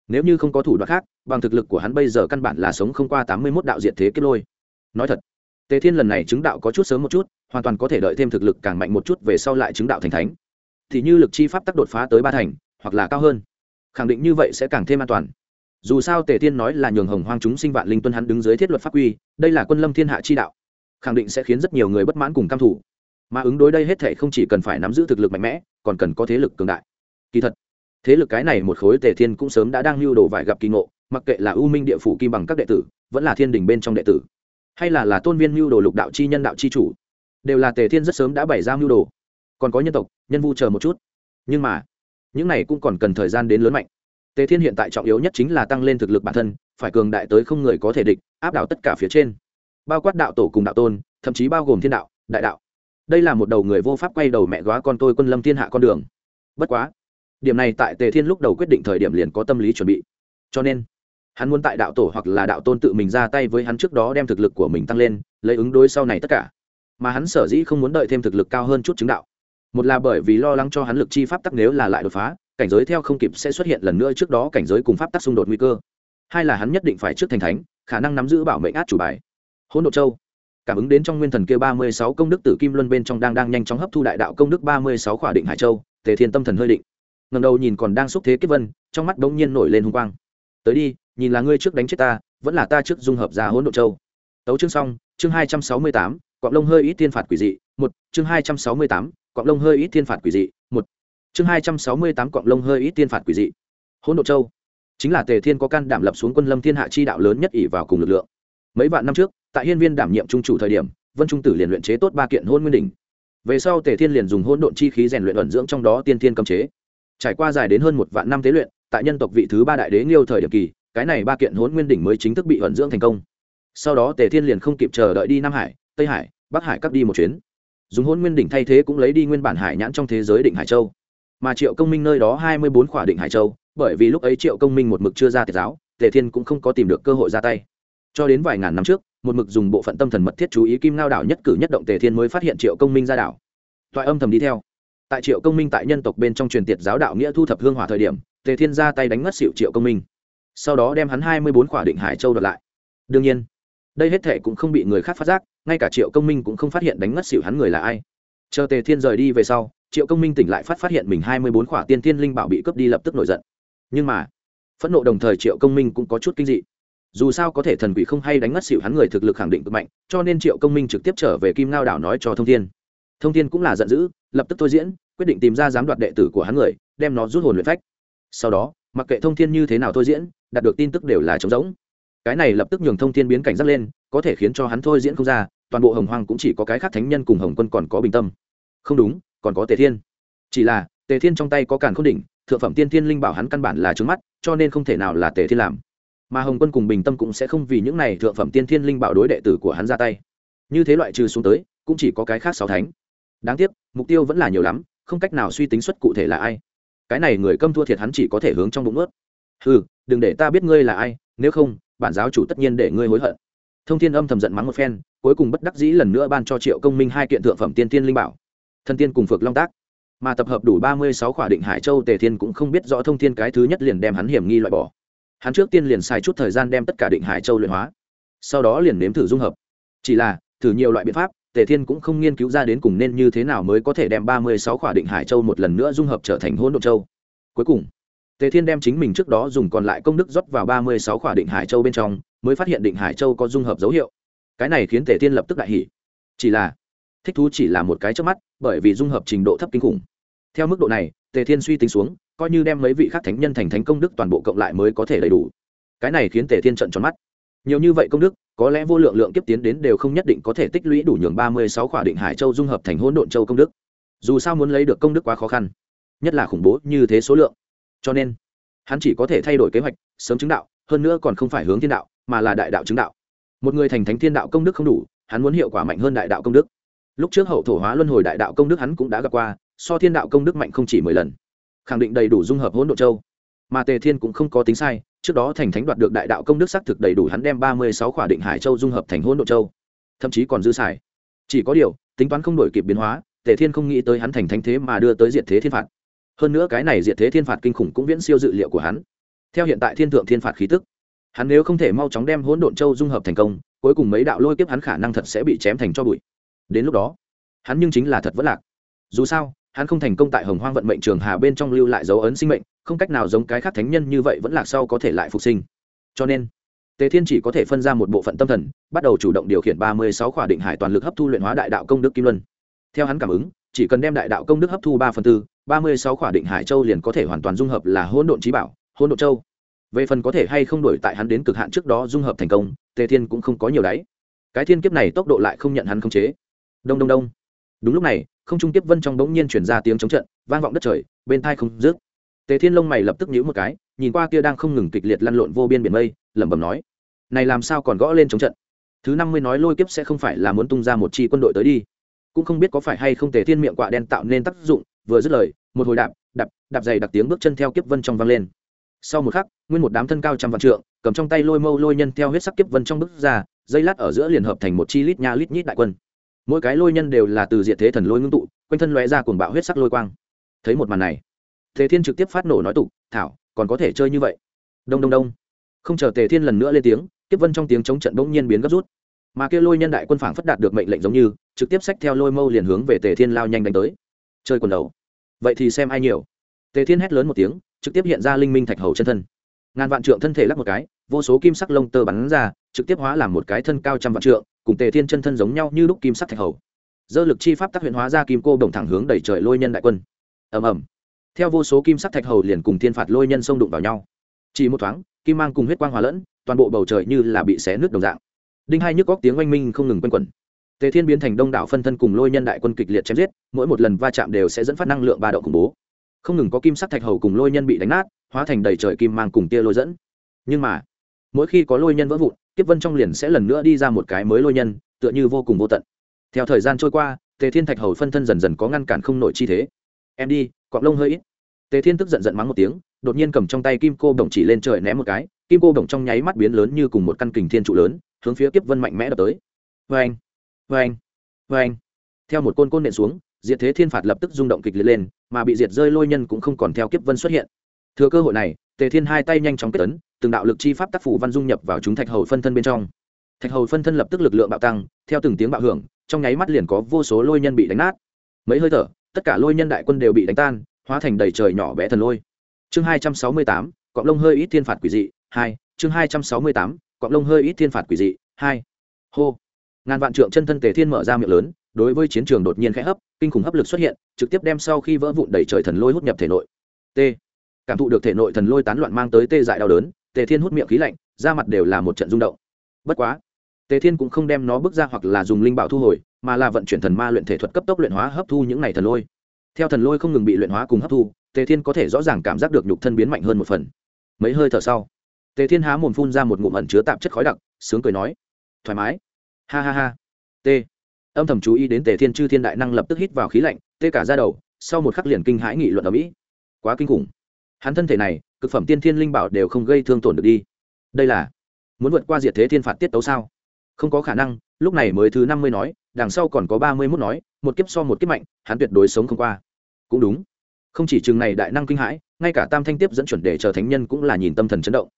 Nếu như không có thủ đoạn khác, bằng thực lực của hắn bây giờ căn bản là sống không qua tám mươi mốt đạo diện thế kiếp lôi. Nói thật tề thiên lần này chứng đạo có chút sớm một chút, hoàn toàn có thể đợi thêm thực lực càng mạnh một chút về sau lại chứng đạo thành thánh. Thì như lực chi pháp tắc đột phá tới ba thành, hoặc là cao hơn. Khẳng định như vậy sẽ càng thêm an toàn. Dù sao tề thiên nói là nhường hồng hoang chúng sinh vạn linh tuân hắn đứng dưới thiết luật pháp quy, đây là quân lâm thiên hạ chi đạo. Khẳng định sẽ khiến rất nhiều người bất mãn cùng cam thủ mà ứng đối đây hết thể không chỉ cần phải nắm giữ thực lực mạnh mẽ, còn cần có thế lực cường đại. Kỳ thật, thế lực cái này một khối tề thiên cũng sớm đã đang lưu đồ vải gặp kỳ ngộ, mặc kệ là ưu minh địa phủ kim bằng các đệ tử, vẫn là thiên đình bên trong đệ tử hay là là tôn viên mưu đồ lục đạo chi nhân đạo chi chủ? Đều là tề thiên rất sớm đã bày ra mưu đồ. Còn có nhân tộc, nhân vu chờ một chút. Nhưng mà, những này cũng còn cần thời gian đến lớn mạnh. Tề thiên hiện tại trọng yếu nhất chính là tăng lên thực lực bản thân, phải cường đại tới không người có thể địch, áp đảo tất cả phía trên. Bao quát đạo tổ cùng đạo tôn, thậm chí bao gồm thiên đạo, đại đạo. Đây là một đầu người vô pháp quay đầu mẹ góa con tôi quân lâm thiên hạ con đường. Bất quá, điểm này tại tề thiên lúc đầu quyết định thời điểm liền có tâm lý chuẩn bị. Cho nên hắn muốn tại đạo tổ hoặc là đạo tôn tự mình ra tay với hắn trước đó đem thực lực của mình tăng lên, lấy ứng đối sau này tất cả. Mà hắn sở dĩ không muốn đợi thêm thực lực cao hơn chút chứng đạo. Một là bởi vì lo lắng cho hắn lực chi pháp tắc nếu là lại đột phá, cảnh giới theo không kịp sẽ xuất hiện lần nữa trước đó cảnh giới cùng pháp tắc xung đột nguy cơ. Hai là hắn nhất định phải trước thành thánh, khả năng nắm giữ bảo mệnh át chủ bài. Hỗn độ châu. Cảm ứng đến trong nguyên thần kia ba mươi sáu công đức tử kim luân bên trong đang đang nhanh chóng hấp thu đại đạo công đức ba mươi sáu khỏa định hải châu, tề thiên tâm thần hơi định. Ngầm đầu nhìn còn đang xúc thế kiếp vân, trong mắt bỗng nhiên nổi lên hung quang. Tới đi nhìn là ngươi trước đánh chết ta, vẫn là ta trước dung hợp ra hỗn độ châu. Tấu chương xong, chương hai trăm sáu mươi tám cọng lông hơi ít tiên phạt quỷ dị, một, chương hai trăm sáu mươi tám cọng lông hơi ít tiên phạt quỷ dị, một, chương hai trăm sáu mươi tám cọng lông hơi ít tiên phạt quỷ dị. Hỗn độ châu chính là tề thiên có can đảm lập xuống quân lâm thiên hạ chi đạo lớn nhất ỷ vào cùng lực lượng. Mấy vạn năm trước, tại hiên viên đảm nhiệm trung chủ thời điểm, vân trung tử liền luyện chế tốt ba kiện hôn nguyên đỉnh. Về sau tề thiên liền dùng hôn độn chi khí rèn luyện ẩn dưỡng trong đó tiên thiên cầm chế. Trải qua dài đến hơn một vạn năm tế luyện, tại nhân tộc vị thứ ba đại đế nghiêu thời điểm kỳ cái này ba kiện hôn nguyên đỉnh mới chính thức bị ẩn dưỡng thành công. Sau đó tề thiên liền không kịp chờ đợi đi nam hải, tây hải, bắc hải cắt đi một chuyến. Dùng hôn nguyên đỉnh thay thế cũng lấy đi nguyên bản hải nhãn trong thế giới định hải châu. Mà triệu công minh nơi đó hai mươi bốn khỏa định hải châu, bởi vì lúc ấy triệu công minh một mực chưa ra tiệt giáo, tề thiên cũng không có tìm được cơ hội ra tay. Cho đến vài ngàn năm trước, một mực dùng bộ phận tâm thần mật thiết chú ý kim ngao đảo nhất cử nhất động tề thiên mới phát hiện triệu công minh ra đảo. Toại âm thầm đi theo. Tại triệu công minh tại nhân tộc bên trong truyền tiệt giáo đạo nghĩa thu thập hương hỏa thời điểm, tề thiên ra tay đánh ngất xịu triệu công minh sau đó đem hắn hai mươi bốn khỏa định hải châu đoạt lại. Đương nhiên, đây hết thệ cũng không bị người khác phát giác, ngay cả triệu công minh cũng không phát hiện đánh ngất xỉu hắn người là ai. Chờ tề thiên rời đi về sau, triệu công minh tỉnh lại phát phát hiện mình hai mươi bốn khỏa tiên tiên linh bảo bị cướp đi lập tức nổi giận. Nhưng mà, phẫn nộ đồng thời triệu công minh cũng có chút kinh dị. Dù sao có thể thần quỷ không hay đánh ngất xỉu hắn người thực lực khẳng định cực mạnh, cho nên triệu công minh trực tiếp trở về kim ngao đảo nói cho thông thiên. Thông thiên cũng là giận dữ, lập tức thôi diễn, quyết định tìm ra giám đoạt đệ tử của hắn người, đem nó rút hồn luyện phách. Sau đó, mặc kệ thông thiên như thế nào thôi diễn đạt được tin tức đều là trống rỗng. Cái này lập tức nhường thông thiên biến cảnh giác lên, có thể khiến cho hắn thôi diễn không ra, toàn bộ hồng hoang cũng chỉ có cái khác thánh nhân cùng hồng quân còn có bình tâm. Không đúng, còn có tề thiên. Chỉ là, tề thiên trong tay có càn khôn đỉnh, thượng phẩm tiên thiên linh bảo hắn căn bản là trướng mắt, cho nên không thể nào là tề thiên làm. Mà hồng quân cùng bình tâm cũng sẽ không vì những này thượng phẩm tiên thiên linh bảo đối đệ tử của hắn ra tay. Như thế loại trừ xuống tới, cũng chỉ có cái khác sáu thánh. Đáng tiếc, mục tiêu vẫn là nhiều lắm, không cách nào suy tính xuất cụ thể là ai. Cái này người câm thua thiệt hắn chỉ có thể hướng trong bụng ướt ừ đừng để ta biết ngươi là ai, nếu không, bản giáo chủ tất nhiên để ngươi hối hận. Thông thiên âm thầm giận mắng một phen, cuối cùng bất đắc dĩ lần nữa ban cho triệu công minh hai kiện thượng phẩm tiên tiên linh bảo. Thân tiên cùng phược long tác. Mà tập hợp đủ ba mươi sáu khỏa định hải châu tề thiên cũng không biết rõ thông thiên cái thứ nhất liền đem hắn hiểm nghi loại bỏ. Hắn trước tiên liền xài chút thời gian đem tất cả định hải châu luyện hóa. Sau đó liền nếm thử dung hợp. Chỉ là, thử nhiều loại biện pháp, tề thiên cũng không nghiên cứu ra đến cùng nên như thế nào mới có thể đem ba mươi sáu khỏa định hải châu một lần nữa dung hợp trở thành hỗn độn châu. Cuối cùng tề thiên đem chính mình trước đó dùng còn lại công đức rót vào ba mươi sáu khỏa định hải châu bên trong, mới phát hiện định hải châu có dung hợp dấu hiệu. Cái này khiến tề thiên lập tức đại hỉ. Chỉ là, thích thú chỉ là một cái trước mắt, bởi vì dung hợp trình độ thấp kinh khủng. Theo mức độ này, tề thiên suy tính xuống, coi như đem mấy vị khác thánh nhân thành thánh công đức toàn bộ cộng lại mới có thể đầy đủ. Cái này khiến tề thiên trận tròn mắt. Nhiều như vậy công đức, có lẽ vô lượng lượng kiếp tiến đến đều không nhất định có thể tích lũy đủ nhường ba mươi sáu khỏa định hải châu dung hợp thành hỗn độn châu công đức. Dù sao muốn lấy được công đức quá khó khăn, nhất là khủng bố như thế số lượng cho nên, hắn chỉ có thể thay đổi kế hoạch, sớm chứng đạo, hơn nữa còn không phải hướng thiên đạo, mà là đại đạo chứng đạo. Một người thành thánh thiên đạo công đức không đủ, hắn muốn hiệu quả mạnh hơn đại đạo công đức. Lúc trước hậu thổ hóa luân hồi đại đạo công đức hắn cũng đã gặp qua, so thiên đạo công đức mạnh không chỉ mười lần. Khẳng định đầy đủ dung hợp hỗn độ châu. Mà tề thiên cũng không có tính sai, trước đó thành thánh đoạt được đại đạo công đức xác thực đầy đủ hắn đem ba mươi sáu khỏa định hải châu dung hợp thành hỗn độ châu. Thậm chí còn dư xài. Chỉ có điều, tính toán không đổi kịp biến hóa, tề thiên không nghĩ tới hắn thành thánh thế mà đưa tới diện thế thiên phạt hơn nữa cái này diệt thế thiên phạt kinh khủng cũng viễn siêu dự liệu của hắn. Theo hiện tại thiên thượng thiên phạt khí tức, hắn nếu không thể mau chóng đem hỗn độn châu dung hợp thành công, cuối cùng mấy đạo lôi kiếp hắn khả năng thật sẽ bị chém thành cho bụi. Đến lúc đó, hắn nhưng chính là thật vất lạc. Dù sao, hắn không thành công tại hồng hoang vận mệnh trường hà bên trong lưu lại dấu ấn sinh mệnh, không cách nào giống cái khác thánh nhân như vậy vẫn lạc sau có thể lại phục sinh. Cho nên, tề thiên chỉ có thể phân ra một bộ phận tâm thần, bắt đầu chủ động điều khiển ba mươi sáu khỏa định hải toàn lực hấp thu luyện hóa đại đạo công đức kim luân. Theo hắn cảm ứng, chỉ cần đem đại đạo công đức hấp thu ba phần tư ba mươi sáu khỏa định hải châu liền có thể hoàn toàn dung hợp là hỗn độn trí bảo, hỗn độn châu. Về phần có thể hay không đổi tại hắn đến cực hạn trước đó dung hợp thành công, tề thiên cũng không có nhiều đáy. Cái thiên kiếp này tốc độ lại không nhận hắn khống chế. Đông đông đông. Đúng lúc này, không trung tiếp vân trong bỗng nhiên chuyển ra tiếng chống trận, vang vọng đất trời, bên thai không rước tề thiên lông mày lập tức nhíu một cái, nhìn qua kia đang không ngừng kịch liệt lăn lộn vô biên biển mây, lẩm bẩm nói này làm sao còn gõ lên chống trận? Thứ năm mươi nói lôi kiếp sẽ không phải là muốn tung ra một chi quân đội tới đi. Cũng không biết có phải hay không tề thiên miệng quạ đen tạo nên tác dụng, vừa dứt lời một hồi đạp đạp đạp dày đặc tiếng bước chân theo kiếp vân trong vang lên. Sau một khắc, nguyên một đám thân cao trăm vạn trượng, cầm trong tay lôi mâu lôi nhân theo huyết sắc kiếp vân trong bước ra, dây lát ở giữa liền hợp thành một chi lít nha lít nhít đại quân. Mỗi cái lôi nhân đều là từ diện thế thần lôi ngưng tụ, quanh thân lóe ra cuồng bạo huyết sắc lôi quang. Thấy một màn này thế thiên trực tiếp phát nổ nói tụ thảo, còn có thể chơi như vậy? Đông đông đông. Không chờ tề thiên lần nữa lên tiếng, kiếp vân trong tiếng chống trận bỗng nhiên biến gấp rút. Mà kia lôi nhân đại quân phảng phất đạt được mệnh lệnh giống như, trực tiếp xách theo lôi mâu liền hướng về tề thiên lao nhanh đánh tới. Chơi quần đầu vậy thì xem ai nhiều. Tề thiên hét lớn một tiếng, trực tiếp hiện ra linh minh thạch hầu chân thân. Ngàn vạn trượng thân thể lắc một cái, vô số kim sắc lông tơ bắn ra, trực tiếp hóa làm một cái thân cao trăm vạn trượng, cùng tề thiên chân thân giống nhau như lúc kim sắc thạch hầu. Dơ lực chi pháp tác huyện hóa ra kim cô đồng thẳng hướng đẩy trời lôi nhân đại quân. Ầm ầm. Theo vô số kim sắc thạch hầu liền cùng thiên phạt lôi nhân xông đụng vào nhau. Chỉ một thoáng, kim mang cùng huyết quang hòa lẫn, toàn bộ bầu trời như là bị xé nước đồng dạng. Đinh hai nhức góc tiếng oanh minh không ngừng quanh quẩn tề thiên biến thành đông đảo phân thân cùng lôi nhân đại quân kịch liệt chém giết, mỗi một lần va chạm đều sẽ dẫn phát năng lượng ba độ khủng bố. Không ngừng có kim sắc thạch hầu cùng lôi nhân bị đánh nát, hóa thành đầy trời kim mang cùng tia lôi dẫn. Nhưng mà, mỗi khi có lôi nhân vỡ vụn, kiếp vân trong liền sẽ lần nữa đi ra một cái mới lôi nhân, tựa như vô cùng vô tận. Theo thời gian trôi qua, tề thiên thạch hầu phân thân dần dần có ngăn cản không nổi chi thế. Em đi cọng lông hơi ít. Tề thiên tức giận giận mắng một tiếng, đột nhiên cầm trong tay kim cô đồng chỉ lên trời ném một cái, kim cô đồng trong nháy mắt biến lớn như cùng một căn kình thiên trụ lớn, hướng phía kiếp vân mạnh mẽ đập tới. Vê anh vê anh vê anh. Theo một côn côn nện xuống, diệt thế thiên phạt lập tức rung động kịch liệt lên, mà bị diệt rơi lôi nhân cũng không còn theo kiếp vân xuất hiện. Thừa cơ hội này, tề thiên hai tay nhanh chóng kết tấn từng đạo lực chi pháp tác phủ văn dung nhập vào chúng thạch hầu phân thân bên trong. Thạch hầu phân thân lập tức lực lượng bạo tăng, theo từng tiếng bạo hưởng, trong nháy mắt liền có vô số lôi nhân bị đánh nát. Mấy hơi thở, tất cả lôi nhân đại quân đều bị đánh tan, hóa thành đầy trời nhỏ bé thần lôi. Chương hai trăm sáu mươi tám, cọng lông hơi ít thiên phạt quỷ dị, hai. Chương hai trăm sáu mươi tám, cọng lông hơi ít thiên phạt quỷ dị, hai. Hô ngàn vạn trượng chân thân tề thiên mở ra miệng lớn, đối với chiến trường đột nhiên khẽ hấp, kinh khủng hấp lực xuất hiện, trực tiếp đem sau khi vỡ vụn đẩy trời thần lôi hút nhập thể nội. T. Cảm thụ được thể nội thần lôi tán loạn mang tới tê dại đau đớn, tề thiên hút miệng khí lạnh, da mặt đều là một trận rung động. Bất quá, tề thiên cũng không đem nó bước ra hoặc là dùng linh bảo thu hồi, mà là vận chuyển thần ma luyện thể thuật cấp tốc luyện hóa hấp thu những này thần lôi. Theo thần lôi không ngừng bị luyện hóa cùng hấp thu, tề thiên có thể rõ ràng cảm giác được nhục thân biến mạnh hơn một phần. Mấy hơi thở sau, tề thiên há mồm phun ra một ngụm ẩn chứa tạp chất khói đặc, sướng cười nói, thoải mái ha ha ha. T. Âm thầm chú ý đến tề thiên chư thiên đại năng lập tức hít vào khí lạnh, tê cả ra đầu, sau một khắc liền kinh hãi nghị luận ở mỹ. Quá kinh khủng. Hắn thân thể này, cực phẩm tiên thiên linh bảo đều không gây thương tổn được đi. Đây là muốn vượt qua diệt thế thiên phạt tiết tấu sao? Không có khả năng, lúc này mới thứ năm mươi nói, đằng sau còn có ba mươi mốt nói, một kiếp so một kiếp mạnh, hắn tuyệt đối sống không qua. Cũng đúng. Không chỉ chừng này đại năng kinh hãi, ngay cả tam thanh tiếp dẫn chuẩn để chờ thánh nhân cũng là nhìn tâm thần chấn động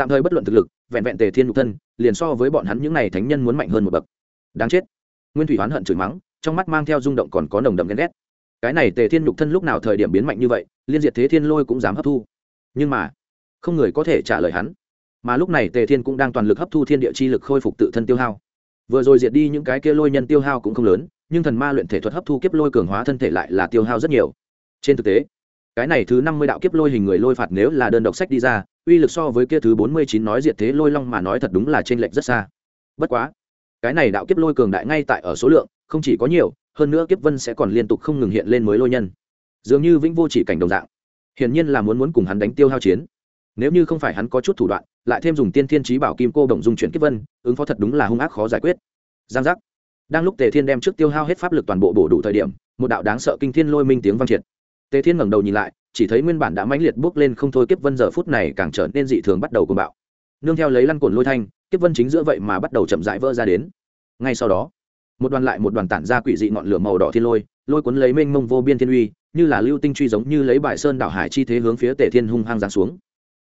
tạm thời bất luận thực lực, vẹn vẹn tề thiên nhục thân, liền so với bọn hắn những n à y thánh nhân muốn mạnh hơn một bậc. Đáng chết. Nguyên thủy oán hận chửi mắng, trong mắt mang theo rung động còn có nồng đậm ghen ghét. Cái này tề thiên nhục thân lúc nào thời điểm biến mạnh như vậy, liên diệt thế thiên lôi cũng dám hấp thu. Nhưng mà, không người có thể trả lời hắn. Mà lúc này tề thiên cũng đang toàn lực hấp thu thiên địa chi lực khôi phục tự thân tiêu hao. Vừa rồi diệt đi những cái kia lôi nhân tiêu hao cũng không lớn, nhưng thần ma luyện thể thuật hấp thu kiếp lôi cường hóa thân thể lại là tiêu hao rất nhiều. Trên thực tế cái này thứ năm mươi đạo kiếp lôi hình người lôi phạt nếu là đơn độc sách đi ra, uy lực so với kia thứ bốn mươi chín nói diệt thế lôi long mà nói thật đúng là t r ê n lệch rất xa. Bất quá, cái này đạo kiếp lôi cường đại ngay tại ở số lượng, không chỉ có nhiều, hơn nữa kiếp vân sẽ còn liên tục không ngừng hiện lên mới lôi nhân. Dường như vĩnh vô chỉ cảnh đồng dạng. Hiển nhiên là muốn muốn cùng hắn đánh tiêu hao chiến. Nếu như không phải hắn có chút thủ đoạn, lại thêm dùng tiên thiên trí bảo kim cô đồng dung chuyển kiếp vân, ứng phó thật đúng là hung ác khó giải quyết. Giang giác. Đang lúc tề thiên đem trước tiêu hao hết pháp lực toàn bộ bổ đủ thời điểm, một đạo đáng sợ kinh thiên lôi minh tiếng vang triệt tề thiên ngẩng đầu nhìn lại, chỉ thấy nguyên bản đã mãnh liệt bước lên không thôi, kiếp vân giờ phút này càng trở nên dị thường bắt đầu cuồng bạo. Nương theo lấy lăn cuộn lôi thanh, kiếp vân chính giữa vậy mà bắt đầu chậm rãi vỡ ra đến. Ngay sau đó, một đoàn lại một đoàn tản ra quỷ dị ngọn lửa màu đỏ thiên lôi lôi cuốn lấy mênh mông vô biên thiên uy, như là lưu tinh truy giống như lấy bài sơn đảo hải chi thế hướng phía tề thiên hung hăng giáng xuống.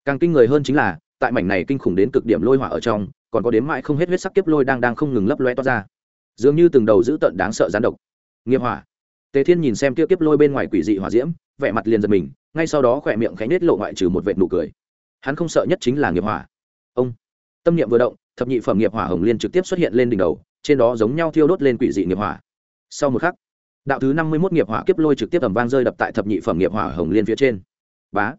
Càng kinh người hơn chính là, tại mảnh này kinh khủng đến cực điểm lôi hỏa ở trong, còn có đếm mãi không hết huyết sắc kiếp lôi đang đang không ngừng lấp loe toát ra. Dường như từng đầu dữ tợn đáng sợ gián độc. Nghiệp hỏa tề thiên nhìn xem kia kiếp lôi bên ngoài quỷ dị hỏa diễm, vẻ mặt liền giật mình, ngay sau đó khỏe miệng khánh nết lộ ngoại trừ một vệt nụ cười. Hắn không sợ nhất chính là nghiệp hỏa. Ông, tâm niệm vừa động, thập nhị phẩm nghiệp hỏa hồng liên trực tiếp xuất hiện lên đỉnh đầu, trên đó giống nhau thiêu đốt lên quỷ dị nghiệp hỏa. Sau một khắc, đạo thứ năm mươi mốt nghiệp hỏa kiếp lôi trực tiếp ầm vang rơi đập tại thập nhị phẩm nghiệp hỏa hồng liên phía trên. Bá.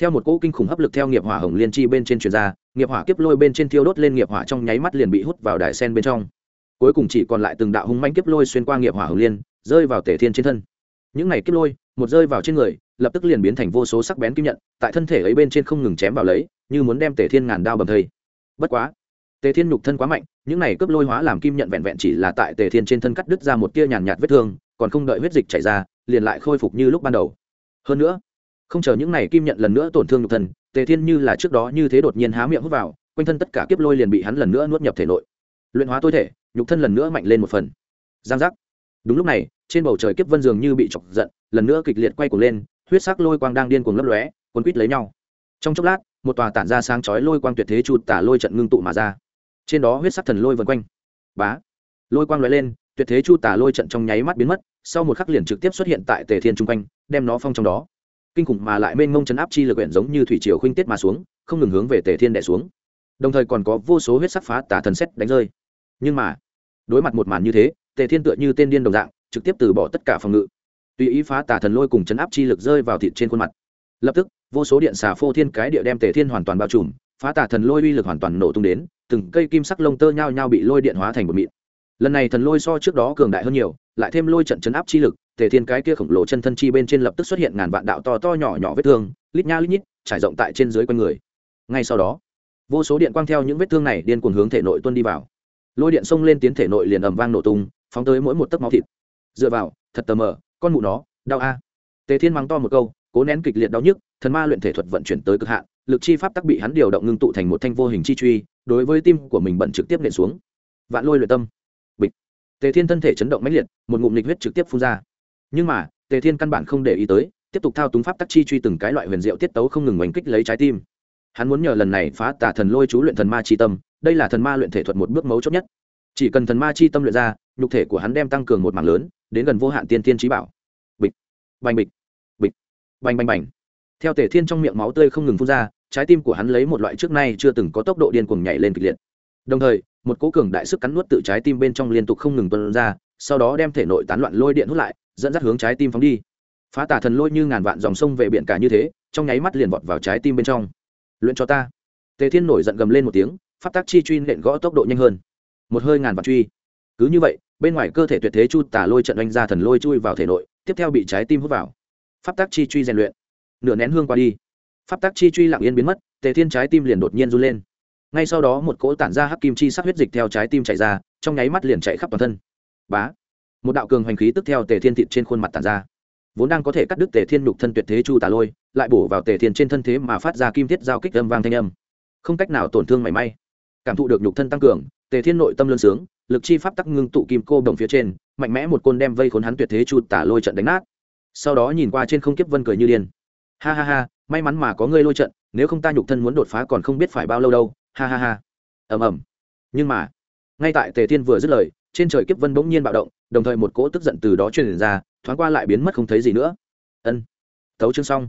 Theo một cỗ kinh khủng hấp lực theo nghiệp hỏa hồng liên chi bên trên truyền ra, nghiệp hỏa kiếp lôi bên trên thiêu đốt lên nghiệp hỏa trong nháy mắt liền bị hút vào đài sen bên trong. Cuối cùng chỉ còn lại từng đạo hung manh kiếp lôi xuyên qua nghiệp hỏa hồng liên rơi vào tể thiên trên thân. Những này kiếp lôi, một rơi vào trên người, lập tức liền biến thành vô số sắc bén kim nhận, tại thân thể ấy bên trên không ngừng chém vào lấy, như muốn đem tể thiên ngàn đao bầm thây. Bất quá, tề thiên nhục thân quá mạnh, những này cướp lôi hóa làm kim nhận vẹn vẹn chỉ là tại tề thiên trên thân cắt đứt ra một tia nhàn nhạt vết thương, còn không đợi huyết dịch chảy ra, liền lại khôi phục như lúc ban đầu. Hơn nữa, không chờ những này kim nhận lần nữa tổn thương nhục thân, tề thiên như là trước đó như thế đột nhiên há miệng hút vào, quanh thân tất cả kiếp lôi liền bị hắn lần nữa nuốt nhập thể nội. Luyện hóa tôi thể, nhục thân lần nữa mạnh lên một phần. Giang giác đúng lúc này, trên bầu trời kiếp vân dường như bị chọc giận, lần nữa kịch liệt quay cuồng lên, huyết sắc lôi quang đang điên cuồng lấp lóe, cuốn quít lấy nhau. Trong chốc lát, một tòa tản ra sáng chói lôi quang tuyệt thế chu tả lôi trận ngưng tụ mà ra. Trên đó huyết sắc thần lôi vần quanh. Bá! Lôi quang lóe lên, tuyệt thế chu tả lôi trận trong nháy mắt biến mất, sau một khắc liền trực tiếp xuất hiện tại tề thiên trung quanh, đem nó phong trong đó. Kinh khủng mà lại mênh mông chấn áp chi lực quyển giống như thủy triều khuynh tiết mà xuống, không ngừng hướng về tề thiên đẻ xuống. Đồng thời còn có vô số huyết sắc phá tả thần xét đánh rơi. Nhưng mà, đối mặt một màn như thế tề thiên tựa như tên điên đồng dạng, trực tiếp từ bỏ tất cả phòng ngự. Tùy ý phá tả thần lôi cùng chấn áp chi lực rơi vào thịt trên khuôn mặt. Lập tức, vô số điện xà phô thiên cái địa đem tề thiên hoàn toàn bao trùm, phá tả thần lôi uy lực hoàn toàn nổ tung đến, từng cây kim sắc lông tơ nhao nhao bị lôi điện hóa thành một mịn. Lần này thần lôi so trước đó cường đại hơn nhiều, lại thêm lôi trận chấn áp chi lực, tề thiên cái kia khổng lồ chân thân chi bên trên lập tức xuất hiện ngàn vạn đạo to to nhỏ nhỏ vết thương, lít nha lít nhít, trải rộng tại trên dưới quanh người. Ngay sau đó, vô số điện quang theo những vết thương này điên cuồng hướng thể nội tuân đi vào. Lôi điện xông lên tiến thể nội liền ầm vang nổ tung phóng tới mỗi một tấc máu thịt. Dựa vào, thật tờ mờ, con mụ nó, đau a. Tề thiên mắng to một câu, cố nén kịch liệt đau nhức, thần ma luyện thể thuật vận chuyển tới cực hạn, lực chi pháp tắc bị hắn điều động ngưng tụ thành một thanh vô hình chi truy, đối với tim của mình bận trực tiếp nện xuống. Vạn lôi luyện tâm. Bịch. Tề thiên thân thể chấn động mãnh liệt, một ngụm lịch huyết trực tiếp phun ra. Nhưng mà, tề thiên căn bản không để ý tới, tiếp tục thao túng pháp tắc chi truy từng cái loại huyền diệu tiết tấu không ngừng oanh kích lấy trái tim. Hắn muốn nhờ lần này phá tà thần lôi chú luyện thần ma chi tâm, đây là thần ma luyện thể thuật một bước mấu chốt nhất chỉ cần thần ma chi tâm luyện ra, nhục thể của hắn đem tăng cường một mảng lớn, đến gần vô hạn tiên tiên trí bảo. Bịch, bành bịch bịch, bành bành bành. Theo tề thiên trong miệng máu tươi không ngừng phun ra, trái tim của hắn lấy một loại trước nay chưa từng có tốc độ điên cuồng nhảy lên kịch liệt. Đồng thời, một cố cường đại sức cắn nuốt tự trái tim bên trong liên tục không ngừng tuân ra, sau đó đem thể nội tán loạn lôi điện hút lại, dẫn dắt hướng trái tim phóng đi. Phá tả thần lôi như ngàn vạn dòng sông về biển cả như thế, trong nháy mắt liền vọt vào trái tim bên trong. Luyện cho ta. Tề thiên nổi giận gầm lên một tiếng, pháp tác chi truy nện gõ tốc độ nhanh hơn một hơi ngàn vạn truy. Cứ như vậy, bên ngoài cơ thể tuyệt thế chu tả lôi trận oanh ra thần lôi chui vào thể nội, tiếp theo bị trái tim hút vào. Pháp tác chi truy rèn luyện. Nửa nén hương qua đi. Pháp tác chi truy lặng yên biến mất, tề thiên trái tim liền đột nhiên run lên. Ngay sau đó một cỗ tản ra hắc kim chi sắc huyết dịch theo trái tim chạy ra, trong nháy mắt liền chạy khắp toàn thân. Bá! Một đạo cường hoành khí tức theo tề thiên thịt trên khuôn mặt tản ra. Vốn đang có thể cắt đứt tề thiên nhục thân tuyệt thế chu tà lôi, lại bổ vào tề thiên trên thân thế mà phát ra kim thiết giao kích âm vang thanh âm. Không cách nào tổn thương mảy may. Cảm thụ được nhục thân tăng cường tề thiên nội tâm lương sướng, lực chi pháp tắc ngưng tụ kim cô đồng phía trên, mạnh mẽ một côn đem vây khốn hắn tuyệt thế chu tả lôi trận đánh nát. Sau đó nhìn qua trên không kiếp vân cười như điên. Ha ha ha, may mắn mà có ngươi lôi trận, nếu không ta nhục thân muốn đột phá còn không biết phải bao lâu đâu. Ha ha ha. Ầm ầm. Nhưng mà, ngay tại tề thiên vừa dứt lời, trên trời kiếp vân bỗng nhiên bạo động, đồng thời một cỗ tức giận từ đó truyền ra, thoáng qua lại biến mất không thấy gì nữa. Ân. Thấu chương xong.